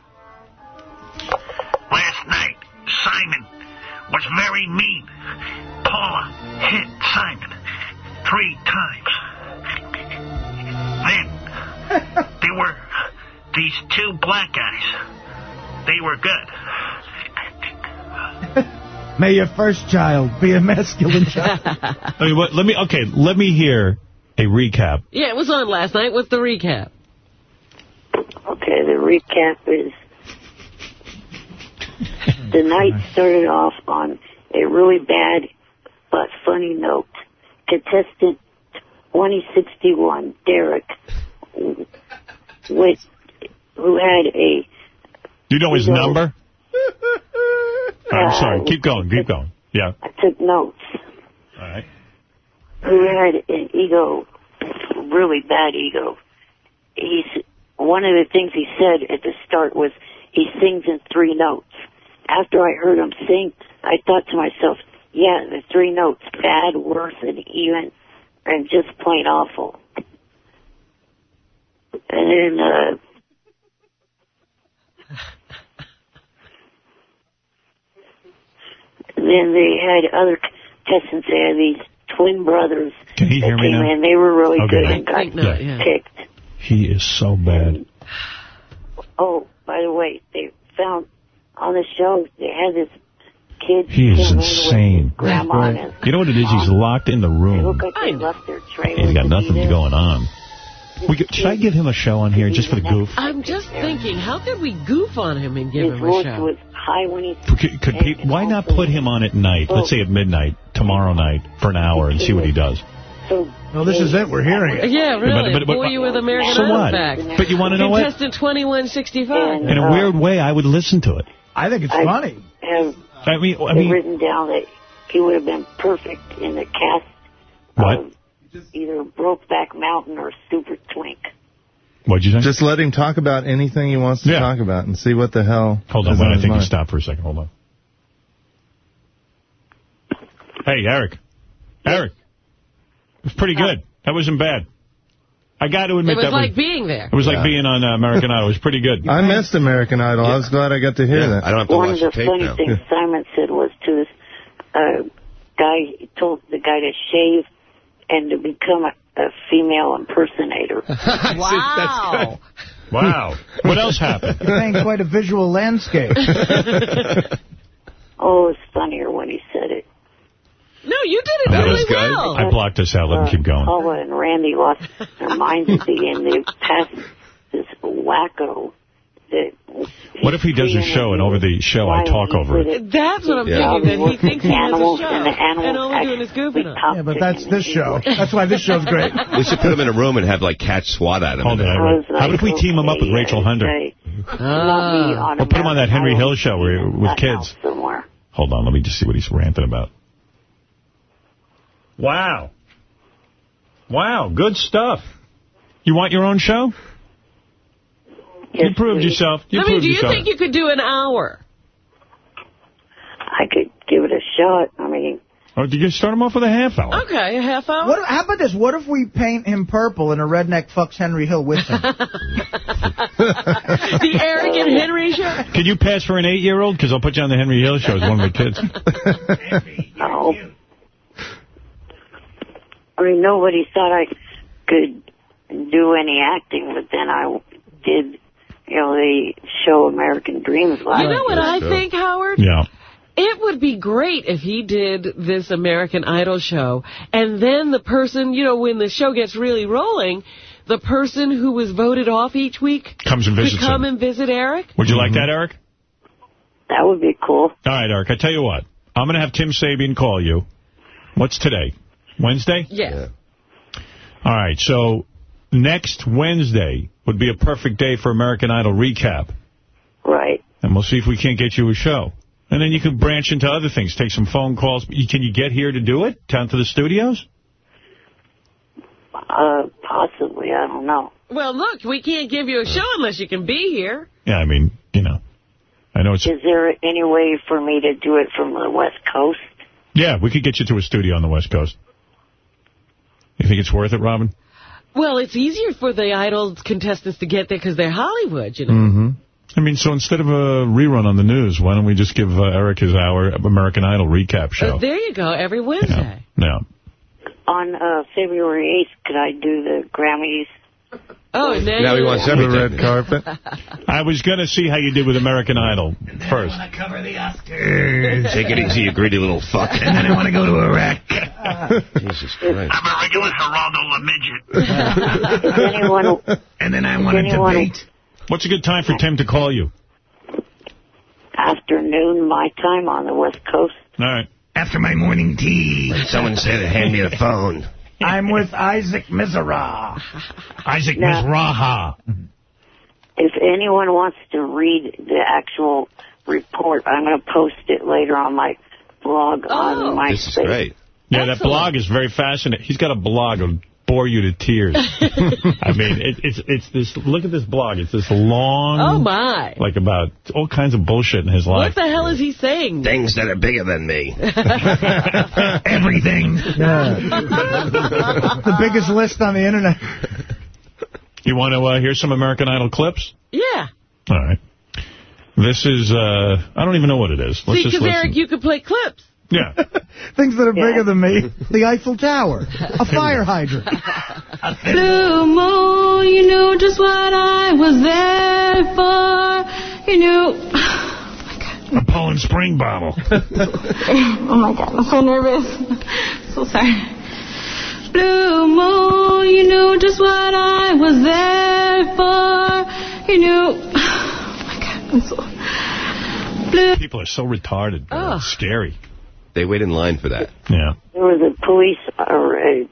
Last night, Simon was very mean. Paula hit Simon three times. Then, there were these two black guys. They were good. May your first child be a masculine child. I mean, what, let me okay. Let me hear a recap. Yeah, it was on last night. What's the recap? Okay, the recap is the night started off on a really bad but funny note. Contestant 2061, Derek, with, who had a You know his number? I'm sorry. Keep going. Keep going. Yeah. I took notes. All right. who had an ego, really bad ego. He's one of the things he said at the start was he sings in three notes. After I heard him sing, I thought to myself, yeah, the three notes, bad, worse, and even, and just plain awful. And then, uh, then they had other contestants. They had these twin brothers Can he hear me now? in. They were really Okay. good and got think not, yeah. picked. He is so bad. Oh, by the way, they found on the show they had this kid. He is came in with insane. Grandma and You know what it is? He's locked in the They room. look like they left their trailer. He's got nothing going on. We should I give him a show on here just for the goof? I'm just thinking, how could we goof on him and give His him a show? was high when he. Could, could pe- why not put him on at night? Let's say at midnight, tomorrow night, for an hour and see what he does. So No, this is it. We're hearing it. Yeah, really. But- but- but- Bore you with American So what? facts. But you wanna know what? Contestant 2165. In a uh, weird way, I would listen to it. I think it's I funny. Have I mean, I mean, written down that he would have been perfect in the cast what? of either Brokeback Mountain or Super Twink. What'd you say? Just let him talk about anything he wants to Yeah. talk about and see what the hell. Hold on, is wait, I think he mind. stopped for a second. Hold on. Hey, Eric. Eric. It was pretty good. That wasn't bad. I got to It admit was that like was, being there. it was like being on uh, American Idol. It was pretty good. I missed American Idol. I was glad I got to hear Yeah, that. I don't have to One of watch the the tape funny now. things Simon said was to this uh, guy, he told the guy to shave and to become a, a female impersonator. Wow. Wow. what else happened? You're painting quite a visual landscape. oh, it's funnier when he said it. No, you did it That really was good. well. I blocked this out. Let him keep going. Paula and Randy lost their minds at the end. They passed this wacko that What if he does a show and over the show I talk over it? That's what I'm Yeah. thinking, that he thinks he has a show. and the animals And all we're doing is goofing on. Yeah, but that's this show. That's why this show's great. We should put him in a room and have, like, cats swat at him. Hold on. in I there. read- How about if we team him up with Rachel Hunter? Ah. We'll put him on that Henry Hill show where, with kids. Hold on. Let me just see what he's ranting about. Wow. Wow. Good stuff. You want your own show? You proved yourself. You I mean, proved do you yourself. think you could do an hour? I could give it a shot. I mean, Or did you start him off with a half hour? Okay, a half hour. What, how about this? What if we paint him purple and a redneck fucks Henry Hill with him? the arrogant Henry show? Could you pass for an eight-year-old? Because I'll put you on the Henry Hill show as one of the kids. no. I mean, nobody thought I could do any acting, but then I did, you know, the show American Dreams last You know what. I think, Howard? Yeah. It would be great if he did this American Idol show, and then the person, you know, when the show gets really rolling, the person who was voted off each week Comes and could visits come him. and visit Eric. Would you like mm-hmm. that, Eric? That would be cool. All right, Eric. I tell you what. I'm going to have Tim Sabean call you. What's today? Wednesday? Yeah. All right. So next Wednesday would be a perfect day for American Idol recap. Right. And we'll see if we can't get you a show. And then you can branch into other things. Take some phone calls. You- Can you get here to do it? Down to the studios? Uh, possibly. I don't know. Well, look, we can't give you a show unless you can be here. Yeah, I mean, you know. I know it's... Is there any way for me to do it from the West Coast? Yeah, we could get you to a studio on the West Coast. You think it's worth it, Robin? Well, it's easier for the Idol contestants to get there because they're Hollywood, you know. Mm-hmm. I mean, so instead of a rerun on the news, why don't we just give uh, Eric his hour of American Idol recap show? Uh, there you go, every Wednesday. Yeah. On uh, February 8th, could I do the Grammys? Oh, and then Now he wants The red carpet. I was going to see how you did with American Idol first. cover the mm, Oscars. Take it easy, you greedy little fuck. And then I want to go to Iraq. Jesus Christ. I'm a regular Geraldo the midget. Is anyone, And then I want to anyone debate. What's a good time for Tim to call you? Afternoon, my time on the West Coast. All right. After my morning tea. Someone said, to hand me the phone. I'm with Isaac Mizrahi. Isaac Now- Mizrahi. If anyone wants to read the actual report, I'm going to post it later on my blog on oh. my This is great. Yeah, that blog is very fascinating. He's got a blog that'll bore you to tears. I mean, it, it's it's this. Look at this blog. It's this long. Oh, my. Like about all kinds of bullshit in his life. What the hell is he saying? Things that are bigger than me. Everything. the biggest list on the internet. You want to uh, hear some American Idol clips? Yeah. All right. This is, uh, I don't even know what it is. Let's See, just because. Eric, you could play clips. Yeah. Things that are bigger than me. The Eiffel Tower. A fire hydrant. Blue moon, you knew just what I was there for. You knew. Oh A Poland Spring bottle. oh my god, I'm so nervous. so sorry. Blue moon, you knew just what I was there for. You knew. Oh my god, I'm so. Blue. People are so retarded. man. It's scary. They wait in line for that. Yeah. There was a police or a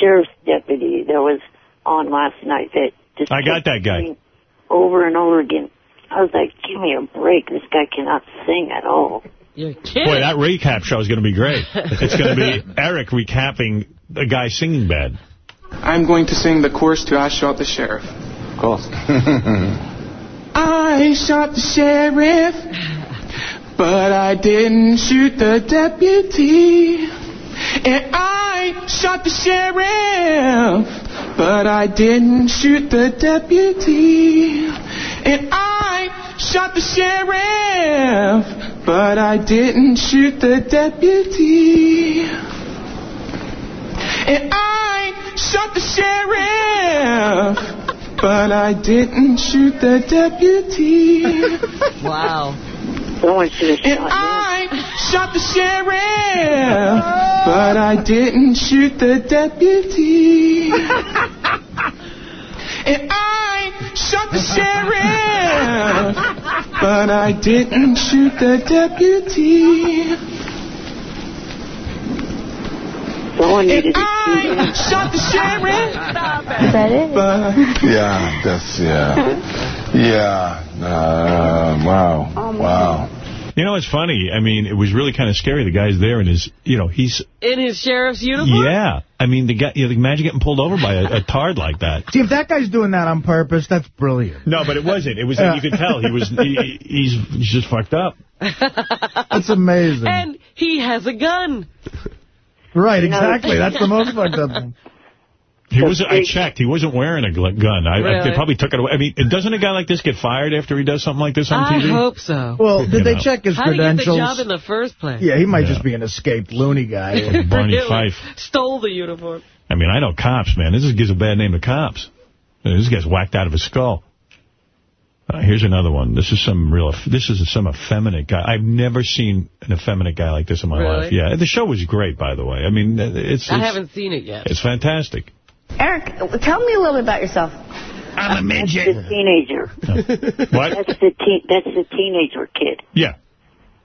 sheriff's deputy that was on last night that just I got that guy. over and over again. I was like, give me a break. This guy cannot sing at all. You're Boy, that recap show is going to be great. It's going to be Eric recapping a guy singing bad. I'm going to sing the chorus to I Shot the Sheriff. Of course. I shot the sheriff, but I didn't shoot the deputy. And I shot the sheriff, but I didn't shoot the deputy. And I shot the sheriff, but I didn't shoot the deputy. And I shot the sheriff, but I didn't shoot the deputy. Wow. Someone should have And I shot the sheriff, but I didn't shoot the deputy. And I shot the sheriff, but I didn't shoot the deputy. Someone And I shot the sheriff. Is that it? But Yeah, that's, yeah. Yeah. Uh, wow. Wow. You know, it's funny. I mean, it was really kind of scary. The guy's there and his, you know, he's, In his sheriff's uniform? yeah. I mean, the guy, you know, imagine getting pulled over by a, a tard like that. See, if that guy's doing that on purpose, that's brilliant. No, but it wasn't. It was, you could tell he was, he, he's, he's just fucked up. That's amazing. And he has a gun. Right, exactly. That's the most fucked up thing. He wasn't, I checked, he wasn't wearing a gun. I, I, they probably took it away. I mean, doesn't a guy like this get fired after he does something like this on I TV? I hope so. Well, did You they know. check his How did he get the credentials? job in the first place? Yeah, he might just be an escaped loony guy. Barney Really? Fife. Stole the uniform. I mean, I know cops, man. This is, gives a bad name to cops. This guy's whacked out of his skull. Uh, here's another one. This is some real, this is some effeminate guy. I've never seen an effeminate guy like this in my Really? life. Yeah, the show was great, by the way. I mean, uh, it's I it's, haven't seen it yet. it's fantastic. Eric, tell me a little bit about yourself. I'm a That's the teenager. What? That's the teen. That's the teenager kid. Yeah.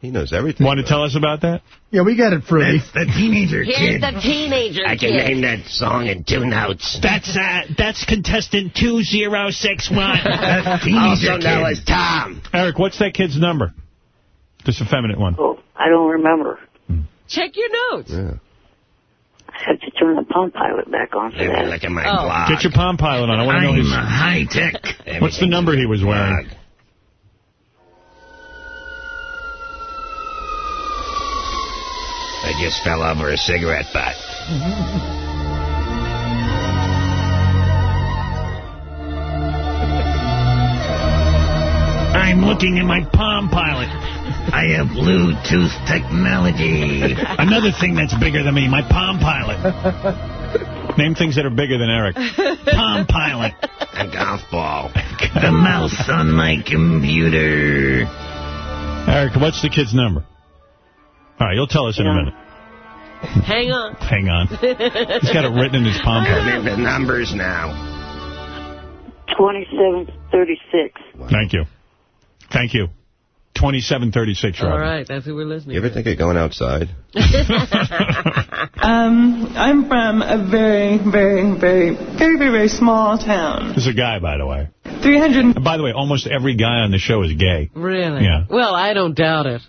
He knows everything. Want to tell us about that? Yeah, we got it, Fruity. That's the teenager Here's kid. the teenager I can kid. name that song in two notes. That's uh, that's contestant 2061. also Teenager known kid. as Tom. Eric, what's that kid's number? This effeminate one. Oh, I don't remember. Check your notes. Yeah. I have to turn the Palm Pilot back on for Let that. look at my Oh. blog. Get your Palm Pilot on. I want to know I'm his... high-tech. What's the number he was wearing? I just fell over a cigarette butt. I'm looking at my Palm Pilot. I have Bluetooth technology. Another thing that's bigger than me, my Palm Pilot. Name things that are bigger than Eric. Palm Pilot. A golf ball. The mouse on my computer. Eric, what's the kid's number? All right, you'll tell us in a minute. Hang on. Hang on. He's got it written in his palm I'm pilot. into numbers now. 2736. Thank you. Thank you. 2736, All Robin. right, that's who we're listening You ever think of going outside? Um, I'm from a very, very, very, very, very, very small town. There's a guy, by the way. 300. And by the way, almost every guy on the show is gay. Really? Yeah. Well, I don't doubt it.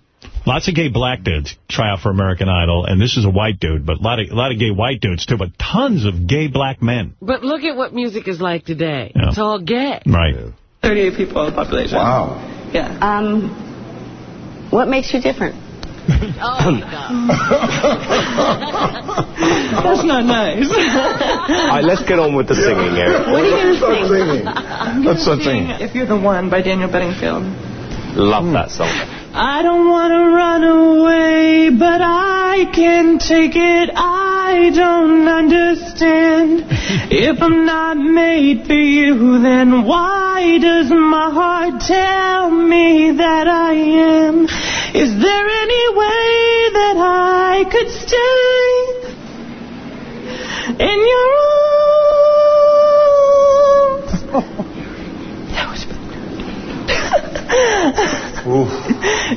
Lots of gay black dudes try out for American Idol, and this is a white dude, but a lot of, a lot of gay white dudes, too, but tons of gay black men. But look at what music is like today. It's all gay. Right. 38 people in the population. Wow. Yeah. Um, what makes you different? Oh, my God. That's not nice. All right, let's get on with the singing, Eric. What are you going to sing? Let's start singing. If You're the One by Daniel Bedingfield. Love that song. I don't want to run away, but I can take it. I don't understand. If I'm not made for you, then why does my heart tell me that I am? Is there any way that I could stay in your arms? That was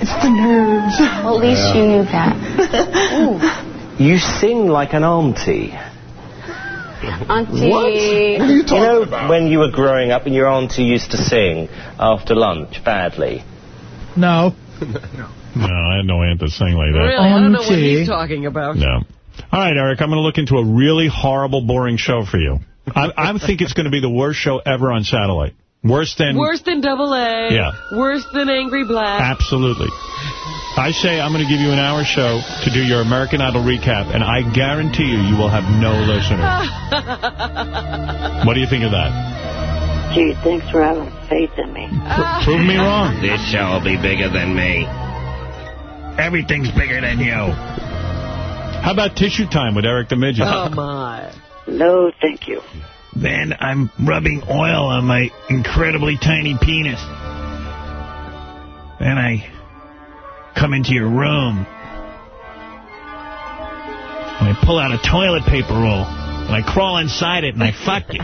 It's the nerves. Well, at least you knew that. You sing like an auntie. Auntie. What? you know when you were growing up and your auntie used to sing after lunch badly? No. No, No, I had no aunt to sing like that. Really? I don't know what he's talking about. No. All right, Eric, I'm going to look into a really horrible, boring show for you. I, I think it's going to be the worst show ever on satellite. Worse than... Worse than Double A. Yeah. Worse than Angry Black. Absolutely. I say I'm going to give you an hour show to do your American Idol recap, and I guarantee you, you will have no listeners. What do you think of that? Gee, thanks for having faith in me. Prove me wrong. This show will be bigger than me. Everything's bigger than you. How about Tissue Time with Eric the Midget? Oh, my. No, thank you. Then I'm rubbing oil on my incredibly tiny penis. Then I come into your room. And I pull out a toilet paper roll. And I crawl inside it and I fuck you.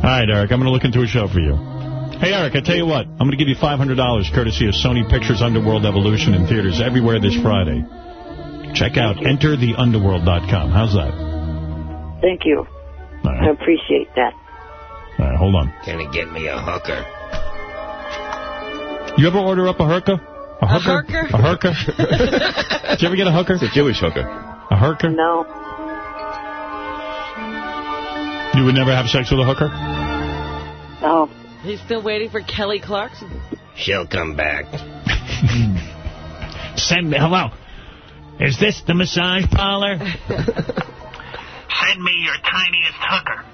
All right, Eric, I'm going to look into a show for you. Hey, Eric, I tell you what. I'm going to give you $500 courtesy of Sony Pictures Underworld Evolution in theaters everywhere this Friday. Check out entertheunderworld.com. How's that? Thank you. All I appreciate that. All right, hold on. Can you get me a hooker? You ever order up a hooker? A hooker? A hooker? Did you ever get a hooker? It's a Jewish hooker. A hooker? No. You would never have sex with a hooker? No. He's still waiting for Kelly Clarkson. She'll come back. Send me, hello. Is this the massage parlor? Send me your tiniest hooker.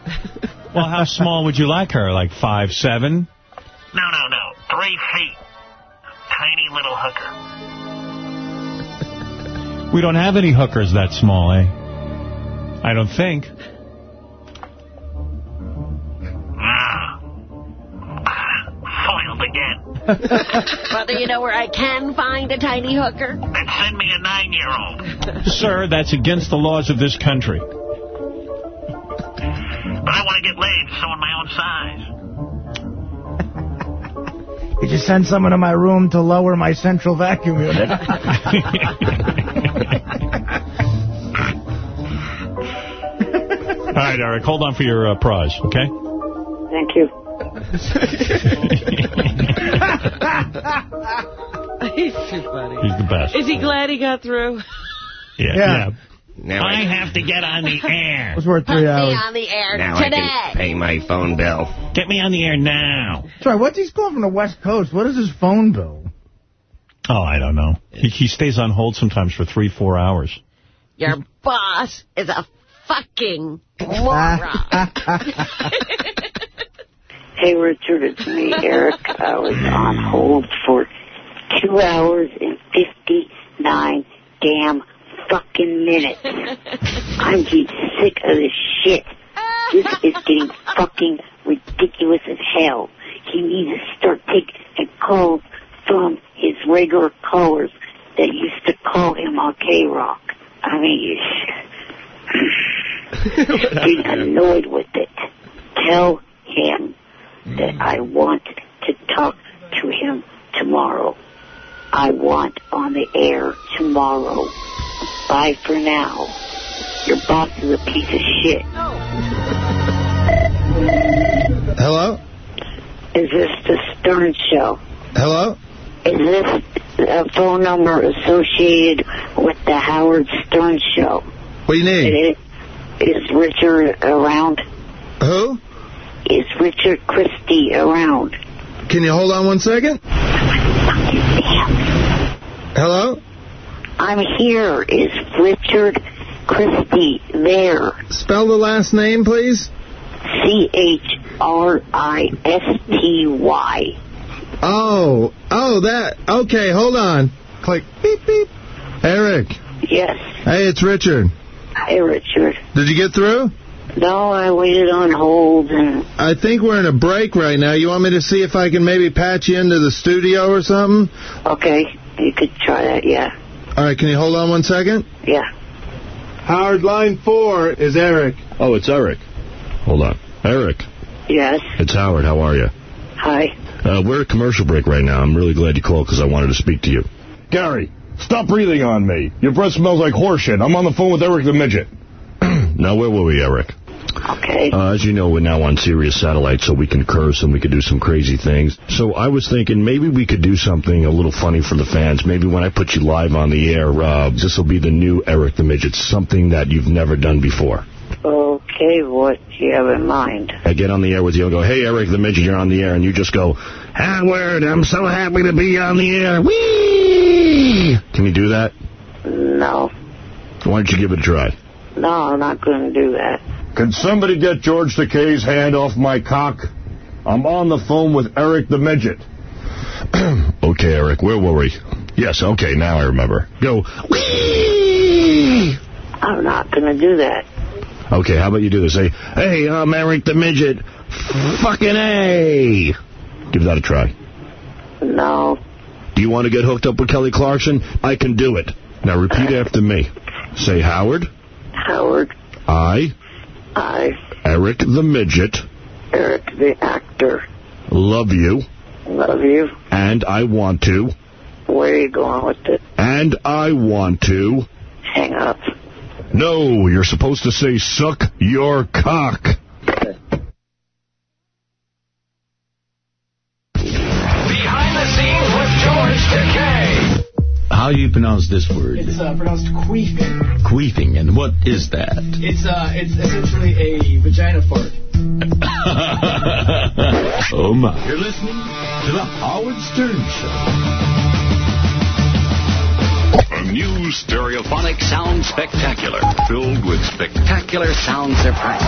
Well, how small would you like her? Like five seven? No, no, no. Three feet. Tiny little hooker. We don't have any hookers that small, eh? I don't think. Ah. Foiled again. Brother, you know where I can find a tiny hooker? Then send me a nine-year-old. Sir, that's against the laws of this country. But I want to get laid so in my own size. You send someone to my room to lower my central vacuum unit. All right, Eric, hold on for your uh, prize, okay? Thank you. He's too funny. He's the best. Is he glad he got through? Yeah. Yeah. Now I have to get on the air. It was worth three hours. on the air Now I can pay my phone bill. Get me on the air now. Sorry, what's he calling from the West Coast? What is his phone bill? Oh, I don't know. He, he stays on hold sometimes for three, four hours. Your boss is a fucking moron. Hey, Richard, it's me, Eric. I was on hold for two hours and 59 damn fucking minutes. I'm getting sick of this shit. This is getting fucking ridiculous as hell. He needs to start taking calls from his regular callers that used to call him on K-Rock. I mean, He's getting annoyed with it. Tell him that I want to talk to him tomorrow. I want on the air tomorrow. Bye for now. Your boss is a piece of shit. Hello? Is this the Stern Show? Hello? Is this a phone number associated with the Howard Stern Show? What do you need? Is Richard around? Who? Is Richard Christie around? Can you hold on one second? Hello? I'm here. Is Richard Christie there? Spell the last name, please. C-H-R-I-S-T-Y. Oh, oh, that. Okay, hold on. Click. Beep, beep. Eric. Yes. Hey, it's Richard. Hi, Richard. Did you get through? No, I waited on hold and... I think we're in a break right now. You want me to see if I can maybe patch you into the studio or something? Okay, you could try that, yeah. All right, can you hold on one second? Yeah. Howard, line four is Eric. Oh, it's Eric. Hold on. Eric, Yes. it's Howard. How are you? Hi. Uh, we're at commercial break right now. I'm really glad you called because I wanted to speak to you. Gary, stop breathing on me. Your breath smells like horseshit. I'm on the phone with Eric the Midget. now, where were we, Eric? Okay. Uh, as you know, we're now on Sirius Satellite, so we can curse and we can do some crazy things. So I was thinking maybe we could do something a little funny for the fans. Maybe when I put you live on the air, uh, this will be the new Eric the Midget, something that you've never done before. Okay, what do you have in mind? I get on the air with you and go, hey, Eric the Midget, you're on the air. And you just go, Howard, I'm so happy to be on the air. Whee! Can you do that? No. Why don't you give it a try? No, I'm not going to do that. Can somebody get George Takei's hand off my cock? I'm on the phone with Eric the Midget. okay, Eric, where were we? Yes, okay, now I remember. Go, whee! I'm not going to do that. Okay, how about you do this? Say, hey, I'm Eric the Midget. Fucking A! Give that a try. No. Do you want to get hooked up with Kelly Clarkson? I can do it. Now repeat after me. Say, Howard. Howard, I, I, Eric the Midget, Eric the actor, love you, love you. and I want to, Where are you going with it? and I want to. Hang up. No, you're supposed to say, suck your cock. How do you pronounce this word? It's uh, pronounced queefing. Queefing, and what is that? It's uh, it's essentially a vagina fart. oh, my. You're listening to The Howard Stern Show. A new stereophonic sound spectacular filled with spectacular sound surprises.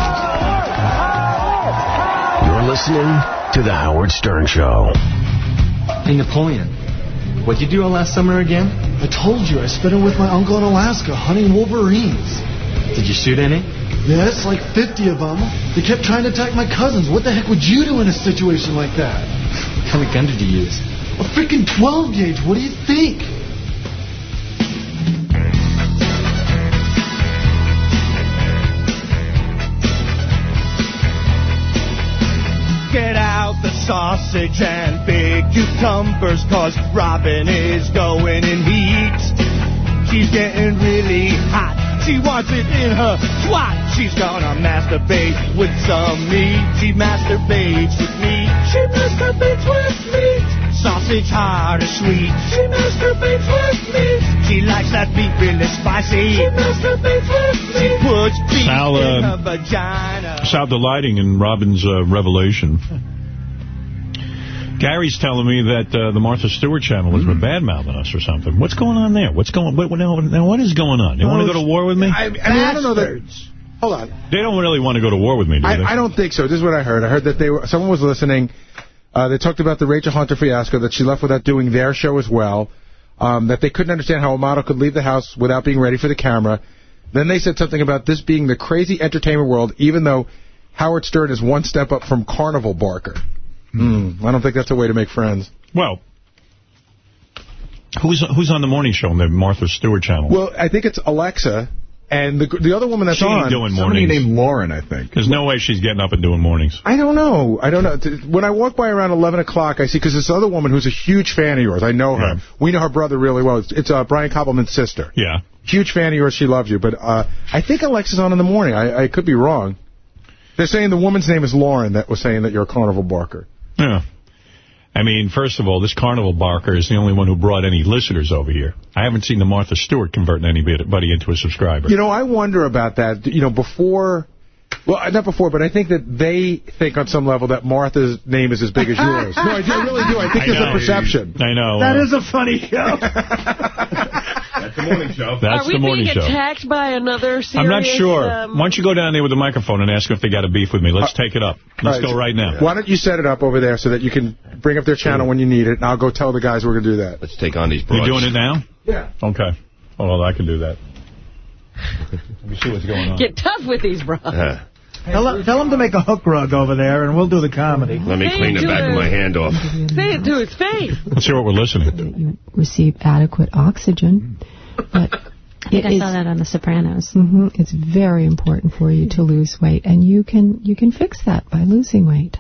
You're listening to The Howard Stern Show. Hey, Napoleon. What'd you do all last summer again? I told you, I spent it with my uncle in Alaska hunting wolverines. Did you shoot any? Yes, like 50 of them. They kept trying to attack my cousins. What the heck would you do in a situation like that? What kind of gun did you use? A freaking 12 gauge. What do you think? Get out the sausage and big cucumbers, cause Robin is going in heat. She's getting really hot. She wants it in her twat. She's gonna masturbate with some meat. She masturbates with meat. She masturbates with meat. Sausage hard or sweet. She masturbates with meat. She likes that meat really spicy. She masturbates with meat. She puts beef Sal, in uh, her vagina. Sal delighting in Robin's uh, revelation. Gary's telling me that uh, the Martha Stewart channel has been bad-mouthing us or something. What's going on there? What's going? What, now, now, what is going on? They want to go to war with me? I, I mean, I don't know that. Hold on. They don't really want to go to war with me, do they? I, I don't think so. This is what I heard. I heard that they were. Someone was listening. Uh, they talked about the Rachel Hunter fiasco, that she left without doing their show as well, um, that they couldn't understand how a model could leave the house without being ready for the camera. Then they said something about this being the crazy entertainment world, even though Howard Stern is one step up from Carnival Barker. Hmm. I don't think that's a way to make friends. Well, who's who's on the morning show on the Martha Stewart channel? Well, I think it's Alexa, And the the other woman that's She on, doing somebody mornings. named Lauren, I think. There's no way she's getting up and doing mornings. I don't know. I don't know. When I walk by around 11 o'clock, I see, because this other woman who's a huge fan of yours, I know her. We know her brother really well. It's, it's uh, Brian Koppelman's sister. Yeah. Huge fan of yours. She loves you. But uh, I think Alexa's on in the morning. I, I could be wrong. They're saying the woman's name is Lauren that was saying that you're a carnival barker. Yeah. I mean, first of all, this Carnival Barker is the only one who brought any listeners over here. I haven't seen the Martha Stewart converting anybody into a subscriber. You know, I wonder about that. You know, before... Well, not before, but I think that they think on some level that Martha's name is as big as yours. No, I, do, I really do. I think I there's know. a perception. I know. That uh, is a funny show. That's the morning show. That's Are we the morning being show. attacked by another Sirius... I'm not sure. Um, Why don't you go down there with the microphone and ask them if they got a beef with me? Let's take it up. Let's All go right now. Why don't you set it up over there so that you can bring up their channel when you need it, and I'll go tell the guys we're going to do that. Let's take on these You doing it now? Yeah. Okay. Oh, well, I can do that. Let me see what's going on. Get tough with these bros. Tell, him- tell him to make a hook rug over there, and we'll do the comedy. Let me Hey, clean the do back of my hand off. Say it to his face. Let's hear what we're listening to. receive adequate oxygen. But I think I saw that on The Sopranos. hmm it's very important for you to lose weight, and you can you can fix that by losing weight.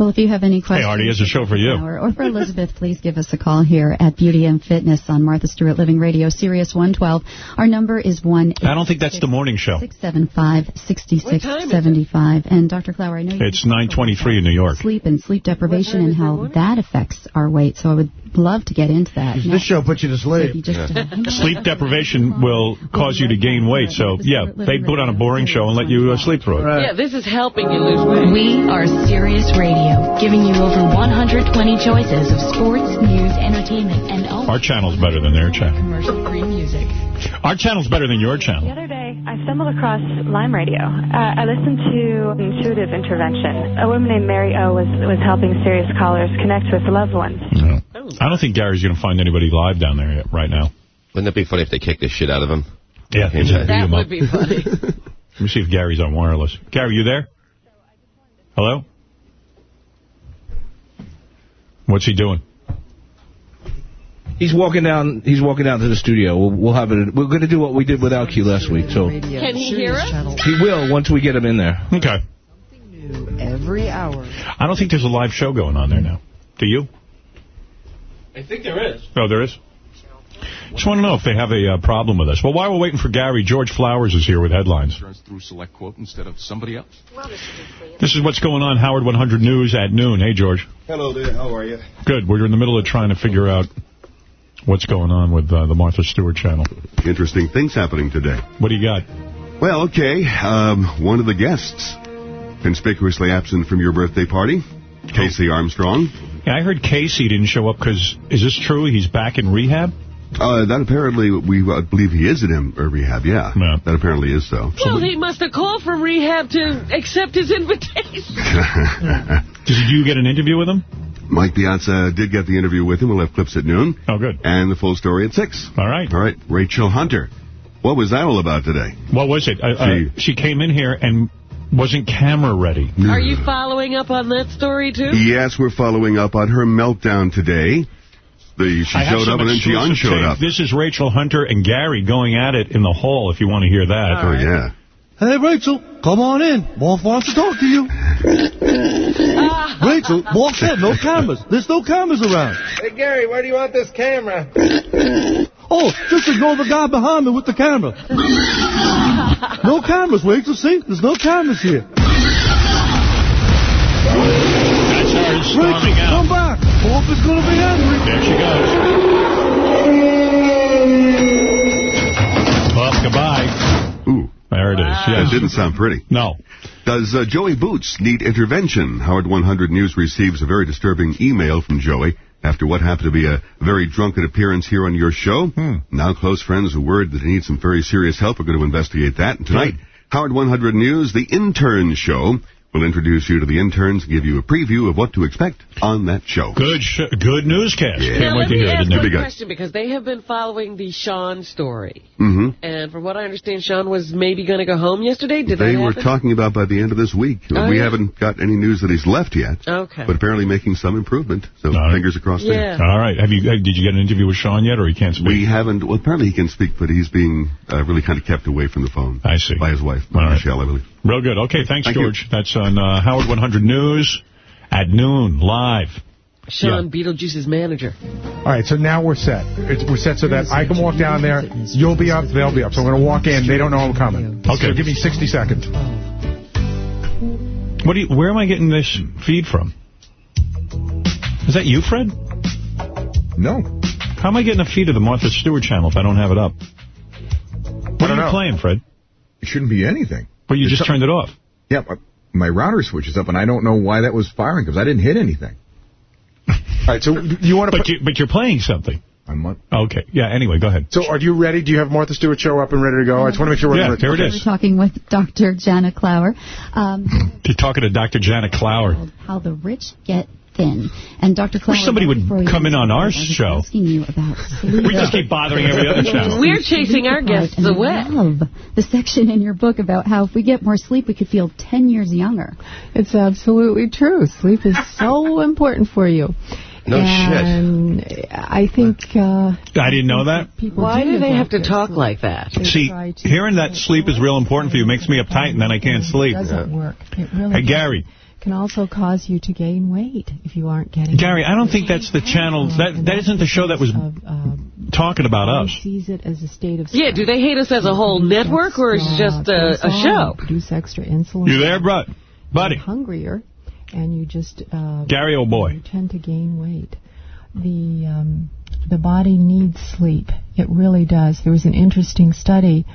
Well, if you have any questions... Hey, questions... Artie, here's a show for you. Or, or for Elizabeth, please give us a call here at Beauty and Fitness on Martha Stewart Living Radio, Sirius 112. Our number is 1 I don't think that's the morning show. 675 6675. And Dr. Clower, I know you It's 923 in New York. sleep and sleep deprivation and how that affects our weight, so I would love to get into that. This show puts you to sleep. Sleep deprivation will cause you to gain weight. So, yeah, they put on a boring show and let you uh, sleep through it. Yeah, this is helping you lose weight. We are Sirius Radio, giving you over 120 choices of sports, news, entertainment, and all Our channel's better than their channel. commercial-free music. Our channel's better than your channel. The other day, I stumbled across Lime Radio. Uh, I listened to Intuitive Intervention. A woman named Mary O was, was helping serious callers connect with loved ones. I don't think Gary's going to find anybody live down there yet, right now. Wouldn't it be funny if they kicked the shit out of him? Yeah, Okay, just that- him That would be funny. Let me see if Gary's on wireless. Gary, you there? Hello? What's he doing? He's walking down. He's walking down to the studio. We'll, we'll have it. We're going to do what we did without Q last week. So he Can he hear us? will once we get him in there. Okay. Every hour. I don't think there's a live show going on there now. Do you? I think there is. Oh, there is? Just want to know if they have a uh, problem with us. Well, while we're waiting for Gary, George Flowers is here with headlines. Through Select Quote instead of somebody else. This is what's going on, Howard 100 News at noon. Hey, George. Hello there, how are you? Good. We're in the middle of trying to figure out what's going on with uh, the Martha Stewart channel. Interesting things happening today. What do you got? Well, okay, um, one of the guests conspicuously absent from your birthday party, KC Armstrong. Yeah, I heard KC didn't show up because, is this true? He's back in rehab? Uh, that apparently, we uh, believe he is in him, or rehab, yeah. That apparently is so. Well, he must have called from rehab to accept his invitation. Did you get an interview with him? Mike Piazza did get the interview with him. We'll have clips at noon. Oh, good. And the full story at 6. All right. All right, Rachel Hunter. What was that all about today? What was it? Uh, uh, she came in here and wasn't camera ready. Are you following up on that story, too? Yes, we're following up on her meltdown today. The, she I showed up and then she exclusive unshowed tape. up. This is Rachel Hunter and Gary going at it in the hall, if you want to hear that. Oh, yeah. Hey, Rachel, come on in. Wolf wants to talk to you. Rachel, Wolf said no cameras. There's no cameras around. Hey, Gary, where do you want this camera? Oh, just ignore the guy behind me with the camera. No cameras, Rachel. See, there's no cameras here. That's her storming Rachel, out. come back. Is going to be angry. There she goes. Well, goodbye. Ooh. There it is. That Yes. didn't sound pretty. No. Does uh, Joey Boots need intervention? Howard 100 News receives a very disturbing email from Joey after what happened to be a very drunken appearance here on your show. Hmm. Now close friends are worried that he needs some very serious help. We're going to investigate that. And tonight, Howard 100 News, the intern show We'll introduce you to the interns give you a preview of what to expect on that show. Good sh good newscast. Yeah. Can't Now, wait let to me hear it. ask Isn't question, because they have been following the Sean story. Mm-hmm. And from what I understand, Sean was maybe going to go home yesterday. Did They that were talking about by the end of this week. Oh, we yeah. haven't got any news that he's left yet. Okay. But apparently making some improvement. So fingers across Yeah. there. All right. Have you? Did you get an interview with Sean yet, or he can't speak? We haven't. Well, apparently he can speak, but he's being uh, really kind of kept away from the phone. I see. By his wife, All right. Michelle, I believe. Real good. Okay, thanks, Thank you. George. That's on uh, Howard 100 News at noon, live. Sean, Beetlejuice's manager. All right, so now we're set. It's, we're set so that I can walk down there, you'll be up, they'll be up. So I'm going to walk in, they don't know I'm coming. Okay. So give me 60 seconds. What do you, where am I getting this feed from? Is that you, Fred? No. How am I getting a feed of the Martha Stewart channel if I don't have it up? What are you know. playing, Fred? It shouldn't be anything. But you just turned it off. Yeah, my- my router switches up, and I don't know why that was firing, because I didn't hit anything. All right, so you want to But, you, but you're playing something. I'm not. Okay. Yeah, anyway, go ahead. So are you ready? Do you have Martha Stewart show up and ready to go? I just want to make sure we're Yeah, ready. there it Okay. is. We're talking with Dr. Jana Clower. Um, You're talking to Dr. Janet Clower. how the rich get thin. And Dr. Clower, Wish somebody would come in on our show. asking you about. We just keep bothering every other channel. We're chasing our guests And I away. love the section in your book about how if we get more sleep, we could feel 10 years younger. It's absolutely true. Sleep is so important for you. No and I think uh, I didn't know that. people Why do they have to talk their like that? They See, hearing that sleep is real important for you makes me uptight, and then I can't sleep. It doesn't work. It really Hey, Gary. Can also cause you to gain weight if you aren't getting Gary, I don't think that's the channel. That that isn't the show that was talking about us. sees it as a state of Yeah, do they hate us as a whole network, or is it just a, a show? Produce extra insulin. You there, bud? Buddy? You're hungrier, and you just uh, Gary, old boy. you tend to gain weight. The um, the body needs sleep. It really does. There was an interesting study.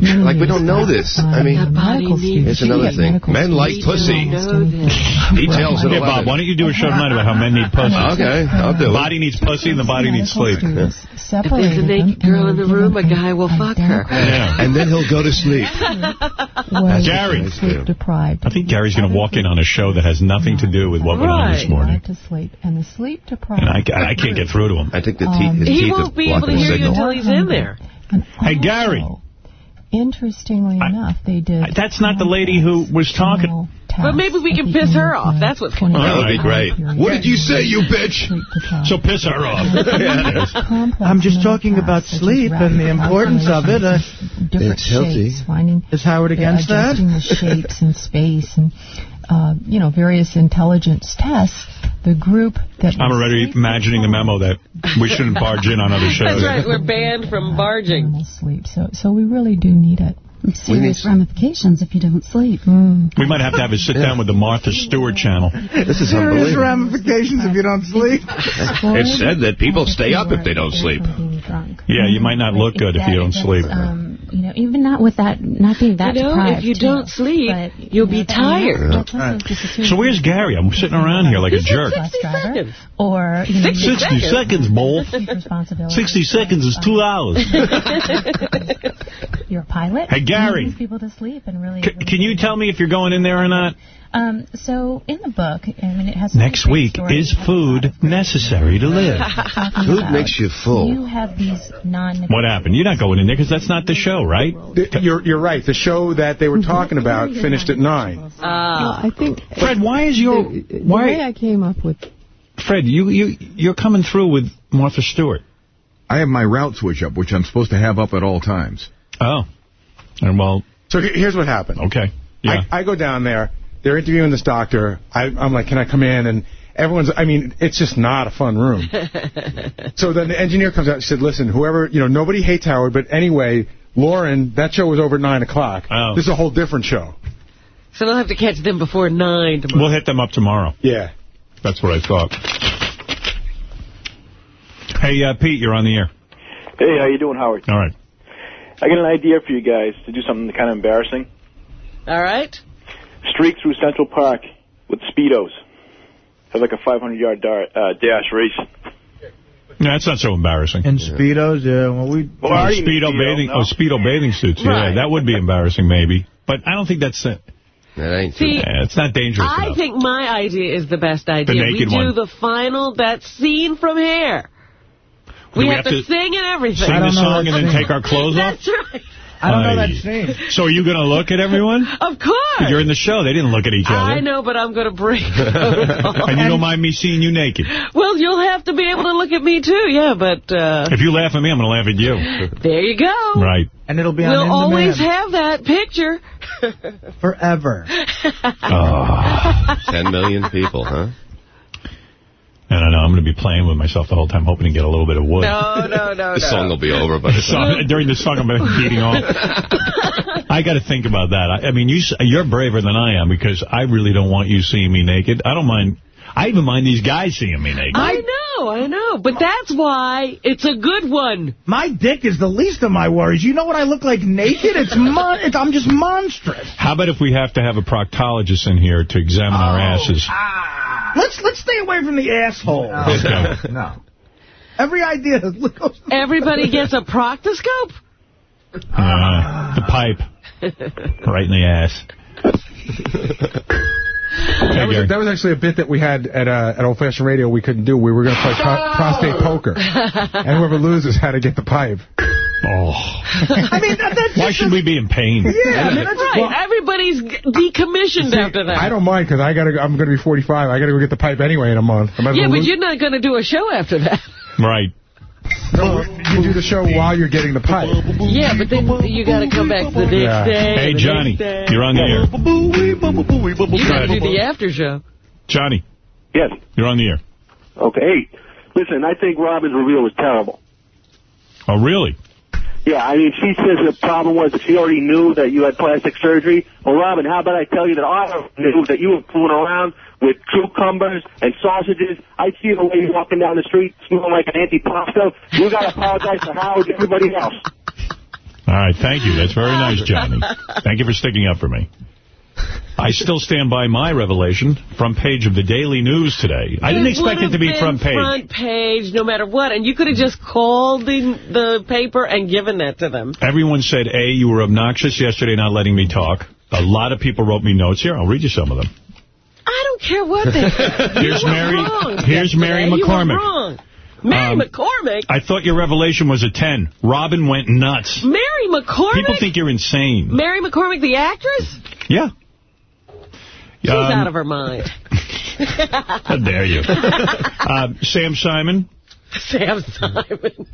Like, we don't know this. on, I mean- uh, The body medical needs students. Here's another thing. medical Men like pussy. studying- Details at Yeah, Bob, why don't you do a show tonight about how men need pussy? Okay, I'll do The it. body needs pussy and the body needs sleep. If there's a naked girl in and the room, a guy will fuck her. Yeah. And then he'll go to sleep. was Gary. sleep deprived. I think Gary's going to walk in on a show that has nothing to do with what went on this Right. morning. to sleep, and the sleep deprived. And I, I can't get through to him. I think the Um, teeth, his He teeth are won't be able to the hear you until he's in there. Hey, Gary. Also, Interestingly enough, they did. That's not the lady who was talking. But maybe we can piss her off. That's what's going on. That would be great. What did you say, you bitch? So piss her off. yeah, it is. I'm just talking about sleep and the importance of it. Uh, It's healthy. shapes, is Howard against that? adjusting the shapes and space and uh, you know various intelligence tests. The group that I'm already imagining the memo that we shouldn't barge in on other shows. That's right. We're banned from barging. sleep. So so we really do need it. Serious ramifications if you don't sleep. We might have to have a sit down with the Martha Stewart channel. This is Serious unbelievable. ramifications if you don't sleep. It's said that people stay up if they don't sleep. Yeah, you might not look good if you don't sleep. Um, you know, even not with that, not being that You know, deprived. if you too. don't sleep, But, you'll know, be tired. that's also just So where's Gary? I'm sitting around here like a He said jerk. 60 seconds. Or, you know, 60 you seconds, Bull. 60 seconds is two hours. You're a pilot. Hey, Gary. You people to sleep and really. C- can you tell me if you're going in there or not? Um, so in the book, I mean, it has Next week, is food necessary to live? Food makes you full. You have these non. What happened? You're not going in there because that's not the show, right? The- You're, you're right. The show that they were talking about finished at 9. Well, Ah. I think Fred, why is your the, the why? way I came up with Fred, you you you're coming through with Martha Stewart. I have my route switch up, which I'm supposed to have up at all times. Oh, and well, So here's what happened. okay, yeah. I, I go down there. They're interviewing this doctor. I, I'm like, can I come in? And everyone's, I mean, it's just not a fun room. so then the engineer comes out and said, listen, whoever, you know, nobody hates Howard, but anyway, Lauren, that show was over at 9 o'clock. Oh. This is a whole different show. So they'll have to catch them before 9 tomorrow. we'll hit them up tomorrow. Yeah. That's what I thought. Hey, uh, Pete, you're on the air. Hey, how you doing, Howard? All right. I got an idea for you guys to do something kind of embarrassing. All right? Streak through Central Park with Speedos. Have like a 500-yard uh, dash race. No, that's not so embarrassing. And Speedos, yeah. Well, we. Well, Speedo Speedo, bathing, no? oh, Speedo bathing suits. Right. Yeah, that would be embarrassing, maybe. But I don't think that's it. That ain't See, Yeah, it's not dangerous I enough. think my idea is the best idea. we naked do one. the final, that scene from Hair. Do We, we have, have to, to sing and everything. Sing the song and then take our clothes off? That's right. I don't know Aye. that scene. So are you going to look at everyone? Of course. You're in the show. They didn't look at each other. I know, but I'm going to break. And you don't mind me seeing you naked. Well, you'll have to be able to look at me, too, yeah, but uh, If you laugh at me, I'm going to laugh at you. there you go. Right. And it'll be on. We'll always Demand have that picture. forever. Oh. Ten million people, huh? I don't know. I'm going to be playing with myself the whole time, hoping to get a little bit of wood. No, no, no, no. The song will be over by the The song- time. during the song, I'm going to be beating off. I got to think about that. I, I mean, you, you're braver than I am because I really don't want you seeing me naked. I don't mind. I even mind these guys seeing me naked. I know, I know, but that's why it's a good one. My dick is the least of my worries. You know what I look like naked? It's, mon it's I'm just monstrous. How about if we have to have a proctologist in here to examine our Oh, asses? Ah. Let's let's stay away from the asshole. Okay. No. Every idea. Everybody gets a proctoscope? Uh, the pipe. Right in the ass. That was, that was actually a bit that we had at uh, at Old Fashioned Radio we couldn't do. We were going to play pro- prostate poker. And whoever loses had to get the pipe. Oh. I mean, that, that's Why should we be in pain? Yeah, I mean, that's Right, everybody's g- decommissioned after that. I don't mind because I gotta. I'm going to be 45. I got to go get the pipe anyway in a month. I might as yeah, but lose- you're not going to do a show after that. Right. No, you do the show while you're getting the pipe. Yeah, but then you got to come back the next Yeah. day. Hey, Johnny, day. you're on the air. You got to do the after show. Johnny, Yes. you're on the air. Okay. Hey, listen, I think Robin's reveal was terrible. Oh, really? Yeah, I mean, she says the problem was that she already knew that you had plastic surgery. Well, Robin, how about I tell you that I knew that you were fooling around with cucumbers and sausages. I see the lady walking down the street smelling like an antipasto. You got to apologize to Howard and everybody else. All right, thank you. That's very nice, Johnny. Thank you for sticking up for me. I still stand by my revelation, front page of the Daily News today. I didn't expect it to be front page. front page, no matter what. And you could have just called the, the paper and given that to them. Everyone said, A, you were obnoxious yesterday not letting me talk. A lot of people wrote me notes. Here, I'll read you some of them. I don't care what they said. Here's Mary- here's Mary McCormick. Mary Um, McCormick? I thought your revelation was a 10. Robin went nuts. Mary McCormick? People think you're insane. Mary McCormick, the actress? Yeah. She's Um, out of her mind. How dare you. uh, Sam Simon, Sam Simon.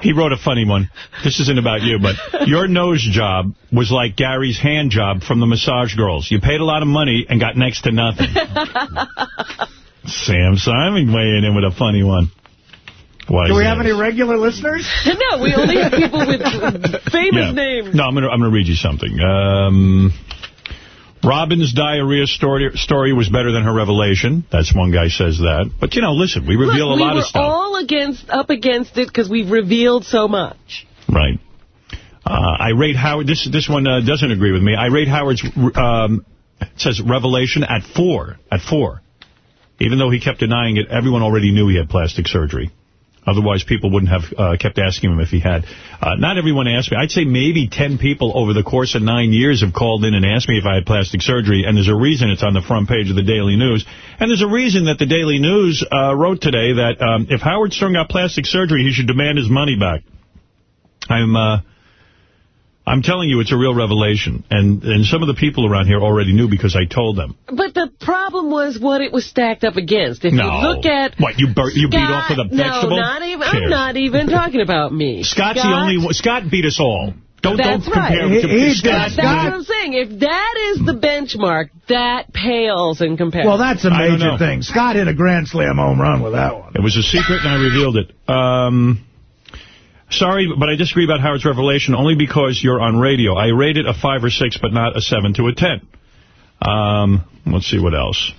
he wrote a funny one. This isn't about you, but your nose job was like Gary's hand job from the massage girls. You paid a lot of money and got next to nothing. Sam Simon weighing in with a funny one. Why Do we have any regular listeners? no, we only have people with famous Yeah. names. No, I'm going to I'm gonna read you something. Um, Robin's diarrhea story, story was better than her revelation. That's one guy says that. But, you know, listen, we reveal Look, a lot we of were stuff. all against up against it because we've revealed so much. Right. Uh, I rate Howard, this this one uh, doesn't agree with me. I rate Howard's, um, says revelation at four. At four. Even though he kept denying it, everyone already knew he had plastic surgery. Otherwise, people wouldn't have uh, kept asking him if he had. Uh, not everyone asked me. I'd say maybe 10 people over the course of nine years have called in and asked me if I had plastic surgery, and there's a reason it's on the front page of the Daily News. And there's a reason that the Daily News uh, wrote today that um, if Howard Stern got plastic surgery, he should demand his money back. I'm... I'm telling you, it's a real revelation. And and some of the people around here already knew because I told them. But the problem was what it was stacked up against. If No. you look at... What, you bur- you beat off with a no, not even. Cares. I'm not even talking about me. Scott's Scott, the only one. Scott beat us all. Don't That's don't compare right. to He- he Scott. That's what I'm saying. If that is the benchmark, that pales in comparison. Well, that's a I don't major thing. Scott hit a grand slam home run with that one. It was a secret, and I revealed it. Um, sorry, but I disagree about Howard's revelation only because you're on radio. I rate it a 5 or 6, but not a 7 to a 10. Um, let's see what else.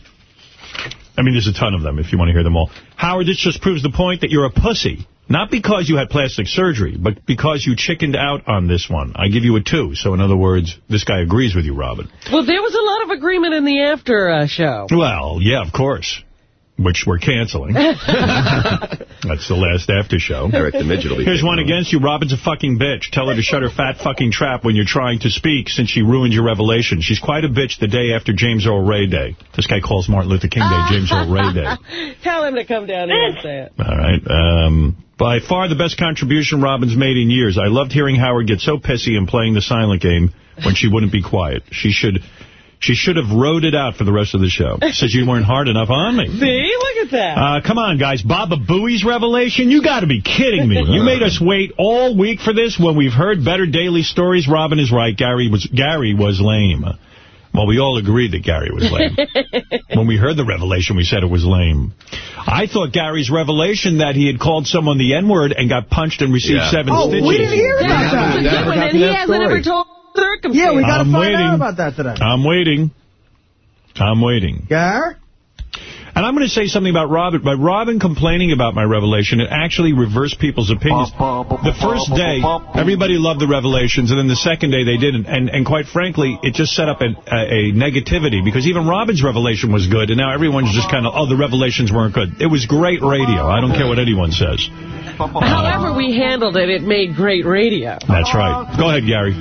I mean, there's a ton of them if you want to hear them all. Howard, this just proves the point that you're a pussy. Not because you had plastic surgery, but because you chickened out on this one. I give you a 2. So, in other words, this guy agrees with you, Robin. Well, there was a lot of agreement in the after uh, show. Well, yeah, of course. Which we're canceling. That's the last after show. Eric the Midget will be Here's one over. against you. Robin's a fucking bitch. Tell her to shut her fat fucking trap when you're trying to speak since she ruined your revelation. She's quite a bitch the day after James Earl Ray Day. This guy calls Martin Luther King Day James Earl Ray Day. Tell him to come down here and say it. All right. Um, by far the best contribution Robin's made in years. I loved hearing Howard get so pissy and playing the silent game when she wouldn't be quiet. She should... She should have rode it out for the rest of the show. Says you weren't hard enough on me. See? Look at that. Uh, come on, guys. Baba Booey's revelation? You got to be kidding me. You made us wait all week for this when we've heard better daily stories. Robin is right. Gary was Gary was lame. Well, we all agreed that Gary was lame. when we heard the revelation, we said it was lame. I thought Gary's revelation that he had called someone the N-word and got punched and received Yeah. seven Oh, stitches. we didn't hear about that. That's a good one, and he hasn't ever told circumstances. Yeah, we got to find waiting. out about that today. I'm waiting. I'm waiting. Gar? And I'm going to say something about Robin. By Robin complaining about my revelation, it actually reversed people's opinions. The first day, everybody loved the revelations, and then the second day they didn't. And and quite frankly, it just set up a, a, a negativity, because even Robin's revelation was good, and now everyone's just kind of, oh, the revelations weren't good. It was great radio. I don't care what anyone says. However we handled it, it made great radio. That's right. Go ahead, Gary.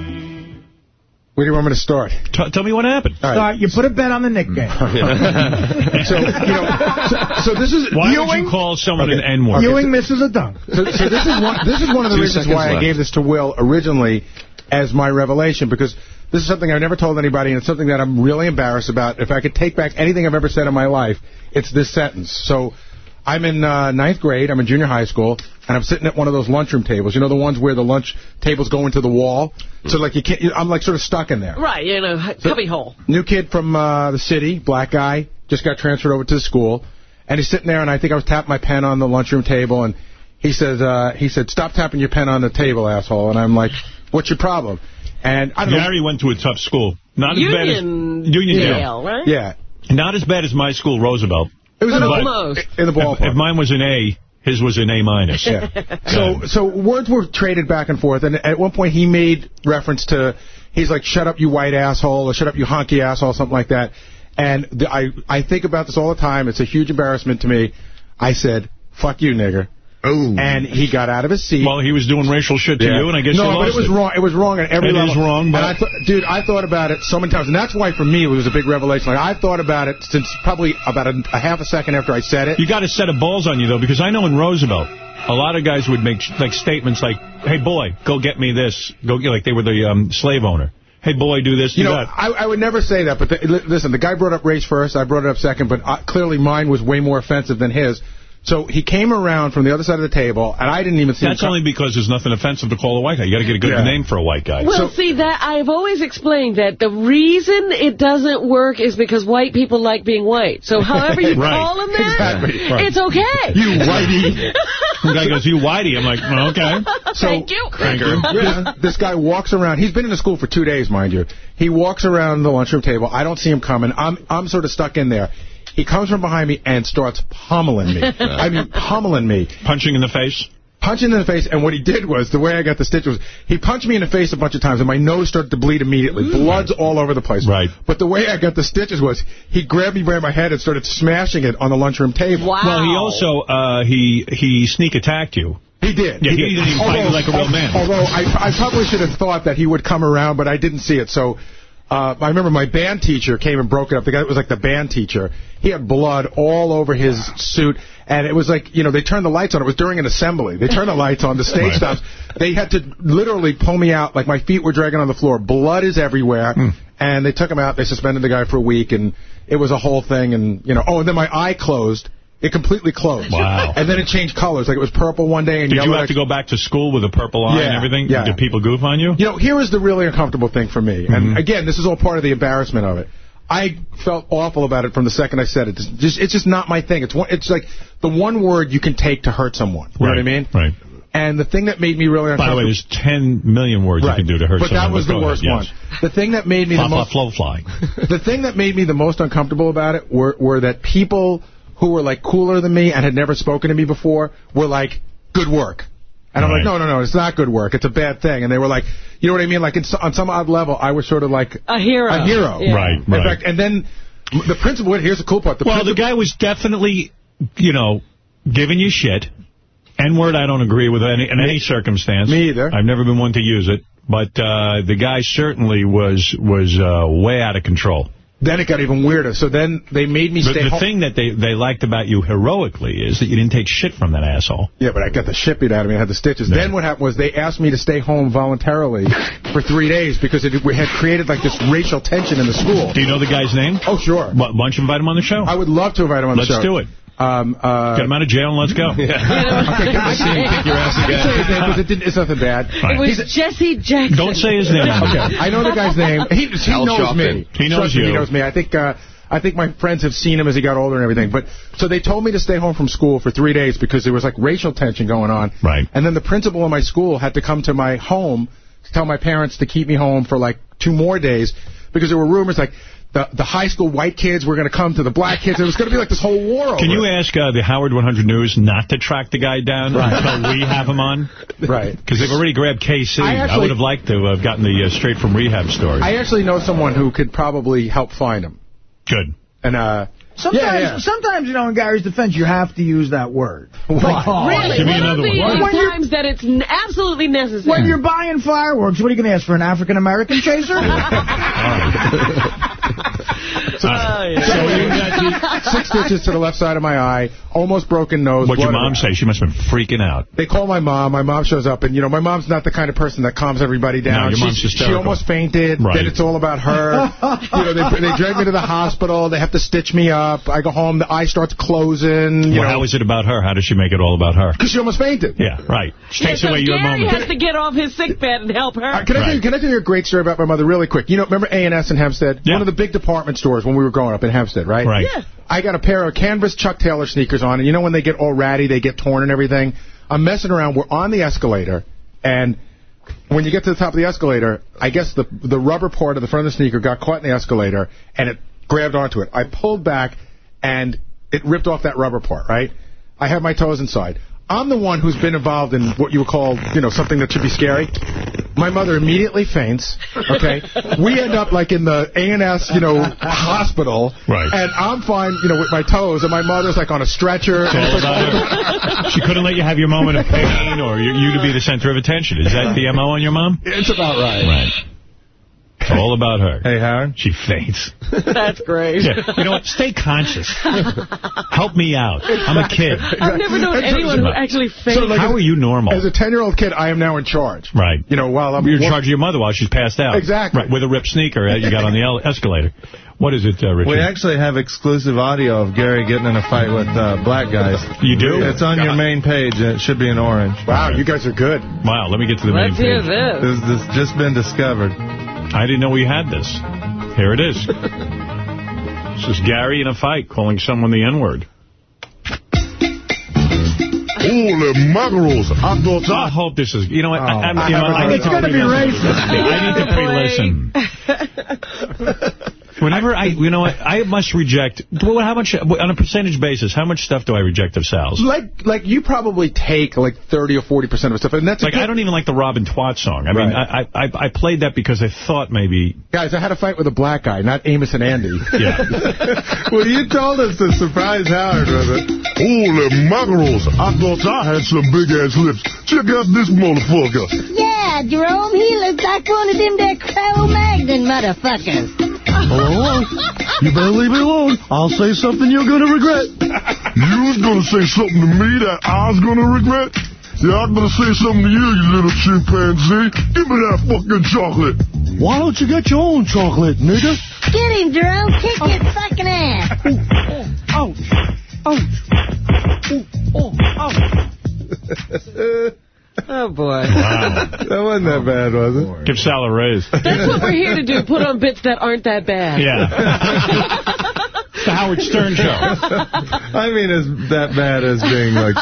Where do you want me to start? T tell me what happened. All right. Start, you put a bet on the Knick game. so, you know, so, so this is... Why Ewing, would you call someone Okay. an N-word? Ewing misses a dunk. So, so this is one. This is one of the Two reasons seconds why I gave this to Will originally as my revelation because this is something I've never told anybody and it's something that I'm really embarrassed about. If I could take back anything I've ever said in my life, it's this sentence. So. I'm in uh, ninth grade. I'm in junior high school, and I'm sitting at one of those lunchroom tables. You know the ones where the lunch tables go into the wall. So like you can't. I'm like sort of stuck in there. Right, you know, cubby hole. New kid from uh, the city, black guy, just got transferred over to the school, and he's sitting there, and I think I was tapping my pen on the lunchroom table, and he says, uh, he said, stop tapping your pen on the table, asshole. And I'm like, what's your problem? And I don't Gary went to a tough school. Not as bad as Union Union Yale, Yale. right? Yeah. Not as bad as my school, Roosevelt. It was But in the, almost. in the If, ballpark. if mine was an A, his was an A minus. Yeah. So so words were traded back and forth, and at one point he made reference to, he's like, "Shut up, you white asshole," or "Shut up, you honky asshole," something like that. And the, I I think about this all the time. It's a huge embarrassment to me. I said, "Fuck you, nigger." Oh. And he got out of his seat. Well, he was doing racial shit to Yeah. you, and I guess no, you but it was wrong. It was wrong on every It level. is wrong, but- I th- dude, I thought about it so many times, and that's why for me it was a big revelation. Like I thought about it since probably about a, a half a second after I said it. You got a set of balls on you, though, because I know in Roosevelt, a lot of guys would make like statements like, hey, boy, go get me this. Go get, like they were the um, slave owner. Hey, boy, do this, do You know, that. I, I would never say that, but the, listen, the guy brought up race first, I brought it up second, but uh, clearly mine was way more offensive than his. So he came around from the other side of the table, and I didn't even see That's him. co- only because there's nothing offensive to call a white guy. You got to get a good Yeah. name for a white guy. Well, see, that I've always explained that the reason it doesn't work is because white people like being white. So however you Right. call them that, Exactly. Right. it's okay. you whitey. the guy goes, you whitey. I'm like, well, okay. So, Thank you. Yeah, this guy walks around. He's been in the school for two days, mind you. He walks around the lunchroom table. I don't see him coming. I'm I'm sort of stuck in there. He comes from behind me and starts pummeling me. I mean, pummeling me. Punching in the face. Punching in the face, and what he did was, the way I got the stitch was, he punched me in the face a bunch of times, and my nose started to bleed immediately. Blood's all over the place. Right. But the way I got the stitches was, he grabbed me by my head and started smashing it on the lunchroom table. Wow. Well, he also, uh, he he sneak attacked you. He did. Yeah, he didn't even fight you like a real man. Although I, I probably should have thought that he would come around, but I didn't see it. So uh, I remember my band teacher came and broke it up. The guy that was like the band teacher, he had blood all over his suit. And it was like, you know, they turned the lights on. It was during an assembly. They turned the lights on. The stage Right. stops. They had to literally pull me out. Like, my feet were dragging on the floor. Blood is everywhere. Hmm. And they took him out. They suspended the guy for a week. And it was a whole thing. And, you know, oh, and then my eye closed. It completely closed. Wow. And then it changed colors. Like, it was purple one day and Did you have to go back to school with a purple eye and everything? yeah. Did people goof on you? You know, here is the really uncomfortable thing for me. Mm-hmm. And again, this is all part of the embarrassment of it. I felt awful about it from the second I said it. It's just, it's just not my thing. It's one, it's like the one word you can take to hurt someone. You know what I mean? Right. And the thing that made me really uncomfortable... By the way, there's 10 million words Right. you can do to hurt but someone. that was the worst ahead, one. yes. The thing that made me the most flow, fly. the thing that made me the most uncomfortable about it were were that people who were like cooler than me and had never spoken to me before were like, "Good work." And I'm Right. like, no, no, no, it's not good work. It's a bad thing. And they were like, you know what I mean? Like, in, so- on some odd level, I was sort of like A hero. a hero. Yeah. Right, In right. fact, and then the principal, here's the cool part. The Well, the guy was definitely you know, giving you shit. N-word I don't agree with any, in any circumstance. Me either. I've never been one to use it. But uh, the guy certainly was was uh, way out of control. Then it got even weirder. So then they made me The, stay the home. thing that they, they liked about you heroically is that you didn't take shit from that asshole. Yeah, but I got the shit beat out of me. I had the stitches. Then what happened was they asked me to stay home voluntarily for three days because it had created like this racial tension in the school. Do you know the guy's name? Oh, sure. What, why don't you invite him on the show? I would love to invite him on Let's the show. Let's do it. Um, uh, Get him out of jail and let's go. okay, can I see him kick your ass again? Say his name, 'cause it didn't, it's nothing bad. It was Jesse Jackson. Don't say his name. okay, I know the guy's name. He, he Al knows me. He knows Trust me, you. He knows me. I think uh, I think my friends have seen him as he got older and everything. But so they told me to stay home from school for three days because there was like racial tension going on. Right. And then the principal of my school had to come to my home to tell my parents to keep me home for like two more days because there were rumors like the the high school white kids were going to come to the black kids. It was going to be like this whole war. Can you it. ask uh, the Howard 100 News not to track the guy down Right. until we have him on? Right. Because they've already grabbed KC. I I, would have liked to have gotten the uh, straight from rehab story. I actually know someone who could probably help find him. Good. And uh, Sometimes, yeah, yeah. sometimes, you know, in Gary's defense, you have to use that word. Like, Really? Give me what another are the one. times that it's n- absolutely necessary? When you're buying fireworks, what are you going to ask for, an African-American chaser? So, Oh, so you got six stitches to the left side of my eye, almost broken nose. What'd your mom say? She must have been freaking out. They call my mom. My mom shows up, and you know, my mom's not the kind of person that calms everybody down. No, your she, mom's she almost fainted. Right. Then it's all about her. you know, they, they drag me to the hospital. They have to stitch me up. I go home. The eye starts closing. You Well, know, how is it about her? How does she make it all about her? because she almost fainted. Yeah, right. She Yeah, takes so away your Gary moment. has to get off his sick bed and help her. Uh, can, I tell you, can I tell you a great story about my mother really quick? You know, remember A&S in Hempstead? Yeah. One of the big department stores when we were growing up in Hempstead, right? Right. Yeah. I got a pair of canvas Chuck Taylor sneakers on, and you know when they get all ratty, they get torn and everything? I'm messing around. We're on the escalator, and when you get to the top of the escalator, I guess the the rubber part of the front of the sneaker got caught in the escalator, and it grabbed onto it. I pulled back, and it ripped off that rubber part, right? I have my toes inside. I'm the one who's been involved in what you would call, you know, something that should be scary. My mother immediately faints, okay? we end up, like, in the A&S, you know, hospital. Right. And I'm fine, you know, with my toes, and my mother's, like, on a stretcher. And like-. She couldn't let you have your moment of pain or you, you to be the center of attention. Is that the MO on your mom? It's about right. Right. It's all about her. Hey, Howard. She faints. That's great. Yeah. You know what? Stay conscious. Help me out. I'm a kid. I've never known anyone who actually fainted. like, How are you normal? As a 10-year-old kid, I am now in charge. Right. You know, while I'm... You're in charge of your mother while she's passed out. Exactly. Right, with a ripped sneaker that you got on the escalator. What is it, uh, Richard? We actually have exclusive audio of Gary getting in a fight with uh, black guys. You do? It's on your main page, it should be in orange. Wow, you guys are good. Wow, let me get to the Let's main hear this. This this just been discovered. I didn't know we had this. Here it is. this is Gary in a fight calling someone the N-word. Holy mackerels. I thought I hope this is... You know what? I, I'm, I know, I need to It's gonna be pre-listen. I need to pre-listen. Whenever I... You know what? I must reject... Well, how much... On a percentage basis, how much stuff do I reject of Sal's? Like, like you probably take like 30 or 40 percent of stuff, and that's Like, good- I don't even like the Robin Twat song. I mean, I, I I played that because I thought maybe... Guys, I had a fight with a black guy, not Amos and Andy. Yeah. well, you told us to surprise Howard with it. Holy mackerels. I thought I had some big-ass lips. Check out this motherfucker. Yeah, Jerome, he looks like one of them there Cro-Magnon motherfuckers. Oh, you better leave me alone. I'll say something you're going to regret. you was going to say something to me that I was going to regret? Yeah, I'm going to say something to you, you little chimpanzee. Give me that fucking chocolate. Why don't you get your own chocolate, nigga? Get him, Jerome. Kick oh. his fucking ass. Ouch. Ouch. Oh, ouch. Oh, oh, Oh, boy. Wow. That wasn't that bad, was it? Give Sal a raise. That's what we're here to do, put on bits that aren't that bad. Yeah. It's the Howard Stern show. I mean, it's that bad as being like.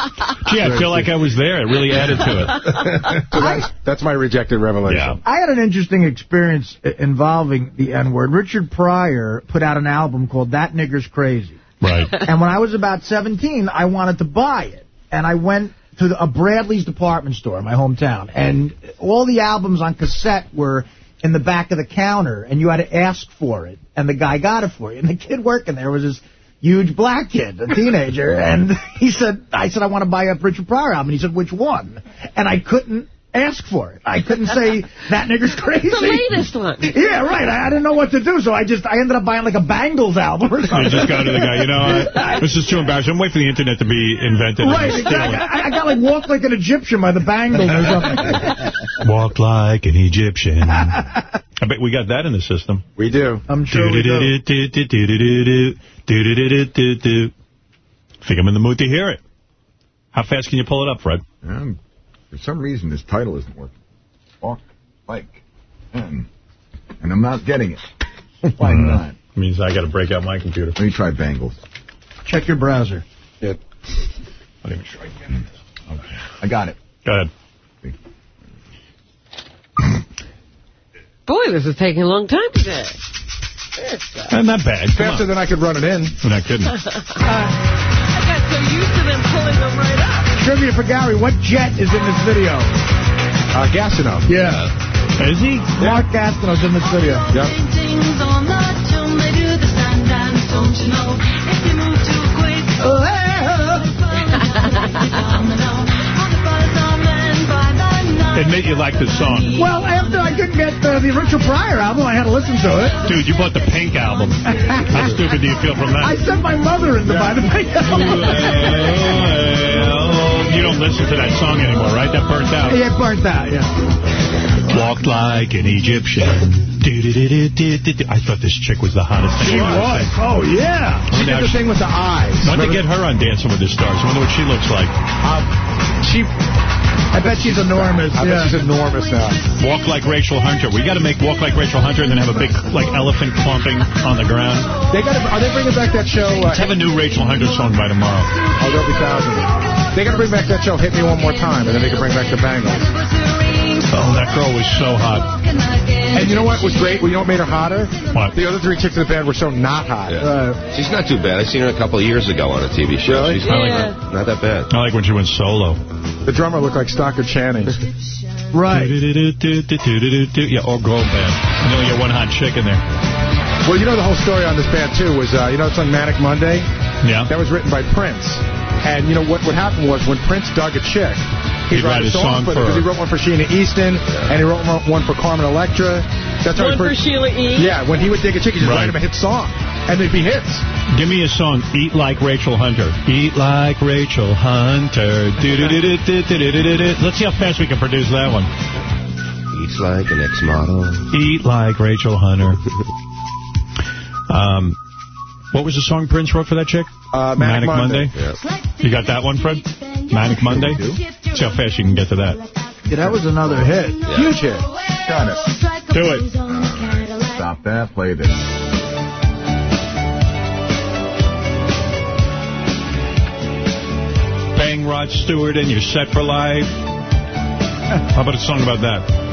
Gee, I feel like I was there. It really added to it. So that's, that's my rejected revelation. Yeah. I had an interesting experience involving the N-word. Richard Pryor put out an album called That Nigger's Crazy. Right. And when I was about 17, I wanted to buy it. And I went to a Bradley's department store in my hometown. And all the albums on cassette were in the back of the counter, and you had to ask for it. And the guy got it for you. And the kid working there was this huge black kid, a teenager, and he said, I said, I want to buy a Richard Pryor album. And he said, which one? And I couldn't ask for it. I couldn't say, that nigger's crazy. The latest one. Yeah, right. I, I didn't know what to do, so I just, I ended up buying like a Bangles album or something. You just go to the guy, you know, what? this is too embarrassing. I'm waiting for the internet to be invented. Right, exactly. I, I got like Walk Like an Egyptian by the Bangles or something. Walk like an Egyptian. I bet we got that in the system. We do. I'm sure we do. do. Think I'm in the mood to hear it. How fast can you pull it up, Fred? Um, for some reason, this title isn't working. Walk like. And, and I'm not getting it. Why Hmm. not? Means I got to break out my computer. Let me try Bangles. Check your browser. Yeah. I'm not even sure I get it. I got it. Go ahead. Boy, this is taking a long time today. Uh, not bad. Come Faster on. than I could run it in. We're not kidding. I got so used to them pulling them right up. Trivia for Gary, what jet is in this video? Uh, Gastineau. Yeah. Is he? Mark Gastineau's in this video. Yep. Admit you like this song. Well, after I couldn't get uh, the Richard Pryor album, I had to listen to it. Dude, you bought the Pink album. How stupid do you feel from that? I sent my mother in to buy the Pink album. You don't listen to that song anymore, right? That burnt out. yeah, it burnt out, yeah. Walked like an Egyptian. I thought this chick was the hottest thing. She was. Oh, yeah. She now did the she- thing with the eyes. When to get her on Dancing with the Stars? I wonder what she looks like. Um, she, I bet she's enormous. I yeah. bet she's enormous now. Walk like Rachel Hunter. We got to make Walk like Rachel Hunter and then have a big like elephant clumping on the ground. They got. Are they bringing back that show? Uh, Let's have a new Rachel Hunter song by tomorrow. oh, there'll be thousands. They got to bring back that show. Hit me one more time, and then they can bring back the Bangles. Oh, that girl was so hot. And you know what was great? Well, you know what made her hotter? What? The other three chicks in the band were so not hot. Yeah. She's not too bad. I seen her a couple of years ago on a TV show. Really? She's not, Yeah. like, not that bad. I like when she went solo. The drummer looked like Stockard Channing. Right. Yeah, or girl band. And you only get one hot chick in there. Well, you know the whole story on this band too was uh, you know it's on Manic Monday. Yeah. That was written by Prince. And you know what what happened was when Prince dug a chick, He'd write a song for for because he wrote one for Sheena Easton and he wrote one- one for Carmen Electra. That's how One he for first, Sheila E. Yeah, when he would dig a chick, he just Right. write him a hit song, and they'd be hits. Give me a song. Eat like Rachel Hunter. Eat like Rachel Hunter. Do-do-do-do-do-do-do-do-do. Let's see how fast we can produce that one. Eats like an ex-model. Eat like Rachel Hunter. um, what was the song Prince wrote for that chick? Uh, Manic Monday. Yeah. You got that one, Fred? Manic Monday? See how fast you can get to that. Yeah, that was another hit. Huge hit. Got it. Do it. Stop that. Play this. Bang Rod Stewart and you're set for life. How about a song about that?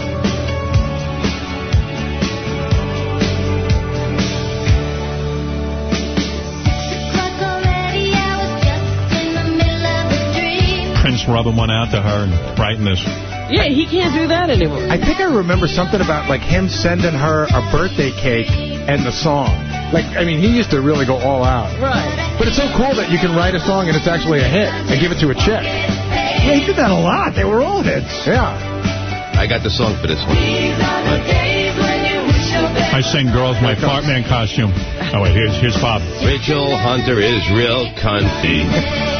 Rubbing one out to her and writing this. Yeah, he can't do that anymore. I think I remember something about like him sending her a birthday cake and the song. Like, I mean, he used to really go all out. Right. But it's so cool that you can write a song and it's actually a hit and give it to a chick. Yeah, he did that a lot. They were all hits. Yeah. I got the song for this one. I sang Girls My Fart Man costume. Oh, wait, here's, here's Bob. Rachel Hunter is real cunty.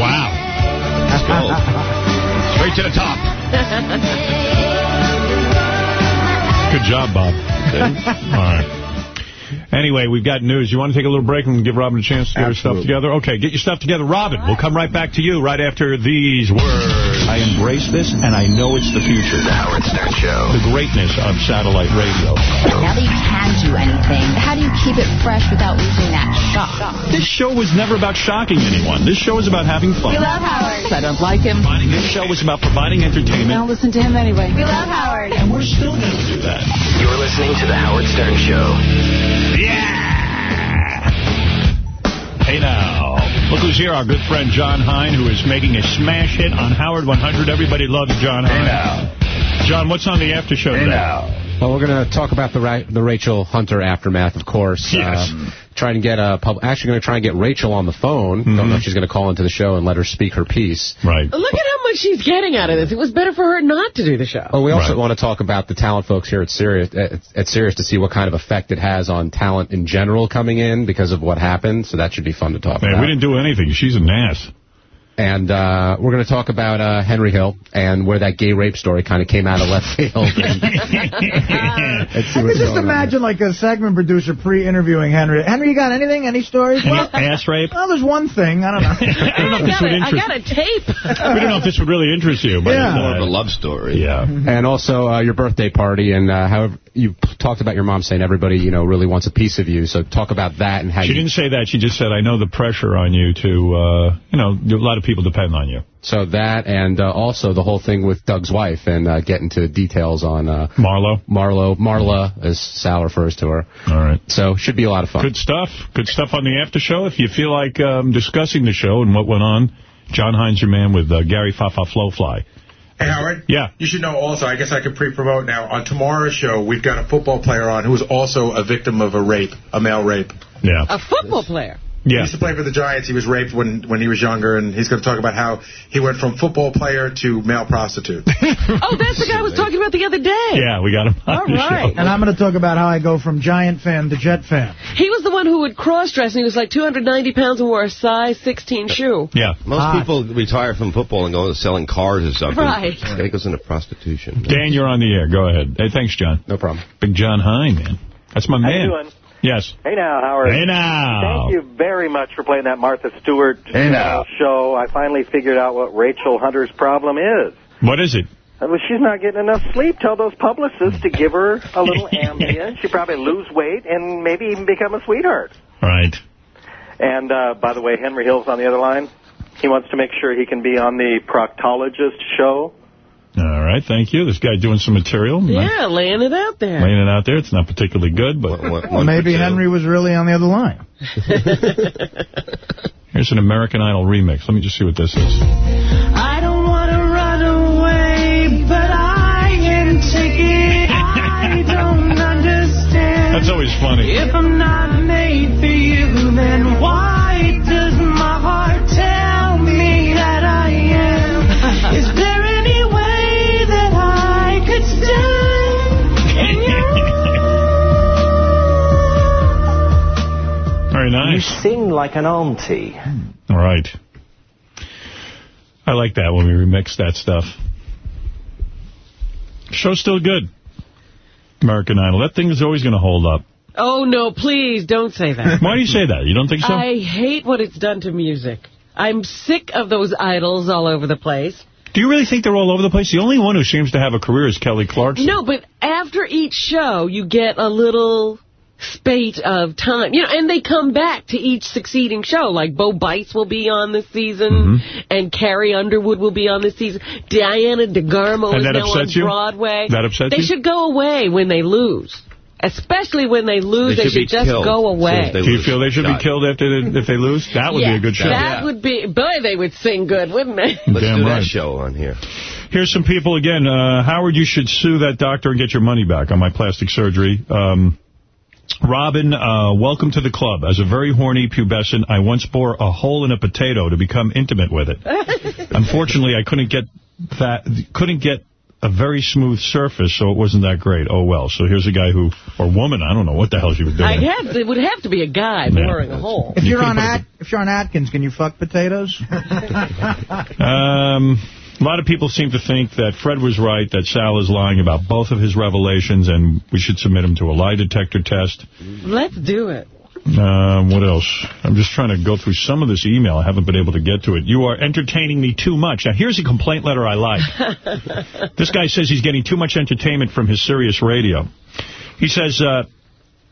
Wow. Let's go. Straight to the top. Good job, Bob. All right. Anyway, we've got news. You want to take a little break and give Robin a chance to get her stuff together? Okay, get your stuff together. Robin, we'll come right back to you right after these words. I embrace this, and I know it's the future. The Howard Stern Show. The greatness of satellite radio. Now that you can do anything, how do you keep it fresh without losing that shock? This show was never about shocking anyone. This show is about having fun. We love Howard. I don't like him. This show is about providing entertainment. Don't listen to him anyway. We love Howard. And we're still going to do that. You're listening to The Howard Stern Show. Hey now, look who's here, our good friend Jon Hein, who is making a smash hit on Howard 100. Everybody loves Jon Hein. Hey now. Jon, what's on the after show Hey today? now. Well, we're going to talk about the Ra the Rachel Hunter aftermath, of course. Yes. Uh, trying to get a pub actually going to try and get Rachel on the phone. Don't know if she's going to call into the show and let her speak her piece. Right. Look at how much she's getting out of this. It was better for her not to do the show. Oh, we also Right. want to talk about the talent folks here at Sirius, at, at Sirius to see what kind of effect it has on talent in general coming in because of what happened. So that should be fun to talk Man, about. we didn't do anything. She's an ass. And uh, we're going to talk about uh, Henry Hill and where that gay rape story kind of came out of left field. And, let's see I what's could just going on. imagine like a segment producer pre-interviewing Henry. Henry, you got anything? Any stories? Any Well, ass rape? well, there's one thing. I don't know. I don't know if this got, would a, I interest got a tape. We don't know if this would really interest you. But Yeah. More of a uh, love story. yeah. And also uh, your birthday party and uh, how you talked about your mom saying everybody, you know, really wants a piece of you. So talk about that and how She you... didn't say that. She just said, I know the pressure on you to, uh, you know, a lot of people depend on you. So that and uh, also the whole thing with Doug's wife and uh, get into details on uh, Marlo? Marlo, Marla, as Sal refers to her. All right. So should be a lot of fun. Good stuff. Good stuff on the after show. If you feel like um, discussing the show and what went on, Jon Hein's, your man, with uh, Gary Fafa Flowfly. Hey, Howard? Yeah. You should know also, I guess I could pre-promote now, on tomorrow's show, we've got a football player on who is also a victim of a rape, a male rape. Yeah. A football player. He used to play for the Giants. He was raped when, when he was younger, and he's going to talk about how he went from football player to male prostitute. Oh, that's the guy I was talking about the other day. Yeah, we got him on All the right. show. And I'm going to talk about how I go from Giant fan to Jet fan. He was the one who would cross-dress, and he was like 290 pounds and wore a size 16 shoe. Yeah. Most Hot. people retire from football and go to selling cars or something. Right. This guy goes into prostitution. Dan, you're on the air. Go ahead. Hey, thanks, Jon. No problem. Big Jon Hein, man. That's my How man. Yes. Hey now, Howard. Hey now. Thank you very much for playing that Martha Stewart Hey now. show. I finally figured out what Rachel Hunter's problem is. What is it? Uh, Well, she's not getting enough sleep. Tell those publicists to give her a little Ambien. She'd probably lose weight and maybe even become a sweetheart. Right. And uh, by the way, Henry Hill's on the other line. He wants to make sure he can be on the proctologist show. All right. Thank you. This guy doing some material. Yeah, laying it out there. Laying it out there. It's not particularly good, but Well, maybe Henry was really on the other line. here's an American Idol remix. Let me just see what this is. I don't want to run away, but I can take it. I don't understand. That's always funny. If I'm not Very You nice. sing like an auntie. Hmm. All right. I like that when we remix that stuff. Show's still good. American Idol. That thing is always going to hold up. Oh, no, please don't say that. Why do you say that? You don't think so? I hate what it's done to music. I'm sick of those idols all over the place. Do you really think they're all over the place? The only one who seems to have a career is Kelly Clarkson. No, but after each show, you get a little spate of time. You know, and they come back to each succeeding show. Like Bo Bice will be on this season, Mm-hmm. and Carrie Underwood will be on this season. Diana DeGarmo And is that now on upsets you? Broadway. That upsets They you? should go away when they lose. Especially when they lose, They they, should be should just killed go away. Do you feel they should Shot. be killed after they, if they lose? That would yeah, be a good show. That would be, boy, they would sing good, wouldn't they? Let's Damn do right. that show on here. Here's some people again. Uh, Howard, you should sue that doctor and get your money back on my plastic surgery. Um, Robin, uh, welcome to the club. As a very horny pubescent, I once bore a hole in a potato to become intimate with it. Unfortunately, I couldn't get that, couldn't get a very smooth surface, so it wasn't that great. Oh, well. So here's a guy who, or woman, I don't know what the hell she was doing. I'd have to, it would have to be a guy Yeah. boring a hole. If You you're on At, if you're on Atkins, can you fuck potatoes? Um, a lot of people seem to think that Fred was right, that Sal is lying about both of his revelations, and we should submit him to a lie detector test. Let's do it. Um, what else? I'm just trying to go through some of this email. I haven't been able to get to it. You are entertaining me too much. Now, here's a complaint letter I like. this guy says he's getting too much entertainment from his Sirius radio. He says, uh,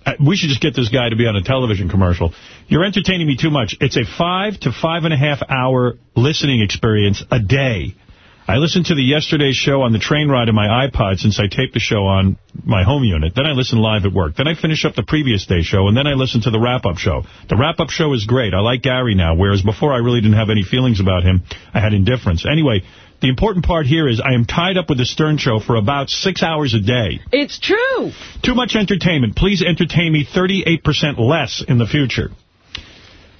uh, we should just get this guy to be on a television commercial. You're entertaining me too much. It's a five to five and a half hour listening experience a day. I listen to the yesterday's show on the train ride in my iPod since I taped the show on my home unit. Then I listen live at work. Then I finish up the previous day's show, and then I listen to the wrap-up show. The wrap-up show is great. I like Gary now, whereas before I really didn't have any feelings about him. I had indifference. Anyway, the important part here is I am tied up with the Stern Show for about six hours a day. It's true. Too much entertainment. Please entertain me 38% less in the future.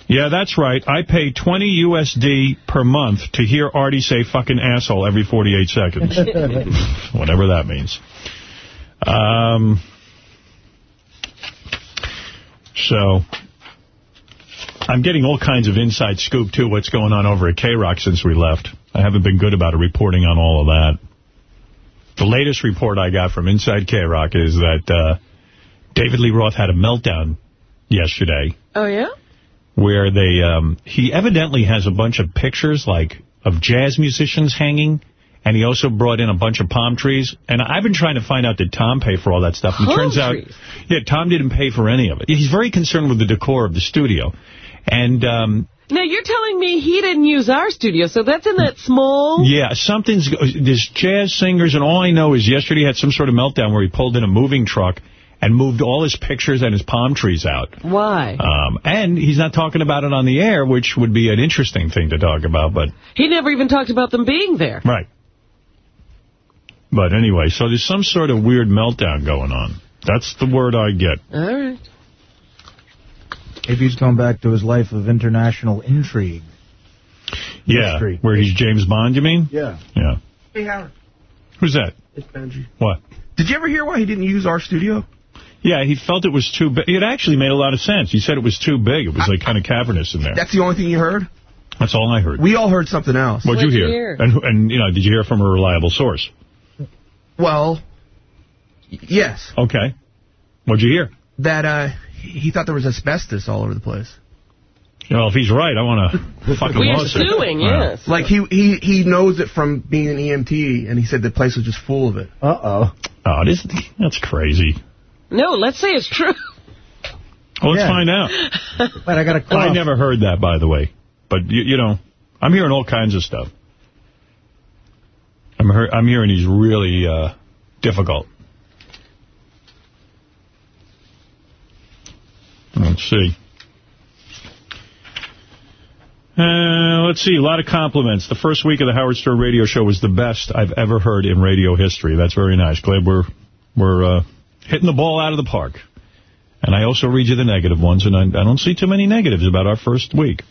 Yeah, that's right. I pay 20 USD per month to hear Artie say fucking asshole every 48 seconds. Whatever that means. Um, so, I'm getting all kinds of inside scoop, too, what's going on over at K-Rock since we left. I haven't been good about it reporting on all of that. The latest report I got from Inside K-Rock is that uh, David Lee Roth had a meltdown yesterday Oh, yeah? Where they um he evidently has a bunch of pictures like of jazz musicians hanging and he also brought in a bunch of palm trees. And I've been trying to find out did Tom pay for all that stuff? And it Palm turns out trees? yeah Tom didn't pay for any of it. He's very concerned with the decor of the studio. And um Now, you're telling me he didn't use our studio, so that's in that small... yeah something's there's jazz singers and all I know is yesterday he had some sort of meltdown where he pulled in a moving truck and moved all his pictures and his palm trees out Why? Um, and he's not talking about it on the air, which would be an interesting thing to talk about, but... He never even talked about them being there. Right. But anyway, so there's some sort of weird meltdown going on. That's the word I get. All right. If he's going back to his life of international intrigue. Yeah, Mystery. where he's James Bond, you mean? Yeah. Yeah. Hey, Howard. Who's that? It's Benji. What? Did you ever hear why he didn't use our studio? Yeah, he felt it was too big. It actually made a lot of sense. He said it was too big. It was like kind of cavernous in there. That's the only thing you heard? That's all I heard. We all heard something else. What'd, you hear? And, and, you know, did you hear from a reliable source? Well, yes. Okay. What'd you hear? That uh, he thought there was asbestos all over the place. Well, if he's right, I want to fucking We're lawsuit. suing, Yeah. yes. Like, he, he, he knows it from being an EMT, and he said the place was just full of it. Uh-oh. Oh, this, that's crazy. No, let's say it's true. Well, let's Yeah. find out. Wait, I got a call. I never heard that, by the way. But, you, you know, I'm hearing all kinds of stuff. I'm, hear I'm hearing he's really uh, difficult. Let's see. Uh, let's see, a lot of compliments. The first week of the Howard Stern radio show was the best I've ever heard in radio history. That's very nice. Glad we're, we're uh, hitting the ball out of the park. And I also read you the negative ones, and I, I don't see too many negatives about our first week.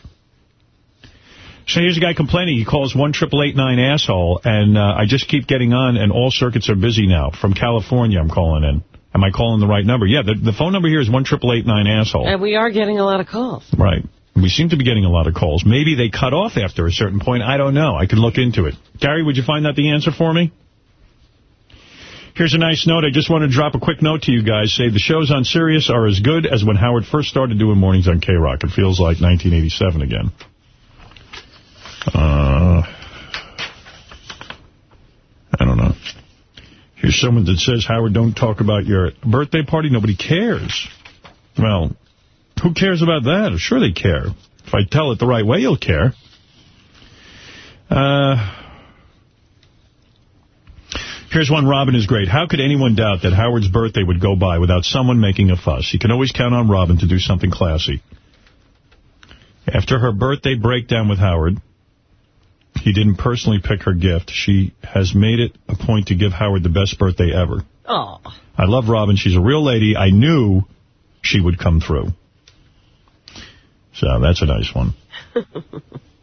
So here's a guy complaining. He calls 18889 asshole, and uh, I just keep getting on, and all circuits are busy now. From California, I'm calling in. Am I calling the right number? Yeah, the, the phone number here is 18889 asshole. And we are getting a lot of calls. Right. We seem to be getting a lot of calls. Maybe they cut off after a certain point. I don't know. I can look into it. Gary, would you find out the answer for me? Here's a nice note. I just want to drop a quick note to you guys. Say the shows on Sirius are as good as when Howard first started doing mornings on K-Rock. It feels like 1987 again. Uh, I don't know. Here's someone that says, Howard, don't talk about your birthday party. Nobody cares. Well, who cares about that? Sure they care. If I tell it the right way, you'll care. Uh, here's one Robin is great. How could anyone doubt that Howard's birthday would go by without someone making a fuss? You can always count on Robin to do something classy. After her birthday breakdown with Howard, he didn't personally pick her gift. She has made it a point to give Howard the best birthday ever. Oh. I love Robin. She's a real lady. I knew she would come through. So that's a nice one.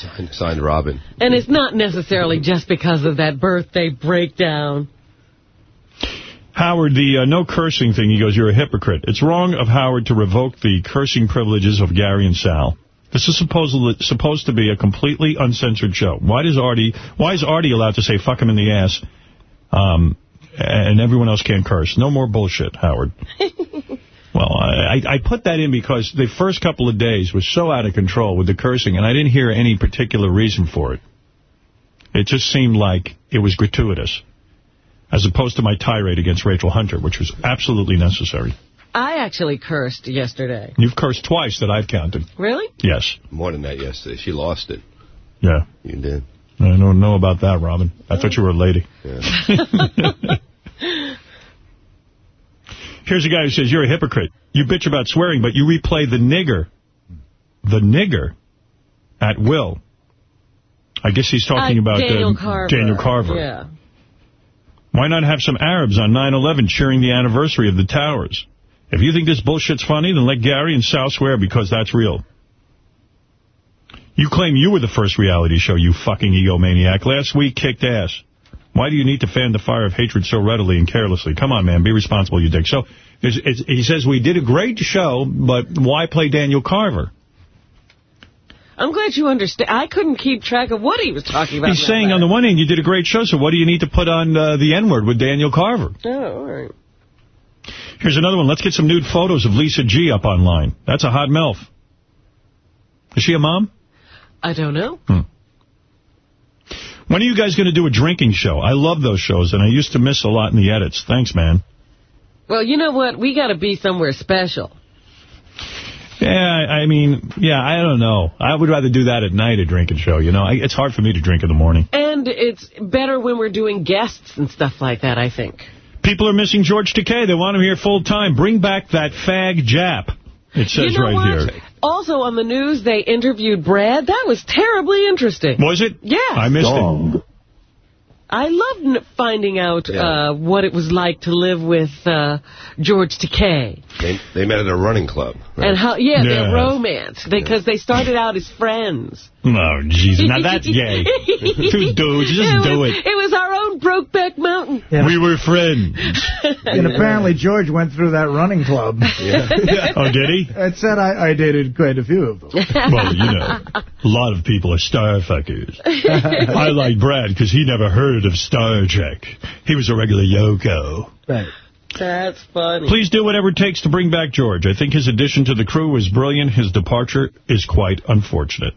Signed, signed Robin. And it's not necessarily just because of that birthday breakdown. Howard, the uh, no cursing thing, he goes, you're a hypocrite. It's wrong of Howard to revoke the cursing privileges of Gary and Sal. This is supposed supposed to be a completely uncensored show. Why does Artie? Why is Artie allowed to say "fuck him in the ass," um, and everyone else can't curse? No more bullshit, Howard. well, I, I put that in because the first couple of days was so out of control with the cursing, and I didn't hear any particular reason for it. It just seemed like it was gratuitous, as opposed to my tirade against Rachel Hunter, which was absolutely necessary. I actually cursed yesterday. You've cursed twice that I've counted. Really? Yes. More than that yesterday. She lost it. Yeah. You did. I don't know about that, Robin. I thought mm. you were a lady. Here's a guy who says, you're a hypocrite. You bitch about swearing, but you replay the nigger. The nigger at will. I guess he's talking Uh, about Daniel uh, Carver. Daniel Carver. Yeah. Why not have some Arabs on 9-11 cheering the anniversary of the towers? If you think this bullshit's funny, then let Gary and Sal swear because that's real. You claim you were the first reality show, you fucking egomaniac. Last week kicked ass. Why do you need to fan the fire of hatred so readily and carelessly? Come on, man, be responsible, you dick. So it's, it's, he says, we did a great show, but why play Daniel Carver? I'm glad you understand. I couldn't keep track of what he was talking about. He's saying, on the one hand, you did a great show, so what do you need to put on uh, the N-word with Daniel Carver? Oh, all right. Here's another one. Let's get some nude photos of Lisa G up online. That's a hot MILF. Is she a mom? I don't know. When are you guys going to do a drinking show? I love those shows, and I used to miss a lot in the edits. Thanks, man. Well, you know what? We got to be somewhere special. Yeah, I mean, yeah, I don't know. I would rather do that at night, a drinking show, you know. I, it's hard for me to drink in the morning. And it's better when we're doing guests and stuff like that, I think. People are missing George Takei. They want him here full time. Bring back that fag Jap. It says you know right what? here. Also on the news, they interviewed Brad. That was terribly interesting. Was it? Yeah. I missed it. I loved finding out uh, what it was like to live with uh, George Takei. They, they met at a running club. And how, yeah, their Yeah. romance. Because they started out as friends. Oh, Jesus. Now that's gay. Two dudes. Just it do was, it. It was our own Brokeback Mountain. We were friends. And apparently George went through that running club. Oh, did he? It said I, I dated quite a few of them. Well, you know, a lot of people are star fuckers. I like Brad because he never heard of Star Trek. He was a regular Yoko. Right. That's funny. Please do whatever it takes to bring back George. I think his addition to the crew was brilliant. His departure is quite unfortunate.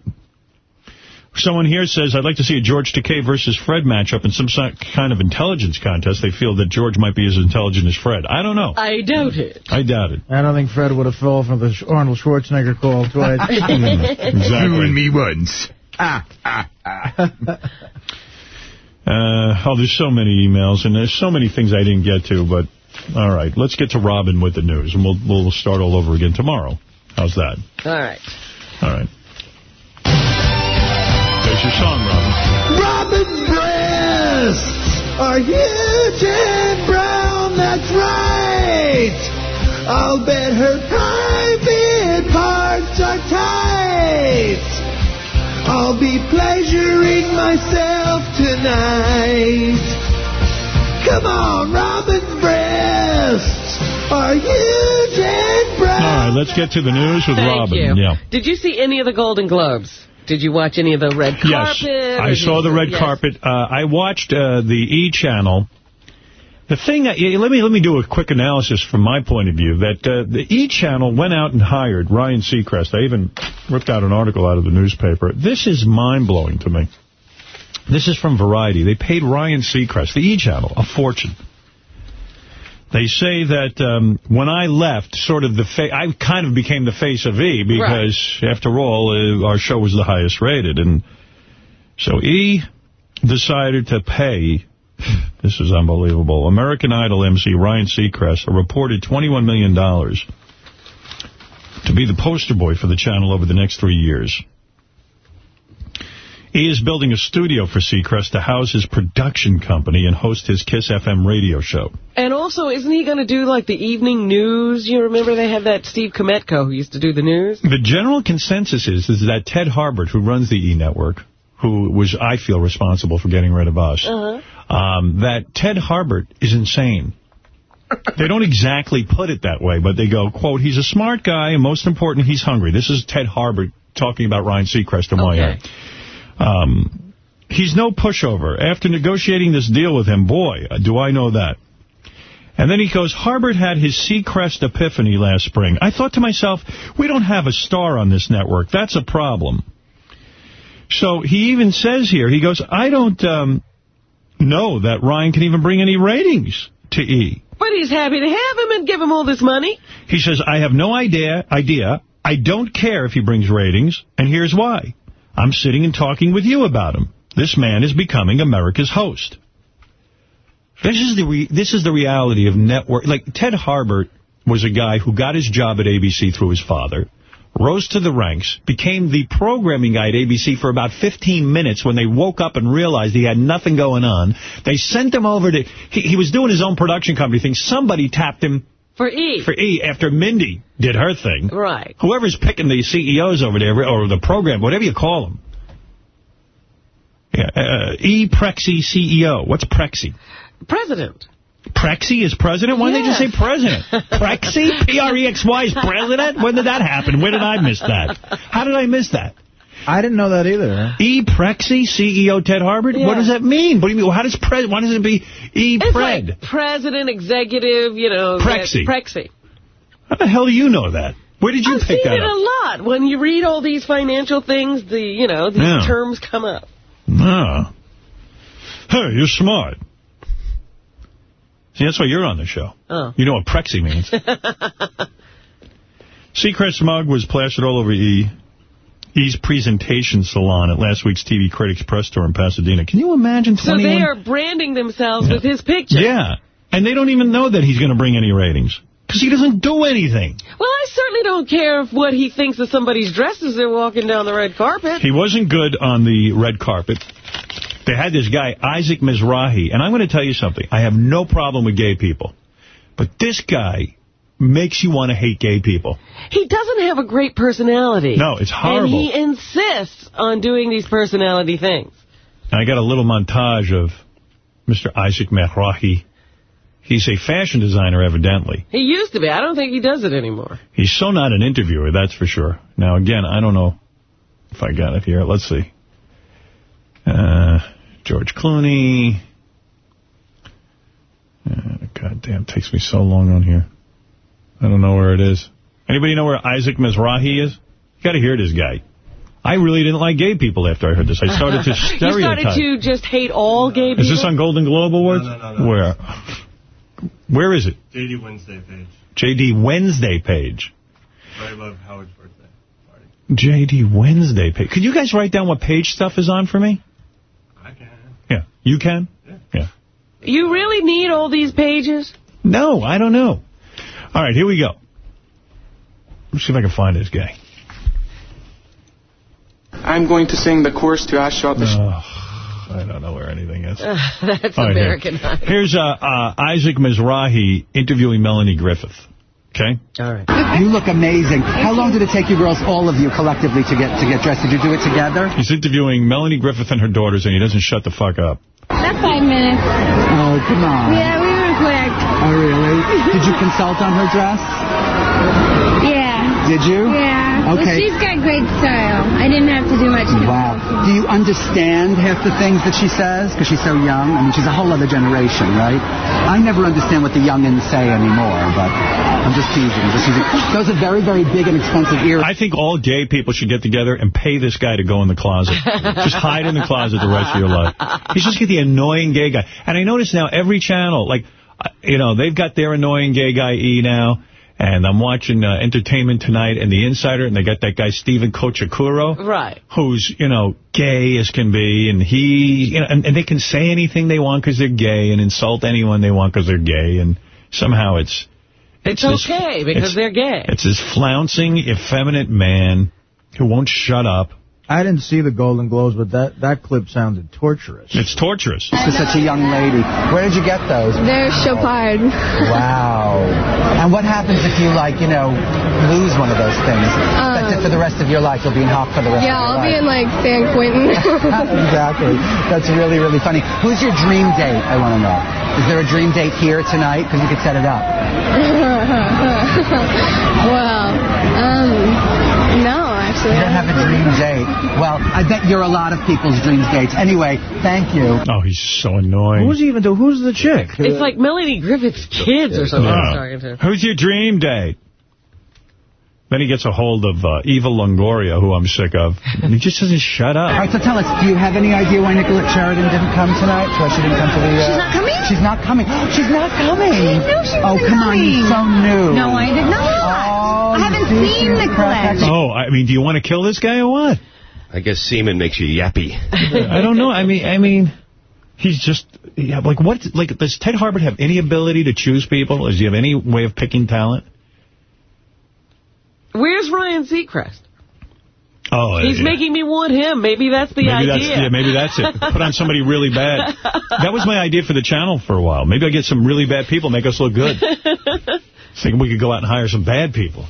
Someone here says, I'd like to see a George Takei versus Fred matchup in some kind of intelligence contest. They feel that George might be as intelligent as Fred. I don't know. I doubt it. I doubt it. I don't think Fred would have fallen for the Arnold Schwarzenegger call twice. Exactly. You and me once. Ah, ah, ah. Uh, oh, there's so many emails, and there's so many things I didn't get to, but all right, let's get to Robin with the news, and we'll we'll start all over again tomorrow. How's that? All right. All right. There's your song, Robin. Robin's breasts are huge and brown, that's right. I'll bet her private parts are tight. I'll be pleasuring myself tonight. Come on, Robin's breasts are huge and brown. All right, let's get to the news with Thank Robin. you. Yeah. Did you see any of the Golden Globes? Did you watch any of the red carpet? Yes, I saw the red yes. carpet. Uh, I watched uh, the E channel. The thing, that, let me let me do a quick analysis from my point of view. That uh, the E channel went out and hired Ryan Seacrest. I even ripped out an article out of the newspaper. This is mind blowing to me. This is from Variety. They paid Ryan Seacrest, the E channel, a fortune. They say that um, when I left, sort of the fa I kind of became the face of E because, after all, uh, our show was the highest rated. And so E decided to pay, this is unbelievable, American Idol MC Ryan Seacrest a reported $21 million to be the poster boy for the channel over the next three years. He is building a studio for Seacrest to house his production company and host his KISS FM radio show. And also, isn't he going to do, like, the evening news? You remember they had that Steve Kmetko who used to do the news? The general consensus is, is that Ted Harbert, who runs the E! Network, who was, I feel, responsible for getting rid of us, Uh-huh. um, that Ted Harbert is insane. they don't exactly put it that way, but they go, quote, he's a smart guy, and most important, he's hungry. This is Ted Harbert talking about Ryan Seacrest and why. Um, he's no pushover. After negotiating this deal with him, boy, do I know that. And then he goes, Harbert had his Seacrest epiphany last spring. I thought to myself, we don't have a star on this network. That's a problem. So he even says here, he goes, I don't um, know that Ryan can even bring any ratings to E. But he's happy to have him and give him all this money. He says, I have no idea, idea. I don't care if he brings ratings, and here's why. I'm sitting and talking with you about him. This man is becoming America's host. This is the this is the reality of network. Like Ted Harbert was a guy who got his job at ABC through his father, rose to the ranks, became the programming guy at ABC for about 15 minutes when they woke up and realized he had nothing going on. They sent him over to, he, he was doing his own production company thing. Somebody tapped him For E. for E after Mindy did her thing. Right. Whoever's picking the CEOs over there, or the program, whatever you call them. Yeah, uh, E. Prexy CEO. What's Prexy? President. Prexy is president? Why didn't they just say president? Prexy? P-R-E-X-Y is president? When did that happen? Where did I miss that? How did I miss that? I didn't know that either. E. Prexy, CEO Ted Harbert? What does that mean? What do you mean? How does pre? Why doesn't it be E. It's Pred? like president, executive, you know. Prexy. Prexy. How the hell do you know that? Where did you I've pick seen it a lot. When you read all these financial things, the you know, these Yeah. terms come up. Ah. Hey, you're smart. See, that's why you're on the show. Oh. You know what Prexy means. Seacrest mug was plastered all over E. E's presentation salon at last week's TV Critics Press Tour in Pasadena. Can you imagine So they are branding themselves with his picture. Yeah. And they don't even know that he's going to bring any ratings. Because he doesn't do anything. Well, I certainly don't care if what he thinks of somebody's dress as they're walking down the red carpet. He wasn't good on the red carpet. They had this guy, Isaac Mizrahi, and I'm going to tell you something. I have no problem with gay people. But this guy makes you want to hate gay people. He doesn't have a great personality. No, it's horrible. And he insists on doing these personality things. And I got a little montage of Mr. Isaac Mizrahi. He's a fashion designer, evidently. He used to be. I don't think he does it anymore. He's so not an interviewer, that's for sure. Now, again, I don't know if I got it here. Let's see. Uh, George Clooney. Uh, God damn, it takes me so long on here. I don't know where it is. Anybody know where Isaac Mizrahi is? You got to hear this guy. I really didn't like gay people after I heard this. I started to stereotype. you stereotype. started to just hate all gay people? Is this on Golden Globe Awards? No, no, no, no. Where? Where is it? JD Wednesday page. JD Wednesday page. Right above Howard's birthday. party. JD Wednesday page. Could you guys write down what page stuff is on for me? I can. Yeah. You can? Yeah. You really need all these pages? No, I don't know. All right, here we go. Let's see if I can find this guy. I'm going to sing the chorus to Ash Shot the I don't know where anything is. That's All right, here. American Idol. Here's uh, uh, Isaac Mizrahi interviewing Melanie Griffith. Okay? All right. You look amazing. How long did it take you girls, all of you collectively, to get to get dressed? Did you do it together? He's interviewing Melanie Griffith and her daughters, and he doesn't shut the fuck up. That's five minutes. Oh, come on. Yeah, we quick. Oh, really? Did you consult on her dress? Yeah. Did you? Yeah. Well, Okay. she's got great style. I didn't have to do much. Wow. Do you understand half the things that she says? Because she's so young. I mean, she's a whole other generation, right? I never understand what the youngins say anymore, but I'm just teasing. I'm just teasing. Those are very, very big and expensive earrings. I think all gay people should get together and pay this guy to go in the closet. just hide in the closet the rest of your life. He's just get the annoying gay guy. And I notice now every channel, like, you know, they've got their annoying gay guy E now. And I'm watching uh, Entertainment Tonight and The Insider, and they got that guy Steven Cojocaru. Right. Who's, you know, gay as can be, and he, you know, and, and they can say anything they want because they're gay and insult anyone they want because they're gay, and somehow it's... It's, this- okay because it's- they're gay. It's this flouncing, effeminate man who won't shut up. I didn't see the Golden Globes, but that, that clip sounded torturous. It's torturous. For such a young lady. Where did you get those? They're Chopard. Wow. And what happens if you, like, you know, lose one of those things? That's it for the rest of your life. You'll be in hock for the rest of the life. Yeah, I'll your be in like San Quentin. exactly. That's really, really funny. Who's your dream date, I want to know? Is there a dream date here tonight? Because you could set it up. well, um, no, actually. You don't have a dream date. Well, I bet you're a lot of people's dream dates. Anyway, thank you. Oh, he's so annoying. Who's he even do? Who's the chick? It's like Melanie Griffith's kids or something. Yeah. I'm talking to. Who's your dream date? Then he gets a hold of uh, Eva Longoria, who I'm sick of. And he just doesn't shut up. All right, so tell us, do you have any idea why Nicolette Sheridan didn't come tonight? Why she didn't come to the... Uh... She's not coming? She's not coming. She's not coming. I didn't know she Oh, wasn't come on, you're so new. No, I did not. Oh, I haven't seen do. Nicolette. Oh, I mean, do you want to kill this guy or what? I guess semen makes you yappy. I don't know. I mean, I mean, he's just yeah. Like what? Like does Ted Harbert have any ability to choose people? Does he have any way of picking talent? Where's Ryan Seacrest? Oh, He's yeah. making me want him. Maybe that's the Maybe that's idea. yeah. Maybe that's it. Put on somebody really bad. That was my idea for the channel for a while. Maybe I get some really bad people, make us look good. Thinking we could go out and hire some bad people.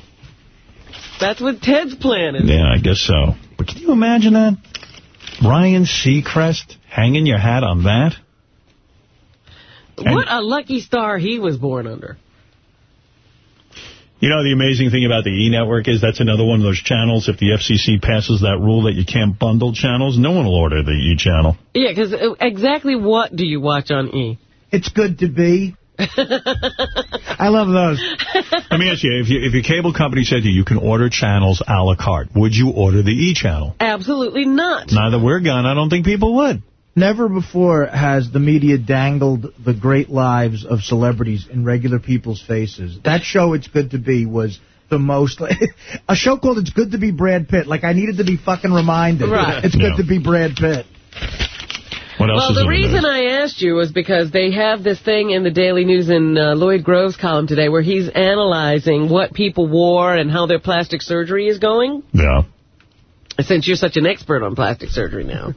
That's what Ted's plan is. Yeah, I guess so. But can you imagine that? Ryan Seacrest hanging your hat on that? What a lucky star he was born under. You know, the amazing thing about the E! Network is that's another one of those channels. If the FCC passes that rule that you can't bundle channels, no one will order the E! channel. Yeah, because uh, exactly what do you watch on E? It's good to be. I love those. Let me ask you, if, you, if your cable company said to you, you can order channels a la carte, would you order the E! channel? Absolutely not. Now that we're gone, I don't think people would. Never before has the media dangled the great lives of celebrities in regular people's faces. That show, It's Good to Be, was the most... a show called It's Good to Be Brad Pitt. Like, I needed to be fucking reminded. Right. It's Yeah. good to be Brad Pitt. What else Well, the reason? I asked you was because they have this thing in the Daily News in uh, Lloyd Grove's column today where he's analyzing what people wore and how their plastic surgery is going. Yeah. Since you're such an expert on plastic surgery now.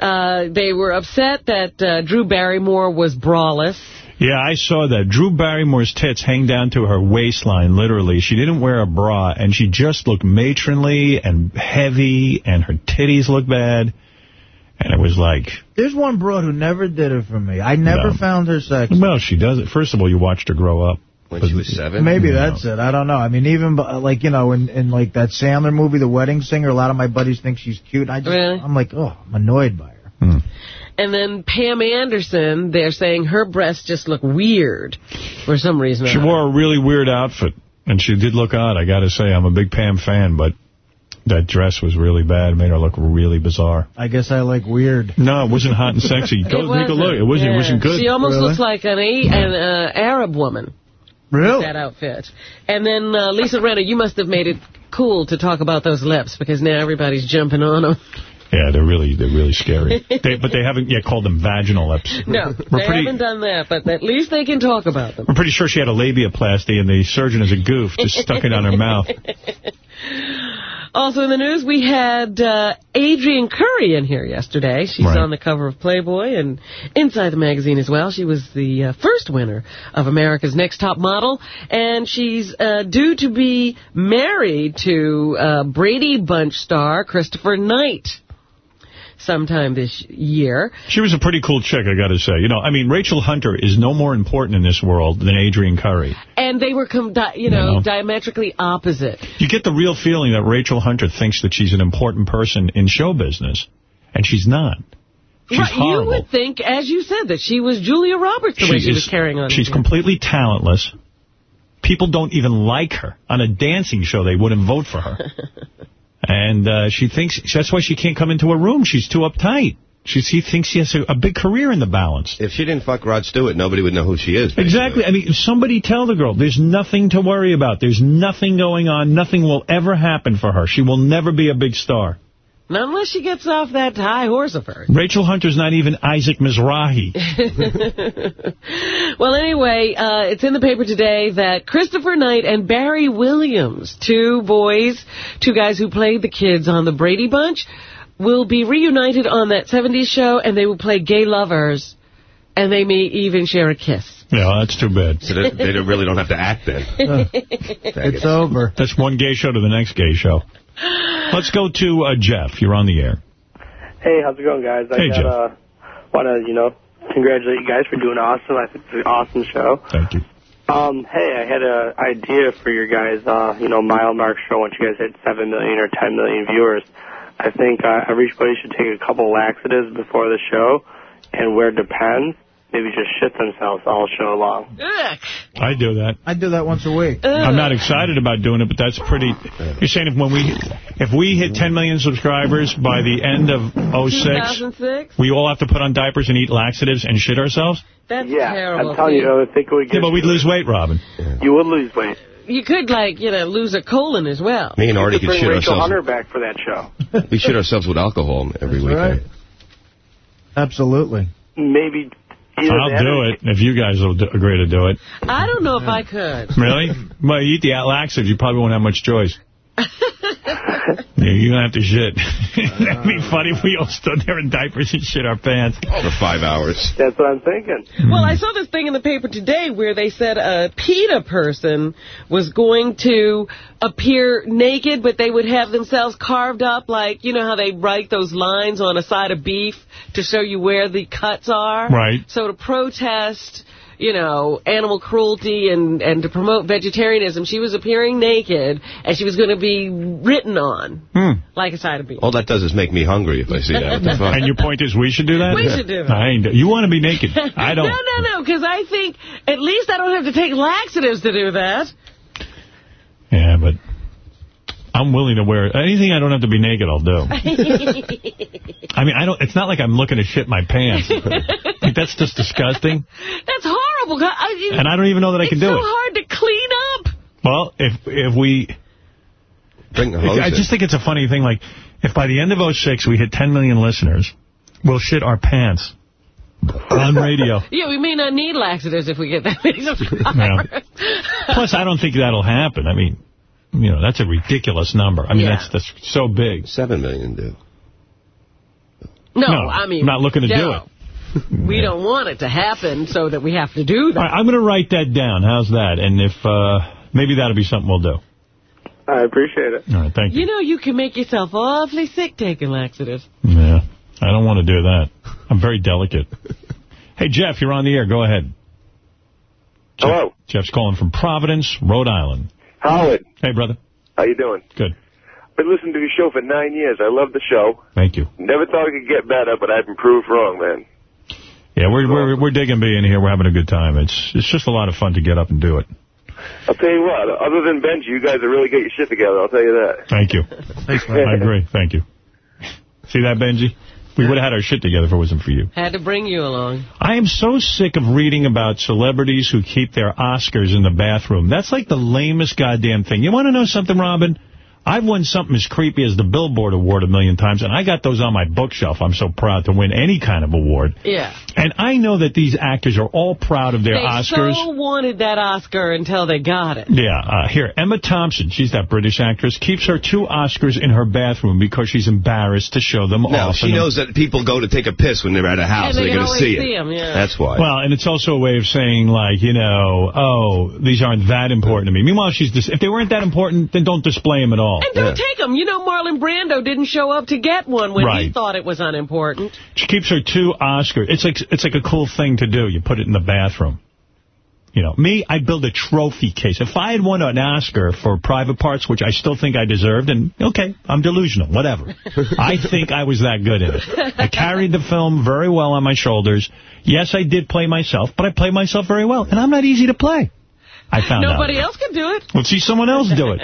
Uh, they were upset that uh, Drew Barrymore was braless. Yeah, I saw that. Drew Barrymore's tits hang down to her waistline, literally. She didn't wear a bra, and she just looked matronly and heavy, and her titties looked bad. And it was like, There's one broad who never did it for me. I never No. found her sexy. well, she does it. First of all, you watched her grow up. When she was seven? Maybe No. that's it. I don't know. I mean, even uh, like you know, in, in like that Sandler movie, The Wedding Singer, a lot of my buddies think she's cute. I just, Really? I'm like, oh, I'm annoyed by her. Hmm. And then Pam Anderson, they're saying her breasts just look weird for some reason. She wore a really weird outfit, and she did look odd, I got to say. I'm a big Pam fan, but that dress was really bad. It made her look really bizarre. I guess I like weird. No, it wasn't hot and sexy. Go It take a wasn't. look. It wasn't, it wasn't good. She almost Really? looks like an, a an uh, Arab woman. Really? That outfit. And then uh, Lisa Rinna, you must have made it cool to talk about those lips because now everybody's jumping on them. Yeah, they're really they're really scary. they, but they haven't yet called them vaginal lips. No, We're they pretty- haven't done that, but at least they can talk about them. I'm pretty sure she had a labiaplasty, and the surgeon is a goof, just stuck it on her mouth. Also in the news, we had uh, Adrianne Curry in here yesterday. She's Right. on the cover of Playboy and Inside the magazine as well. She was the uh, first winner of America's Next Top Model, and she's uh, due to be married to uh, Brady Bunch star Christopher Knight sometime this year. She was a pretty cool chick, I got to say. You know, I mean, Rachel Hunter is no more important in this world than Adrianne Curry. And they were, com- di- you know, No. diametrically opposite. You get the real feeling that Rachel Hunter thinks that she's an important person in show business, and she's not. She's right, horrible. You would think, as you said, that she was Julia Roberts the way she is- was carrying on. She's completely talentless. People don't even like her. On a dancing show, they wouldn't vote for her. and uh, she thinks that's why she can't come into a room. She's too uptight. She, she thinks she has a, a big career in the balance. If she didn't fuck Rod Stewart, nobody would know who she is. basically. Exactly. I mean, somebody tell the girl, there's nothing to worry about. There's nothing going on. Nothing will ever happen for her. She will never be a big star. Not unless she gets off that high horse of hers. Rachel Hunter's not even Isaac Mizrahi. well, anyway, uh, it's in the paper today that Christopher Knight and Barry Williams, two boys, two guys who played the kids on the Brady Bunch, will be reunited on that 70s show, and they will play gay lovers, and they may even share a kiss. Yeah, that's too bad. So they, they really don't have to act then. It's over. That's one gay show to the next gay show. Let's go to uh, Jeff. You're on the air. Hey, how's it going, guys? I Hey, got, Jeff. uh, want to, you know, congratulate you guys for doing awesome. I think it's an awesome show. Thank you. Um, hey, I had an idea for your guys, uh, you know, mile mark show once you guys hit 7 million or 10 million viewers. I think uh, everybody should take a couple laxatives before the show, and where it depends, maybe just shit themselves all show long. Ugh. I do that. I do that once a week. Ugh. I'm not excited about doing it, but that's pretty... You're saying if when we if we hit 10 million subscribers by the end of 06, 2006? we all have to put on diapers and eat laxatives and shit ourselves? That's yeah, terrible. I'm telling you, I think we would Yeah, but we'd lose weight, Robin. you would lose weight. you could, like, you know, lose a colon as well. Me and Artie could could bring shit Rachel ourselves. Hunter back for that show. We shit ourselves with alcohol every weekend. right. Absolutely. Maybe either I'll that do it if you guys will do, agree to do it. I don't know if I could. Really? Well, you eat the laxatives, you probably won't have much choice. Yeah, you're going to have to shit. It'd be funny if we all stood there in diapers and shit our pants. Oh, for five hours. That's what I'm thinking. Well, I saw this thing in the paper today where they said a PETA person was going to appear naked, but they would have themselves carved up like, you know how they write those lines on a side of beef to show you where the cuts are? Right. So to protest, you know, animal cruelty and, and to promote vegetarianism, she was appearing naked, and she was going to be written on Hmm. like a side of beef. All that does is make me hungry if I see that. The fuck? And your point is we should do that? We should do that. I ain't, you want to be naked. I don't. No, no, no, because I think at least I don't have to take laxatives to do that. Yeah, but I'm willing to wear anything I don't have to be naked, I'll do. I mean, I don't. It's not like I'm looking to shit my pants. Like, that's just disgusting. That's horrible. God, I, And I don't even know that I can do so it. It's so hard to clean up. Well, if if we... Bring the hose I in. just think it's a funny thing, like, if by the end of 06 we hit 10 million listeners, we'll shit our pants on radio. Yeah, we may not need laxatives if we get that many subscribers. Plus, I don't think that'll happen. I mean, you know, that's a ridiculous number. I mean, Yeah. that's that's so big. Seven million do. No, No, I mean... I'm not looking to do it. We don't want it to happen so that we have to do that. All right, I'm going to write that down. How's that? And if, uh, maybe that'll be something we'll do. I appreciate it. All right, thank you. You know, you can make yourself awfully sick taking laxatives. Yeah, I don't want to do that. I'm very delicate. Hey, Jeff, you're on the air. Go ahead. Jeff, Hello. Jeff's calling from Providence, Rhode Island. Howard, Hey, brother. how you doing? Good. I've been listening to your show for nine years. I love the show. Thank you. Never thought it could get better, but I've been proved wrong, man. Yeah, we're we're we're digging being here. We're having a good time. It's it's just a lot of fun to get up and do it. I'll tell you what, other than Benjy, you guys are really got your shit together, I'll tell you that. Thank you. Thanks, man. I agree. Thank you. See that, Benjy? We would have had our shit together if it wasn't for you. Had to bring you along. I am so sick of reading about celebrities who keep their Oscars in the bathroom. That's like the lamest goddamn thing. You want to know something, Robin? I've won something as creepy as the Billboard Award a million times, and I got those on my bookshelf. I'm so proud to win any kind of award. Yeah. And I know that these actors are all proud of their they Oscars. They so wanted that Oscar until they got it. Yeah, uh, here, Emma Thompson, she's that British actress, keeps her two Oscars in her bathroom because she's embarrassed to show them No, off. she And- knows that people go to take a piss when they're at a house. And they they're can going to always see it. it. 'em, yeah. That's why. Well, and it's also a way of saying, like, you know, oh, these aren't that important to me. Meanwhile, she's dis- if they weren't that important, then don't display them at all. And don't take them. You know, Marlon Brando didn't show up to get one when he thought it was unimportant. She keeps her two Oscars. It's like it's like a cool thing to do. You put it in the bathroom. You know, me, I build a trophy case. If I had won an Oscar for Private Parts, which I still think I deserved, and okay, I'm delusional, whatever. I think I was that good in it. I carried the film very well on my shoulders. Yes, I did play myself, but I played myself very well, and I'm not easy to play. I found Nobody out. else could do it. Let's see someone else do it.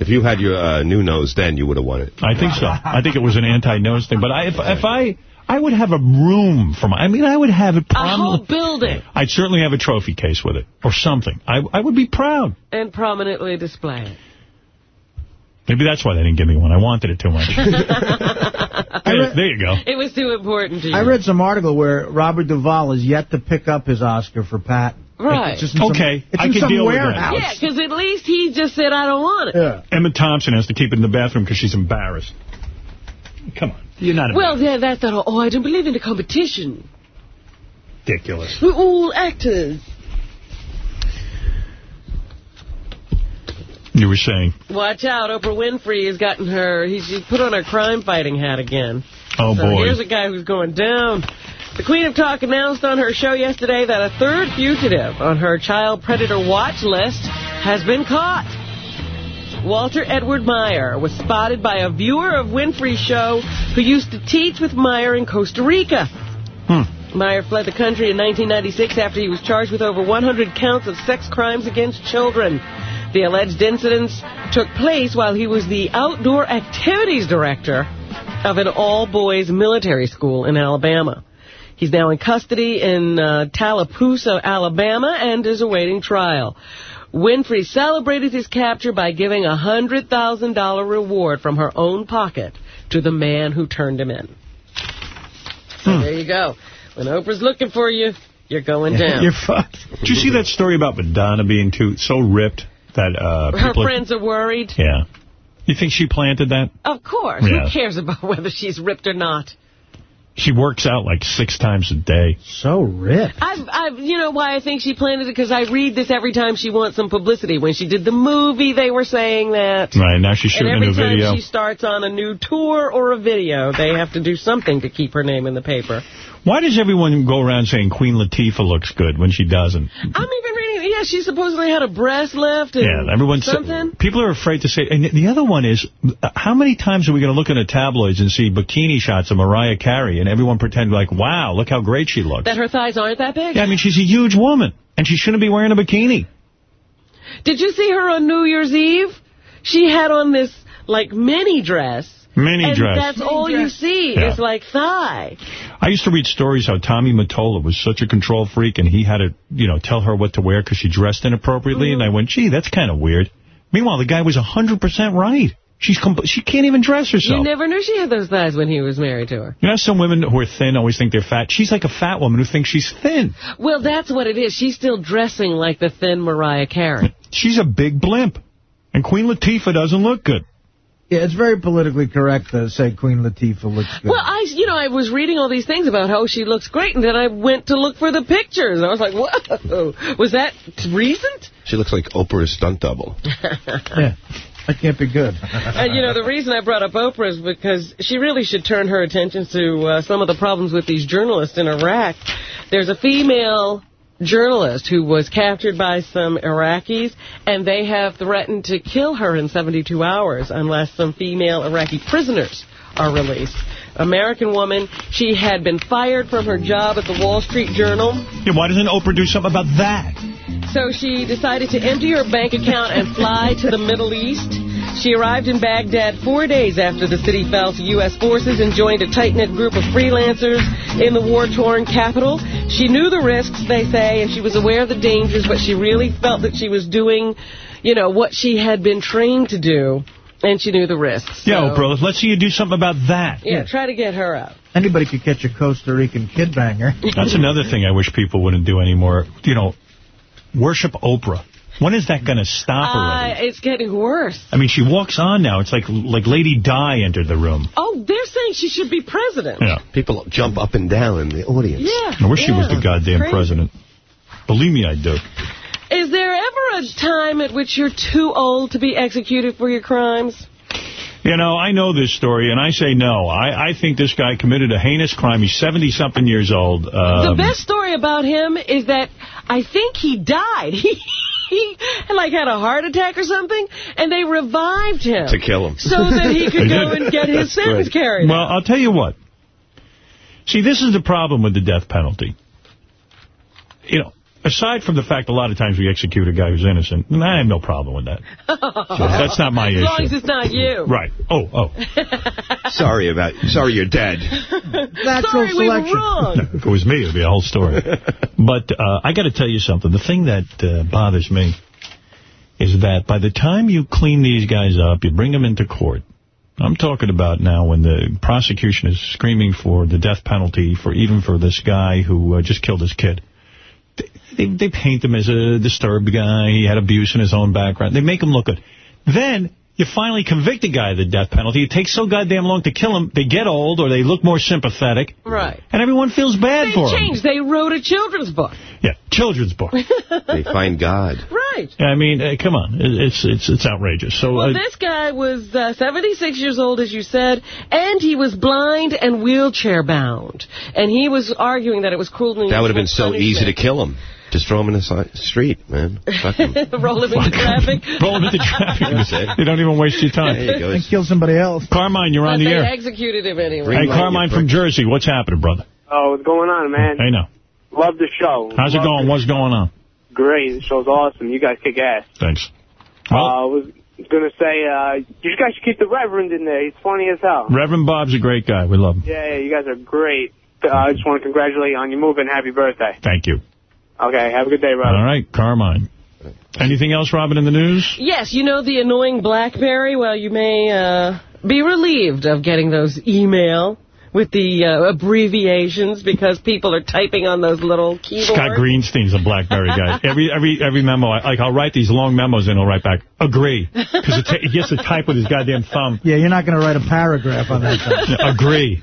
if you had your uh, new nose then, you would have won it. I think so. I think it was an anti-nose thing. But I, if, if I, I would have a room for my, I mean, I would have it A whole prominently. building I'd certainly have a trophy case with it or something. I, I would be proud. and prominently display it. Maybe that's why they didn't give me one. I wanted it too much. there, there you go. It was too important to you. I read some article where Robert Duvall is yet to pick up his Oscar for Pat. Like, Right. it's just in some- Okay, it's I can some deal with that. Yeah, because at least he just said, I don't want it. Yeah. Emma Thompson has to keep it in the bathroom because she's embarrassed. Come on. You're not Well, yeah, that's not, oh, I don't believe in the competition. ridiculous. We're all actors. You were saying, Watch out, Oprah Winfrey has gotten her, he, she put on her crime-fighting hat again. oh so boy. here's a guy who's going down. The Queen of Talk announced on her show yesterday that a third fugitive on her child predator watch list has been caught. Walter Edward Meyer was spotted by a viewer of Winfrey's show who used to teach with Meyer in Costa Rica. Hmm. Meyer fled the country in 1996 after he was charged with over 100 counts of sex crimes against children. The alleged incidents took place while he was the outdoor activities director of an all-boys military school in Alabama. He's now in custody in uh, Tallapoosa, Alabama, and is awaiting trial. Winfrey celebrated his capture by giving a $100,000 reward from her own pocket to the man who turned him in. So Hmm. there you go. When Oprah's looking for you, you're going down. You're fucked. Did you see that story about Madonna being too so ripped that uh, Her people are- friends are worried. Yeah. You think she planted that? Of course. Yeah. Who cares about whether she's ripped or not? She works out like six times a day. So ripped. I've, I've, you know why I think she planted it? Because I read this every time she wants some publicity. When she did the movie, they were saying that. Right, now she's And shooting a new video. every time she starts on a new tour or a video, they have to do something to keep her name in the paper. Why does everyone go around saying Queen Latifah looks good when she doesn't? I'm even reading, yeah, she supposedly had a breast lift and Yeah, everyone's something. people are afraid to say. And the other one is, uh, how many times are we going to look in the tabloids and see bikini shots of Mariah Carey and everyone pretend like, wow, look how great she looks? That her thighs aren't that big? Yeah, I mean, she's a huge woman, and she shouldn't be wearing a bikini. Did you see her on New Year's Eve? She had on this, like, mini dress. Mini and dress. that's all you see Yeah. is, like, thigh. I used to read stories how Tommy Mottola was such a control freak, and he had to, you know, tell her what to wear because she dressed inappropriately. And I mm-hmm. went, gee, that's kind of weird. Meanwhile, the guy was 100% right. She's She can't even dress herself. You never knew she had those thighs when he was married to her. You know, some women who are thin always think they're fat. She's like a fat woman who thinks she's thin. Well, that's what it is. She's still dressing like the thin Mariah Carey. She's a big blimp. And Queen Latifah doesn't look good. Yeah, it's very politically correct to say Queen Latifah looks good. Well, I, you know, I was reading all these things about how she looks great, and then I went to look for the pictures. And I was like, whoa, was that recent? She looks like Oprah's stunt double. yeah, that can't be good. And, you know, the reason I brought up Oprah is because she really should turn her attention to uh, some of the problems with these journalists in Iraq. There's a female journalist who was captured by some Iraqis, and they have threatened to kill her in 72 hours unless some female Iraqi prisoners are released. American woman, she had been fired from her job at the Wall Street Journal. Yeah, why doesn't Oprah do something about that? So she decided to empty her bank account and fly to the Middle East. She arrived in Baghdad four days after the city fell to U.S. forces and joined a tight-knit group of freelancers in the war-torn capital. She knew the risks, they say, and she was aware of the dangers, but she really felt that she was doing, you know, what she had been trained to do, and she knew the risks. Yeah, So, Oprah, let's see you do something about that. Yeah, try to get her out. Anybody could catch a Costa Rican kid banger. That's another thing I wish people wouldn't do anymore. You know, worship Oprah. When is that going to stop already? Uh, it's getting worse. I mean, she walks on now. It's like like Lady Di entered the room. Oh, they're saying she should be president. Yeah. People jump up and down in the audience. Yeah. I wish she was the goddamn Crazy. president. Believe me, I do. Is there ever a time at which you're too old to be executed for your crimes? You know, I know this story, and I say no. I, I think this guy committed a heinous crime. He's 70-something years old. the Um, best story about him is that I think he died. He, he like had a heart attack or something, and they revived him. To kill him. So that he could go and get his That's sentence great. carried Well, out. I'll tell you what. See, this is the problem with the death penalty. You know, aside from the fact a lot of times we execute a guy who's innocent, and I have no problem with that. That's not my As issue. As long as it's not you. Right. Oh, oh. Sorry about. Sorry, you're dead. Sorry, we were wrong. if it was me, it would be a whole story. but uh, I got to tell you something. The thing that uh, bothers me is that by the time you clean these guys up, you bring them into court. I'm talking about now when the prosecution is screaming for the death penalty for even for this guy who uh, just killed his kid. They, they paint him as a disturbed guy. He had abuse in his own background. They make him look good. Then you finally convict a guy of the death penalty. It takes so goddamn long to kill him. They get old or they look more sympathetic. Right. And everyone feels bad They for him. changed. They wrote a children's book. Yeah, children's book. They find God. Right. I mean, uh, come on. It's it's it's outrageous. So Well, uh, this guy was uh, 76 years old, as you said, and he was blind and wheelchair bound. And he was arguing that it was cruel and That would have been unusual so easy to kill him. Just throw him in the si- street, man. Fuck him. Roll him into traffic. roll him into traffic. That's you don't even waste your time. There you go. And kill somebody else. Carmine, you're But on the they air. executed him anyway. Hey, light, Carmine from prick. Jersey. What's happening, brother? Oh, what's going on, man? Hey, now. Love the show. How's it Love going? What's going on? Great. The show's awesome. You guys kick ass. Thanks. Uh, I was going to say, uh, you guys should keep the Reverend in there. He's funny as hell. Reverend Bob's a great guy. We love him. Yeah, yeah, you guys are great. Uh, I just want to congratulate you on your move and happy birthday. Thank you. Okay, have a good day, brother. All right, Carmine. Anything else, Robin, in the news? Yes, you know the annoying BlackBerry? Well, you may uh, be relieved of getting those email with the uh, abbreviations because people are typing on those little keyboards. Scott Greenstein's a BlackBerry guy. Every every every memo, I, like I'll write these long memos and he'll write back, agree. Because he gets to type with his goddamn thumb. Yeah, you're not going to write a paragraph on that. thing. agree.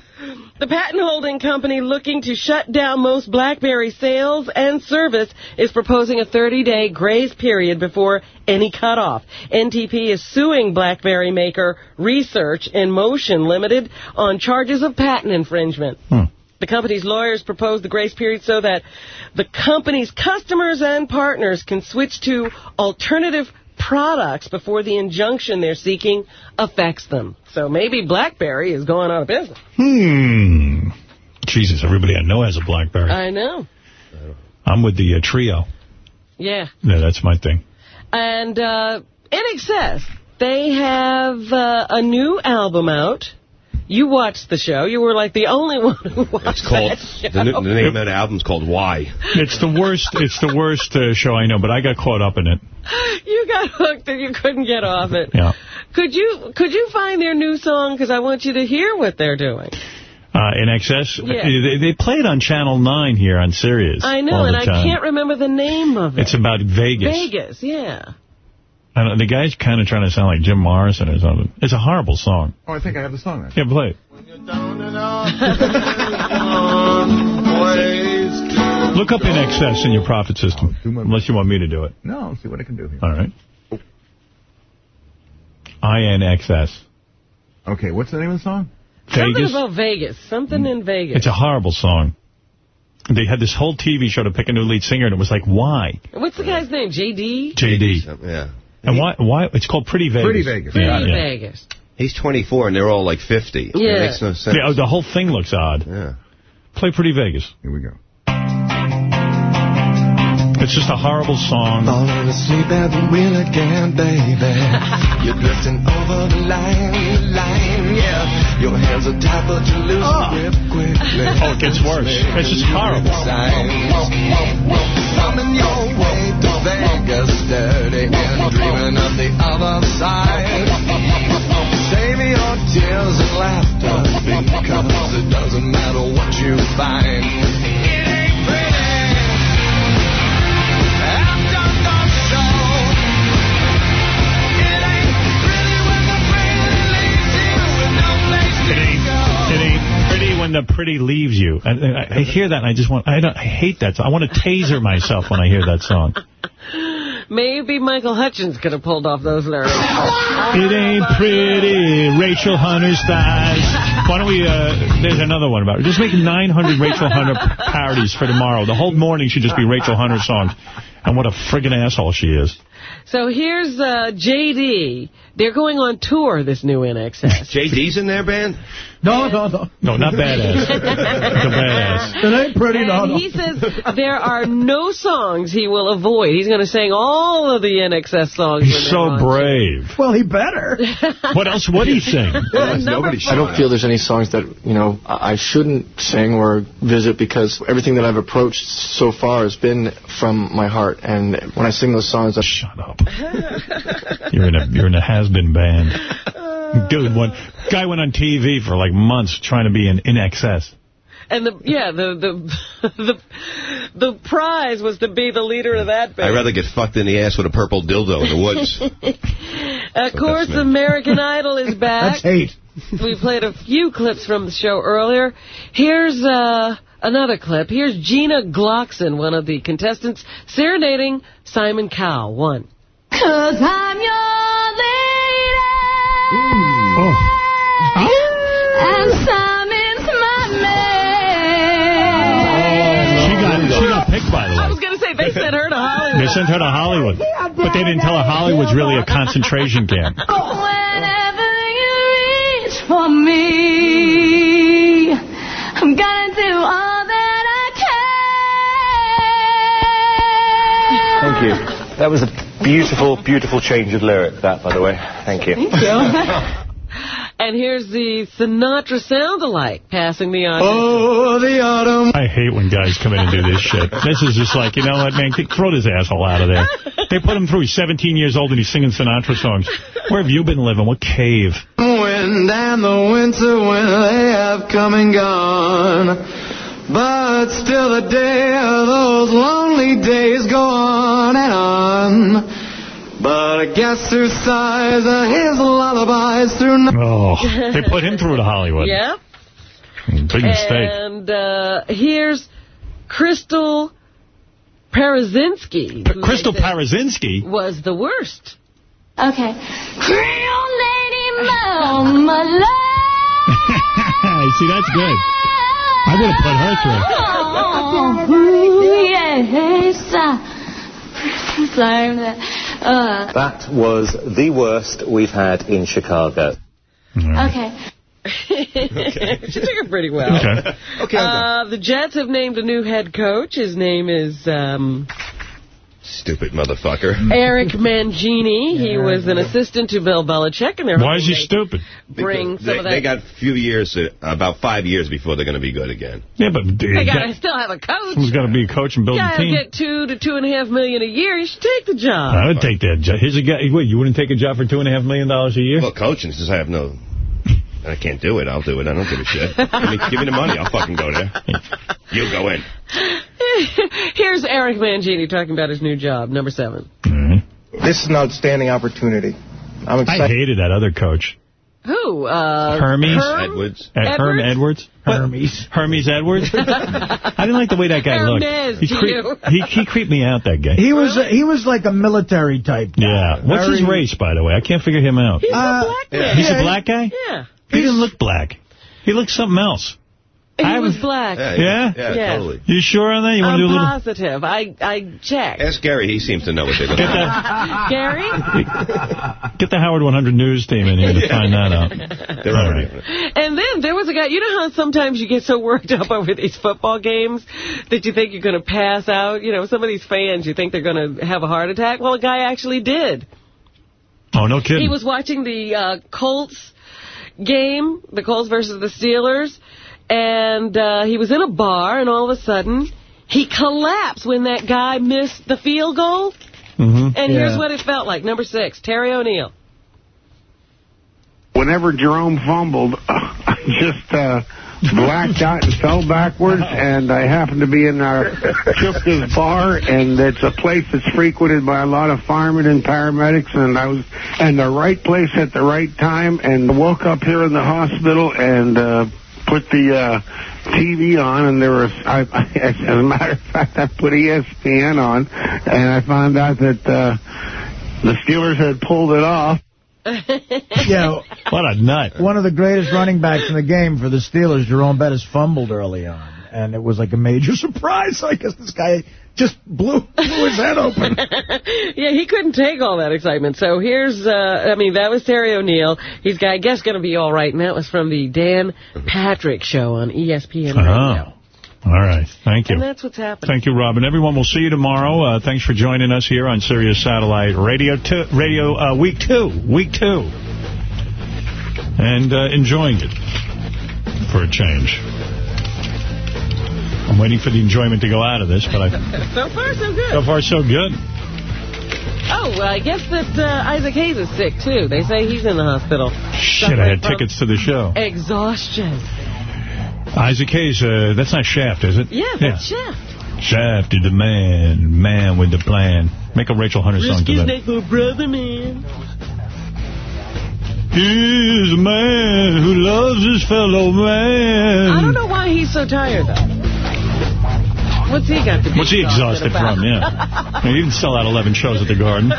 The patent holding company looking to shut down most BlackBerry sales and service is proposing a 30-day grace period before any cutoff. NTP is suing BlackBerry maker Research in Motion Limited on charges of patent infringement. Hmm. The company's lawyers proposed the grace period so that the company's customers and partners can switch to alternative products before the injunction they're seeking affects them. So maybe BlackBerry is going out of business. Hmm. Jesus, everybody I know has a BlackBerry. I know. I'm with the uh, Treo. Yeah. Yeah, that's my thing. And uh, in excess, they have uh, a new album out. You watched the show. You were like the only one who watched It's called, that show. the, the name of that album's called Why. It's the worst. It's the worst uh, show I know, but I got caught up in it. You got hooked and you couldn't get off it. Yeah. Could you could you find their new song? Because I want you to hear what they're doing. Uh, INXS, Yeah. they, they play it on Channel 9 here on Sirius. I know, all and I can't remember the name of it. It's about Vegas. Vegas, yeah. I don't, the guy's kind of trying to sound like Jim Morrison or something. It's a horrible song. Oh, I think I have the song. Yeah, play it. Look up INXS in your Prophet system, unless you want me to do it. No, I'll see what I can do here. All right. INXS. Okay, what's the name of the song? Something about Vegas. Something in Vegas. It's a horrible song. They had this whole TV show to pick a new lead singer, and it was like, why? What's the guy's name? J.D.? JD. Yeah. And why? Why? It's called Pretty Vegas. Pretty Vegas. Pretty Yeah, yeah. Vegas. He's 24 and they're all like 50. Yeah. It makes no sense. Yeah, oh, the whole thing looks odd. Yeah. Play Pretty Vegas. Here we go. It's just a horrible song. Falling asleep at the wheel again, baby. You're drifting over the line, line, yeah. Your hands are tied, but you lose your grip quickly. Oh, it gets worse. It's just horrible. Coming your way to Vegas, dirty and dreaming of the other side. Save your tears and laughter because it doesn't matter what you find. When the pretty leaves you. And and I, I hear that, and I just want, I don't, I hate that. song. I want to taser myself when I hear that song. Maybe Michael Hutchence could have pulled off those lyrics. It ain't pretty, Rachel Hunter's thighs. Why don't we, uh, there's another one about it. Just make 900 Rachel Hunter parodies for tomorrow. The whole morning should just be Rachel Hunter songs. And what a friggin' asshole she is. So here's uh, J.D. They're going on tour, this new INXS. JD's in their band? No, no, no. No, not badass. the badass. It ain't pretty, no, And no. he says there are no songs he will avoid. He's going to sing all of the INXS songs. He's so on. brave. Well, he better. What else would he sing? Number I don't feel there's any songs that, you know, I I shouldn't sing or visit because everything that I've approached so far has been from my heart. And when I sing those songs, I... Shut up. You're in a you're in a has-been band. Dude, one guy went on TV for like months trying to be in INXS. And the yeah, the the the the prize was to be the leader of that band. I'd rather get fucked in the ass with a purple dildo in the woods. Of course, American Idol is back. That's hate. We played a few clips from the show earlier. Here's uh, another clip. Here's Gina Glocksen, one of the contestants, serenading Simon Cowell. One. Cause I'm your lady. And Simon's my man. She got she got picked by the way. I was going to say, they sent her to Hollywood. They sent her to Hollywood, but they didn't tell her Hollywood's really a concentration camp. Whenever you reach for me, I'm gonna do all that I can. Thank you. That was a beautiful, beautiful change of lyric, that, by the way. Thank you. Thank you. And here's the Sinatra sound-alike passing the audition. Oh, the autumn. I hate when guys come in and do this shit. This is just like, you know what, man, throw this asshole out of there. They put him through. He's 17 years old and he's singing Sinatra songs. Where have you been living? What cave? Wind and the winter when they have come and gone. But still the day of those lonely days go on and on. But I guess through sighs and his lullabies through... Oh, they put him through to Hollywood. Yep. Big mistake. And uh, here's Crystal Parazinski. who Crystal they Parazinski? Was the worst. Okay. Creole lady mama Love. See, that's good. I would have put her through. Oh. Sorry. Uh, That was the worst we've had in Chicago. okay. she took it pretty well. Okay. Okay, Uh, the Jets have named a new head coach. His name is um, Stupid motherfucker. Eric Mangini. He was an assistant to Bill Belichick. And they're Why is he stupid? Bring Because some they, of that. they got a few years, uh, about five years before they're going to be good again. Yeah, but dude. They got to still have a coach. someone's got to be a coach and build a Guy team. get two to two and a half million a year. You should take the job. I would take that job. Here's a guy. Wait, you wouldn't take a job for two and a half million dollars a year? Well, coaching says I have no... I can't do it. I'll do it. I don't give a shit. Give me, give me the money. I'll fucking go there. You go in. Here's Eric Mangini talking about his new job, number seven. This is an outstanding opportunity. I'm excited. I hated that other coach. Who? Uh, Hermes Herm? Edwards. Uh, Herm Edwards? Hermes. Hermes Edwards? I didn't like the way that guy Hermes looked. He, to cre- he, he creeped me out, that guy. He was uh, he was like a military type. Guy. Yeah. What's his race, by the way? I can't figure him out. He's a black man. He's a black guy? Yeah. He didn't look black. He looked something else. He I was haven't- black. Yeah? Yeah, Yes. totally. You sure on that? You want I'm to do a little... positive. I, I checked. Ask Gary. He seems to know what they're looking at. Gary? Get the Howard 100 News team in here to find that out. They're All already right. And then there was a guy, you know how sometimes you get so worked up over these football games that you think you're going to pass out? You know, some of these fans, you think they're going to have a heart attack. Well, a guy actually did. Oh, no kidding. He was watching the uh, Colts game, the Colts versus the Steelers, and uh, he was in a bar, and all of a sudden, he collapsed when that guy missed the field goal. Mm-hmm. And here's what it felt like. Number six, Terry O'Neill. Whenever Jerome fumbled, I just uh, blacked out and fell backwards, and I happened to be in our Chupka's bar, and it's a place that's frequented by a lot of firemen and paramedics, and I was in the right place at the right time, and woke up here in the hospital and uh, put the uh, TV on, and there was, I, I, as a matter of fact, I put E ESPN on, and I found out that uh, the Steelers had pulled it off. Yeah. What a nut. One of the greatest running backs in the game for the Steelers, Jerome Bettis, fumbled early on. And it was like a major surprise. I guess this guy just blew, blew his head open. yeah, he couldn't take all that excitement. So here's, uh, I mean, that was Terry O'Neill. He's, I guess, going to be all right. And that was from the Dan Patrick Show on ESPN Radio. Oh. All right. Thank you. And that's what's happening. Thank you, Robin. Everyone, we'll see you tomorrow. Uh, thanks for joining us here on Sirius Satellite Radio two, Radio uh, Week 2. Week 2. And uh, enjoying it for a change. I'm waiting for the enjoyment to go out of this, but I, so far, so good. so far so good. Oh, well, I guess that uh, Isaac Hayes is sick, too. They say he's in the hospital. Shit, I had tickets to the show. Exhaustion. Isaac Hayes, uh, that's not Shaft, is it? Yeah, that's Shaft. Shaft is the man, man with the plan. Make a Rachel Hunter song Risk to that. for brother, man. He's a man who loves his fellow man. I don't know why he's so tired, though. What's he got to be What's he exhausted from? Yeah. he didn't sell out 11 shows at the Garden.